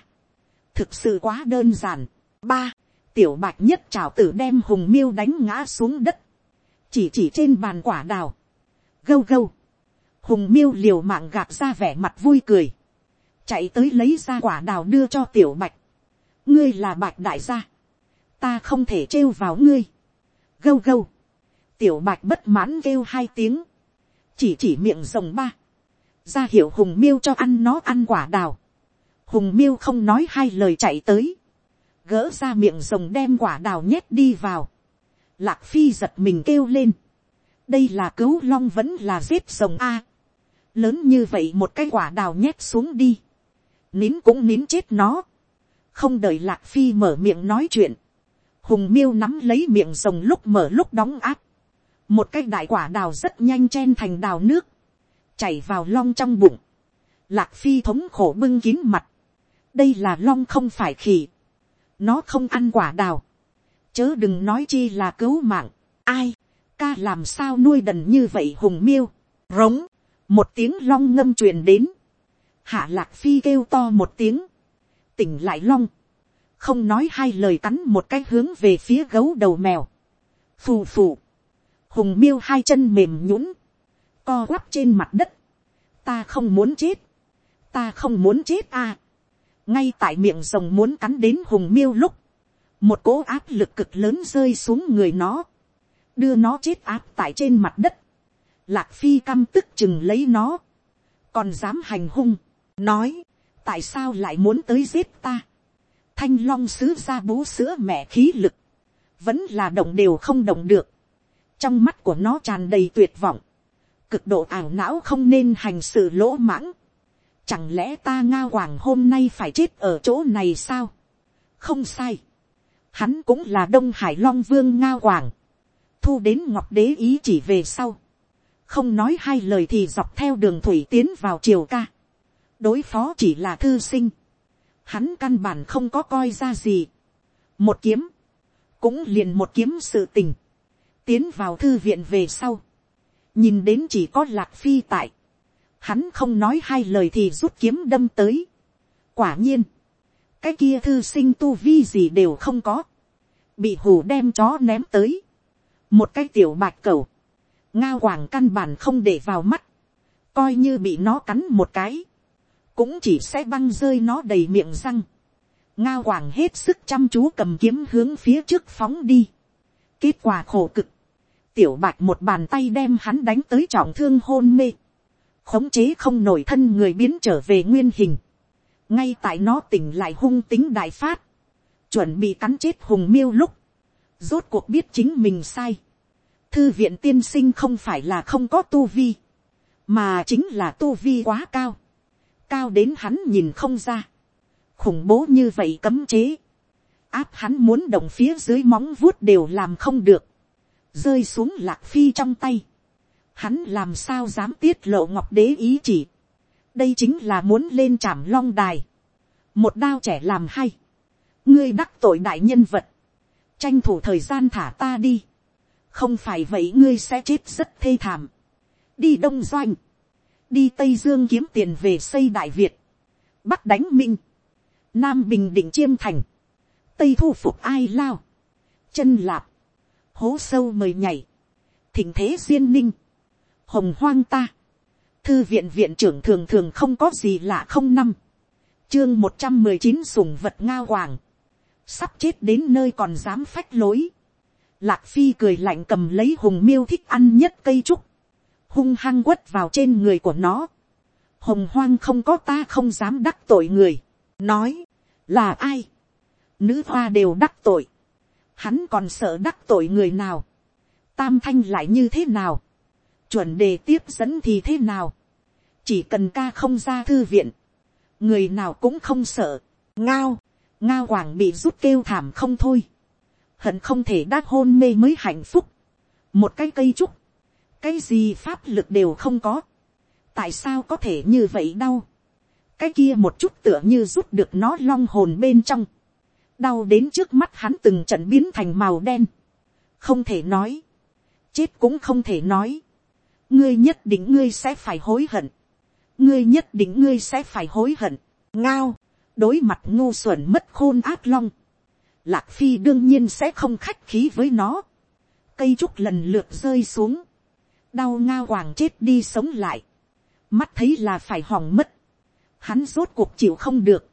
thực sự quá đơn giản. ba, tiểu bạch nhất trào tử đem hùng miêu đánh ngã xuống đất, chỉ chỉ trên bàn quả đào, gâu gâu, hùng miêu liều mạng gạt ra vẻ mặt vui cười, chạy tới lấy ra quả đào đưa cho tiểu bạch, ngươi là bạch đại gia, ta không thể trêu vào ngươi, gâu gâu, tiểu bạch bất mãn kêu hai tiếng, chỉ chỉ miệng rồng ba, ra hiệu hùng miêu cho ăn nó ăn quả đào, hùng miêu không nói hai lời chạy tới, gỡ ra miệng rồng đem quả đào nhét đi vào, lạc phi giật mình kêu lên, đây là cứu long vẫn là giết rồng a, lớn như vậy một cái quả đào nhét xuống đi, nín cũng nín chết nó, không đợi lạc phi mở miệng nói chuyện, hùng miêu nắm lấy miệng rồng lúc mở lúc đóng áp, một cái đại quả đào rất nhanh chen thành đào nước, chảy vào long trong bụng, lạc phi thống khổ bưng kín mặt, đây là long không phải khỉ, nó không ăn quả đào, chớ đừng nói chi là cứu mạng, ai, ca làm sao nuôi đần như vậy hùng miêu, rống, một tiếng long ngâm truyền đến, hạ lạc phi kêu to một tiếng, tỉnh lại long, không nói hai lời cắn một cái hướng về phía gấu đầu mèo, phù phù, hùng miêu hai chân mềm nhũng, co quắp trên mặt đất, ta không muốn chết, ta không muốn chết à ngay tại miệng rồng muốn cắn đến hùng miêu lúc, một cỗ áp lực cực lớn rơi xuống người nó, đưa nó chết áp tại trên mặt đất, lạc phi căm tức chừng lấy nó, còn dám hành hung, nói, tại sao lại muốn tới giết ta, thanh long sứ ra bú sữa mẹ khí lực, vẫn là động đều không động được, trong mắt của nó tràn đầy tuyệt vọng, cực độ ảo não không nên hành sự lỗ mãng, chẳng lẽ ta ngao hoàng hôm nay phải chết ở chỗ này sao, không sai, hắn cũng là đông hải long vương ngao hoàng, thu đến ngọc đế ý chỉ về sau, không nói hai lời thì dọc theo đường thủy tiến vào triều ca, đối phó chỉ là thư sinh, hắn căn bản không có coi ra gì, một kiếm, cũng liền một kiếm sự tình, tiến vào thư viện về sau, nhìn đến chỉ có lạc phi tại, hắn không nói hai lời thì rút kiếm đâm tới. quả nhiên, cái kia thư sinh tu vi gì đều không có, bị hù đem chó ném tới, một cái tiểu bạch cầu, ngao hoàng căn bản không để vào mắt, coi như bị nó cắn một cái, cũng chỉ sẽ băng rơi nó đầy miệng răng. ngao hoàng hết sức chăm chú cầm kiếm hướng phía trước phóng đi. kết quả khổ cực, tiểu bạch một bàn tay đem hắn đánh tới trọng thương hôn mê, khống chế không nổi thân người biến trở về nguyên hình, ngay tại nó tỉnh lại hung tính đại phát, chuẩn bị cắn chết hùng miêu lúc, rốt cuộc biết chính mình sai, thư viện tiên sinh không phải là không có tu vi, mà chính là tu vi quá cao, cao đến hắn nhìn không ra, khủng bố như vậy cấm chế, áp hắn muốn động phía dưới móng vuốt đều làm không được, rơi xuống lạc phi trong tay, hắn làm sao dám tiết lộ ngọc đế ý chỉ, đây chính là muốn lên trảm long đài, một đao trẻ làm hay, ngươi đắc tội đại nhân vật, tranh thủ thời gian thả ta đi, không phải vậy ngươi sẽ chết rất thê thảm, đi đông doanh, đi tây dương kiếm tiền về xây đại việt, bắc đánh minh, nam bình định chiêm thành, tây thu phục ai lao, chân lạp, hố sâu mời nhảy, thỉnh thế duyên ninh, hồng hoang ta, thư viện viện trưởng thường thường không có gì lạ không năm, chương một trăm mười chín sùng vật nga hoàng, sắp chết đến nơi còn dám phách lối, lạc phi cười lạnh cầm lấy hùng miêu thích ăn nhất cây trúc, hung hăng quất vào trên người của nó, hồng hoang không có ta không dám đắc tội người, nói, là ai, nữ hoa đều đắc tội, hắn còn sợ đắc tội người nào, tam thanh lại như thế nào, chuẩn đề tiếp dẫn thì thế nào, chỉ cần ca không ra thư viện, người nào cũng không sợ, ngao, ngao hoàng bị rút kêu thảm không thôi, hận không thể đắc hôn mê mới hạnh phúc, một cái cây trúc, cái gì pháp lực đều không có, tại sao có thể như vậy đau, cái kia một chút tựa như rút được nó long hồn bên trong, đau đến trước mắt hắn từng trận biến thành màu đen, không thể nói, chết cũng không thể nói, ngươi nhất định ngươi sẽ phải hối hận, ngươi nhất định ngươi sẽ phải hối hận, ngao, đối mặt ngu xuẩn mất khôn ác long, lạc phi đương nhiên sẽ không khách khí với nó, cây trúc lần lượt rơi xuống, đau ngao hoàng chết đi sống lại, mắt thấy là phải hỏng mất, hắn rốt cuộc chịu không được,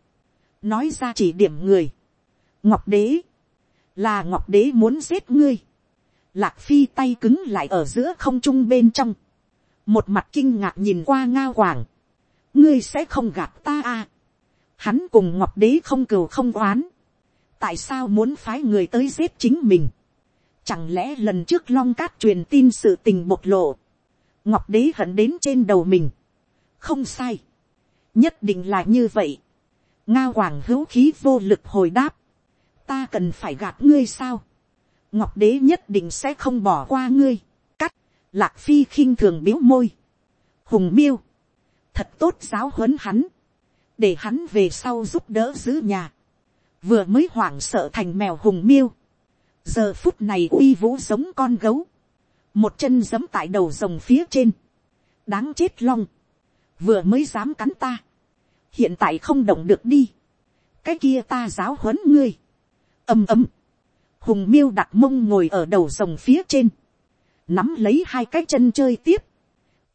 nói ra chỉ điểm người, ngọc đế, là ngọc đế muốn giết ngươi, lạc phi tay cứng lại ở giữa không trung bên trong, một mặt kinh ngạc nhìn qua ngao hoàng, ngươi sẽ không gạt ta à. hắn cùng ngọc đế không cừu không oán, tại sao muốn phái người tới giết chính mình, chẳng lẽ lần trước long cát truyền tin sự tình bộc lộ, ngọc đế hận đến trên đầu mình, không sai, nhất định là như vậy, ngao hoàng hữu khí vô lực hồi đáp, ta cần phải gạt ngươi sao, ngọc đế nhất định sẽ không bỏ qua ngươi, lạc phi khinh thường biếu môi, hùng miêu, thật tốt giáo huấn hắn, để hắn về sau giúp đỡ giữ nhà, vừa mới hoảng sợ thành mèo hùng miêu, giờ phút này uy vũ giống con gấu, một chân giấm tại đầu rồng phía trên, đáng chết long, vừa mới dám cắn ta, hiện tại không động được đi, cái kia ta giáo huấn ngươi, ầm ầm, hùng miêu đặt mông ngồi ở đầu rồng phía trên, nắm lấy hai cái chân chơi tiếp,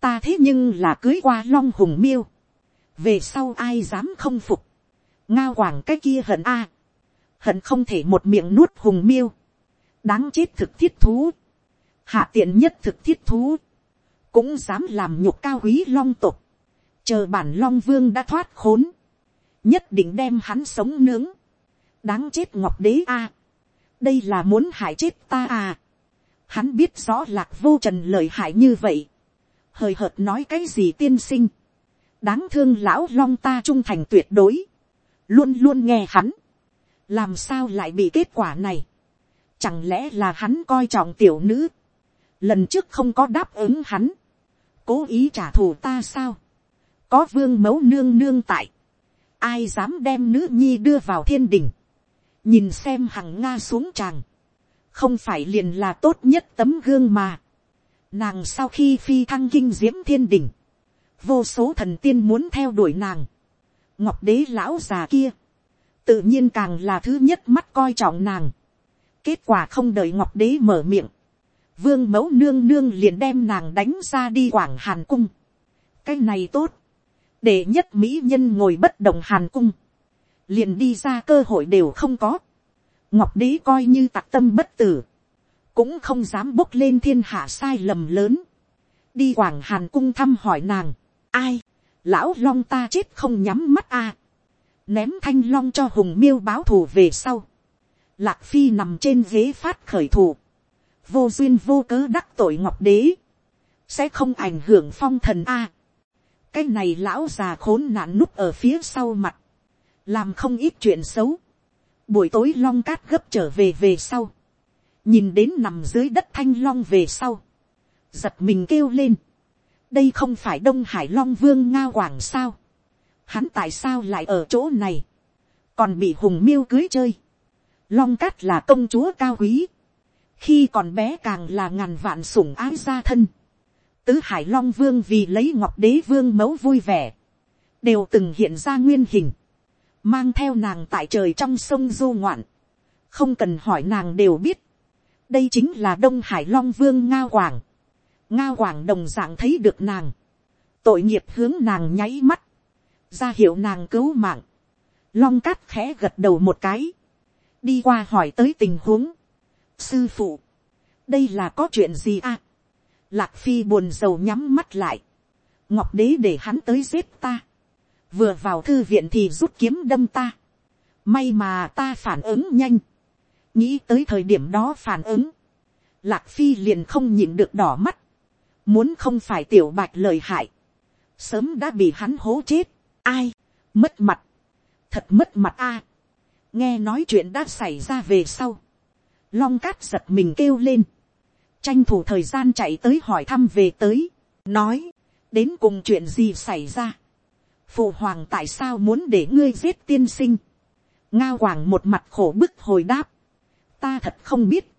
ta thế nhưng là cưới qua long hùng miêu, về sau ai dám không phục, ngao quảng cái kia hận a, hận không thể một miệng nuốt hùng miêu, đáng chết thực thiết thú, hạ tiện nhất thực thiết thú, cũng dám làm nhục cao quý long tục, chờ bản long vương đã thoát khốn, nhất định đem hắn sống nướng, đáng chết ngọc đế a, đây là muốn hại chết ta à, hắn biết rõ lạc vô trần lợi hại như vậy, hời hợt nói cái gì tiên sinh, đáng thương lão long ta trung thành tuyệt đối, luôn luôn nghe hắn, làm sao lại bị kết quả này, chẳng lẽ là hắn coi trọng tiểu nữ, lần trước không có đáp ứng hắn, cố ý trả thù ta sao, có vương mẫu nương nương tại, ai dám đem nữ nhi đưa vào thiên đình, nhìn xem hằng nga xuống tràng, không phải liền là tốt nhất tấm gương mà, nàng sau khi phi thăng kinh diễm thiên đỉnh vô số thần tiên muốn theo đuổi nàng, ngọc đế lão già kia, tự nhiên càng là thứ nhất mắt coi trọng nàng, kết quả không đợi ngọc đế mở miệng, vương mẫu nương nương liền đem nàng đánh ra đi quảng hàn cung, cái này tốt, để nhất mỹ nhân ngồi bất động hàn cung, liền đi ra cơ hội đều không có ngọc đế coi như tạc tâm bất tử, cũng không dám bốc lên thiên hạ sai lầm lớn, đi quảng hàn cung thăm hỏi nàng, ai, lão long ta chết không nhắm mắt a, à. ném thanh long cho hùng miêu báo thù về sau, lạc phi nằm trên ghế phát khởi thù, vô duyên vô cớ đắc tội ngọc đế, sẽ không ảnh hưởng phong thần a, cái này lão già khốn nạn núp ở phía sau mặt, làm không ít chuyện xấu buổi tối long cát gấp trở về về sau, nhìn đến nằm dưới đất thanh long về sau, giật mình kêu lên, đây không phải đông hải long vương nga hoàng sao, hắn tại sao lại ở chỗ này, còn bị hùng miêu cưới chơi, long cát là công chúa cao quý, khi còn bé càng là ngàn vạn sủng ái gia thân, tứ hải long vương vì lấy ngọc đế vương mẫu vui vẻ, đều từng hiện ra nguyên hình, mang theo nàng tại trời trong sông du ngoạn, không cần hỏi nàng đều biết, đây chính là đông hải long vương nga hoàng, nga hoàng đồng d ạ n g thấy được nàng, tội nghiệp hướng nàng nháy mắt, ra hiệu nàng cứu mạng, long cát khẽ gật đầu một cái, đi qua hỏi tới tình huống, sư phụ, đây là có chuyện gì à, lạc phi buồn rầu nhắm mắt lại, ngọc đế để hắn tới giết ta, vừa vào thư viện thì rút kiếm đâm ta, may mà ta phản ứng nhanh, nghĩ tới thời điểm đó phản ứng, lạc phi liền không nhịn được đỏ mắt, muốn không phải tiểu bạch lời hại, sớm đã bị hắn hố chết, ai, mất mặt, thật mất mặt a, nghe nói chuyện đã xảy ra về sau, long cát giật mình kêu lên, tranh thủ thời gian chạy tới hỏi thăm về tới, nói, đến cùng chuyện gì xảy ra, phụ hoàng tại sao muốn để ngươi giết tiên sinh, ngao Hoàng một mặt khổ bức hồi đáp, ta thật không biết,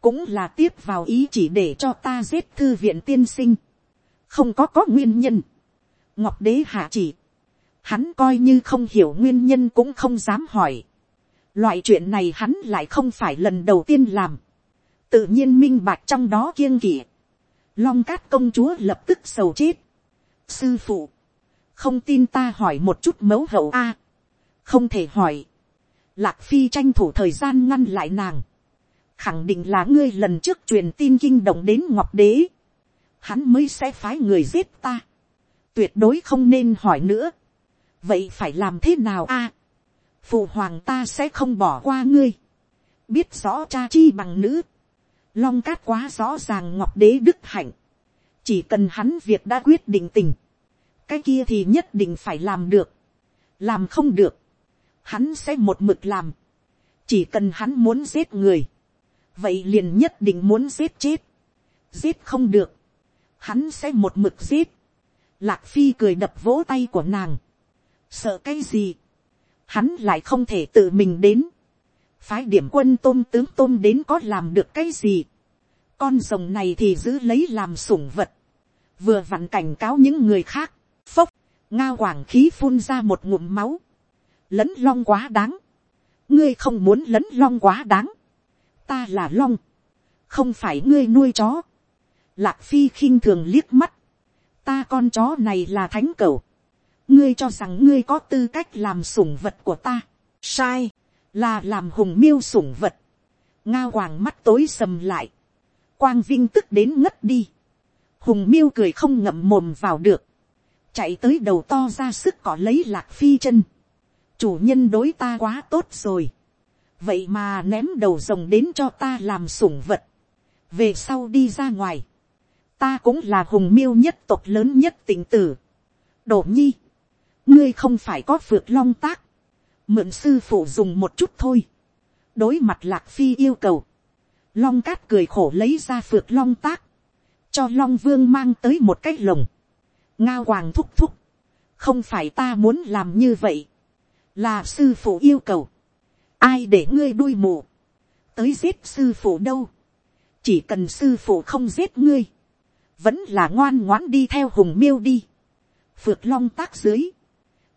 cũng là tiếp vào ý chỉ để cho ta giết thư viện tiên sinh, không có có nguyên nhân, ngọc đế hạ chỉ, hắn coi như không hiểu nguyên nhân cũng không dám hỏi, loại chuyện này hắn lại không phải lần đầu tiên làm, tự nhiên minh bạch trong đó kiêng kỵ, long cát công chúa lập tức sầu chết, sư phụ, không tin ta hỏi một chút mẫu hậu a, không thể hỏi, lạc phi tranh thủ thời gian ngăn lại nàng, khẳng định là ngươi lần trước truyền tin kinh động đến ngọc đế, hắn mới sẽ phái người giết ta, tuyệt đối không nên hỏi nữa, vậy phải làm thế nào a, phụ hoàng ta sẽ không bỏ qua ngươi, biết rõ cha chi bằng nữ, long cát quá rõ ràng ngọc đế đức hạnh, chỉ cần hắn việc đã quyết định tình, cái kia thì nhất định phải làm được, làm không được, hắn sẽ một mực làm, chỉ cần hắn muốn giết người, vậy liền nhất định muốn giết chết, giết không được, hắn sẽ một mực giết, lạc phi cười đập vỗ tay của nàng, sợ cái gì, hắn lại không thể tự mình đến, phái điểm quân tôm tướng tôm đến có làm được cái gì, con rồng này thì giữ lấy làm sủng vật, vừa vặn cảnh cáo những người khác, ngao quảng khí phun ra một ngụm máu, lấn long quá đáng, ngươi không muốn lấn long quá đáng, ta là long, không phải ngươi nuôi chó, lạc phi khinh thường liếc mắt, ta con chó này là thánh cầu, ngươi cho rằng ngươi có tư cách làm sủng vật của ta, sai, là làm hùng miêu sủng vật, ngao hoàng mắt tối sầm lại, quang vinh tức đến ngất đi, hùng miêu cười không ngậm mồm vào được, chạy tới đầu to ra sức cỏ lấy lạc phi chân, chủ nhân đối ta quá tốt rồi, vậy mà ném đầu rồng đến cho ta làm sủng vật, về sau đi ra ngoài, ta cũng là hùng miêu nhất tộc lớn nhất tình tử, đổ nhi, ngươi không phải có phược long tác, mượn sư phụ dùng một chút thôi, đối mặt lạc phi yêu cầu, long cát cười khổ lấy ra phược long tác, cho long vương mang tới một cái lồng, ngao hoàng thúc thúc, không phải ta muốn làm như vậy, là sư phụ yêu cầu, ai để ngươi đuôi mù, tới giết sư phụ đâu, chỉ cần sư phụ không giết ngươi, vẫn là ngoan ngoãn đi theo hùng miêu đi, phượt long tác dưới,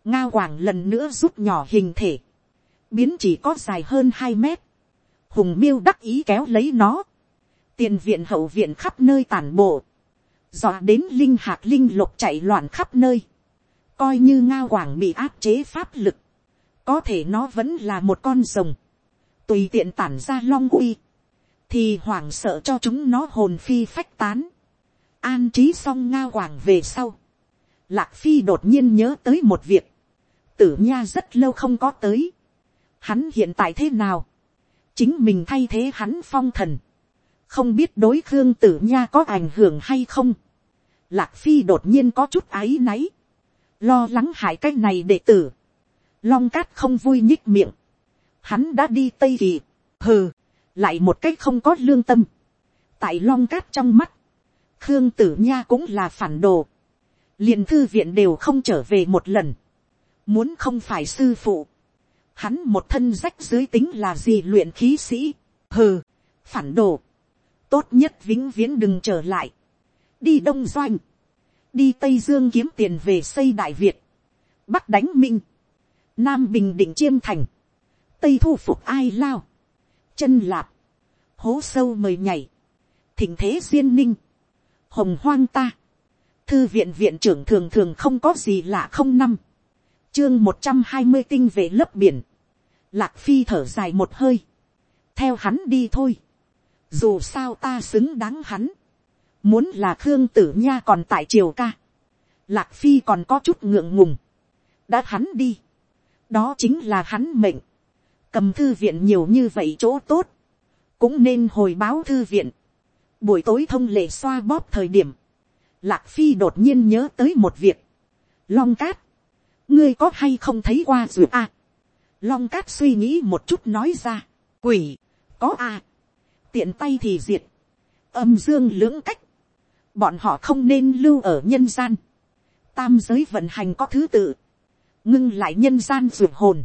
ngao hoàng lần nữa rút nhỏ hình thể, biến chỉ có dài hơn hai mét, hùng miêu đắc ý kéo lấy nó, tiền viện hậu viện khắp nơi tản bộ, dọa đến linh hạt linh lục chạy loạn khắp nơi, coi như ngao hoàng bị áp chế pháp lực, có thể nó vẫn là một con rồng, tùy tiện tản ra long uy, thì hoảng sợ cho chúng nó hồn phi phách tán, an trí xong ngao hoàng về sau, lạc phi đột nhiên nhớ tới một việc, tử nha rất lâu không có tới, hắn hiện tại thế nào, chính mình thay thế hắn phong thần, không biết đối khương tử nha có ảnh hưởng hay không. Lạc phi đột nhiên có chút áy náy, lo lắng hại cái này đệ tử. Long cát không vui nhích miệng, hắn đã đi tây kỳ, hừ, lại một cách không có lương tâm. tại long cát trong mắt, khương tử nha cũng là phản đồ, liền thư viện đều không trở về một lần, muốn không phải sư phụ, hắn một thân rách dưới tính là gì luyện khí sĩ, hừ, phản đồ, tốt nhất vĩnh viễn đừng trở lại, đi đông doanh, đi tây dương kiếm tiền về xây đại việt, bắc đánh minh, nam bình định chiêm thành, tây thu phục ai lao, chân lạp, hố sâu mời nhảy, thỉnh thế duyên ninh, hồng hoang ta, thư viện viện trưởng thường thường không có gì lạ không năm, chương một trăm hai mươi tinh về lớp biển, lạc phi thở dài một hơi, theo hắn đi thôi, dù sao ta xứng đáng hắn, muốn là khương tử nha còn tại triều ca, lạc phi còn có chút ngượng ngùng, đã hắn đi, đó chính là hắn mệnh, cầm thư viện nhiều như vậy chỗ tốt, cũng nên hồi báo thư viện, buổi tối thông lệ xoa bóp thời điểm, lạc phi đột nhiên nhớ tới một việc, long cát, ngươi có hay không thấy qua rồi à, long cát suy nghĩ một chút nói ra, quỷ, có à, tiện tay thì diệt, âm dương lưỡng cách, bọn họ không nên lưu ở nhân gian, tam giới vận hành có thứ tự, ngưng lại nhân gian ruột hồn,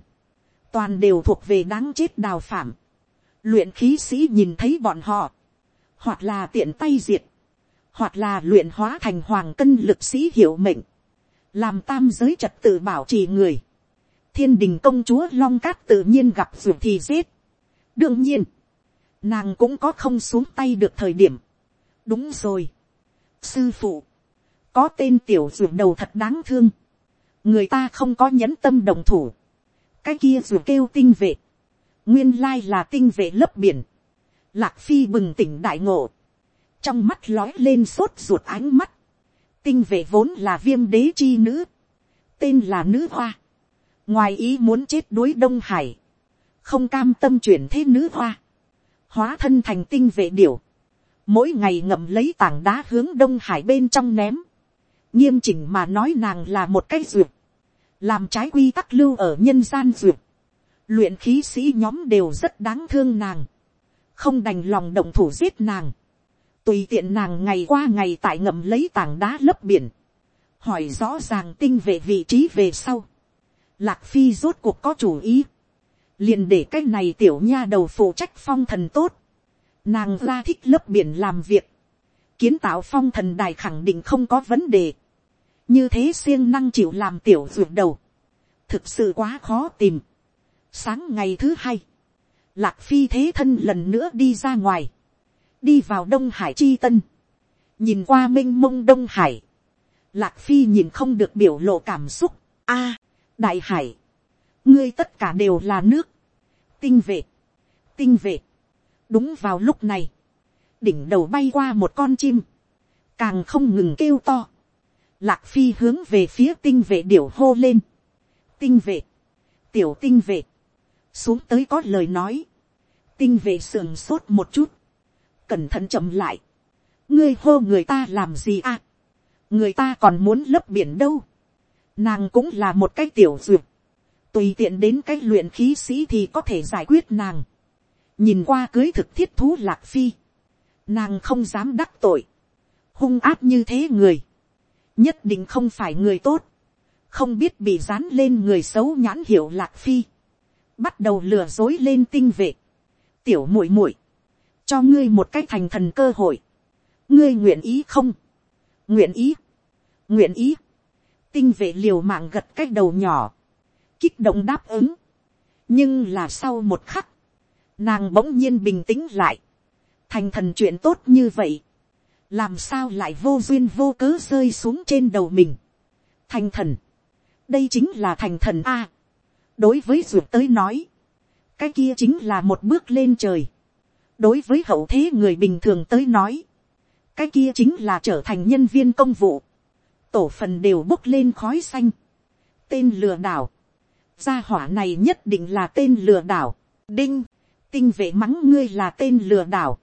toàn đều thuộc về đáng chết đào phạm, luyện khí sĩ nhìn thấy bọn họ, hoặc là tiện tay diệt, hoặc là luyện hóa thành hoàng cân lực sĩ hiệu mệnh, làm tam giới trật tự bảo trì người, thiên đình công chúa long cát tự nhiên gặp ruột thì giết. đương nhiên, nàng cũng có không xuống tay được thời điểm. đúng rồi, sư phụ, có tên tiểu ruột đầu thật đáng thương, người ta không có nhẫn tâm đồng thủ, cái kia ruột kêu tinh vệ, nguyên lai là tinh vệ lấp biển, lạc phi bừng tỉnh đại ngộ, trong mắt lói lên sốt ruột ánh mắt, tinh vệ vốn là viêm đế chi nữ, tên là nữ hoa, ngoài ý muốn chết đuối đông hải, không cam tâm chuyển thế nữ hoa, hóa thân thành tinh vệ điểu, mỗi ngày ngậm lấy tảng đá hướng đông hải bên trong ném, nghiêm chỉnh mà nói nàng là một cái duyệt, làm trái quy tắc lưu ở nhân gian duyệt, luyện khí sĩ nhóm đều rất đáng thương nàng, không đành lòng động thủ giết nàng, tùy tiện nàng ngày qua ngày tại ngậm lấy tảng đá lấp biển, hỏi rõ ràng tinh về vị trí về sau, lạc phi rốt cuộc có chủ ý, liền để cái này tiểu nha đầu phụ trách phong thần tốt, nàng ra thích lớp biển làm việc, kiến tạo phong thần đài khẳng định không có vấn đề, như thế siêng năng chịu làm tiểu ruột đầu, thực sự quá khó tìm. Sáng ngày thứ hai, lạc phi thế thân lần nữa đi ra ngoài, đi vào đông hải chi tân, nhìn qua mênh mông đông hải, lạc phi nhìn không được biểu lộ cảm xúc, a, đại hải, ngươi tất cả đều là nước, tinh vệ, tinh vệ, đúng vào lúc này, đỉnh đầu bay qua một con chim, càng không ngừng kêu to, lạc phi hướng về phía tinh vệ điểu hô lên, tinh vệ, tiểu tinh vệ, xuống tới có lời nói, tinh vệ sườn sốt một chút, cẩn thận chậm lại, ngươi hô người ta làm gì à, người ta còn muốn lấp biển đâu, nàng cũng là một cái tiểu duyệt, tùy tiện đến cái luyện khí sĩ thì có thể giải quyết nàng, nhìn qua cưới thực thiết thú lạc phi, nàng không dám đắc tội, hung áp như thế người, nhất định không phải người tốt, không biết bị dán lên người xấu nhãn hiệu lạc phi, bắt đầu lừa dối lên tinh vệ, tiểu muội muội, cho ngươi một cái thành thần cơ hội, ngươi nguyện ý không, nguyện ý, nguyện ý, tinh vệ liều mạng gật cái đầu nhỏ, kích động đáp ứng, nhưng là sau một khắc, nàng bỗng nhiên bình tĩnh lại, thành thần chuyện tốt như vậy, làm sao lại vô duyên vô cớ rơi xuống trên đầu mình. thành thần, đây chính là thành thần a. đối với ruột tới nói, cái kia chính là một bước lên trời. Đối với hậu thế người bình thường tới nói, cái kia chính là trở thành nhân viên công vụ, tổ phần đều bốc lên khói xanh, tên lừa đảo, gia hỏa này nhất định là tên lừa đảo, đinh, tinh vệ mắng ngươi là tên lừa đảo,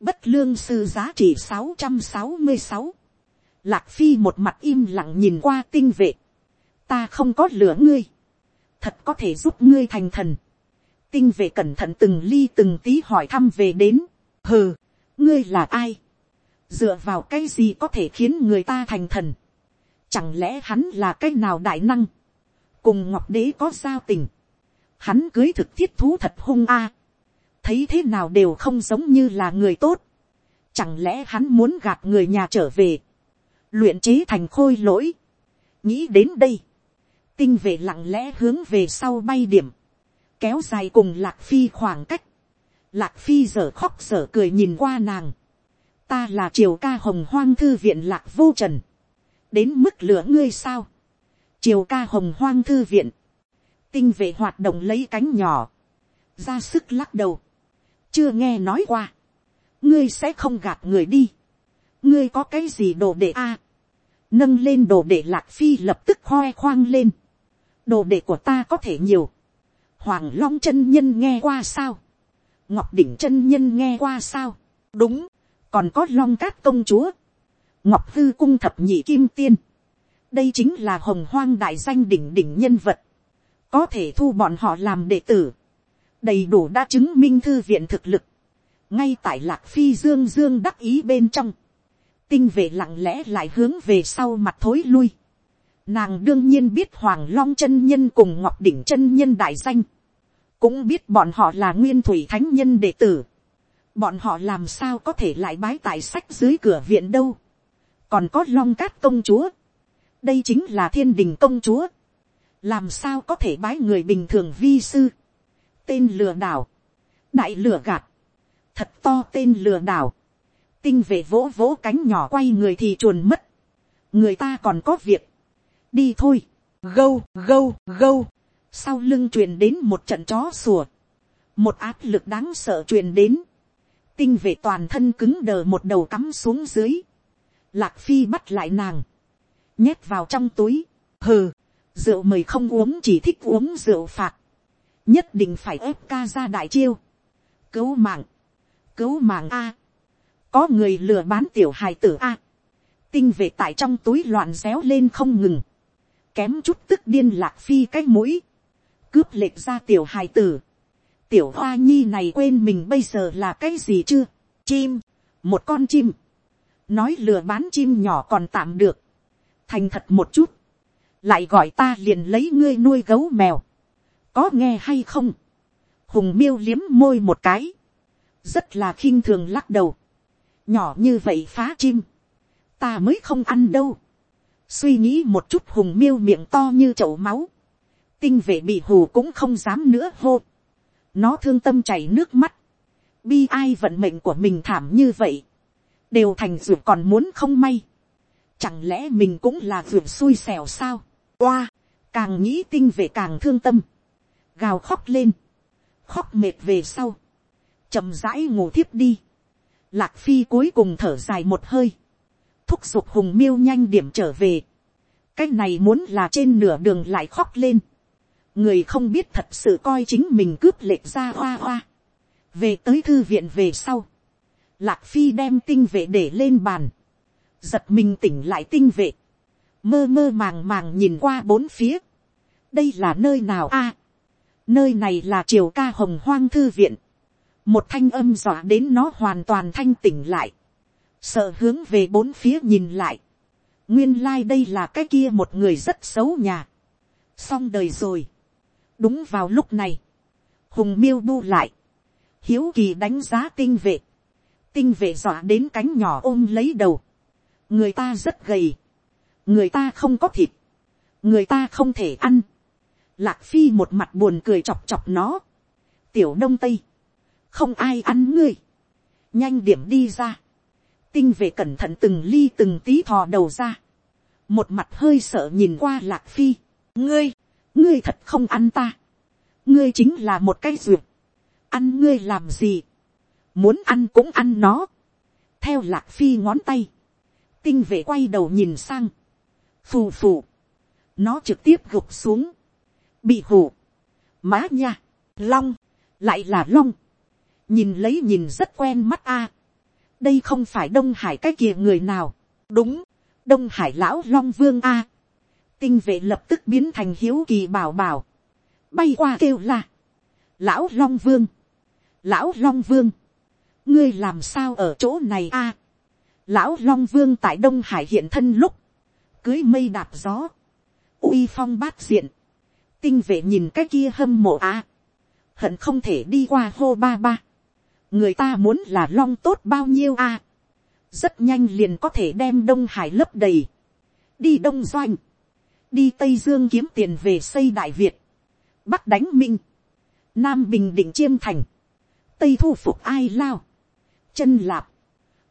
bất lương sư giá trị sáu trăm sáu mươi sáu, lạc phi một mặt im lặng nhìn qua tinh vệ, ta không có lừa ngươi, thật có thể giúp ngươi thành thần, tinh vệ cẩn thận từng ly từng tí hỏi thăm về đến. hừ, ngươi là ai. dựa vào cái gì có thể khiến người ta thành thần. chẳng lẽ hắn là cái nào đại năng cùng ngọc đế có giao tình. hắn cưới thực thiết thú thật hung a. thấy thế nào đều không giống như là người tốt. chẳng lẽ hắn muốn gạt người nhà trở về. luyện chế thành khôi lỗi. nghĩ đến đây. tinh vệ lặng lẽ hướng về sau bay điểm kéo dài cùng lạc phi khoảng cách, lạc phi giờ khóc giờ cười nhìn qua nàng, ta là triều ca hồng hoang thư viện lạc vô trần, đến mức lửa ngươi sao, triều ca hồng hoang thư viện, tinh vệ hoạt động lấy cánh nhỏ, ra sức lắc đầu, chưa nghe nói qua, ngươi sẽ không gạt người đi, ngươi có cái gì đồ để a, nâng lên đồ để lạc phi lập tức khoe khoang lên, đồ để của ta có thể nhiều, hoàng long chân nhân nghe qua sao, ngọc đỉnh chân nhân nghe qua sao, đúng, còn có long cát công chúa, ngọc hư cung thập nhị kim tiên, đây chính là hồng hoang đại danh đỉnh đỉnh nhân vật, có thể thu bọn họ làm đệ tử, đầy đủ đã chứng minh thư viện thực lực, ngay tại lạc phi dương dương đắc ý bên trong, tinh vệ lặng lẽ lại hướng về sau mặt thối lui, Nàng đương nhiên biết Hoàng Long chân nhân cùng Ngọc Đỉnh chân nhân đại danh. cũng biết bọn họ là nguyên thủy thánh nhân đệ tử, bọn họ làm sao có thể lại bái tại sách dưới cửa viện đâu, còn có long cát công chúa, đây chính là thiên đình công chúa, làm sao có thể bái người bình thường vi sư, tên lừa đảo, đại lừa gạt, thật to tên lừa đảo, tinh về vỗ vỗ cánh nhỏ quay người thì chuồn mất, người ta còn có việc, đi thôi, gâu gâu gâu, sau lưng truyền đến một trận chó sủa, một áp lực đáng sợ truyền đến, tinh về toàn thân cứng đờ một đầu cắm xuống dưới, lạc phi bắt lại nàng, nhét vào trong túi, hừ, rượu mời không uống chỉ thích uống rượu phạt, nhất định phải ép ca ra đại chiêu, cứu mạng, cứu mạng a, có người lừa bán tiểu hài tử a, tinh vệ tại trong túi loạn réo lên không ngừng, kém chút tức điên lạc phi cái mũi, cướp lệch ra tiểu hài tử, tiểu hoa nhi này quên mình bây giờ là cái gì chưa, chim, một con chim, nói lừa bán chim nhỏ còn tạm được, thành thật một chút, lại gọi ta liền lấy ngươi nuôi gấu mèo, có nghe hay không, hùng miêu liếm môi một cái, rất là khinh thường lắc đầu, nhỏ như vậy phá chim, ta mới không ăn đâu, suy nghĩ một chút hùng miêu miệng to như chậu máu, tinh vệ bị hù cũng không dám nữa hô, nó thương tâm chảy nước mắt, bi ai vận mệnh của mình thảm như vậy, đều thành ruột còn muốn không may, chẳng lẽ mình cũng là ruột xui xẻo sao, oa, càng nghĩ tinh về càng thương tâm, gào khóc lên, khóc mệt về sau, chậm rãi ngủ thiếp đi, lạc phi cuối cùng thở dài một hơi, thúc giục hùng miêu nhanh điểm trở về, cái này muốn là trên nửa đường lại khóc lên, người không biết thật sự coi chính mình cướp lệch ra hoa hoa, về tới thư viện về sau, lạc phi đem tinh vệ để lên bàn, giật mình tỉnh lại tinh vệ, mơ mơ màng màng nhìn qua bốn phía, đây là nơi nào a, nơi này là triều ca hồng hoang thư viện, một thanh âm dọa đến nó hoàn toàn thanh tỉnh lại, sợ hướng về bốn phía nhìn lại, nguyên lai、like、đây là cái kia một người rất xấu nhà, xong đời rồi, đúng vào lúc này, hùng miêu bu lại, hiếu kỳ đánh giá tinh vệ, tinh vệ dọa đến cánh nhỏ ôm lấy đầu, người ta rất gầy, người ta không có thịt, người ta không thể ăn, lạc phi một mặt buồn cười chọc chọc nó, tiểu đông tây, không ai ăn ngươi, nhanh điểm đi ra, tinh về cẩn thận từng ly từng tí thò đầu ra, một mặt hơi sợ nhìn qua lạc phi, ngươi, ngươi thật không ăn ta, ngươi chính là một cái ruột, ăn ngươi làm gì, muốn ăn cũng ăn nó, theo lạc phi ngón tay, tinh vệ quay đầu nhìn sang, phù phù, nó trực tiếp gục xuống, bị hù, má nha, long, lại là long, nhìn lấy nhìn rất quen mắt a, đây không phải đông hải cái kia người nào, đúng, đông hải lão long vương a, tinh vệ lập tức biến thành hiếu kỳ bảo bảo, bay qua kêu là, lão long vương, lão long vương, ngươi làm sao ở chỗ này a, lão long vương tại đông hải hiện thân lúc, cưới mây đạp gió, uy phong bát diện, tinh vệ nhìn cái kia hâm mộ a, hận không thể đi qua hô ba ba, người ta muốn là long tốt bao nhiêu a, rất nhanh liền có thể đem đông hải lấp đầy, đi đông doanh, đi tây dương kiếm tiền về xây đại việt, bắc đánh minh, nam bình định chiêm thành, tây thu phục ai lao, chân lạp,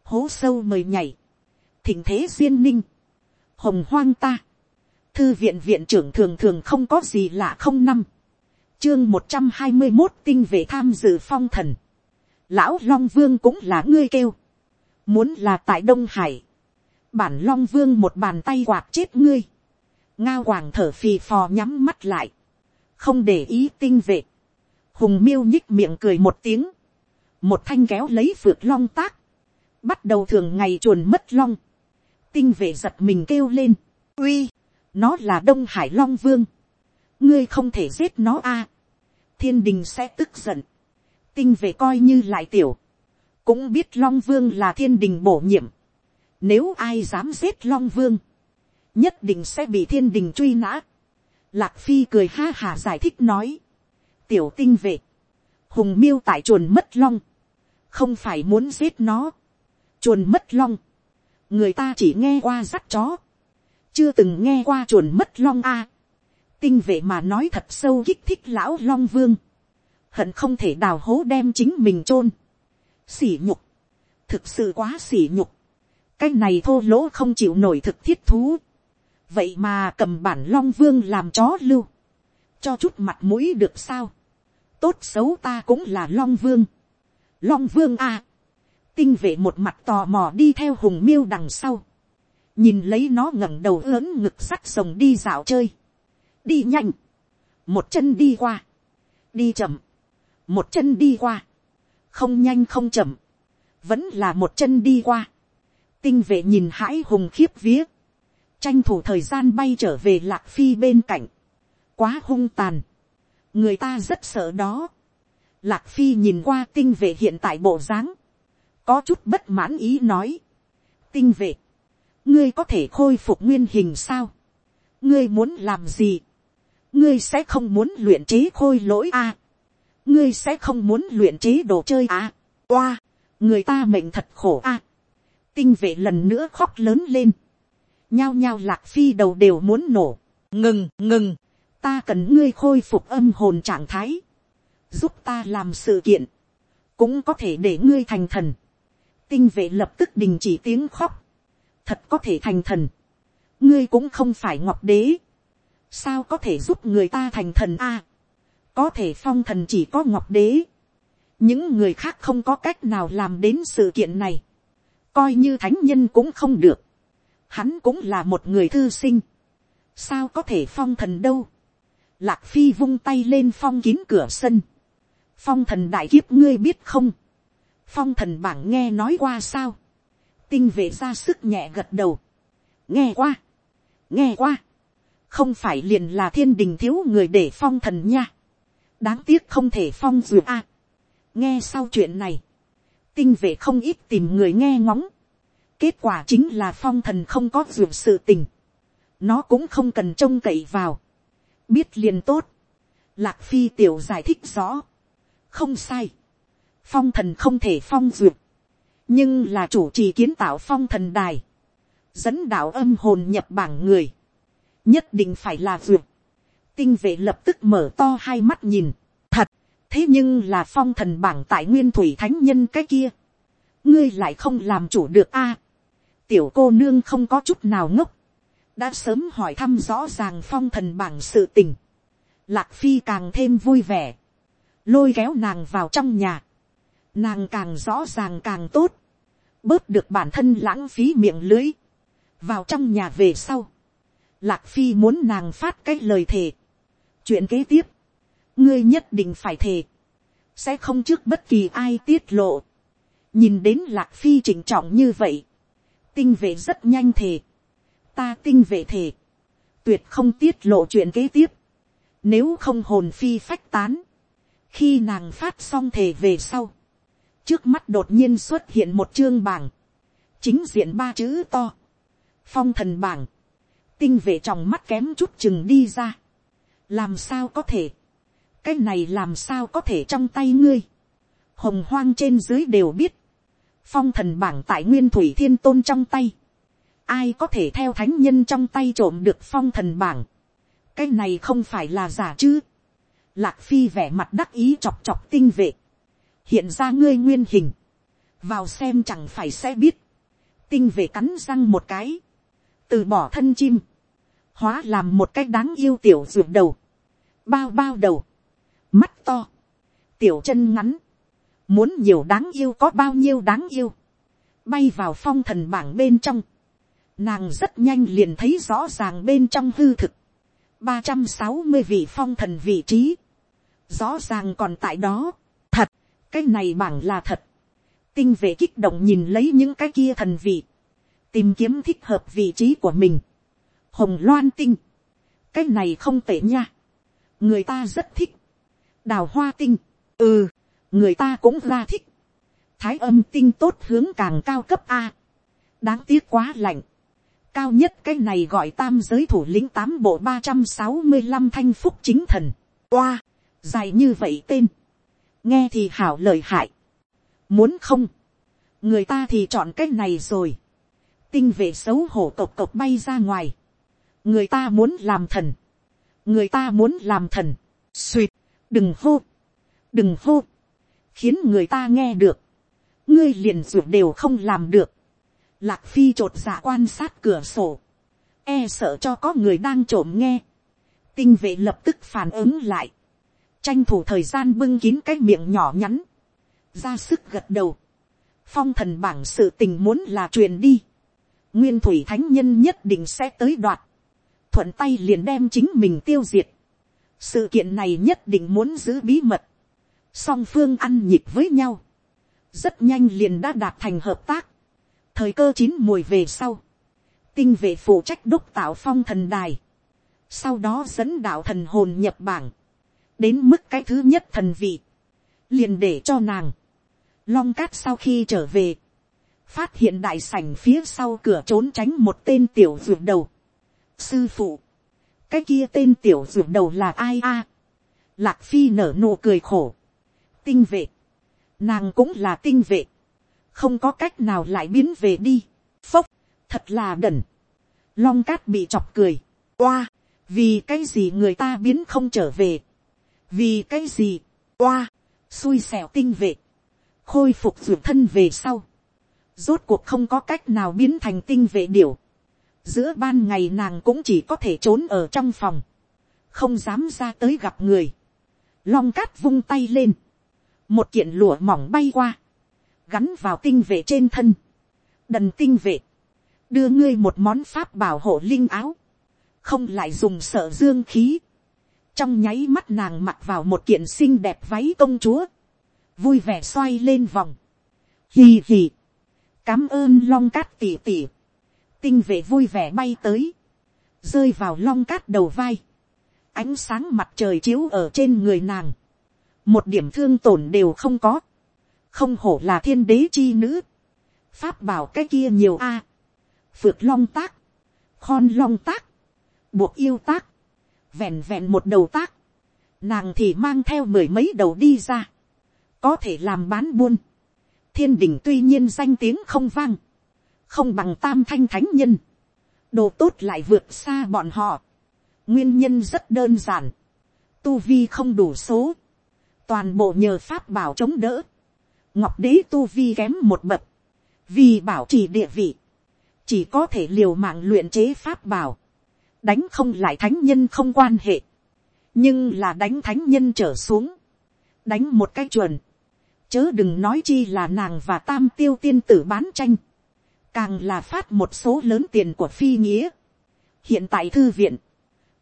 hố sâu mời nhảy, thỉnh thế duyên ninh, hồng hoang ta, thư viện viện trưởng thường thường không có gì lạ không năm, chương một trăm hai mươi một tinh về tham dự phong thần, lão long vương cũng là ngươi kêu, muốn là tại đông hải, bản long vương một bàn tay quạt chết ngươi, ngao hoàng thở phì phò nhắm mắt lại, không để ý tinh vệ, hùng miêu nhích miệng cười một tiếng, một thanh kéo lấy phượt long tác, bắt đầu thường ngày chuồn mất long, tinh vệ giật mình kêu lên, uy, nó là đông hải long vương, ngươi không thể giết nó a, thiên đình sẽ tức giận, tinh vệ coi như lại tiểu, cũng biết long vương là thiên đình bổ nhiệm, nếu ai dám giết long vương, nhất định sẽ bị thiên đình truy nã. Lạc phi cười ha hà giải thích nói, tiểu tinh vệ, hùng miêu tại chuồn mất long, không phải muốn giết nó, chuồn mất long, người ta chỉ nghe qua dắt chó, chưa từng nghe qua chuồn mất long a, tinh vệ mà nói thật sâu kích thích lão long vương, hận không thể đào hố đem chính mình chôn, xỉ nhục, thực sự quá xỉ nhục, cái này thô lỗ không chịu nổi thực thiết thú, vậy mà cầm bản long vương làm chó lưu, cho chút mặt mũi được sao, tốt xấu ta cũng là long vương, long vương a, tinh vệ một mặt tò mò đi theo hùng miêu đằng sau, nhìn lấy nó ngẩng đầu lớn ngực sắt sồng đi dạo chơi, đi nhanh, một chân đi qua, đi chậm, một chân đi qua, không nhanh không chậm, vẫn là một chân đi qua, tinh vệ nhìn hãi hùng khiếp vía, tranh thủ thời gian bay trở về lạc phi bên cạnh, quá hung tàn, người ta rất sợ đó, lạc phi nhìn qua tinh vệ hiện tại bộ dáng, có chút bất mãn ý nói, tinh vệ, ngươi có thể khôi phục nguyên hình sao, ngươi muốn làm gì, ngươi sẽ không muốn luyện chế khôi lỗi a, à? ngươi sẽ không muốn luyện chế đồ chơi à, oa, người ta mệnh thật khổ a, tinh vệ lần nữa khóc lớn lên, nhao nhao lạc phi đầu đều muốn nổ, ngừng ngừng, ta cần ngươi khôi phục âm hồn trạng thái, giúp ta làm sự kiện, cũng có thể để ngươi thành thần, tinh vệ lập tức đình chỉ tiếng khóc, thật có thể thành thần, ngươi cũng không phải ngọc đế, sao có thể giúp người ta thành thần a, có thể phong thần chỉ có ngọc đế, những người khác không có cách nào làm đến sự kiện này, coi như thánh nhân cũng không được, hắn cũng là một người thư sinh, sao có thể phong thần đâu, lạc phi vung tay lên phong kín cửa sân, phong thần đại kiếp ngươi biết không, phong thần bảng nghe nói qua sao, tinh vệ ra sức nhẹ gật đầu, nghe qua, nghe qua, không phải liền là thiên đình thiếu người để phong thần nha, đáng tiếc không thể phong duyệt a, nghe sau chuyện này, tinh vệ không ít tìm người nghe ngóng, kết quả chính là phong thần không có duyệt sự tình, nó cũng không cần trông cậy vào, biết liền tốt, lạc phi tiểu giải thích rõ, không sai, phong thần không thể phong duyệt, nhưng là chủ trì kiến tạo phong thần đài, dẫn đạo âm hồn nhập bảng người, nhất định phải là duyệt, tinh vệ lập tức mở to hai mắt nhìn, thật, thế nhưng là phong thần bảng tại nguyên thủy thánh nhân cái kia, ngươi lại không làm chủ được a, tiểu cô nương không có chút nào ngốc, đã sớm hỏi thăm rõ ràng phong thần bảng sự tình, lạc phi càng thêm vui vẻ, lôi kéo nàng vào trong nhà, nàng càng rõ ràng càng tốt, bớt được bản thân lãng phí miệng lưới, vào trong nhà về sau, lạc phi muốn nàng phát cái lời thề, chuyện kế tiếp, ngươi nhất định phải thề, sẽ không trước bất kỳ ai tiết lộ, nhìn đến lạc phi chỉnh trọng như vậy, tinh vệ rất nhanh thề, ta tinh vệ thề, tuyệt không tiết lộ chuyện kế tiếp, nếu không hồn phi phách tán, khi nàng phát xong thề về sau, trước mắt đột nhiên xuất hiện một chương bảng, chính diện ba chữ to, phong thần bảng, tinh vệ trong mắt kém chút chừng đi ra, làm sao có thể, cái này làm sao có thể trong tay ngươi, hồng hoang trên dưới đều biết, phong thần bảng tại nguyên thủy thiên tôn trong tay, ai có thể theo thánh nhân trong tay trộm được phong thần bảng, cái này không phải là giả chứ, lạc phi vẻ mặt đắc ý chọc chọc tinh vệ, hiện ra ngươi nguyên hình, vào xem chẳng phải sẽ biết, tinh về cắn răng một cái, từ bỏ thân chim, hóa làm một cái đáng yêu tiểu ruột đầu, bao bao đầu, mắt to, tiểu chân ngắn, muốn nhiều đáng yêu có bao nhiêu đáng yêu, bay vào phong thần bảng bên trong, nàng rất nhanh liền thấy rõ ràng bên trong hư thực, ba trăm sáu mươi vị phong thần vị trí, rõ ràng còn tại đó, cái này bảng là thật, tinh vệ kích động nhìn lấy những cái kia thần vị, tìm kiếm thích hợp vị trí của mình, hồng loan tinh, cái này không tệ nha, người ta rất thích, đào hoa tinh, ừ, người ta cũng ra thích, thái âm tinh tốt hướng càng cao cấp a, đáng tiếc quá lạnh, cao nhất cái này gọi tam giới thủ lĩnh tám bộ ba trăm sáu mươi năm thanh phúc chính thần, oa, dài như vậy tên, nghe thì hảo lời hại, muốn không, người ta thì chọn cái này rồi, tinh vệ xấu hổ cộc cộc bay ra ngoài, người ta muốn làm thần, người ta muốn làm thần, suỵt, đừng hô, đừng hô, khiến người ta nghe được, ngươi liền ruột đều không làm được, lạc phi t r ộ t dạ quan sát cửa sổ, e sợ cho có người đang trộm nghe, tinh vệ lập tức phản ứng lại, tranh thủ thời gian bưng kín cái miệng nhỏ nhắn, ra sức gật đầu, phong thần bảng sự tình muốn là truyền đi, nguyên thủy thánh nhân nhất định sẽ tới đoạt, thuận tay liền đem chính mình tiêu diệt, sự kiện này nhất định muốn giữ bí mật, song phương ăn nhịp với nhau, rất nhanh liền đã đạt thành hợp tác, thời cơ chín mùi về sau, tinh vệ phụ trách đúc tạo phong thần đài, sau đó dẫn đạo thần hồn nhập bảng, đến mức cái thứ nhất thần vị, liền để cho nàng, long cát sau khi trở về, phát hiện đại sảnh phía sau cửa trốn tránh một tên tiểu ruột đầu. sư phụ, cái kia tên tiểu ruột đầu là ai a, lạc phi nở nụ cười khổ, tinh vệ, nàng cũng là tinh vệ, không có cách nào lại biến về đi, phốc, thật là đần, long cát bị chọc cười, oa, vì cái gì người ta biến không trở về, vì cái gì, oa, xui xẻo tinh vệ, khôi phục ruột thân về sau, rốt cuộc không có cách nào biến thành tinh vệ điều, giữa ban ngày nàng cũng chỉ có thể trốn ở trong phòng, không dám ra tới gặp người, long cát vung tay lên, một kiện lụa mỏng bay qua, gắn vào tinh vệ trên thân, đần tinh vệ, đưa ngươi một món pháp bảo hộ linh áo, không lại dùng sợ dương khí, trong nháy mắt nàng mặc vào một kiện xinh đẹp váy công chúa, vui vẻ xoay lên vòng, hì hì, cám ơn long cát tỉ tỉ, tinh vệ vui vẻ bay tới, rơi vào long cát đầu vai, ánh sáng mặt trời chiếu ở trên người nàng, một điểm thương tổn đều không có, không hổ là thiên đế chi nữ, pháp bảo cái kia nhiều a, phượt long tác, khon long tác, buộc yêu tác, vẹn vẹn một đầu tác, nàng thì mang theo mười mấy đầu đi ra, có thể làm bán buôn, thiên đình tuy nhiên danh tiếng không vang, không bằng tam thanh thánh nhân, đồ tốt lại vượt xa bọn họ, nguyên nhân rất đơn giản, tu vi không đủ số, toàn bộ nhờ pháp bảo chống đỡ, ngọc đế tu vi kém một bậc, vì bảo trì địa vị, chỉ có thể liều mạng luyện chế pháp bảo, đánh không lại thánh nhân không quan hệ, nhưng là đánh thánh nhân trở xuống, đánh một cái chuẩn, chớ đừng nói chi là nàng và tam tiêu tiên tử bán tranh, càng là phát một số lớn tiền của phi nghĩa. hiện tại thư viện,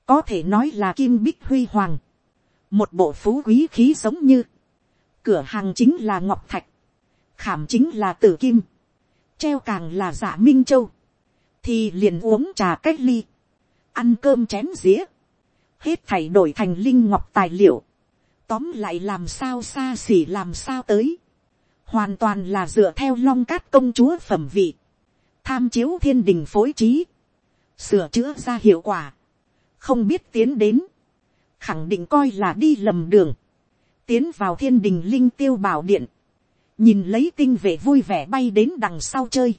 có thể nói là kim bích huy hoàng, một bộ phú quý khí giống như, cửa hàng chính là ngọc thạch, khảm chính là tử kim, treo càng là giả minh châu, thì liền uống trà cách ly, ăn cơm chén dĩa, hết thảy đổi thành linh ngọc tài liệu, tóm lại làm sao xa xỉ làm sao tới, hoàn toàn là dựa theo long cát công chúa phẩm vị, tham chiếu thiên đình phối trí, sửa chữa ra hiệu quả, không biết tiến đến, khẳng định coi là đi lầm đường, tiến vào thiên đình linh tiêu bảo điện, nhìn lấy tinh vệ vui vẻ bay đến đằng sau chơi,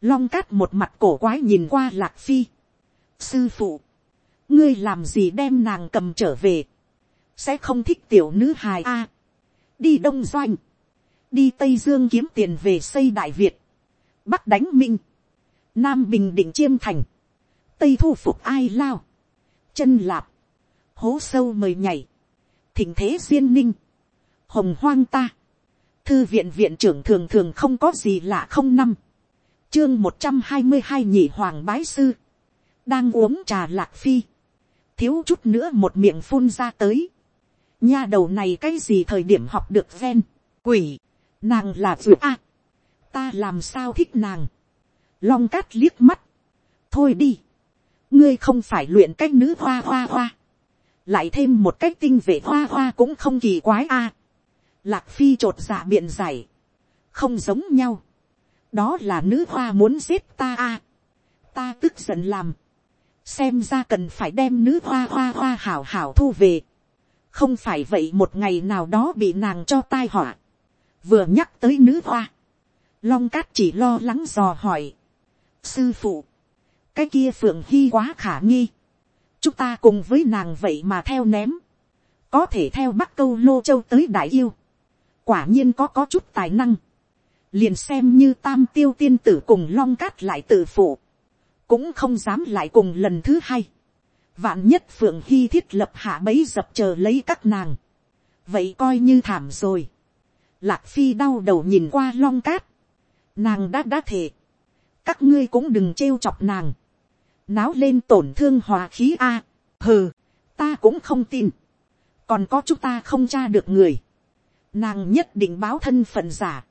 long cát một mặt cổ quái nhìn qua lạc phi, sư phụ, ngươi làm gì đem nàng cầm trở về, sẽ không thích tiểu nữ hài a, đi đông doanh, đi tây dương kiếm tiền về xây đại việt, bắc đánh minh, nam bình định chiêm thành, tây thu phục ai lao, chân lạp, hố sâu mời nhảy, thỉnh thế duyên ninh, hồng hoang ta, thư viện viện trưởng thường thường không có gì lạ không năm, chương một trăm hai mươi hai nhị hoàng bái sư, đang uống trà lạc phi, thiếu chút nữa một miệng phun ra tới, nha đầu này cái gì thời điểm học được ven, quỷ, nàng là vừa a, ta làm sao thích nàng, long cát liếc mắt, thôi đi, ngươi không phải luyện cách nữ hoa hoa hoa, lại thêm một cách tinh vệ hoa hoa cũng không kỳ quái a. lạc phi t r ộ t dạ biện giải, không giống nhau, đó là nữ hoa muốn giết ta a. ta tức giận làm, xem ra cần phải đem nữ hoa hoa hoa hảo hảo thu về, không phải vậy một ngày nào đó bị nàng cho tai họa, vừa nhắc tới nữ hoa, long cát chỉ lo lắng dò hỏi, sư phụ, cái kia phượng hy quá khả nghi, chúng ta cùng với nàng vậy mà theo ném, có thể theo bắc câu lô châu tới đại yêu, quả nhiên có có chút tài năng, liền xem như tam tiêu tiên tử cùng long cát lại tự phụ, cũng không dám lại cùng lần thứ hai. Vạn nhất phượng hy thiết lập hạ bấy dập chờ lấy các nàng, vậy coi như thảm rồi. Lạc phi đau đầu nhìn qua long cát, nàng đã đã thể, các ngươi cũng đừng trêu chọc nàng, náo lên tổn thương hòa khí a, à, hừ, ta cũng không tin, còn có chúng ta không tra được người, nàng nhất định báo thân phận giả,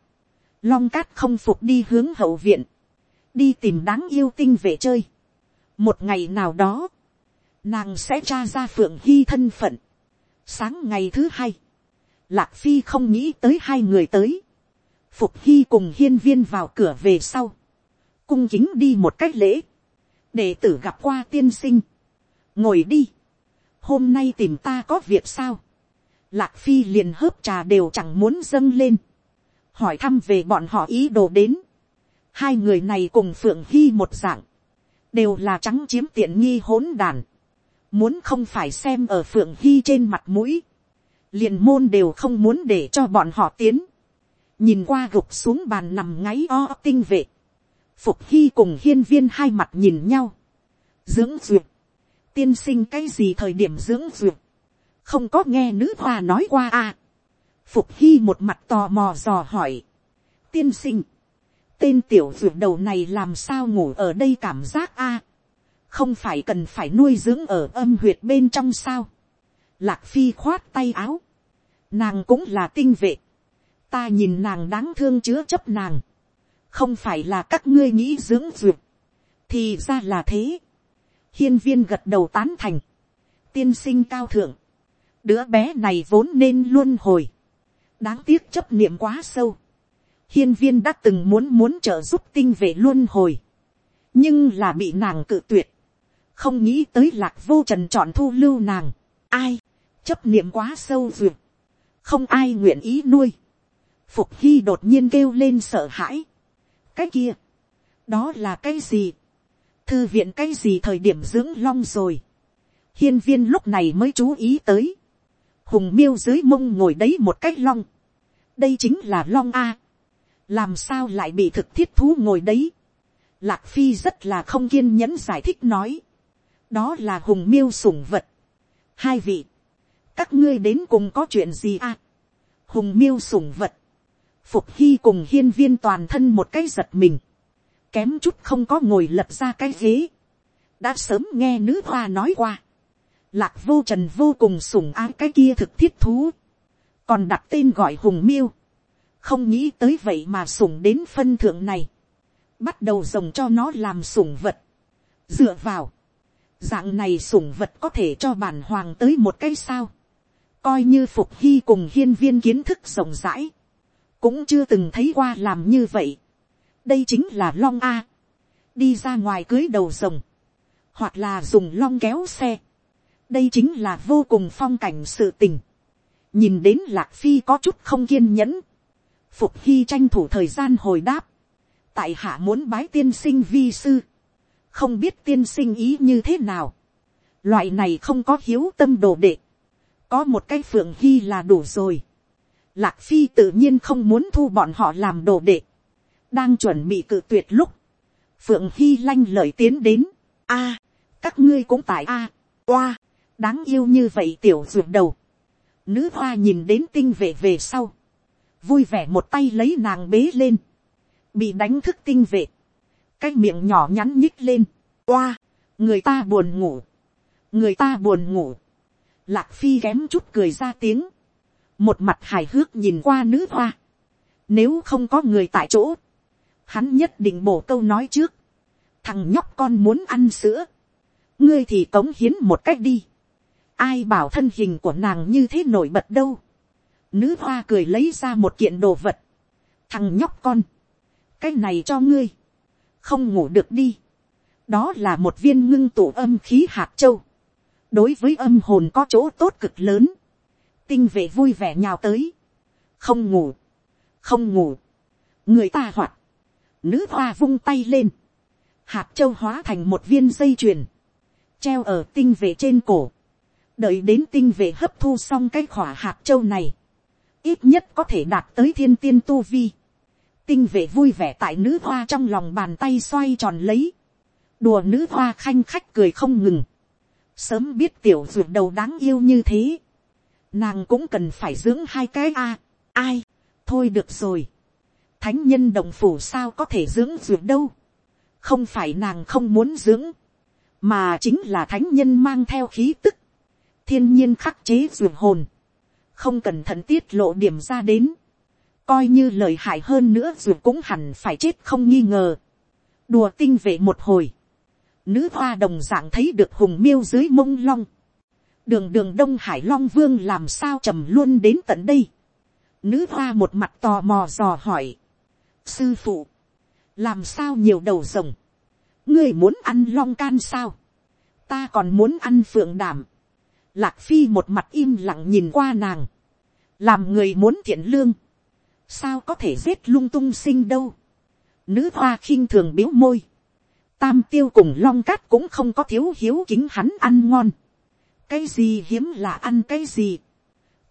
long cát không phục đi hướng hậu viện, đi tìm đáng yêu tinh về chơi. một ngày nào đó, nàng sẽ tra ra phượng hy thân phận. sáng ngày thứ hai, lạc phi không nghĩ tới hai người tới. phục hy cùng hiên viên vào cửa về sau. cung kính đi một cách lễ. để tử gặp qua tiên sinh. ngồi đi. hôm nay tìm ta có việc sao. lạc phi liền hớp trà đều chẳng muốn dâng lên hỏi thăm về bọn họ ý đồ đến. Hai người này cùng Phượng Hy một dạng, đều là trắng chiếm tiện nghi hỗn đàn. Muốn không phải xem ở Phượng Hy trên mặt mũi, liền môn đều không muốn để cho bọn họ tiến. Nhìn qua gục xuống bàn nằm ngáy o tinh vệ. Phục Hy cùng hiên viên hai mặt nhìn nhau. Dưỡng duyệt. Tiên sinh cái gì thời điểm dưỡng duyệt. Không có nghe nữ hoa nói qua à Phục Hy một mặt tò mò dò hỏi. Tiên sinh. Tên tiểu ruột đầu này làm sao ngủ ở đây cảm giác a Không phải cần phải nuôi dưỡng ở âm huyệt bên trong sao. Lạc Phi khoát tay áo. Nàng cũng là tinh vệ. Ta nhìn nàng đáng thương chứa chấp nàng. Không phải là các ngươi nghĩ dưỡng ruột, Thì ra là thế. Hiên viên gật đầu tán thành. Tiên sinh cao thượng. Đứa bé này vốn nên luôn hồi đáng tiếc chấp niệm quá sâu hiên viên đã từng muốn muốn trợ giúp tinh về luôn hồi, nhưng là bị nàng cự tuyệt, không nghĩ tới lạc vô trần chọn thu lưu nàng, ai, chấp niệm quá sâu duyệt, không ai nguyện ý nuôi, phục hy đột nhiên kêu lên sợ hãi, cái kia, đó là cái gì, thư viện cái gì thời điểm dưỡng long rồi, hiên viên lúc này mới chú ý tới, hùng miêu dưới mông ngồi đấy một cái long. đây chính là long a làm sao lại bị thực thiết thú ngồi đấy. lạc phi rất là không kiên nhẫn giải thích nói. đó là hùng miêu sủng vật. hai vị, các ngươi đến cùng có chuyện gì à? hùng miêu sủng vật. phục hy cùng hiên viên toàn thân một cái giật mình. kém chút không có ngồi lật ra cái ghế. đã sớm nghe nữ hoa nói qua lạc vô trần vô cùng sủng ái cái kia thực thiết thú, còn đặt tên gọi hùng miêu, không nghĩ tới vậy mà sủng đến phân thượng này, bắt đầu rồng cho nó làm sủng vật, dựa vào, dạng này sủng vật có thể cho bản hoàng tới một cái sao, coi như phục hy cùng hiên viên kiến thức rộng rãi, cũng chưa từng thấy qua làm như vậy, đây chính là long a, đi ra ngoài cưới đầu rồng, hoặc là dùng long kéo xe, đây chính là vô cùng phong cảnh sự tình. nhìn đến lạc phi có chút không kiên nhẫn phục hy tranh thủ thời gian hồi đáp. tại hạ muốn bái tiên sinh vi sư. không biết tiên sinh ý như thế nào. loại này không có hiếu tâm đồ đệ. có một cái phượng hy là đủ rồi. lạc phi tự nhiên không muốn thu bọn họ làm đồ đệ. đang chuẩn bị cự tuyệt lúc. phượng hy lanh lời tiến đến. a, các ngươi cũng tại a, oa đáng yêu như vậy tiểu ruột đầu, nữ hoa nhìn đến tinh vệ về sau, vui vẻ một tay lấy nàng bế lên, bị đánh thức tinh vệ, cái miệng nhỏ nhắn nhích lên, oa, người ta buồn ngủ, người ta buồn ngủ, lạc phi kém chút cười ra tiếng, một mặt hài hước nhìn qua nữ hoa, nếu không có người tại chỗ, hắn nhất định bổ câu nói trước, thằng nhóc con muốn ăn sữa, ngươi thì cống hiến một cách đi, ai bảo thân hình của nàng như thế nổi bật đâu. Nữ hoa cười lấy ra một kiện đồ vật. Thằng nhóc con. Cái này cho ngươi. Không ngủ được đi. Đó là một viên ngưng tụ âm khí hạt châu. Đối với âm hồn có chỗ tốt cực lớn. tinh vệ vui vẻ nhào tới, không ngủ, không ngủ, người ta hoạt, nữ hoa vung tay lên, hạt châu hóa thành một viên dây chuyền, treo ở tinh vệ trên cổ, đợi đến tinh vệ hấp thu xong cái khỏa hạt châu này, ít nhất có thể đạt tới thiên tiên tu vi. Tinh vệ vui vẻ tại nữ hoa trong lòng bàn tay xoay tròn lấy. Đùa nữ hoa khanh khách cười không ngừng. Sớm biết tiểu ruột đầu đáng yêu như thế. Nàng cũng cần phải dưỡng hai cái a Ai? Thôi được rồi. Thánh nhân đồng phủ sao có thể dưỡng ruột đâu. Không phải nàng không muốn dưỡng. Mà chính là thánh nhân mang theo khí tức. Thiên nhiên khắc chế ruột hồn không cẩn thận tiết lộ điểm ra đến, coi như lời hại hơn nữa dù cũng hẳn phải chết không nghi ngờ, đùa tinh vệ một hồi, nữ hoa đồng d ạ n g thấy được hùng miêu dưới mông long, đường đường đông hải long vương làm sao trầm luôn đến tận đây, nữ hoa một mặt tò mò dò hỏi, sư phụ, làm sao nhiều đầu rồng, ngươi muốn ăn long can sao, ta còn muốn ăn phượng đảm, Lạc phi một mặt im lặng nhìn qua nàng. Làm người muốn thiện lương. Sao có thể giết lung tung sinh đâu. Nữ hoa khinh thường biếu môi. Tam tiêu cùng long cát cũng không có thiếu hiếu kính hắn ăn ngon. Cái gì hiếm là ăn cái gì.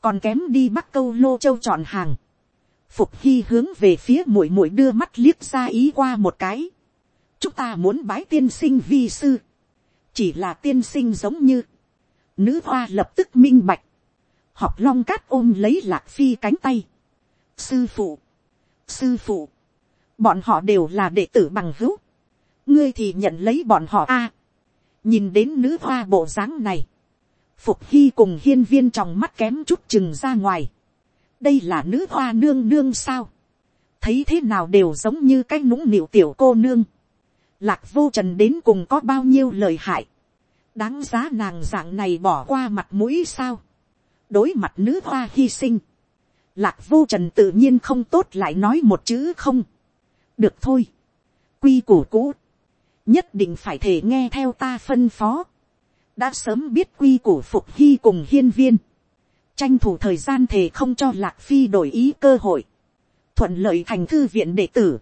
Còn kém đi bắt câu lô châu chọn hàng. Phục hy hướng về phía mũi mũi đưa mắt liếc ra ý qua một cái. Chúng ta muốn bái tiên sinh vi sư. Chỉ là tiên sinh giống như Nữ hoa lập tức minh bạch. Học long cát ôm lấy lạc phi cánh tay. Sư phụ. Sư phụ. Bọn họ đều là đệ tử bằng hữu. Ngươi thì nhận lấy bọn họ a. nhìn đến nữ hoa bộ dáng này. Phục hy cùng hiên viên trong mắt kém chút chừng ra ngoài. Đây là nữ hoa nương nương sao. Thấy thế nào đều giống như cái nũng nịu tiểu cô nương. Lạc vô trần đến cùng có bao nhiêu lời hại đáng giá nàng dạng này bỏ qua mặt mũi sao, đối mặt nữ hoa hy sinh, lạc vô trần tự nhiên không tốt lại nói một chữ không, được thôi, quy củ cũ, nhất định phải thể nghe theo ta phân phó, đã sớm biết quy củ phục hy cùng hiên viên, tranh thủ thời gian thể không cho lạc phi đổi ý cơ hội, thuận lợi thành thư viện đệ tử,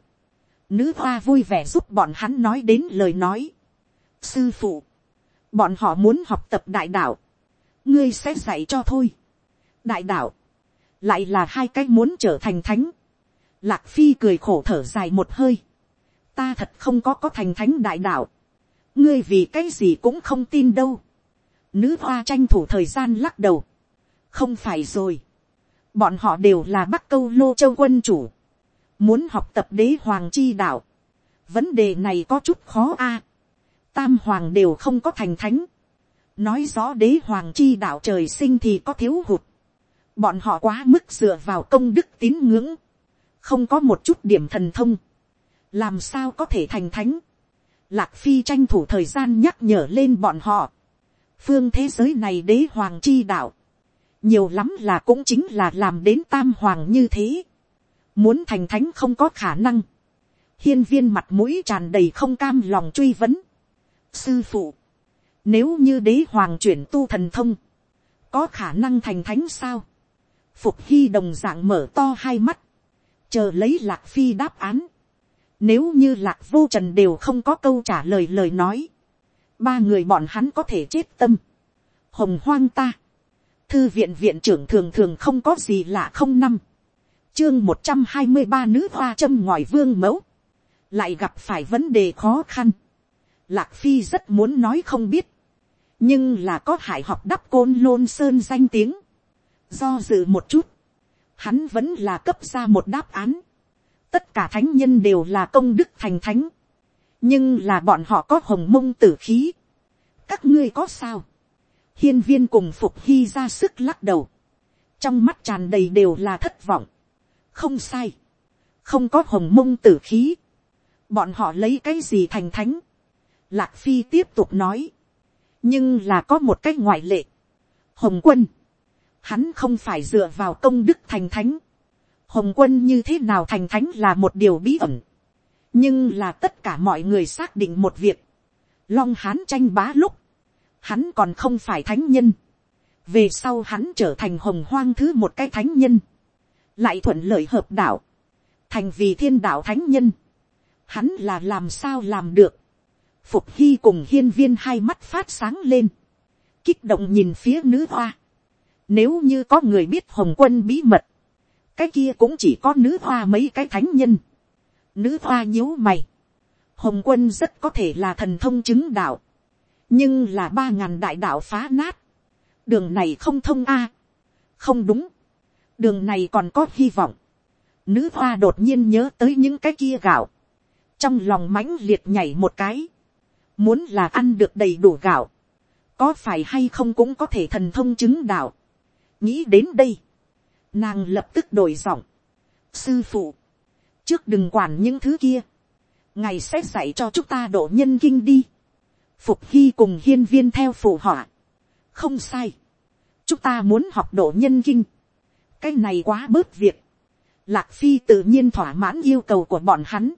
nữ hoa vui vẻ giúp bọn hắn nói đến lời nói, sư phụ, bọn họ muốn học tập đại đạo, ngươi sẽ dạy cho thôi. đại đạo, lại là hai cái muốn trở thành thánh. lạc phi cười khổ thở dài một hơi. ta thật không có có thành thánh đại đạo. ngươi vì cái gì cũng không tin đâu. nữ hoa tranh thủ thời gian lắc đầu. không phải rồi. bọn họ đều là bắc câu lô châu quân chủ. muốn học tập đế hoàng chi đạo. vấn đề này có chút khó a tam hoàng đều không có thành thánh, nói rõ đế hoàng chi đạo trời sinh thì có thiếu hụt, bọn họ quá mức dựa vào công đức tín ngưỡng, không có một chút điểm thần thông, làm sao có thể thành thánh, lạc phi tranh thủ thời gian nhắc nhở lên bọn họ, phương thế giới này đế hoàng chi đạo, nhiều lắm là cũng chính là làm đến tam hoàng như thế, muốn thành thánh không có khả năng, hiên viên mặt mũi tràn đầy không cam lòng truy vấn, sư phụ, nếu như đế hoàng chuyển tu thần thông, có khả năng thành thánh sao, phục hy đồng d ạ n g mở to hai mắt, chờ lấy lạc phi đáp án, nếu như lạc vô trần đều không có câu trả lời lời nói, ba người bọn hắn có thể chết tâm, hồng hoang ta, thư viện viện trưởng thường thường không có gì lạ không năm, chương một trăm hai mươi ba nữ hoa châm ngòi vương mẫu, lại gặp phải vấn đề khó khăn, Lạc Phi rất muốn nói không biết. Nhưng là có hải học đắp côn lôn sơn danh tiếng. Do dự một chút. Hắn vẫn là cấp ra một đáp án. Tất cả thánh nhân đều là công đức thành thánh. Nhưng là bọn họ có hồng mông tử khí. Các ngươi có sao? Hiên viên cùng Phục Hy ra sức lắc đầu. Trong mắt tràn đầy đều là thất vọng. Không sai. Không có hồng mông tử khí. Bọn họ lấy cái gì thành thánh? Lạc Phi tiếp tục nói. Nhưng là có một cách ngoại lệ. Hồng quân. Hắn không phải dựa vào công đức thành thánh. Hồng quân như thế nào thành thánh là một điều bí ẩn. Nhưng là tất cả mọi người xác định một việc. Long hán tranh bá lúc. Hắn còn không phải thánh nhân. về sau hắn trở thành hồng hoang thứ một cái thánh nhân, lại thuận lợi hợp đạo, thành vì thiên đạo thánh nhân, hắn là làm sao làm được, phục hy cùng hiên viên hai mắt phát sáng lên, kích động nhìn phía nữ hoa, nếu như có người biết hồng quân bí mật, cái kia cũng chỉ có nữ hoa mấy cái thánh nhân, nữ hoa nhíu mày, hồng quân rất có thể là thần thông chứng đạo, nhưng là ba ngàn đại đạo phá nát, đường này không thông a, không đúng, đường này còn có hy vọng, nữ hoa đột nhiên nhớ tới những cái kia gạo, trong lòng mãnh liệt nhảy một cái, muốn là ăn được đầy đủ gạo, có phải hay không cũng có thể thần thông chứng đạo, nghĩ đến đây, nàng lập tức đổi giọng, sư phụ, trước đừng quản những thứ kia, ngài sẽ dạy cho chúng ta độ nhân kinh đi, phục hy cùng hiên viên theo phụ họa, không sai, chúng ta muốn học độ nhân kinh, cái này quá bớt việc, lạc phi tự nhiên thỏa mãn yêu cầu của bọn hắn,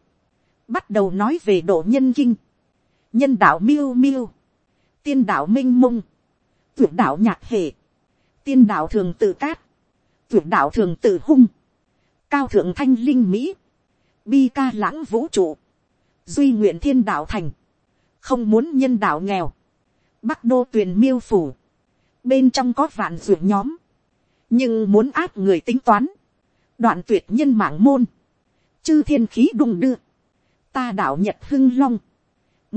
bắt đầu nói về độ nhân kinh, nhân đạo miêu miêu, tiên đạo m i n h mông, tuyệt đạo nhạc hệ, tiên đạo thường tự cát, tuyệt đạo thường tự hung, cao thượng thanh linh mỹ, bi ca lãng vũ trụ, duy nguyện thiên đạo thành, không muốn nhân đạo nghèo, bắc đô tuyền miêu phủ, bên trong có vạn ruộng nhóm, nhưng muốn áp người tính toán, đoạn tuyệt nhân mạng môn, chư thiên khí đùng đưa, ta đạo nhật hưng long,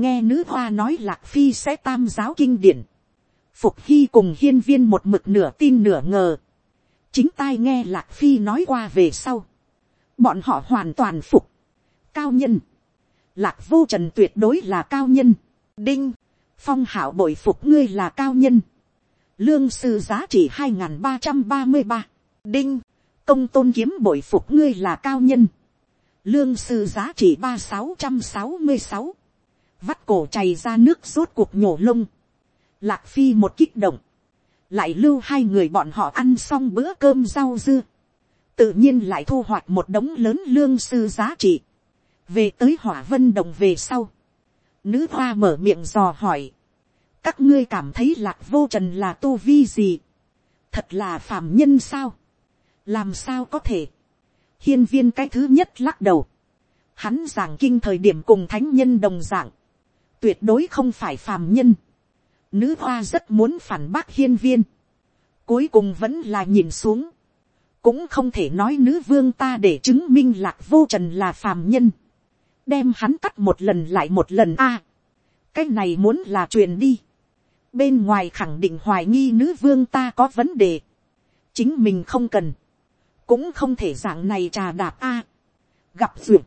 nghe nữ hoa nói lạc phi sẽ tam giáo kinh điển, phục hy cùng hiên viên một mực nửa tin nửa ngờ, chính tai nghe lạc phi nói qua về sau, bọn họ hoàn toàn phục, cao nhân, lạc vô trần tuyệt đối là cao nhân, đinh, phong hảo bội phục ngươi là cao nhân, lương sư giá trị hai n g h n ba trăm ba mươi ba, đinh, công tôn kiếm bội phục ngươi là cao nhân, lương sư giá trị ba sáu trăm sáu mươi sáu, vắt cổ chảy ra nước rốt cuộc nhổ lông, lạc phi một kích động, lại lưu hai người bọn họ ăn xong bữa cơm rau dưa, tự nhiên lại thu hoạch một đống lớn lương sư giá trị, về tới hỏa vân đồng về sau, nữ hoa mở miệng dò hỏi, các ngươi cảm thấy lạc vô trần là tu vi gì, thật là phàm nhân sao, làm sao có thể, hiên viên cái thứ nhất lắc đầu, hắn giảng kinh thời điểm cùng thánh nhân đồng giảng, tuyệt đối không phải phàm nhân. Nữ hoa rất muốn phản bác hiên viên. Cuối cùng vẫn là nhìn xuống. Cũng không thể nói nữ vương ta để chứng minh lạc vô trần là phàm nhân. Đem hắn cắt một lần lại một lần a Cái này muốn là truyền đi. Bên ngoài khẳng định hoài nghi nữ vương ta có vấn đề. Chính mình không cần. Cũng không thể dạng này trà đạp a Gặp duyệt.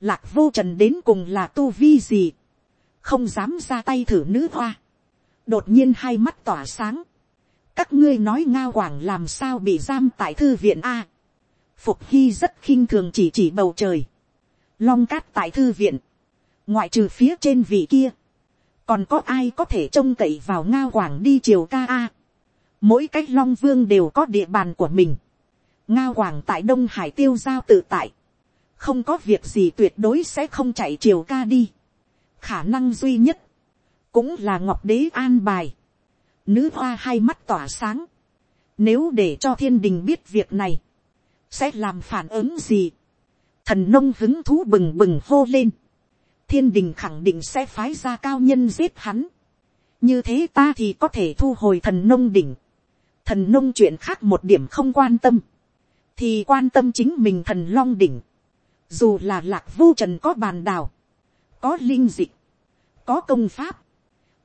Lạc vô trần đến cùng là tu vi gì không dám ra tay thử nữ hoa, đột nhiên hai mắt tỏa sáng, các ngươi nói ngao quảng làm sao bị giam tại thư viện a, phục hy rất khinh thường chỉ chỉ bầu trời, long cát tại thư viện, ngoại trừ phía trên vị kia, còn có ai có thể trông cậy vào ngao quảng đi chiều ca a, mỗi cái long vương đều có địa bàn của mình, ngao quảng tại đông hải tiêu giao tự tại, không có việc gì tuyệt đối sẽ không chạy chiều ca đi khả năng duy nhất, cũng là ngọc đế an bài. Nữ hoa hai mắt tỏa sáng. Nếu để cho thiên đình biết việc này, sẽ làm phản ứng gì? Thần nông hứng thú bừng bừng hô lên. Thiên đình khẳng định sẽ phái ra cao nhân giết hắn. Như thế ta thì có thể thu hồi thần nông đỉnh. Thần nông chuyện khác một điểm không quan tâm. Thì quan tâm chính mình thần long đỉnh. Dù là lạc vô trần có bàn đào. Có linh dịch có công pháp,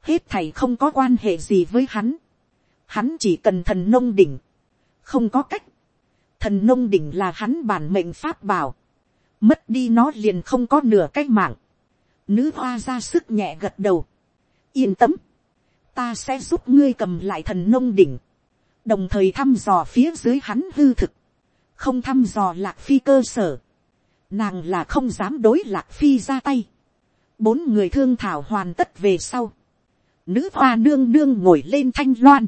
hết thầy không có quan hệ gì với hắn, hắn chỉ cần thần nông đỉnh, không có cách, thần nông đỉnh là hắn bản mệnh pháp bảo, mất đi nó liền không có nửa cách mạng, nữ hoa ra sức nhẹ gật đầu, yên tâm, ta sẽ giúp ngươi cầm lại thần nông đỉnh, đồng thời thăm dò phía dưới hắn hư thực, không thăm dò lạc phi cơ sở, nàng là không dám đối lạc phi ra tay, bốn người thương thảo hoàn tất về sau. Nữ hoa nương nương ngồi lên thanh loan.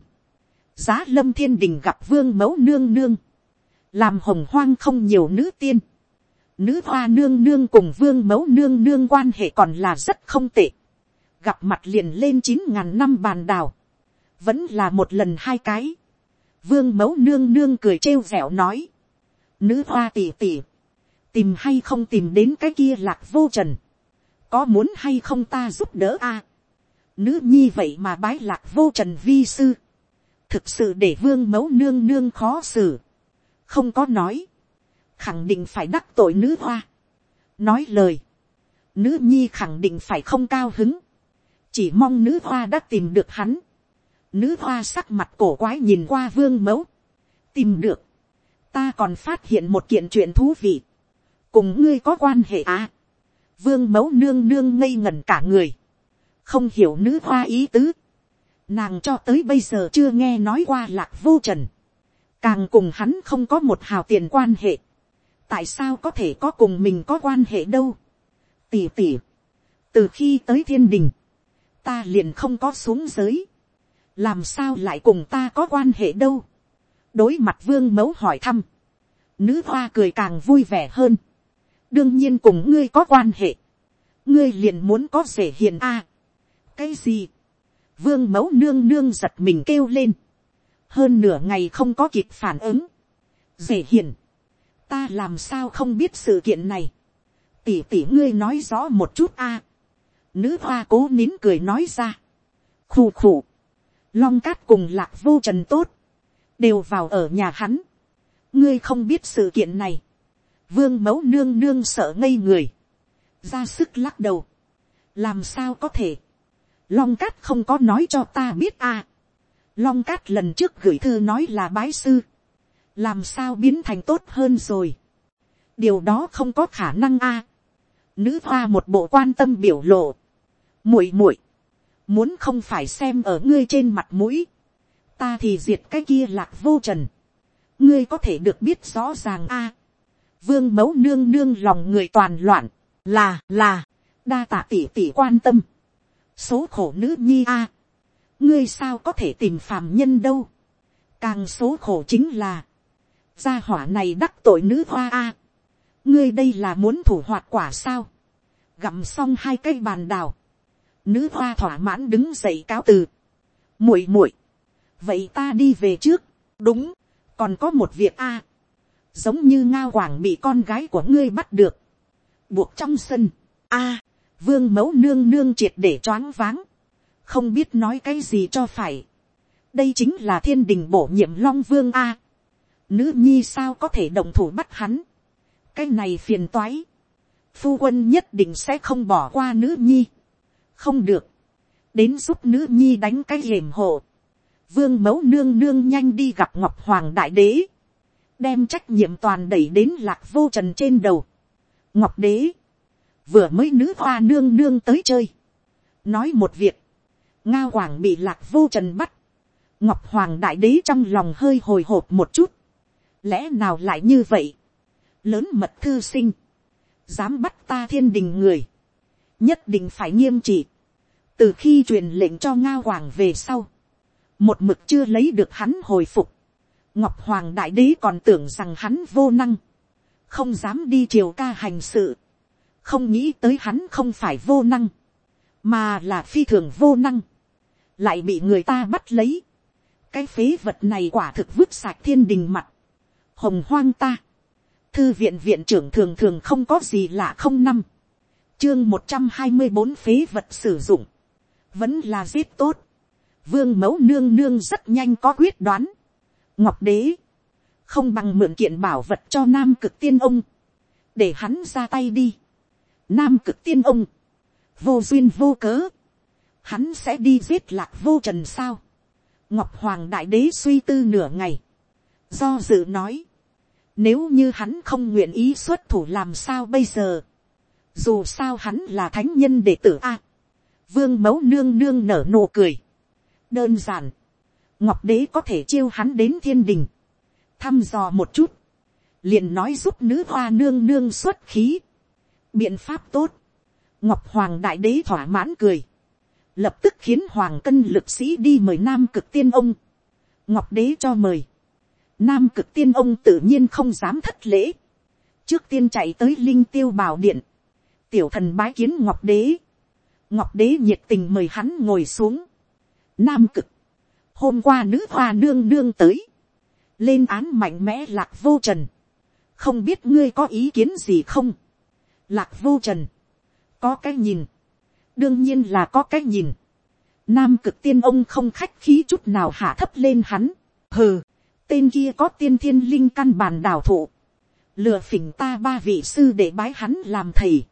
Giá lâm thiên đình gặp vương mẫu nương nương. Làm hồng hoang không nhiều nữ tiên. Nữ hoa nương nương cùng vương mẫu nương nương quan hệ còn là rất không tệ. Gặp mặt liền lên chín ngàn năm bàn đào. vẫn là một lần hai cái, vương mẫu nương nương cười trêu vẹo nói, nữ hoa tỉ tỉ, tìm hay không tìm đến cái kia lạc vô trần, có muốn hay không ta giúp đỡ a, nữ nhi vậy mà bái lạc vô trần vi sư, thực sự để vương mẫu nương nương khó xử, không có nói, khẳng định phải đắc tội nữ hoa, nói lời, nữ nhi khẳng định phải không cao hứng, chỉ mong nữ hoa đã tìm được hắn, nữ hoa sắc mặt cổ quái nhìn qua vương mẫu, tìm được, ta còn phát hiện một kiện chuyện thú vị, cùng ngươi có quan hệ à vương mẫu nương nương ngây ngẩn cả người, không hiểu nữ hoa ý tứ, nàng cho tới bây giờ chưa nghe nói qua lạc vô trần, càng cùng hắn không có một hào tiền quan hệ, tại sao có thể có cùng mình có quan hệ đâu, tỉ tỉ, từ khi tới thiên đình, ta liền không có xuống giới, làm sao lại cùng ta có quan hệ đâu, đối mặt vương mẫu hỏi thăm, nữ hoa cười càng vui vẻ hơn, đương nhiên cùng ngươi có quan hệ, ngươi liền muốn có rể hiền a, cái gì, vương mẫu nương nương giật mình kêu lên, hơn nửa ngày không có kịp phản ứng, rể hiền, ta làm sao không biết sự kiện này, tỉ tỉ ngươi nói rõ một chút a, nữ hoa cố nín cười nói ra, khù khù, long cát cùng lạc vô trần tốt, đều vào ở nhà hắn, ngươi không biết sự kiện này, vương mẫu nương nương sợ ngây người, ra sức lắc đầu, làm sao có thể, long cát không có nói cho ta biết a, long cát lần trước gửi thư nói là bái sư, làm sao biến thành tốt hơn rồi, điều đó không có khả năng a, nữ hoa một bộ quan tâm biểu lộ, muội muội, muốn không phải xem ở ngươi trên mặt mũi, ta thì diệt cái kia lạc vô trần, ngươi có thể được biết rõ ràng a, vương mẫu nương nương lòng người toàn loạn, là là, đa tạ tỷ tỷ quan tâm, số khổ nữ nhi a, ngươi sao có thể tìm phàm nhân đâu, càng số khổ chính là, gia hỏa này đắc tội nữ hoa a, ngươi đây là muốn thủ hoạt quả sao, gặm xong hai cây bàn đào, nữ hoa thỏa mãn đứng dậy cáo từ, muội muội, vậy ta đi về trước, đúng, còn có một việc a, giống như ngao quảng bị con gái của ngươi bắt được, buộc trong sân, a, vương mẫu nương nương triệt để choáng váng, không biết nói cái gì cho phải, đây chính là thiên đình bổ nhiệm long vương a, nữ nhi sao có thể động thủ bắt hắn, cái này phiền toái, phu quân nhất định sẽ không bỏ qua nữ nhi, không được, đến giúp nữ nhi đánh cái hiểm hộ, vương mẫu nương nương nhanh đi gặp ngọc hoàng đại đế, đem trách nhiệm toàn đẩy đến lạc vô trần trên đầu. ngọc đế, vừa mới nữ hoa nương nương tới chơi, nói một việc, nga hoàng bị lạc vô trần bắt, ngọc hoàng đại đế trong lòng hơi hồi hộp một chút, lẽ nào lại như vậy, lớn mật thư sinh, dám bắt ta thiên đình người, nhất định phải nghiêm trị, từ khi truyền lệnh cho nga hoàng về sau, một mực chưa lấy được hắn hồi phục, ngọc hoàng đại đế còn tưởng rằng hắn vô năng, không dám đi triều ca hành sự, không nghĩ tới hắn không phải vô năng, mà là phi thường vô năng, lại bị người ta bắt lấy, cái phế vật này quả thực vứt sạch thiên đình mặt, hồng hoang ta, thư viện viện trưởng thường thường không có gì lạ không năm, chương một trăm hai mươi bốn phế vật sử dụng, vẫn là giết tốt, vương mẫu nương nương rất nhanh có quyết đoán, ngọc đế, không bằng mượn kiện bảo vật cho nam cực tiên ông, để hắn ra tay đi. Nam cực tiên ông, vô duyên vô cớ, hắn sẽ đi giết lạc vô trần sao. ngọc hoàng đại đế suy tư nửa ngày, do dự nói, nếu như hắn không nguyện ý xuất thủ làm sao bây giờ, dù sao hắn là thánh nhân đệ tử a, vương mẫu nương nương nở nụ cười, đơn giản, ngọc đế có thể chiêu hắn đến thiên đình, thăm dò một chút, liền nói giúp nữ hoa nương nương xuất khí, biện pháp tốt, ngọc hoàng đại đế thỏa mãn cười, lập tức khiến hoàng cân lực sĩ đi mời nam cực tiên ông, ngọc đế cho mời, nam cực tiên ông tự nhiên không dám thất lễ, trước tiên chạy tới linh tiêu bảo điện, tiểu thần bái kiến ngọc đế, ngọc đế nhiệt tình mời hắn ngồi xuống, nam cực, hôm qua nữ hoa nương nương tới, lên án mạnh mẽ lạc vô trần, không biết ngươi có ý kiến gì không, lạc vô trần, có cái nhìn, đương nhiên là có cái nhìn, nam cực tiên ông không khách khí chút nào hạ thấp lên hắn, hừ, tên kia có tiên thiên linh căn bản đào thụ, lừa phỉnh ta ba vị sư để bái hắn làm thầy,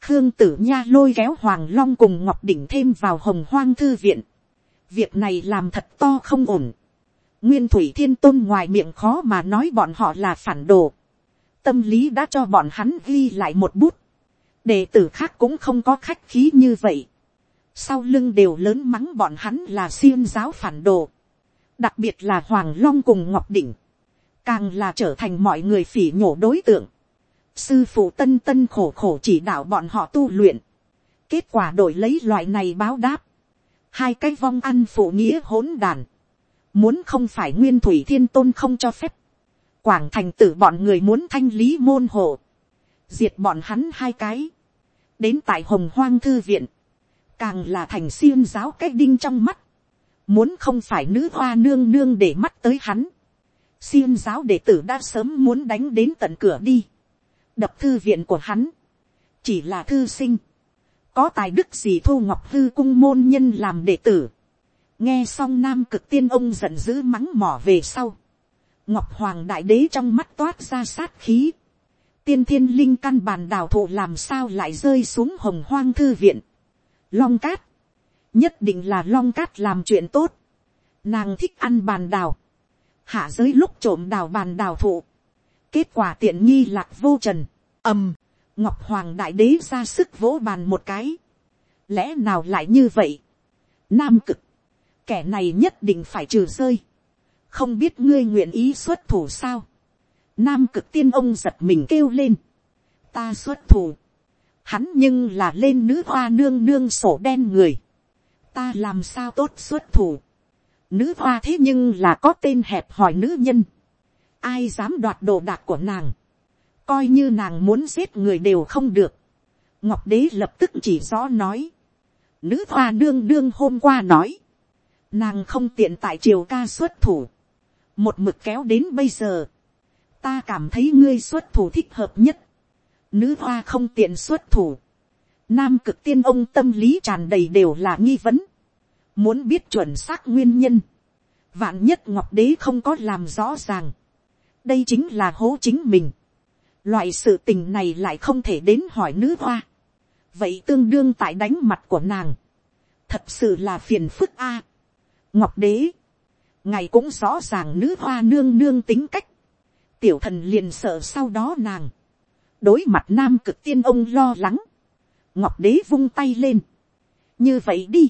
khương tử nha lôi kéo hoàng long cùng ngọc đỉnh thêm vào hồng hoang thư viện, việc này làm thật to không ổn, nguyên thủy thiên tôn ngoài miệng khó mà nói bọn họ là phản đồ, tâm lý đã cho bọn hắn ghi lại một bút, đệ tử khác cũng không có khách khí như vậy, sau lưng đều lớn mắng bọn hắn là xiêm giáo phản đồ, đặc biệt là hoàng long cùng ngọc đỉnh, càng là trở thành mọi người phỉ nhổ đối tượng, sư phụ tân tân khổ khổ chỉ đạo bọn họ tu luyện, kết quả đổi lấy loại này báo đáp, hai cái vong ăn phụ nghĩa hỗn đàn, muốn không phải nguyên thủy thiên tôn không cho phép, quảng thành tử bọn người muốn thanh lý môn hộ, diệt bọn hắn hai cái, đến tại hồng hoang thư viện, càng là thành xiêm giáo cái đinh trong mắt, muốn không phải nữ hoa nương nương để mắt tới hắn, xiêm giáo đệ tử đã sớm muốn đánh đến tận cửa đi, đập thư viện của hắn, chỉ là thư sinh, có tài đức gì thu ngọc hư cung môn nhân làm đệ tử, nghe xong nam cực tiên ông giận dữ mắng mỏ về sau, ngọc hoàng đại đế trong mắt toát ra sát khí, tiên thiên linh căn bàn đào thụ làm sao lại rơi xuống hồng hoang thư viện, long cát, nhất định là long cát làm chuyện tốt, nàng thích ăn bàn đào, hạ giới lúc trộm đào bàn đào thụ, kết quả tiện nghi lạc vô trần, ầm, ngọc hoàng đại đế ra sức vỗ bàn một cái, lẽ nào lại như vậy, nam cực, kẻ này nhất định phải trừ rơi, không biết ngươi nguyện ý xuất thủ sao, nam cực tiên ông giật mình kêu lên, ta xuất thủ, hắn nhưng là lên nữ hoa nương nương sổ đen người, ta làm sao tốt xuất thủ, nữ hoa thế nhưng là có tên hẹp hỏi nữ nhân, ai dám đoạt đồ đạc của nàng, coi như nàng muốn giết người đều không được, ngọc đế lập tức chỉ rõ nói, nữ hoa đương đương hôm qua nói, nàng không tiện tại triều ca xuất thủ, một mực kéo đến bây giờ, ta cảm thấy ngươi xuất thủ thích hợp nhất, nữ hoa không tiện xuất thủ, nam cực tiên ông tâm lý tràn đầy đều là nghi vấn, muốn biết chuẩn xác nguyên nhân, vạn nhất ngọc đế không có làm rõ ràng, đây chính là hố chính mình, loại sự tình này lại không thể đến hỏi nữ hoa, vậy tương đương tại đánh mặt của nàng, thật sự là phiền phức a. ngọc đế, ngài cũng rõ ràng nữ hoa nương nương tính cách, tiểu thần liền sợ sau đó nàng, đối mặt nam cực tiên ông lo lắng, ngọc đế vung tay lên, như vậy đi,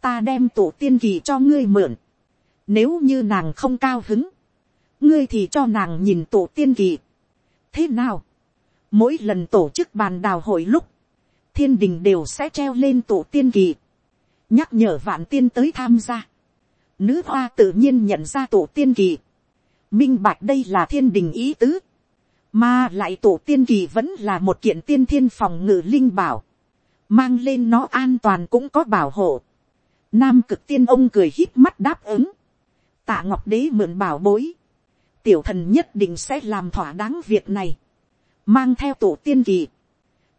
ta đem tổ tiên kỳ cho ngươi mượn, nếu như nàng không cao hứng, ngươi thì cho nàng nhìn tổ tiên kỳ thế nào, mỗi lần tổ chức bàn đào hội lúc, thiên đình đều sẽ treo lên tổ tiên kỳ, nhắc nhở vạn tiên tới tham gia. Nữ hoa tự nhiên nhận ra tổ tiên kỳ, minh bạch đây là thiên đình ý tứ, mà lại tổ tiên kỳ vẫn là một kiện tiên thiên phòng ngự linh bảo, mang lên nó an toàn cũng có bảo hộ. Nam cực tiên ông cười hít mắt đáp ứng, tạ ngọc đế mượn bảo bối, tiểu thần nhất định sẽ làm thỏa đáng việc này, mang theo tổ tiên kỳ,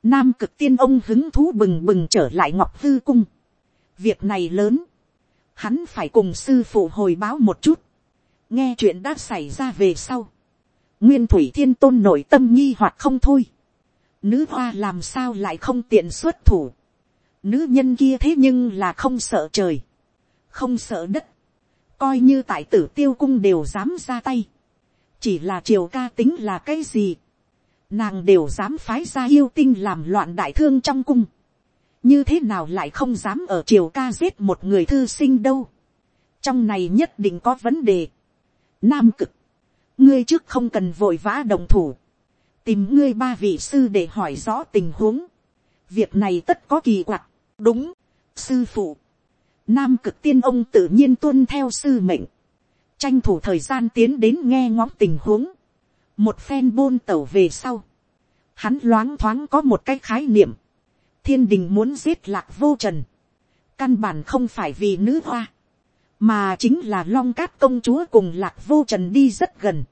nam cực tiên ông hứng thú bừng bừng trở lại ngọc hư cung, việc này lớn, hắn phải cùng sư phụ hồi báo một chút, nghe chuyện đã xảy ra về sau, nguyên thủy thiên tôn nội tâm nghi hoặc không thôi, nữ hoa làm sao lại không tiện xuất thủ, nữ nhân kia thế nhưng là không sợ trời, không sợ đất, coi như tại tử tiêu cung đều dám ra tay, chỉ là triều ca tính là cái gì, nàng đều dám phái ra yêu tinh làm loạn đại thương trong cung, như thế nào lại không dám ở triều ca giết một người thư sinh đâu, trong này nhất định có vấn đề. Nam cực, ngươi trước không cần vội vã đồng thủ, tìm ngươi ba vị sư để hỏi rõ tình huống, việc này tất có kỳ quặc, đúng, sư phụ, Nam cực tiên ông tự nhiên tuân theo sư mệnh. Tranh thủ thời gian tiến đến nghe ngóng tình huống. Một phen bôn tẩu về sau. Hắn loáng thoáng có một cái khái niệm. Thiên đình muốn giết lạc vô trần. Căn bản không phải vì nữ hoa. mà chính là long cát công chúa cùng lạc vô trần đi rất gần.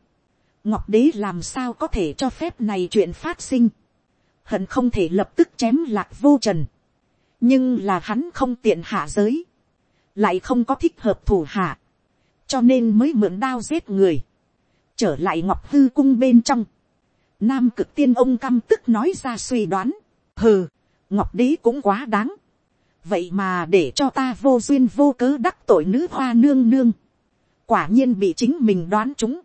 ngọc đế làm sao có thể cho phép này chuyện phát sinh. hận không thể lập tức chém lạc vô trần. nhưng là hắn không tiện hạ giới. lại không có thích hợp thủ hạ cho nên mới mượn đao giết người. trở lại ngọc hư cung bên trong. nam cực tiên ông căm tức nói ra suy đoán. hừ, ngọc đế cũng quá đáng. Vậy mà để cho ta vô duyên vô cớ đắc tội nữ hoa nương nương, quả nhiên bị chính mình đoán chúng,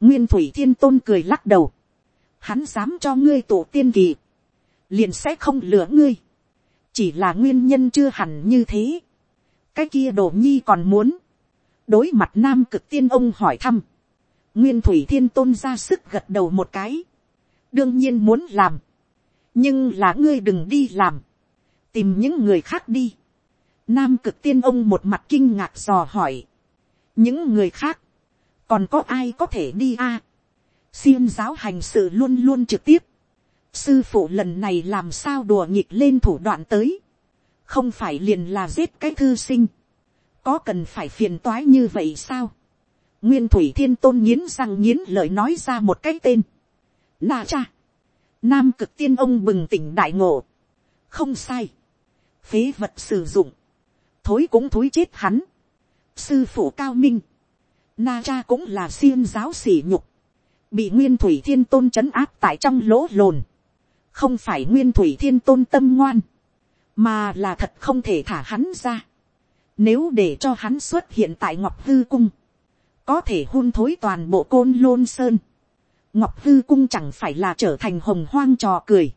nguyên thủy thiên tôn cười lắc đầu, hắn dám cho ngươi tổ tiên kỳ, liền sẽ không lừa ngươi, chỉ là nguyên nhân chưa hẳn như thế, cái kia đồ nhi còn muốn, đối mặt nam cực tiên ông hỏi thăm, nguyên thủy thiên tôn ra sức gật đầu một cái, đương nhiên muốn làm, nhưng là ngươi đừng đi làm, tìm những người khác đi. Nam cực tiên ông một mặt kinh ngạc dò hỏi. những người khác, còn có ai có thể đi a. À, xiêm giáo hành sự luôn luôn trực tiếp. sư phụ lần này làm sao đùa nghịch lên thủ đoạn tới. không phải liền là giết cái thư sinh có cần phải phiền toái như vậy sao. nguyên thủy thiên tôn nghiến răng nghiến lời nói ra một cái tên. na cha. nam cực tiên ông bừng tỉnh đại ngộ. không sai phế vật sử dụng, thối cũng thối chết hắn, sư phụ cao minh, na cha cũng là xiêm giáo sỉ nhục, bị nguyên thủy thiên tôn c h ấ n áp tại trong lỗ lồn, không phải nguyên thủy thiên tôn tâm ngoan, mà là thật không thể thả hắn ra. Nếu để cho hắn xuất hiện tại ngọc hư cung, có thể hôn thối toàn bộ côn lôn sơn, ngọc hư cung chẳng phải là trở thành hồng hoang trò cười.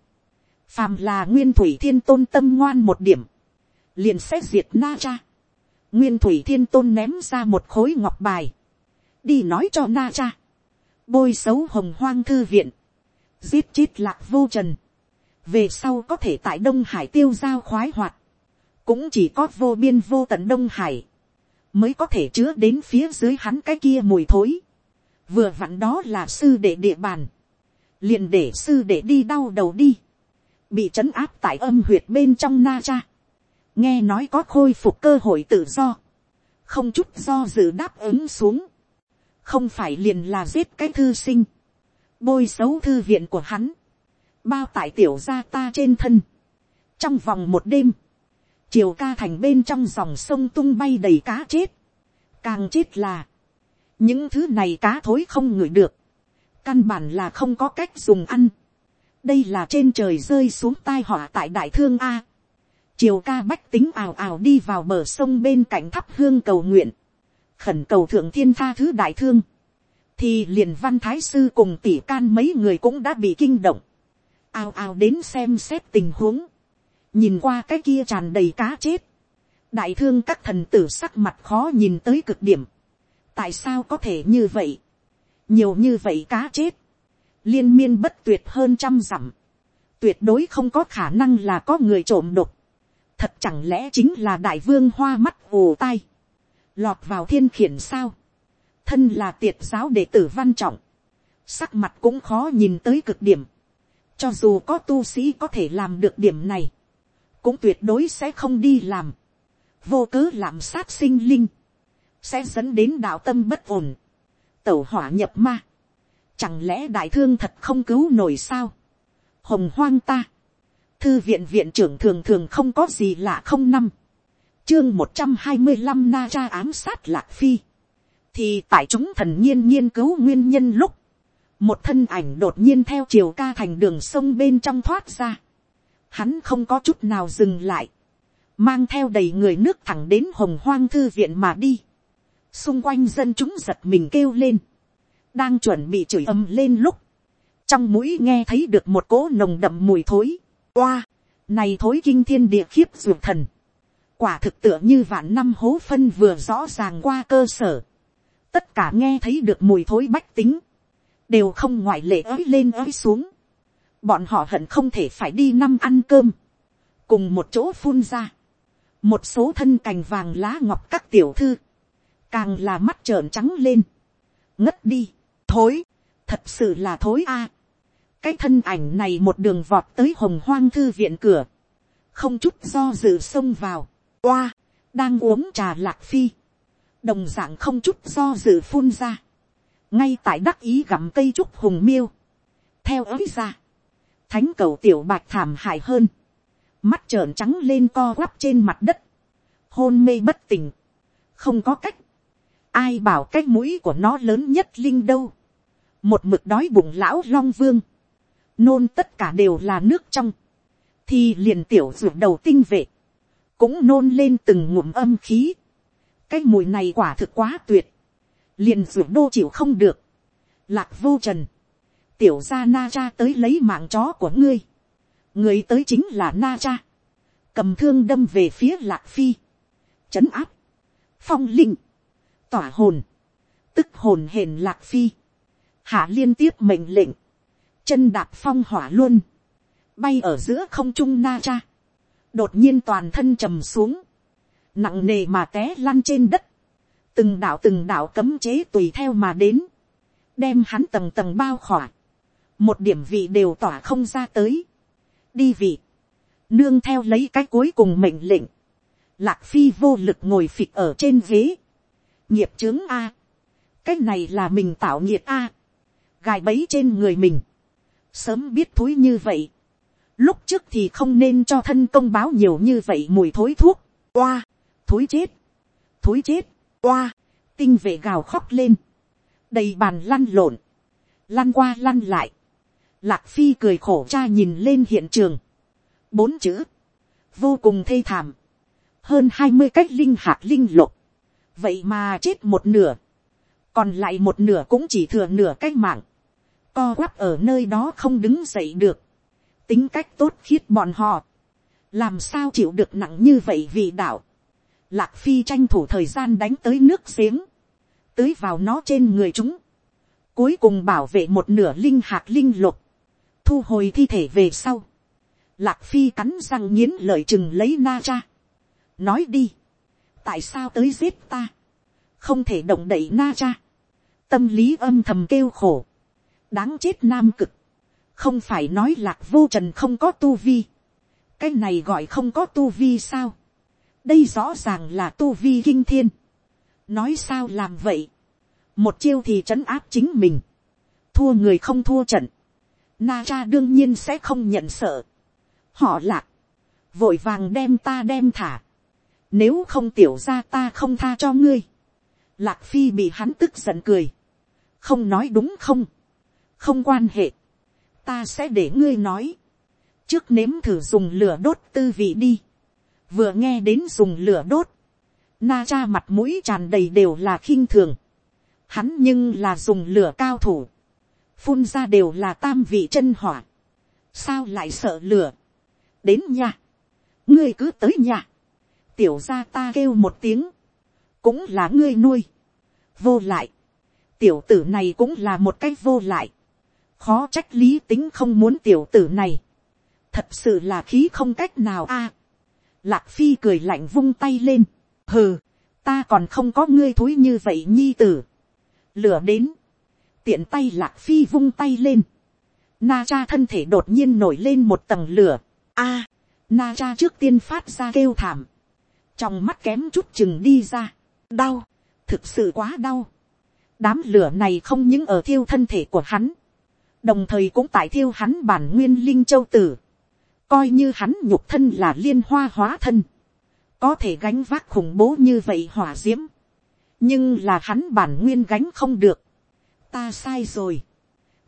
Phàm là nguyên thủy thiên tôn tâm ngoan một điểm, liền xét diệt na cha. nguyên thủy thiên tôn ném ra một khối ngọc bài, đi nói cho na cha, bôi xấu hồng hoang thư viện, giết chết lạc vô trần, về sau có thể tại đông hải tiêu giao khoái hoạt, cũng chỉ có vô biên vô tận đông hải, mới có thể chứa đến phía dưới hắn cái kia mùi thối, vừa vặn đó là sư đệ địa bàn, liền để sư đệ đi đau đầu đi, bị trấn áp tại âm huyệt bên trong na cha, nghe nói có khôi phục cơ hội tự do, không chút do dự đáp ứng xuống, không phải liền là giết cái thư sinh, bôi xấu thư viện của hắn, bao tải tiểu gia ta trên thân, trong vòng một đêm, Triều ca thành bên trong dòng sông tung bay đầy cá chết, càng chết là, những thứ này cá thối không ngửi được, căn bản là không có cách dùng ăn, đây là trên trời rơi xuống tai họa tại đại thương a. triều ca bách tính ào ào đi vào bờ sông bên cạnh thắp hương cầu nguyện, khẩn cầu thượng thiên tha thứ đại thương, thì liền văn thái sư cùng tỷ can mấy người cũng đã bị kinh động, ào ào đến xem xét tình huống, nhìn qua cái kia tràn đầy cá chết, đại thương các thần tử sắc mặt khó nhìn tới cực điểm, tại sao có thể như vậy, nhiều như vậy cá chết, liên miên bất tuyệt hơn trăm dặm, tuyệt đối không có khả năng là có người trộm đục, thật chẳng lẽ chính là đại vương hoa mắt ồ tai, lọt vào thiên khiển sao, thân là tiệt giáo đệ tử văn trọng, sắc mặt cũng khó nhìn tới cực điểm, cho dù có tu sĩ có thể làm được điểm này, cũng tuyệt đối sẽ không đi làm, vô cớ làm sát sinh linh, sẽ dẫn đến đạo tâm bất ổn, tẩu hỏa nhập ma, Chẳng lẽ đại thương thật không cứu nổi sao? Hồng hoang ta. Thư viện viện trưởng thường thường không có gì lạ không năm. Chương một trăm hai mươi năm na ra ám sát lạc phi. Thì tại chúng thần nhiên nghiên cứu nguyên nhân lúc. Một thân ảnh đột nhiên theo chiều ca thành đường sông bên trong thoát ra. Hắn không có chút nào dừng lại. Mang theo đầy người nước thẳng đến hồng hoang thư viện mà đi. Xung quanh dân chúng giật mình kêu lên. Đang chuẩn bị chửi ầm lên lúc, trong mũi nghe thấy được một cỗ nồng đậm mùi thối, oa, này thối kinh thiên địa khiếp ruột thần, quả thực tựa như vạn năm hố phân vừa rõ ràng qua cơ sở, tất cả nghe thấy được mùi thối bách tính, đều không ngoại lệ ới lên ới xuống, bọn họ hận không thể phải đi năm ăn cơm, cùng một chỗ phun ra, một số thân cành vàng lá ngọc các tiểu thư, càng là mắt trợn trắng lên, ngất đi, thối, thật sự là thối a. cái thân ảnh này một đường vọt tới hồng hoang thư viện cửa, không chút do dự xông vào, oa, đang uống trà lạc phi, đồng d ạ n g không chút do dự phun ra, ngay tại đắc ý gặm cây trúc hùng miêu, theo ấy ra, thánh cầu tiểu bạch thảm hại hơn, mắt trợn trắng lên co quắp trên mặt đất, hôn mê bất tỉnh, không có cách, ai bảo cái mũi của nó lớn nhất linh đâu, một mực đói bụng lão long vương, nôn tất cả đều là nước trong, thì liền tiểu ruột đầu tinh vệ, cũng nôn lên từng ngụm âm khí, cái mùi này quả thực quá tuyệt, liền ruột đô chịu không được, lạc vô trần, tiểu gia na cha tới lấy mạng chó của ngươi, người tới chính là na cha, cầm thương đâm về phía lạc phi, trấn áp, phong linh, tỏa hồn, tức hồn hển lạc phi, hạ liên tiếp mệnh lệnh, chân đạp phong hỏa luôn, bay ở giữa không trung na cha, đột nhiên toàn thân trầm xuống, nặng nề mà té lăn trên đất, từng đạo từng đạo cấm chế tùy theo mà đến, đem hắn tầng tầng bao khỏa, một điểm vị đều tỏa không ra tới, đi vị, nương theo lấy cái cuối cùng mệnh lệnh, lạc phi vô lực ngồi phịch ở trên ghế, nghiệp chướng a, cái này là mình tạo nhiệt a, gài bấy trên người mình, sớm biết thối như vậy, lúc trước thì không nên cho thân công báo nhiều như vậy mùi thối thuốc, oa, thối chết, thối chết, oa, tinh vệ gào khóc lên, đầy bàn lăn lộn, lăn qua lăn lại, lạc phi cười khổ cha nhìn lên hiện trường, bốn chữ, vô cùng thê thảm, hơn hai mươi cách linh hạt linh lục, vậy mà chết một nửa, còn lại một nửa cũng chỉ thừa nửa cách mạng, co quắp ở nơi đó không đứng dậy được, tính cách tốt khiết bọn họ, làm sao chịu được nặng như vậy vì đạo, Lạc Phi tranh thủ thời gian đánh tới nước giếng. Tưới vào nó trên người chúng. Cuối cùng bảo vệ một nửa linh hạt linh lục. Thu hồi thi thể về sau. Lạc Phi cắn răng nghiến lợi chừng lấy na cha. Nói đi. Tại sao tới giết ta? Không thể động đậy na cha. Tâm lý âm thầm kêu khổ. Đáng chết nam cực. Không phải nói lạc vô trần không có tu vi. Cái này gọi không có tu vi sao? đây rõ ràng là tu vi kinh thiên. nói sao làm vậy. một chiêu thì trấn áp chính mình. thua người không thua trận na cha đương nhiên sẽ không nhận sợ. họ lạc. vội vàng đem ta đem thả. nếu không tiểu ra ta không tha cho ngươi. lạc phi bị hắn tức giận cười. không nói đúng không. không quan hệ. ta sẽ để ngươi nói. trước nếm thử dùng lửa đốt tư vị đi vừa nghe đến dùng lửa đốt, na cha mặt mũi tràn đầy đều là khinh thường, hắn nhưng là dùng lửa cao thủ, phun ra đều là tam vị chân hỏa, sao lại sợ lửa, đến nha, ngươi cứ tới nhà, tiểu ra ta kêu một tiếng, cũng là ngươi nuôi, vô lại, tiểu tử này cũng là một cái vô lại, khó trách lý tính không muốn tiểu tử này, thật sự là khí không cách nào a, Lạc phi cười lạnh vung tay lên. Hừ, ta còn không có ngươi thối như vậy nhi tử. Lửa đến. Tiện tay lạc phi vung tay lên. Na cha thân thể đột nhiên nổi lên một tầng lửa. a na cha trước tiên phát ra kêu thảm. Trong mắt kém chút chừng đi ra. Đau. Thực sự quá đau. Đám lửa này không những ở thiêu thân thể của hắn. Đồng thời cũng tại thiêu hắn bản nguyên linh châu tử coi như hắn nhục thân là liên hoa hóa thân, có thể gánh vác khủng bố như vậy hỏa d i ễ m nhưng là hắn bản nguyên gánh không được ta sai rồi,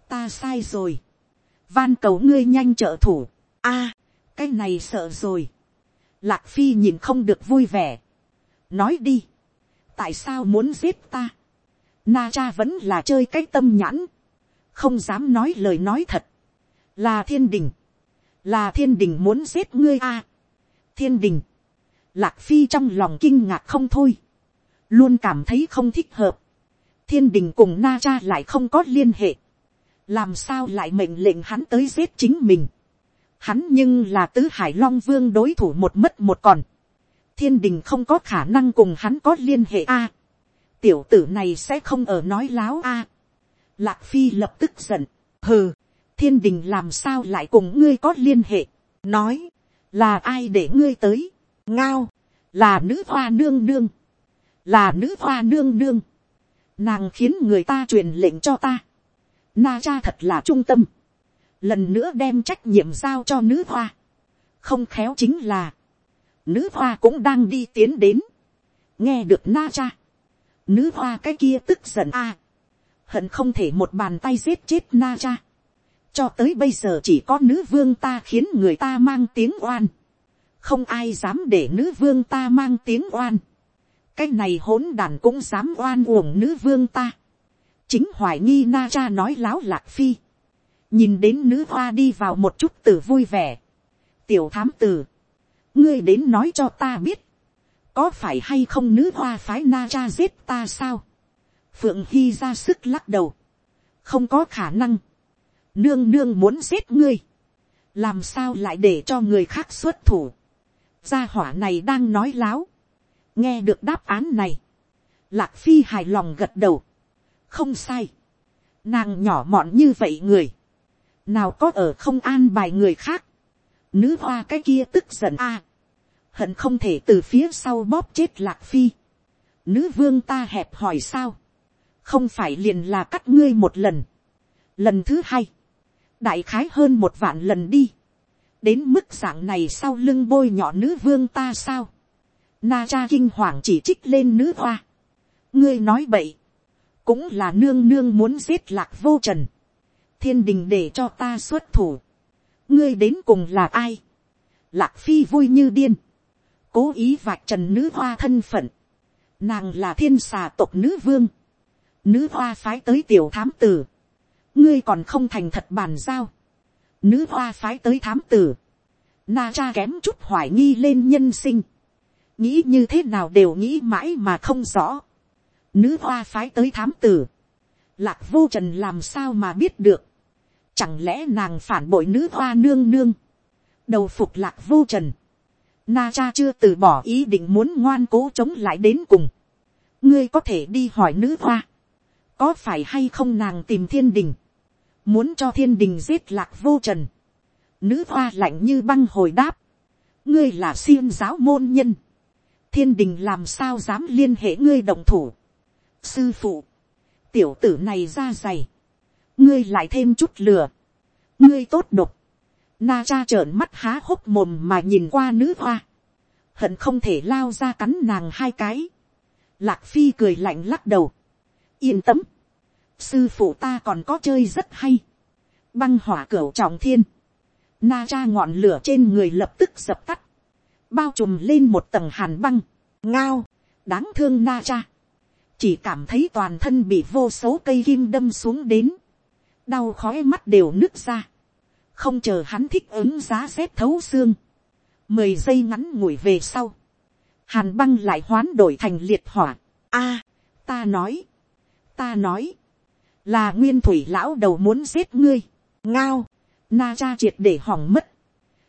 ta sai rồi, van cầu ngươi nhanh trợ thủ, a, cái này sợ rồi, lạc phi nhìn không được vui vẻ, nói đi, tại sao muốn giết ta, na cha vẫn là chơi cái tâm nhãn, không dám nói lời nói thật, là thiên đình, là thiên đình muốn giết ngươi a. thiên đình, lạc phi trong lòng kinh ngạc không thôi, luôn cảm thấy không thích hợp thiên đình cùng na cha lại không có liên hệ, làm sao lại mệnh lệnh hắn tới giết chính mình. hắn nhưng là tứ hải long vương đối thủ một mất một còn. thiên đình không có khả năng cùng hắn có liên hệ a. tiểu tử này sẽ không ở nói láo a. lạc phi lập tức giận, hừ, thiên đình làm sao lại cùng ngươi có liên hệ, nói, là ai để ngươi tới, ngao, là nữ hoa nương nương, là nữ hoa nương nương, nàng khiến người ta truyền lệnh cho ta, na cha thật là trung tâm, lần nữa đem trách nhiệm giao cho nữ hoa, không khéo chính là, nữ hoa cũng đang đi tiến đến, nghe được na cha, nữ hoa cái kia tức giận a, hận không thể một bàn tay giết chết na cha, cho tới bây giờ chỉ có nữ vương ta khiến người ta mang tiếng oan, không ai dám để nữ vương ta mang tiếng oan, cái này hỗn đàn cũng dám oan uổng nữ vương ta, chính hoài nghi na cha nói láo lạc phi, nhìn đến nữ hoa đi vào một chút tử vui vẻ, tiểu thám tử, ngươi đến nói cho ta biết, có phải hay không nữ hoa phái na cha giết ta sao, phượng hy ra sức lắc đầu, không có khả năng, nương nương muốn giết ngươi, làm sao lại để cho người khác xuất thủ, gia hỏa này đang nói láo, nghe được đáp án này, lạc phi hài lòng gật đầu, không sai, nàng nhỏ mọn như vậy người, nào có ở không an bài người khác, nữ hoa cái kia tức giận a, hận không thể từ phía sau bóp chết lạc phi, nữ vương ta hẹp hỏi sao, không phải liền là cắt ngươi một lần, lần thứ hai, đại khái hơn một vạn lần đi, đến mức dạng này sau lưng bôi nhọ nữ vương ta sao, na cha kinh hoàng chỉ trích lên nữ hoa, ngươi nói bậy, cũng là nương nương muốn giết lạc vô trần, thiên đình để cho ta xuất thủ, ngươi đến cùng là ai, lạc phi vui như điên, cố ý vạch trần nữ hoa thân phận, nàng là thiên xà tộc nữ vương, nữ hoa phái tới tiểu thám tử, ngươi còn không thành thật bàn giao, nữ hoa phái tới thám tử, na cha kém chút hoài nghi lên nhân sinh, nghĩ như thế nào đều nghĩ mãi mà không rõ, nữ hoa phái tới thám tử, lạc vô trần làm sao mà biết được, chẳng lẽ nàng phản bội nữ hoa nương nương, đầu phục lạc vô trần, na cha chưa từ bỏ ý định muốn ngoan cố chống lại đến cùng, ngươi có thể đi hỏi nữ hoa, có phải hay không nàng tìm thiên đình, muốn cho thiên đình giết lạc vô trần, nữ hoa lạnh như băng hồi đáp, ngươi là xiêm giáo môn nhân, thiên đình làm sao dám liên hệ ngươi đồng thủ, sư phụ, tiểu tử này ra dày, ngươi lại thêm chút lừa, ngươi tốt độc, na cha trợn mắt há hốc mồm mà nhìn qua nữ hoa, hận không thể lao ra cắn nàng hai cái, lạc phi cười lạnh lắc đầu, yên tâm, sư phụ ta còn có chơi rất hay, băng hỏa cửa trọng thiên, na cha ngọn lửa trên người lập tức dập tắt, bao trùm lên một tầng hàn băng, ngao, đáng thương na cha, chỉ cảm thấy toàn thân bị vô số cây kim đâm xuống đến, đau khói mắt đều nứt ra, không chờ hắn thích ứng giá rét thấu xương, mười giây ngắn ngủi về sau, hàn băng lại hoán đổi thành liệt hỏa, a, ta nói, ta nói, là nguyên thủy lão đầu muốn giết ngươi, ngao, na cha triệt để hỏng mất,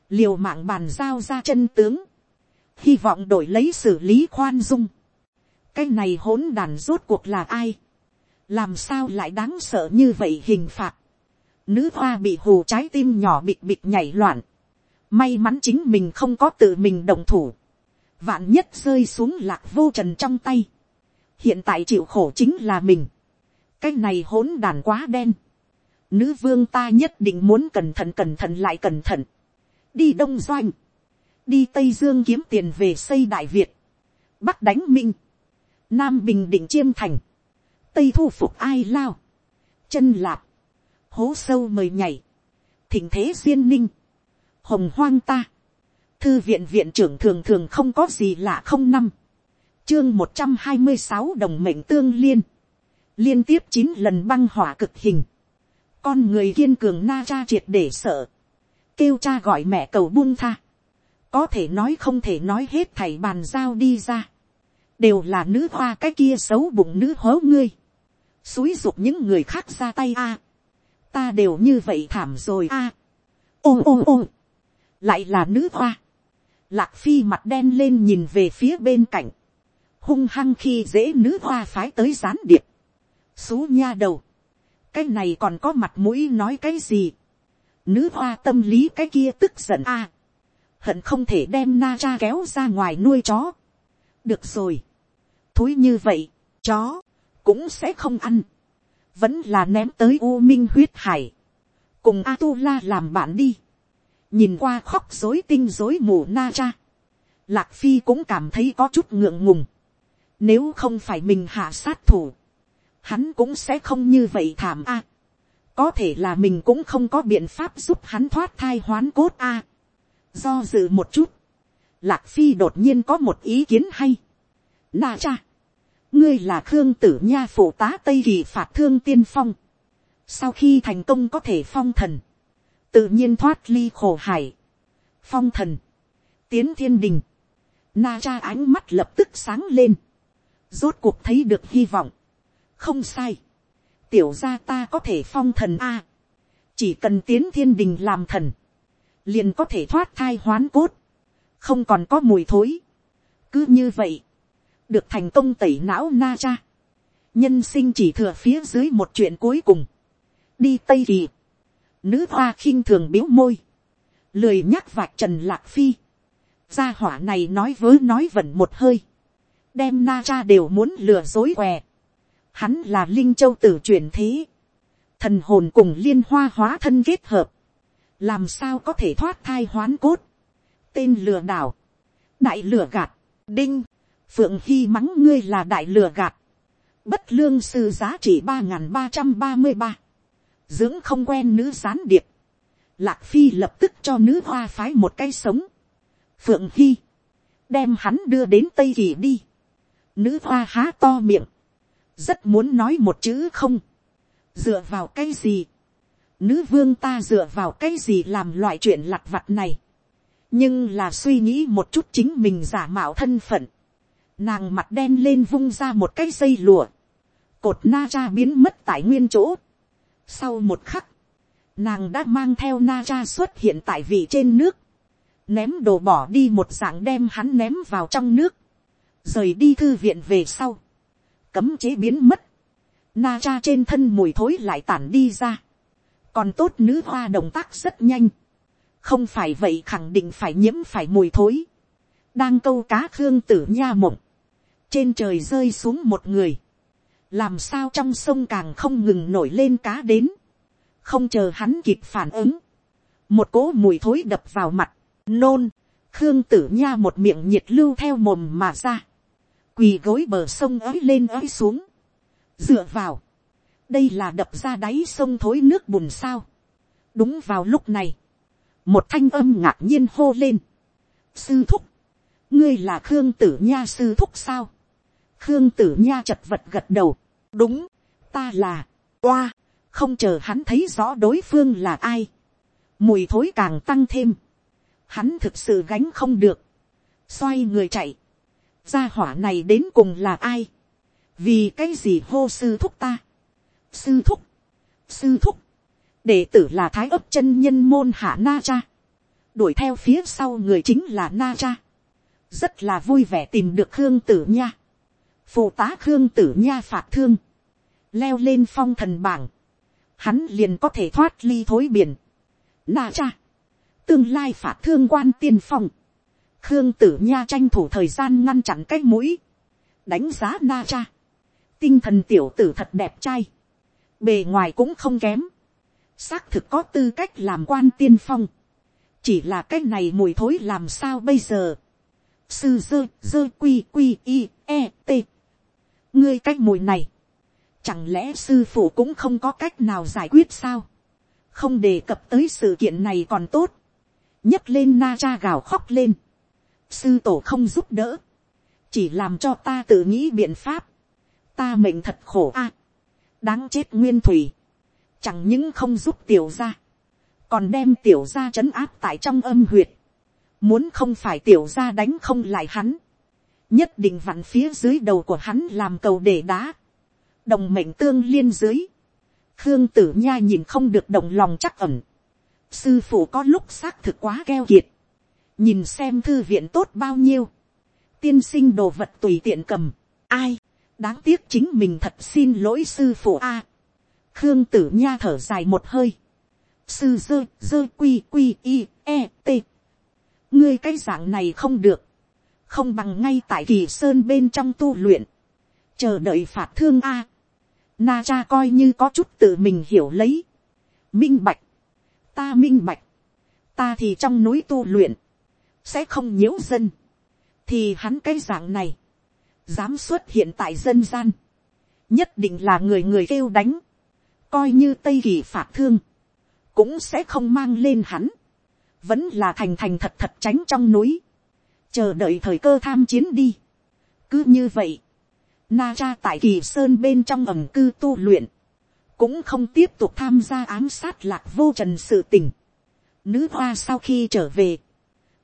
liều mạng bàn giao ra chân tướng, hy vọng đổi lấy xử lý khoan dung, cái này hỗn đàn rốt cuộc là ai, làm sao lại đáng sợ như vậy hình phạt, nữ hoa bị hù trái tim nhỏ bịt bịt nhảy loạn, may mắn chính mình không có tự mình đồng thủ, vạn nhất rơi xuống lạc vô trần trong tay, hiện tại chịu khổ chính là mình, cái này hỗn đàn quá đen, nữ vương ta nhất định muốn cẩn thận cẩn thận lại cẩn thận, đi đông doanh, đi tây dương kiếm tiền về xây đại việt, bắc đánh minh, nam bình định chiêm thành, tây thu phục ai lao, chân lạp, hố sâu mời nhảy, thỉnh thế duyên ninh, hồng hoang ta, thư viện viện trưởng thường thường không có gì lạ không năm, chương một trăm hai mươi sáu đồng mệnh tương liên, liên tiếp chín lần băng hỏa cực hình, con người kiên cường na cha triệt để sợ, kêu cha gọi mẹ cầu buông tha, có thể nói không thể nói hết thảy bàn giao đi ra, đều là nữ hoa cái kia xấu bụng nữ hố ngươi, xúi dục những người khác ra tay a, ta đều như vậy thảm rồi a, ôm ôm ôm, lại là nữ hoa, lạc phi mặt đen lên nhìn về phía bên cạnh, hung hăng khi dễ nữ hoa phái tới gián điệp, xú nha đầu, cái này còn có mặt mũi nói cái gì, nữ hoa tâm lý cái kia tức giận a, hận không thể đem na cha kéo ra ngoài nuôi chó, được rồi, thúi như vậy, chó, cũng sẽ không ăn, vẫn là ném tới u minh huyết hải, cùng a tu la làm bạn đi, nhìn qua khóc dối tinh dối mù na cha, lạc phi cũng cảm thấy có chút ngượng ngùng, nếu không phải mình hạ sát thủ, hắn cũng sẽ không như vậy thảm a. có thể là mình cũng không có biện pháp giúp hắn thoát thai hoán cốt a do dự một chút, lạc phi đột nhiên có một ý kiến hay. na cha, ngươi là khương tử nha phụ tá tây kỳ phạt thương tiên phong. sau khi thành công có thể phong thần, tự nhiên thoát ly khổ hải, phong thần, tiến thiên đình, na cha ánh mắt lập tức sáng lên, rốt cuộc thấy được hy vọng, không sai, tiểu gia ta có thể phong thần a, chỉ cần tiến thiên đình làm thần, liền có thể thoát thai hoán cốt, không còn có mùi thối. cứ như vậy, được thành công tẩy não na cha, nhân sinh chỉ thừa phía dưới một chuyện cuối cùng, đi tây kỳ, nữ hoa khinh thường biếu môi, lười nhắc vạch trần lạc phi, gia hỏa này nói vớ nói vẩn một hơi, đem na cha đều muốn lừa dối què, hắn là linh châu tử truyền thế, thần hồn cùng liên hoa hóa thân kết hợp, làm sao có thể thoát thai hoán cốt, tên lừa đảo, đại lừa gạt, đinh, phượng hy mắng ngươi là đại lừa gạt, bất lương sư giá trị ba n g h n ba trăm ba mươi ba, dưỡng không quen nữ gián điệp, lạc phi lập tức cho nữ hoa phái một cây sống, phượng hy, đem hắn đưa đến tây kỳ đi, nữ hoa há to miệng, rất muốn nói một chữ không, dựa vào cái gì, nữ vương ta dựa vào cái gì làm loại chuyện lặt vặt này, nhưng là suy nghĩ một chút chính mình giả mạo thân phận, nàng mặt đen lên vung ra một cái dây lùa, cột na cha biến mất tại nguyên chỗ. sau một khắc, nàng đã mang theo na cha xuất hiện tại vị trên nước, ném đồ bỏ đi một dạng đem hắn ném vào trong nước, rời đi thư viện về sau, cấm chế biến mất, na cha trên thân mùi thối lại tản đi ra, còn tốt nữ hoa động tác rất nhanh, không phải vậy khẳng định phải nhiễm phải mùi thối, đang câu cá khương tử nha mộng, trên trời rơi xuống một người, làm sao trong sông càng không ngừng nổi lên cá đến, không chờ hắn kịp phản ứng, một cỗ mùi thối đập vào mặt, nôn, khương tử nha một miệng nhiệt lưu theo mồm mà ra, quỳ gối bờ sông ới lên ới xuống, dựa vào, đây là đập ra đáy sông thối nước bùn sao, đúng vào lúc này, một thanh âm ngạc nhiên hô lên. sư thúc, ngươi là khương tử nha sư thúc sao. khương tử nha chật vật gật đầu. đúng, ta là, oa, không chờ hắn thấy rõ đối phương là ai. mùi thối càng tăng thêm. hắn thực sự gánh không được. xoay người chạy. gia hỏa này đến cùng là ai. vì cái gì hô sư thúc ta sư thúc, sư thúc, đệ tử là thái ấp chân nhân môn hạ na cha, đuổi theo phía sau người chính là na cha, rất là vui vẻ tìm được khương tử nha, phụ tá khương tử nha phạt thương, leo lên phong thần bảng, hắn liền có thể thoát ly thối biển, na cha, tương lai phạt thương quan tiên phong, khương tử nha tranh thủ thời gian ngăn chặn cái mũi, đánh giá na cha, tinh thần tiểu tử thật đẹp trai, bề ngoài cũng không kém, xác thực có tư cách làm quan tiên phong, chỉ là cái này mùi thối làm sao bây giờ, sư dơ dơ quy quy i e t, ngươi cái mùi này, chẳng lẽ sư phụ cũng không có cách nào giải quyết sao, không đề cập tới sự kiện này còn tốt, nhấc lên na cha gào khóc lên, sư tổ không giúp đỡ, chỉ làm cho ta tự nghĩ biện pháp, ta mệnh thật khổ a, đáng chết nguyên thủy, chẳng những không giúp tiểu ra, còn đem tiểu ra trấn áp tại trong âm huyệt, muốn không phải tiểu ra đánh không lại hắn, nhất định vặn phía dưới đầu của hắn làm cầu để đá, đồng mệnh tương liên dưới, khương tử nha nhìn không được động lòng chắc ẩm, sư phụ có lúc xác thực quá keo kiệt, nhìn xem thư viện tốt bao nhiêu, tiên sinh đồ vật tùy tiện cầm, ai, đáng tiếc chính mình thật xin lỗi sư phụ a, khương tử nha thở dài một hơi, sư dơ dơ quy quy i e t, ngươi cái dạng này không được, không bằng ngay tại kỳ sơn bên trong tu luyện, chờ đợi phạt thương a. Na cha coi như có chút tự mình hiểu lấy. Minh bạch. Ta minh bạch. Ta thì trong núi tu luyện. Sẽ không nhiễu dân. Thì hắn cái dạng này. Dám xuất hiện tại dân gian. Nhất định là người người kêu đánh. Coi như Tây Kỳ phạt thương. Cũng sẽ không mang lên hắn. Vẫn là thành thành thật thật tránh trong núi. Chờ đợi thời cơ tham chiến đi. Cứ như vậy Na cha tại kỳ sơn bên trong ẩm cư tu luyện. Cũng không tiếp tục tham gia ám sát lạc vô trần sự tình. Nữ hoa sau khi trở về.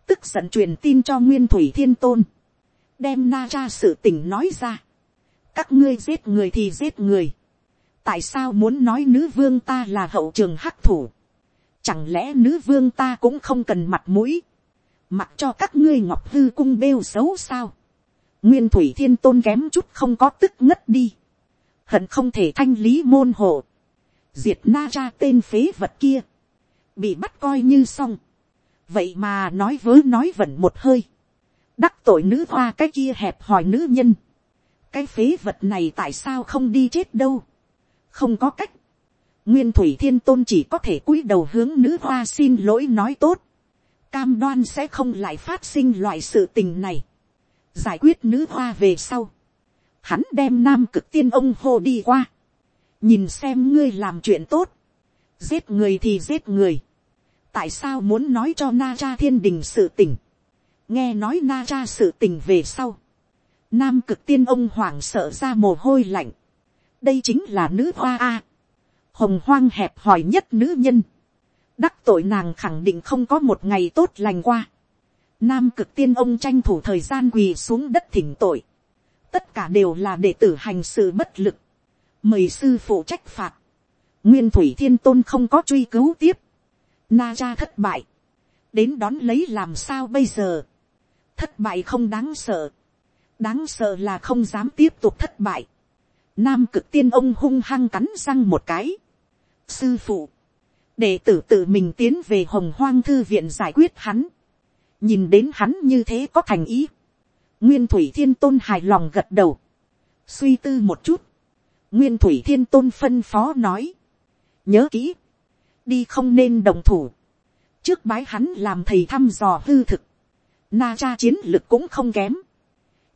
Tức giận truyền tin cho Nguyên Thủy Thiên Tôn. Đem na cha sự tình nói ra. Các ngươi giết người thì giết người. Tại sao muốn nói nữ vương ta là hậu trường hắc thủ? Chẳng lẽ nữ vương ta cũng không cần mặt mũi? Mặc cho các ngươi ngọc hư cung bêu xấu sao? nguyên thủy thiên tôn kém chút không có tức ngất đi, hận không thể thanh lý môn hộ, diệt na cha tên phế vật kia, bị bắt coi như xong, vậy mà nói vớ nói vẩn một hơi, đắc tội nữ hoa cái kia hẹp hỏi nữ nhân, cái phế vật này tại sao không đi chết đâu, không có cách, nguyên thủy thiên tôn chỉ có thể cúi đầu hướng nữ hoa xin lỗi nói tốt, cam đoan sẽ không lại phát sinh loại sự tình này. Giải quyết nữ hoa về sau, hắn đem nam cực tiên ông hô đi qua, nhìn xem ngươi làm chuyện tốt, giết người thì giết người, tại sao muốn nói cho na cha thiên đình sự tình, nghe nói na cha sự tình về sau, nam cực tiên ông hoảng sợ ra mồ hôi lạnh, đây chính là nữ hoa a, hồng hoang hẹp hòi nhất nữ nhân, đắc tội nàng khẳng định không có một ngày tốt lành qua, Nam cực tiên ông tranh thủ thời gian quỳ xuống đất thỉnh tội. Tất cả đều là đệ tử hành sự bất lực. Mời sư phụ trách phạt. Nguyên thủy thiên tôn không có truy cứu tiếp. Na cha thất bại. Đến đón lấy làm sao bây giờ. Thất bại không đáng sợ. Đáng sợ là không dám tiếp tục thất bại. Nam cực tiên ông hung hăng cắn răng một cái. Sư phụ. Đệ tử tự mình tiến về hồng hoang thư viện giải quyết hắn nhìn đến hắn như thế có thành ý, nguyên thủy thiên tôn hài lòng gật đầu, suy tư một chút, nguyên thủy thiên tôn phân phó nói, nhớ kỹ, đi không nên đồng thủ, trước bái hắn làm thầy thăm dò hư thực, na cha chiến lực cũng không kém,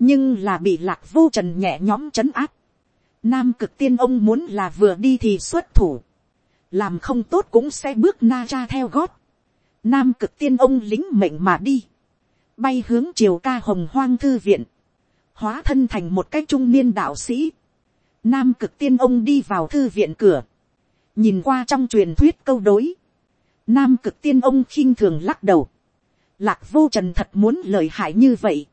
nhưng là bị lạc vô trần nhẹ nhõm c h ấ n áp, nam cực tiên ông muốn là vừa đi thì xuất thủ, làm không tốt cũng sẽ bước na cha theo gót, Nam cực tiên ông lính mệnh mà đi. Bay hướng triều ca hồng hoang thư viện. Hóa thân thành một cái trung niên đạo sĩ. Nam cực tiên ông đi vào thư viện cửa. Nhìn qua trong truyền thuyết câu đối. Nam cực tiên ông khinh thường lắc đầu. Lạc vô trần thật muốn lợi hại như vậy.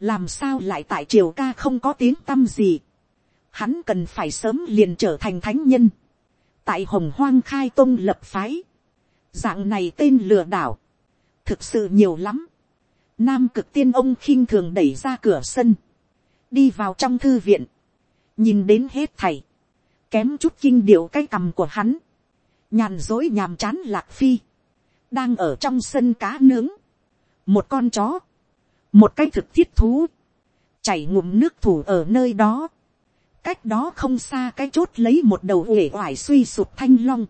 Làm sao lại tại triều ca không có tiếng tâm gì. Hắn cần phải sớm liền trở thành thánh nhân. Tại hồng hoang khai tông lập phái dạng này tên lừa đảo, thực sự nhiều lắm. Nam cực tiên ông khinh thường đẩy ra cửa sân, đi vào trong thư viện, nhìn đến hết thầy, kém chút kinh điệu cái cầm của hắn, nhàn dối nhàm chán lạc phi, đang ở trong sân cá nướng, một con chó, một cái thực thiết thú, chảy ngụm nước thủ ở nơi đó, cách đó không xa cái chốt lấy một đầu uể oải suy sụt thanh long,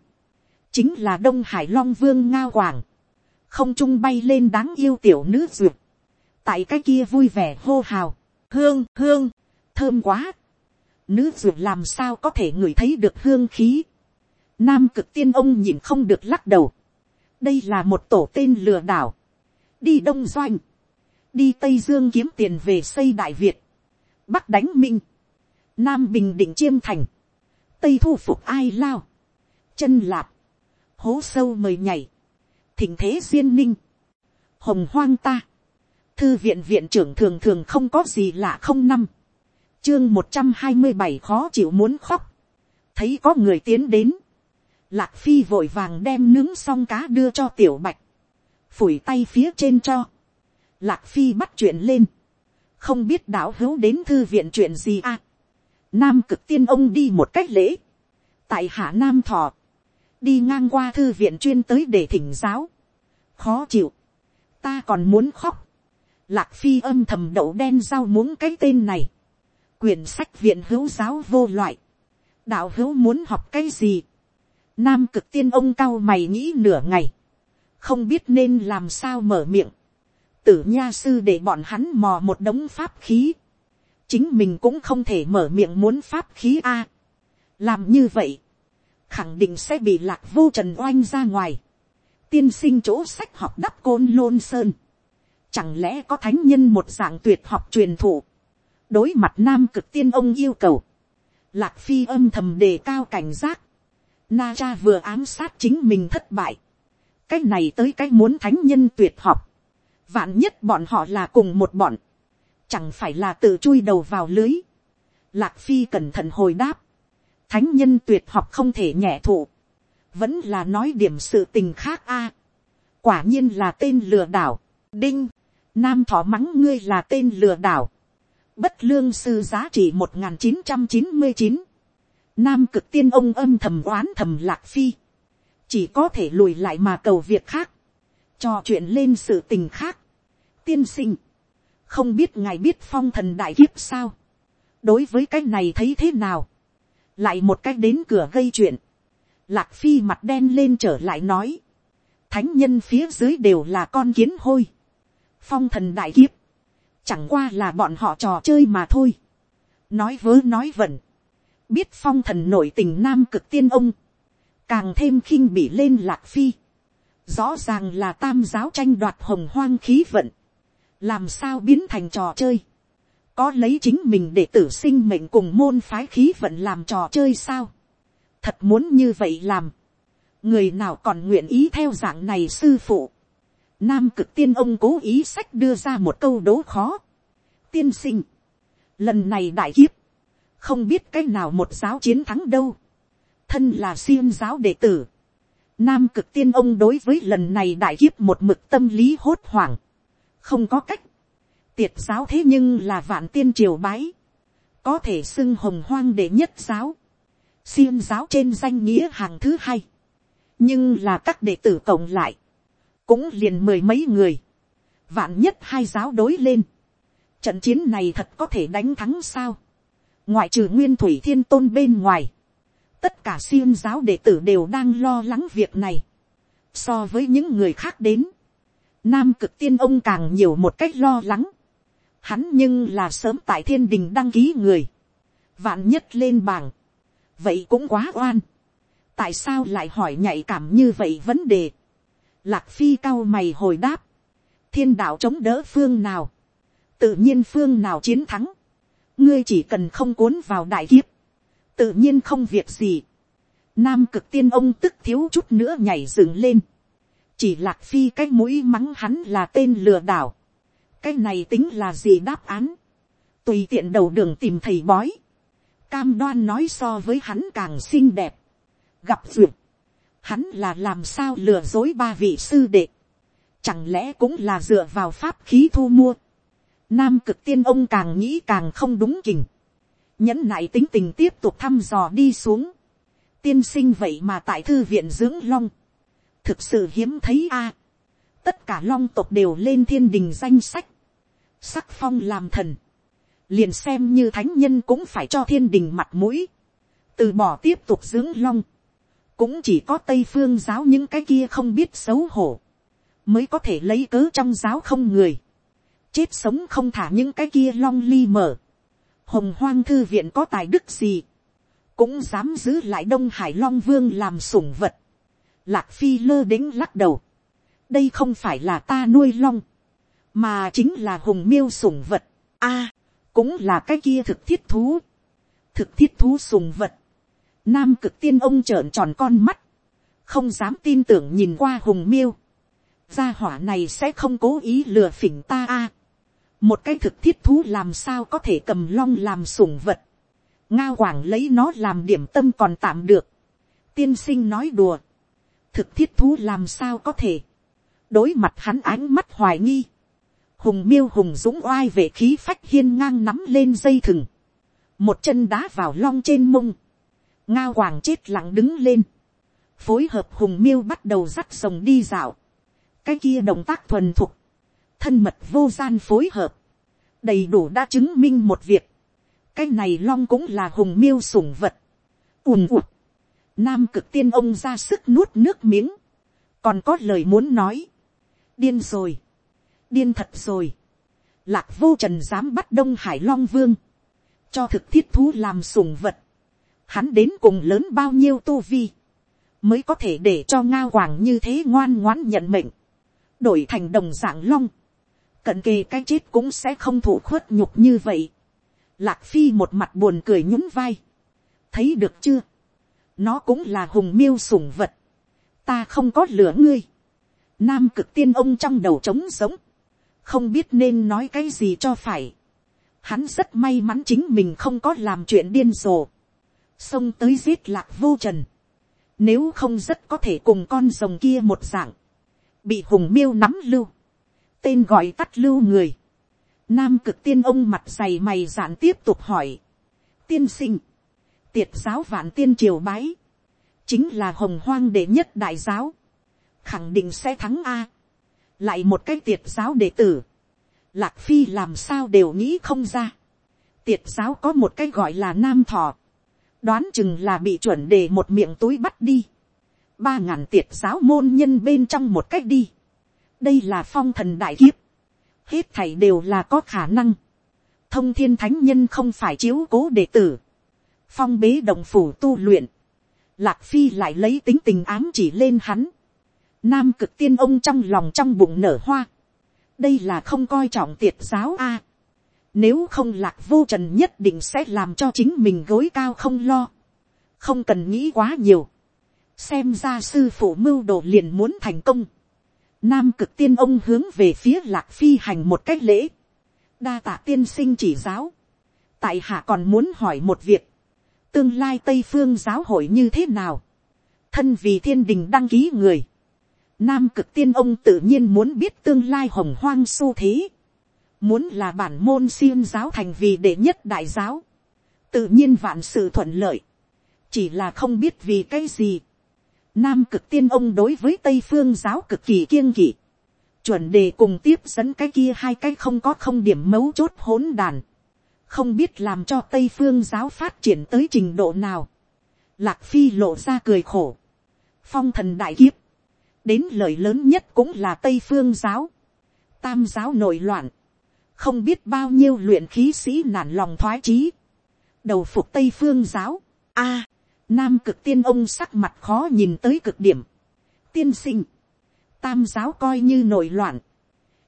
chính là đông hải long vương ngao quảng, không trung bay lên đáng yêu tiểu nữ duyệt, tại cái kia vui vẻ hô hào, hương hương, thơm quá, nữ duyệt làm sao có thể ngửi thấy được hương khí, nam cực tiên ông nhìn không được lắc đầu, đây là một tổ tên lừa đảo, đi đông doanh, đi tây dương kiếm tiền về xây đại việt, bắc đánh minh, nam bình định chiêm thành, tây thu phục ai lao, chân lạp, hố sâu mời nhảy, thỉnh thế duyên ninh, hồng hoang ta, thư viện viện trưởng thường thường không có gì lạ không năm, chương một trăm hai mươi bảy khó chịu muốn khóc, thấy có người tiến đến, lạc phi vội vàng đem nướng xong cá đưa cho tiểu bạch, phủi tay phía trên cho, lạc phi bắt chuyện lên, không biết đạo hữu đến thư viện chuyện gì à, nam cực tiên ông đi một cách lễ, tại hạ nam thọ, đi ngang qua thư viện chuyên tới để thỉnh giáo, khó chịu, ta còn muốn khóc, lạc phi âm thầm đậu đen rau muống cái tên này, quyển sách viện hữu giáo vô loại, đạo hữu muốn học cái gì, nam cực tiên ông cao mày nghĩ nửa ngày, không biết nên làm sao mở miệng, tử nha sư để bọn hắn mò một đống pháp khí, chính mình cũng không thể mở miệng muốn pháp khí a, làm như vậy, khẳng định sẽ bị lạc vô trần oanh ra ngoài, tiên sinh chỗ sách học đắp côn lôn sơn, chẳng lẽ có thánh nhân một dạng tuyệt học truyền thụ, đối mặt nam cực tiên ông yêu cầu, lạc phi âm thầm đề cao cảnh giác, na cha vừa ám sát chính mình thất bại, cái này tới cái muốn thánh nhân tuyệt học, vạn nhất bọn họ là cùng một bọn, chẳng phải là tự chui đầu vào lưới, lạc phi cẩn thận hồi đáp, thánh nhân tuyệt học không thể nhẹ thụ, vẫn là nói điểm sự tình khác a. quả nhiên là tên lừa đảo, đinh, nam thọ mắng ngươi là tên lừa đảo, bất lương sư giá trị một nghìn chín trăm chín mươi chín, nam cực tiên ông âm thầm oán thầm lạc phi, chỉ có thể lùi lại mà cầu việc khác, trò chuyện lên sự tình khác, tiên sinh, không biết ngài biết phong thần đại kiếp sao, đối với cái này thấy thế nào, lại một cách đến cửa gây chuyện, lạc phi mặt đen lên trở lại nói, thánh nhân phía dưới đều là con kiến hôi, phong thần đại kiếp, chẳng qua là bọn họ trò chơi mà thôi, nói vớ nói vẩn, biết phong thần nổi tình nam cực tiên ông, càng thêm khinh bỉ lên lạc phi, rõ ràng là tam giáo tranh đoạt hồng hoang khí vận, làm sao biến thành trò chơi, có lấy chính mình để tử sinh mệnh cùng môn phái khí vận làm trò chơi sao, thật muốn như vậy làm, người nào còn nguyện ý theo dạng này sư phụ, nam cực tiên ông cố ý sách đưa ra một câu đố khó, tiên sinh, lần này đại kiếp, không biết cách nào một giáo chiến thắng đâu, thân là xiêm giáo đệ tử, nam cực tiên ông đối với lần này đại kiếp một mực tâm lý hốt hoảng, không có cách, tiệt giáo thế nhưng là vạn tiên triều bái, có thể xưng hồng hoang đệ nhất giáo, Xiêm giáo trên danh nghĩa hàng thứ hai, nhưng là các đệ tử cộng lại, cũng liền mười mấy người, vạn nhất hai giáo đối lên, trận chiến này thật có thể đánh thắng sao, ngoại trừ nguyên thủy thiên tôn bên ngoài, tất cả xiêm giáo đệ tử đều đang lo lắng việc này, so với những người khác đến, nam cực tiên ông càng nhiều một cách lo lắng, hắn nhưng là sớm tại thiên đình đăng ký người, vạn nhất lên bảng, vậy cũng quá oan, tại sao lại hỏi nhạy cảm như vậy vấn đề, lạc phi cao mày hồi đáp, thiên đạo chống đỡ phương nào, tự nhiên phương nào chiến thắng, ngươi chỉ cần không cuốn vào đại kiếp, tự nhiên không việc gì. Nam cực tiên ông tức thiếu chút nữa nhảy dựng lên, chỉ lạc phi cái mũi mắng hắn là tên lừa đảo, cái này tính là gì đáp án, tùy tiện đầu đường tìm thầy bói, cam đoan nói so với hắn càng xinh đẹp, gặp duyệt, hắn là làm sao lừa dối ba vị sư đệ, chẳng lẽ cũng là dựa vào pháp khí thu mua, nam cực tiên ông càng nghĩ càng không đúng trình, nhẫn nại tính tình tiếp tục thăm dò đi xuống, tiên sinh vậy mà tại thư viện dưỡng long, thực sự hiếm thấy a, à, tất cả long tộc đều lên thiên đình danh sách, sắc phong làm thần, liền xem như thánh nhân cũng phải cho thiên đình mặt mũi, từ bỏ tiếp tục dưỡng long, cũng chỉ có tây phương giáo những cái kia không biết xấu hổ, mới có thể lấy cớ trong giáo không người, chết sống không thả những cái kia long ly mở, hồng hoang thư viện có tài đức gì, cũng dám giữ lại đông hải long vương làm sủng vật, lạc phi lơ đĩnh lắc đầu, đây không phải là ta nuôi long, mà chính là hùng miêu sủng vật, a, à, cũng là cái kia thực thiết thú, thực thiết thú sùng vật, nam cực tiên ông trợn tròn con mắt, không dám tin tưởng nhìn qua hùng miêu, gia hỏa này sẽ không cố ý lừa phỉnh ta a, một cái thực thiết thú làm sao có thể cầm long làm sủng vật, ngao quảng lấy nó làm điểm tâm còn tạm được, tiên sinh nói đùa, thực thiết thú làm sao có thể, đối mặt hắn ánh mắt hoài nghi, hùng miêu hùng dũng oai về khí phách hiên ngang nắm lên dây thừng, một chân đá vào long trên mông, ngao hoàng chết lặng đứng lên, phối hợp hùng miêu bắt đầu dắt rồng đi dạo, cái kia động tác thuần thục, thân mật vô gian phối hợp, đầy đủ đã chứng minh một việc, cái này long cũng là hùng miêu sủng vật, ùn ụt, nam cực tiên ông ra sức nuốt nước miếng, còn có lời muốn nói, điên rồi, điên thật rồi, lạc vô trần dám bắt đông hải long vương, cho thực thiết thú làm sủng vật, hắn đến cùng lớn bao nhiêu tu vi, mới có thể để cho ngao hoàng như thế ngoan ngoãn nhận mệnh, đổi thành đồng dạng long, cận kề cái chết cũng sẽ không thủ khuất nhục như vậy. Lạc phi một mặt buồn cười nhún vai, thấy được chưa, nó cũng là hùng miêu sủng vật, ta không có lửa ngươi, nam cực tiên ông trong đầu trống sống, không biết nên nói cái gì cho phải, hắn rất may mắn chính mình không có làm chuyện điên rồ, xông tới giết lạc vô trần, nếu không rất có thể cùng con rồng kia một dạng. Bị hùng miêu nắm lưu. Tên gọi tắt lưu người. Nam cực tiên ông mặt dày mày giản tiếp tục hỏi. Tiên sinh. Tiệt giáo vạn tiên triều bái. Chính là hồng hoang đệ nhất đại giáo. Khẳng định sẽ thắng A. Lại một cái tiệt giáo đệ tử. Lạc Phi làm sao đều nghĩ không ra. Tiệt giáo có một cái gọi là nam thọ đoán chừng là bị chuẩn đề một miệng túi bắt đi, ba ngàn tiệt giáo môn nhân bên trong một cách đi, đây là phong thần đại kiếp, hết thảy đều là có khả năng, thông thiên thánh nhân không phải chiếu cố đệ tử, phong bế đồng phủ tu luyện, lạc phi lại lấy tính tình ám chỉ lên hắn, nam cực tiên ông trong lòng trong bụng nở hoa, đây là không coi trọng tiệt giáo a, nếu không lạc vô trần nhất định sẽ làm cho chính mình gối cao không lo. Không cần nghĩ quá nhiều. Xem ra sư phụ mưu đồ liền muốn thành công. Nam cực tiên ông hướng về phía lạc phi hành một cách lễ. Đa tạ tiên sinh chỉ giáo. Tại hạ còn muốn hỏi một việc. Tương lai Tây Phương giáo hội như thế nào? Thân vì thiên đình đăng ký người. Nam cực tiên ông tự nhiên muốn biết tương lai hồng hoang su thế Muốn là bản môn siêng giáo thành vì đệ nhất đại giáo. Tự nhiên vạn sự thuận lợi. Chỉ là không biết vì cái gì. Nam cực tiên ông đối với Tây phương giáo cực kỳ kiêng kỵ. Chuẩn đề cùng tiếp dẫn cái kia hai cái không có không điểm mấu chốt hỗn đàn. Không biết làm cho Tây phương giáo phát triển tới trình độ nào. Lạc Phi lộ ra cười khổ. Phong thần đại kiếp. Đến lời lớn nhất cũng là Tây phương giáo. Tam giáo nội loạn không biết bao nhiêu luyện khí sĩ nản lòng thoái chí, đầu phục tây phương giáo, a, nam cực tiên ông sắc mặt khó nhìn tới cực điểm, tiên sinh, tam giáo coi như nổi loạn,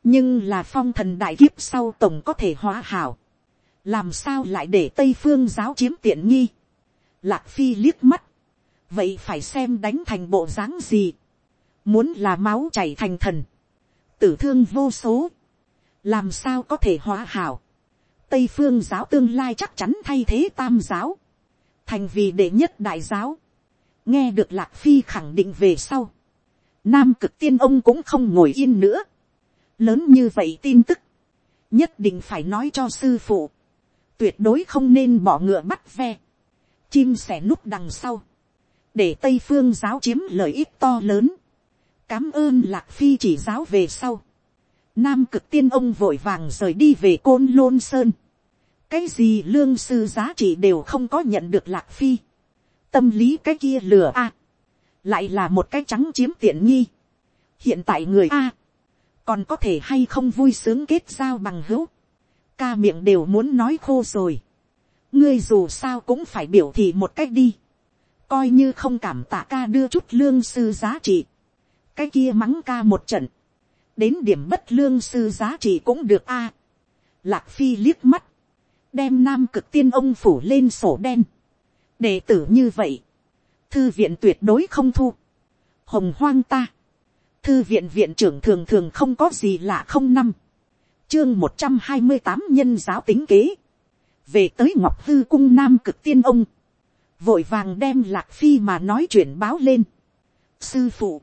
nhưng là phong thần đại kiếp sau tổng có thể hóa hảo, làm sao lại để tây phương giáo chiếm tiện nghi, lạc phi liếc mắt, vậy phải xem đánh thành bộ dáng gì, muốn là máu chảy thành thần, tử thương vô số, làm sao có thể hóa hảo, tây phương giáo tương lai chắc chắn thay thế tam giáo, thành vì đệ nhất đại giáo, nghe được lạc phi khẳng định về sau, nam cực tiên ông cũng không ngồi yên nữa, lớn như vậy tin tức, nhất định phải nói cho sư phụ, tuyệt đối không nên bỏ ngựa bắt ve, chim sẻ núp đằng sau, để tây phương giáo chiếm lợi ích to lớn, cám ơn lạc phi chỉ giáo về sau, Nam cực tiên ông vội vàng rời đi về côn lôn sơn. Cái gì lương sư giá trị đều không có nhận được lạc phi. Tâm lý cái kia lừa a Lại là một cái trắng chiếm tiện nghi. Hiện tại người a Còn có thể hay không vui sướng kết giao bằng hữu. Ca miệng đều muốn nói khô rồi. Ngươi dù sao cũng phải biểu thị một cách đi. Coi như không cảm tạ ca đưa chút lương sư giá trị. Cái kia mắng ca một trận đến điểm bất lương sư giá trị cũng được a. lạc phi liếc mắt, đem nam cực tiên ông phủ lên sổ đen. đệ tử như vậy, thư viện tuyệt đối không thu. hồng hoang ta, thư viện viện trưởng thường thường không có gì lạ không năm, chương một trăm hai mươi tám nhân giáo tính kế, về tới ngọc hư cung nam cực tiên ông, vội vàng đem lạc phi mà nói chuyện báo lên. sư phụ,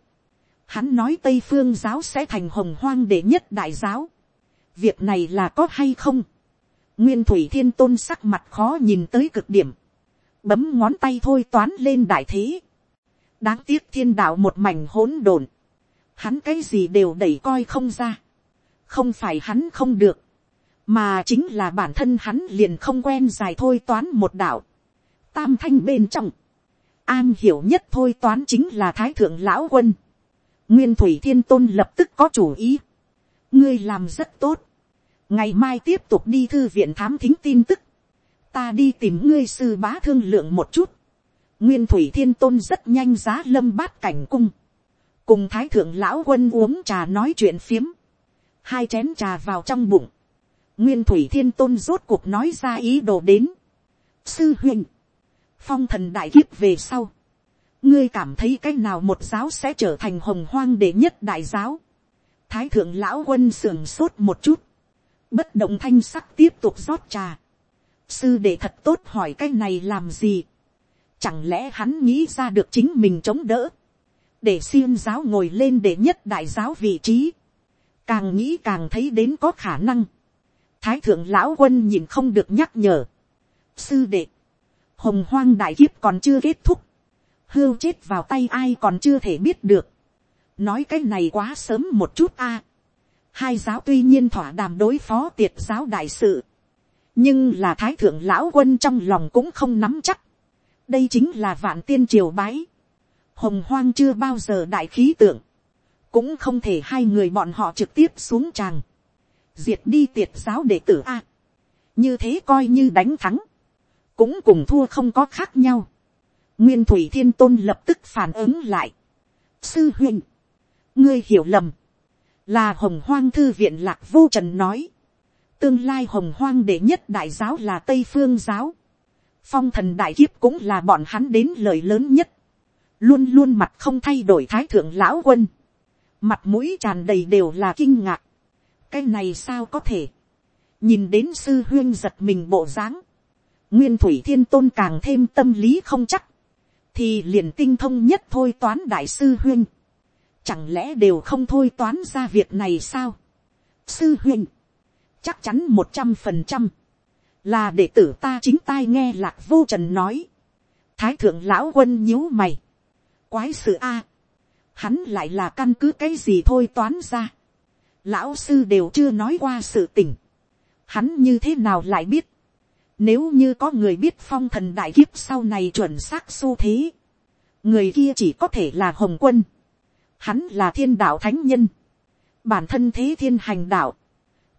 Hắn nói Tây Phương giáo sẽ thành hồng hoang đệ nhất đại giáo. Việc này là có hay không? Nguyên Thủy Thiên Tôn sắc mặt khó nhìn tới cực điểm. Bấm ngón tay thôi toán lên đại thế. Đáng tiếc thiên đạo một mảnh hỗn độn. Hắn cái gì đều đẩy coi không ra. Không phải hắn không được. mà chính là bản thân hắn liền không quen dài thôi toán một đạo, tam thanh bên trong, an hiểu nhất thôi toán chính là thái thượng lão quân, nguyên thủy thiên tôn lập tức có chủ ý, ngươi làm rất tốt, ngày mai tiếp tục đi thư viện thám thính tin tức, ta đi tìm ngươi sư bá thương lượng một chút, nguyên thủy thiên tôn rất nhanh giá lâm bát cảnh cung, cùng thái thượng lão quân uống trà nói chuyện phiếm, hai chén trà vào trong bụng, nguyên thủy thiên tôn rốt cuộc nói ra ý đồ đến, sư huynh, phong thần đại kiếp về sau, ngươi cảm thấy cái nào một giáo sẽ trở thành hồng hoang đệ nhất đại giáo, thái thượng lão quân sườn sốt một chút, bất động thanh sắc tiếp tục rót trà, sư đệ thật tốt hỏi cái này làm gì, chẳng lẽ hắn nghĩ ra được chính mình chống đỡ, để xiêm giáo ngồi lên để nhất đại giáo vị trí, càng nghĩ càng thấy đến có khả năng, thái thượng lão quân nhìn không được nhắc nhở, sư đệ, hồng hoang đại kiếp còn chưa kết thúc, hưu chết vào tay ai còn chưa thể biết được, nói cái này quá sớm một chút a, hai giáo tuy nhiên thỏa đàm đối phó tiệt giáo đại sự, nhưng là thái thượng lão quân trong lòng cũng không nắm chắc, đây chính là vạn tiên triều bái, hồng hoang chưa bao giờ đại khí tượng, cũng không thể hai người bọn họ trực tiếp xuống tràng, diệt đi tiệt giáo đệ tử a, như thế coi như đánh thắng, cũng cùng thua không có khác nhau, nguyên thủy thiên tôn lập tức phản ứng lại, sư huynh, ngươi hiểu lầm, là hồng hoang thư viện lạc vô trần nói, tương lai hồng hoang đệ nhất đại giáo là tây phương giáo, phong thần đại kiếp cũng là bọn hắn đến lời lớn nhất, luôn luôn mặt không thay đổi thái thượng lão quân, mặt mũi tràn đầy đều là kinh ngạc, cái này sao có thể, nhìn đến sư huyên giật mình bộ dáng, nguyên thủy thiên tôn càng thêm tâm lý không chắc, thì liền tinh thông nhất thôi toán đại sư huyên, chẳng lẽ đều không thôi toán ra việc này sao, sư huynh chắc chắn một trăm phần trăm, là đệ tử ta chính tai nghe lạc vô trần nói, thái thượng lão quân nhíu mày, quái sự a, hắn lại là căn cứ cái gì thôi toán ra, lão sư đều chưa nói qua sự tình, hắn như thế nào lại biết, nếu như có người biết phong thần đại kiếp sau này chuẩn xác xu thế, người kia chỉ có thể là hồng quân, hắn là thiên đạo thánh nhân, bản thân thế thiên hành đạo,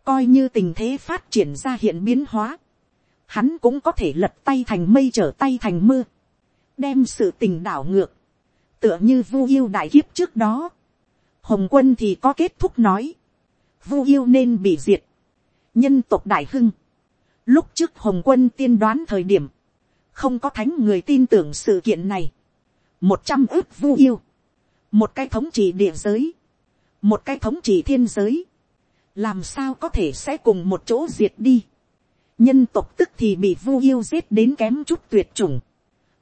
coi như tình thế phát triển ra hiện biến hóa, hắn cũng có thể lật tay thành mây trở tay thành mưa, đem sự tình đảo ngược, tựa như vu yêu đại kiếp trước đó, hồng quân thì có kết thúc nói, vu yêu nên bị diệt, nhân tộc đại hưng, lúc trước hồng quân tiên đoán thời điểm, không có thánh người tin tưởng sự kiện này, một trăm ước vu yêu, một cái thống trị địa giới, một cái thống trị thiên giới, làm sao có thể sẽ cùng một chỗ diệt đi. nhân tộc tức thì bị vu yêu giết đến kém chút tuyệt chủng.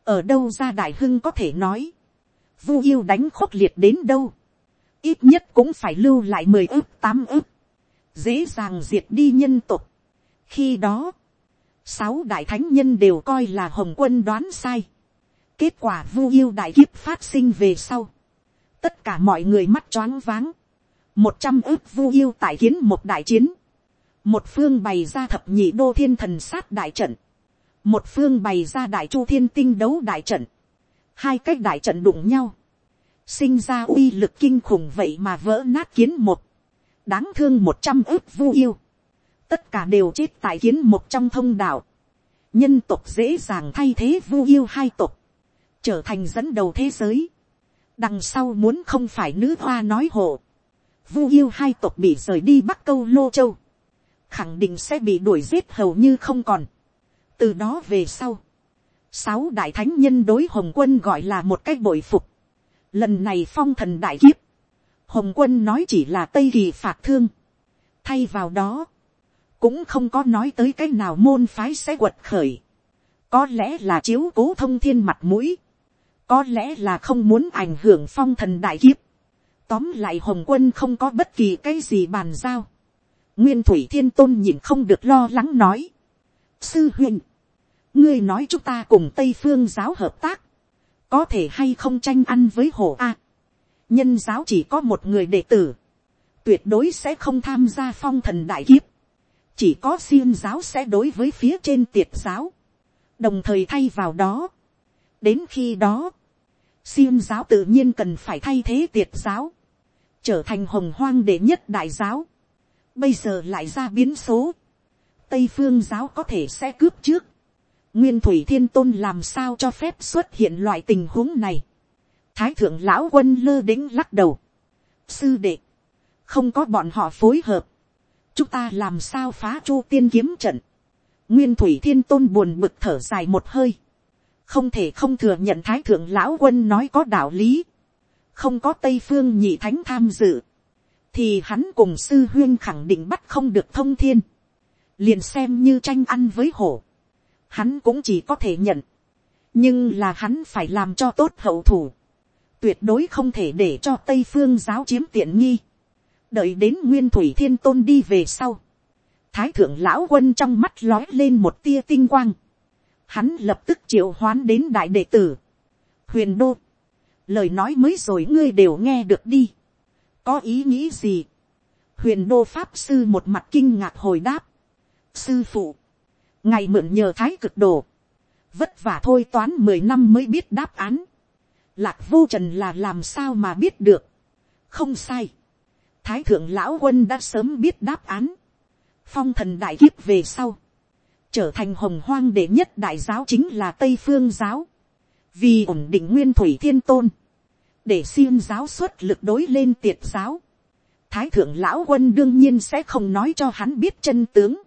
ở đâu ra đại hưng có thể nói. vu yêu đánh khốc liệt đến đâu. ít nhất cũng phải lưu lại mười ức tám ức. dễ dàng diệt đi nhân tộc. khi đó, sáu đại thánh nhân đều coi là hồng quân đoán sai. kết quả vu yêu đại kiếp phát sinh về sau tất cả mọi người mắt choáng váng. Một trăm ước vu yêu tại kiến một đại chiến, một phương bày ra thập nhị đô thiên thần sát đại trận, một phương bày ra đại chu thiên tinh đấu đại trận, hai cách đại trận đụng nhau, sinh ra uy lực kinh khủng vậy mà vỡ nát kiến một, đáng thương một trăm ước vu yêu, tất cả đều chết tại kiến một trong thông đạo, nhân tộc dễ dàng thay thế vu yêu hai tộc, trở thành dẫn đầu thế giới, đằng sau muốn không phải nữ hoa nói hộ, vu yêu hai tộc bị rời đi bắc câu lô châu, khẳng định sẽ bị đuổi giết hầu như không còn. từ đó về sau, sáu đại thánh nhân đối hồng quân gọi là một cách bội phục. lần này phong thần đại kiếp, hồng quân nói chỉ là tây kỳ phạt thương. thay vào đó, cũng không có nói tới cái nào môn phái sẽ quật khởi. có lẽ là chiếu cố thông thiên mặt mũi, có lẽ là không muốn ảnh hưởng phong thần đại kiếp Tóm lại Hồng quân không có bất kỳ cái gì bàn giao. Nguyên Thủy Thiên Tôn nhìn không được lo lắng nói. Sư huynh. Ngươi nói chúng ta cùng Tây Phương giáo hợp tác. Có thể hay không tranh ăn với hổ A. nhân giáo chỉ có một người đệ tử. Tuyệt đối sẽ không tham gia phong thần đại kiếp. chỉ có xiêm giáo sẽ đối với phía trên tiệt giáo, đồng thời thay vào đó. đến khi đó, xiêm giáo tự nhiên cần phải thay thế tiệt giáo, trở thành hồng hoang đệ nhất đại giáo. bây giờ lại ra biến số, tây phương giáo có thể sẽ cướp trước, nguyên thủy thiên tôn làm sao cho phép xuất hiện loại tình huống này. thái thượng lão quân lơ đĩnh lắc đầu. sư đệ, không có bọn họ phối hợp, chúng ta làm sao phá chu tiên kiếm trận. nguyên thủy thiên tôn buồn bực thở dài một hơi không thể không thừa nhận thái thượng lão quân nói có đạo lý. không có tây phương nhị thánh tham dự. thì hắn cùng sư huyên khẳng định bắt không được thông thiên. liền xem như tranh ăn với hổ. hắn cũng chỉ có thể nhận. nhưng là hắn phải làm cho tốt hậu thủ. tuyệt đối không thể để cho tây phương giáo chiếm tiện nghi đợi đến nguyên thủy thiên tôn đi về sau, thái thượng lão quân trong mắt lói lên một tia tinh quang, hắn lập tức triệu hoán đến đại đệ tử, huyền đô, lời nói mới rồi ngươi đều nghe được đi, có ý nghĩ gì, huyền đô pháp sư một mặt kinh ngạc hồi đáp, sư phụ, ngày mượn nhờ thái cực đồ, vất vả thôi toán mười năm mới biết đáp án, lạc vô trần là làm sao mà biết được, không sai, thái thượng lão quân đã sớm biết đáp án. phong thần đại kiếp về sau trở thành hồng hoang đệ nhất đại giáo chính là tây phương giáo. vì ổn định nguyên thủy thiên tôn. để xin giáo xuất lực đối lên tiệt giáo. thái thượng lão quân đương nhiên sẽ không nói cho hắn biết chân tướng.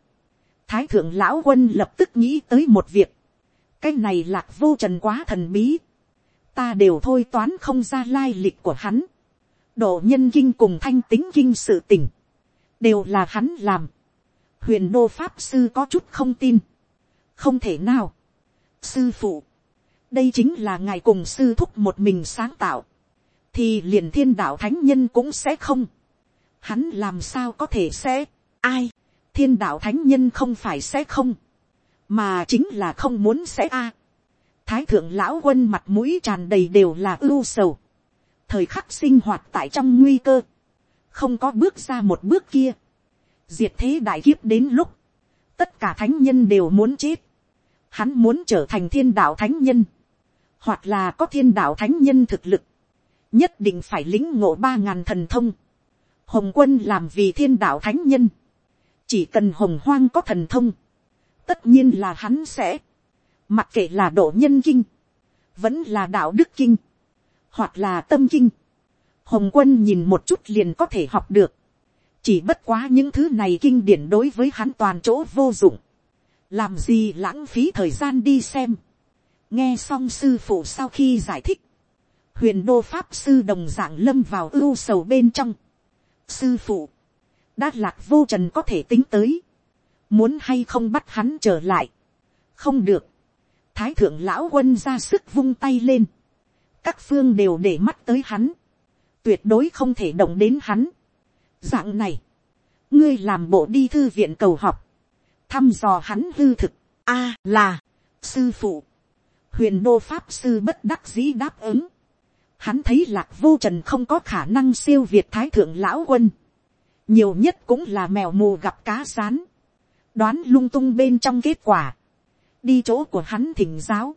thái thượng lão quân lập tức nghĩ tới một việc. cái này lạc vô trần quá thần bí. ta đều thôi toán không ra lai lịch của hắn độ nhân kinh cùng thanh tính kinh sự tình, đều là hắn làm huyền đô pháp sư có chút không tin, không thể nào. sư phụ, đây chính là ngài cùng sư thúc một mình sáng tạo, thì liền thiên đạo thánh nhân cũng sẽ không. hắn làm sao có thể sẽ, ai, thiên đạo thánh nhân không phải sẽ không, mà chính là không muốn sẽ a. thái thượng lão quân mặt mũi tràn đầy đều là ưu sầu. Thời khắc sinh hoạt tại trong nguy cơ, không có bước ra một bước kia, diệt thế đại kiếp đến lúc, tất cả thánh nhân đều muốn chết, hắn muốn trở thành thiên đạo thánh nhân, hoặc là có thiên đạo thánh nhân thực lực, nhất định phải lính ngộ ba ngàn thần thông, hồng quân làm vì thiên đạo thánh nhân, chỉ cần hồng hoang có thần thông, tất nhiên là hắn sẽ, mặc kệ là độ nhân kinh, vẫn là đạo đức kinh, hoặc là tâm kinh. Hồng quân nhìn một chút liền có thể học được. Chỉ bất quá những thứ này kinh điển đối với hắn toàn chỗ vô dụng. Làm gì lãng phí thời gian đi xem. Nghe xong sư phụ sau khi giải thích. Huyền đô pháp sư đồng dạng lâm vào ưu sầu bên trong. Sư phụ. đát lạc vô trần có thể tính tới. Muốn hay không bắt hắn trở lại. Không được. Thái thượng lão quân ra sức vung tay lên các phương đều để mắt tới hắn, tuyệt đối không thể động đến hắn dạng này, ngươi làm bộ đi thư viện cầu học, thăm dò hắn hư thực, a là, sư phụ, huyền đô pháp sư bất đắc dĩ đáp ứng, hắn thấy lạc vô trần không có khả năng siêu việt thái thượng lão quân, nhiều nhất cũng là mèo mù gặp cá rán, đoán lung tung bên trong kết quả, đi chỗ của hắn thỉnh giáo,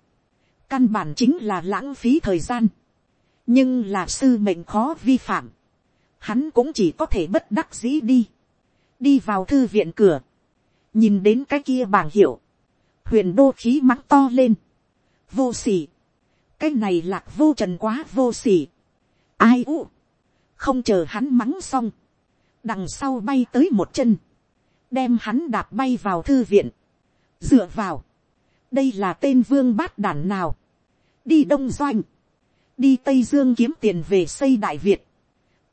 căn bản chính là lãng phí thời gian, nhưng là sư mệnh khó vi phạm, hắn cũng chỉ có thể bất đắc dĩ đi, đi vào thư viện cửa, nhìn đến cái kia bảng hiệu, huyền đô khí mắng to lên, vô s ỉ cái này lạc vô trần quá vô s ỉ ai u, không chờ hắn mắng xong, đằng sau bay tới một chân, đem hắn đạp bay vào thư viện, dựa vào, đây là tên vương bát đản nào, đi đông doanh, đi tây dương kiếm tiền về xây đại việt,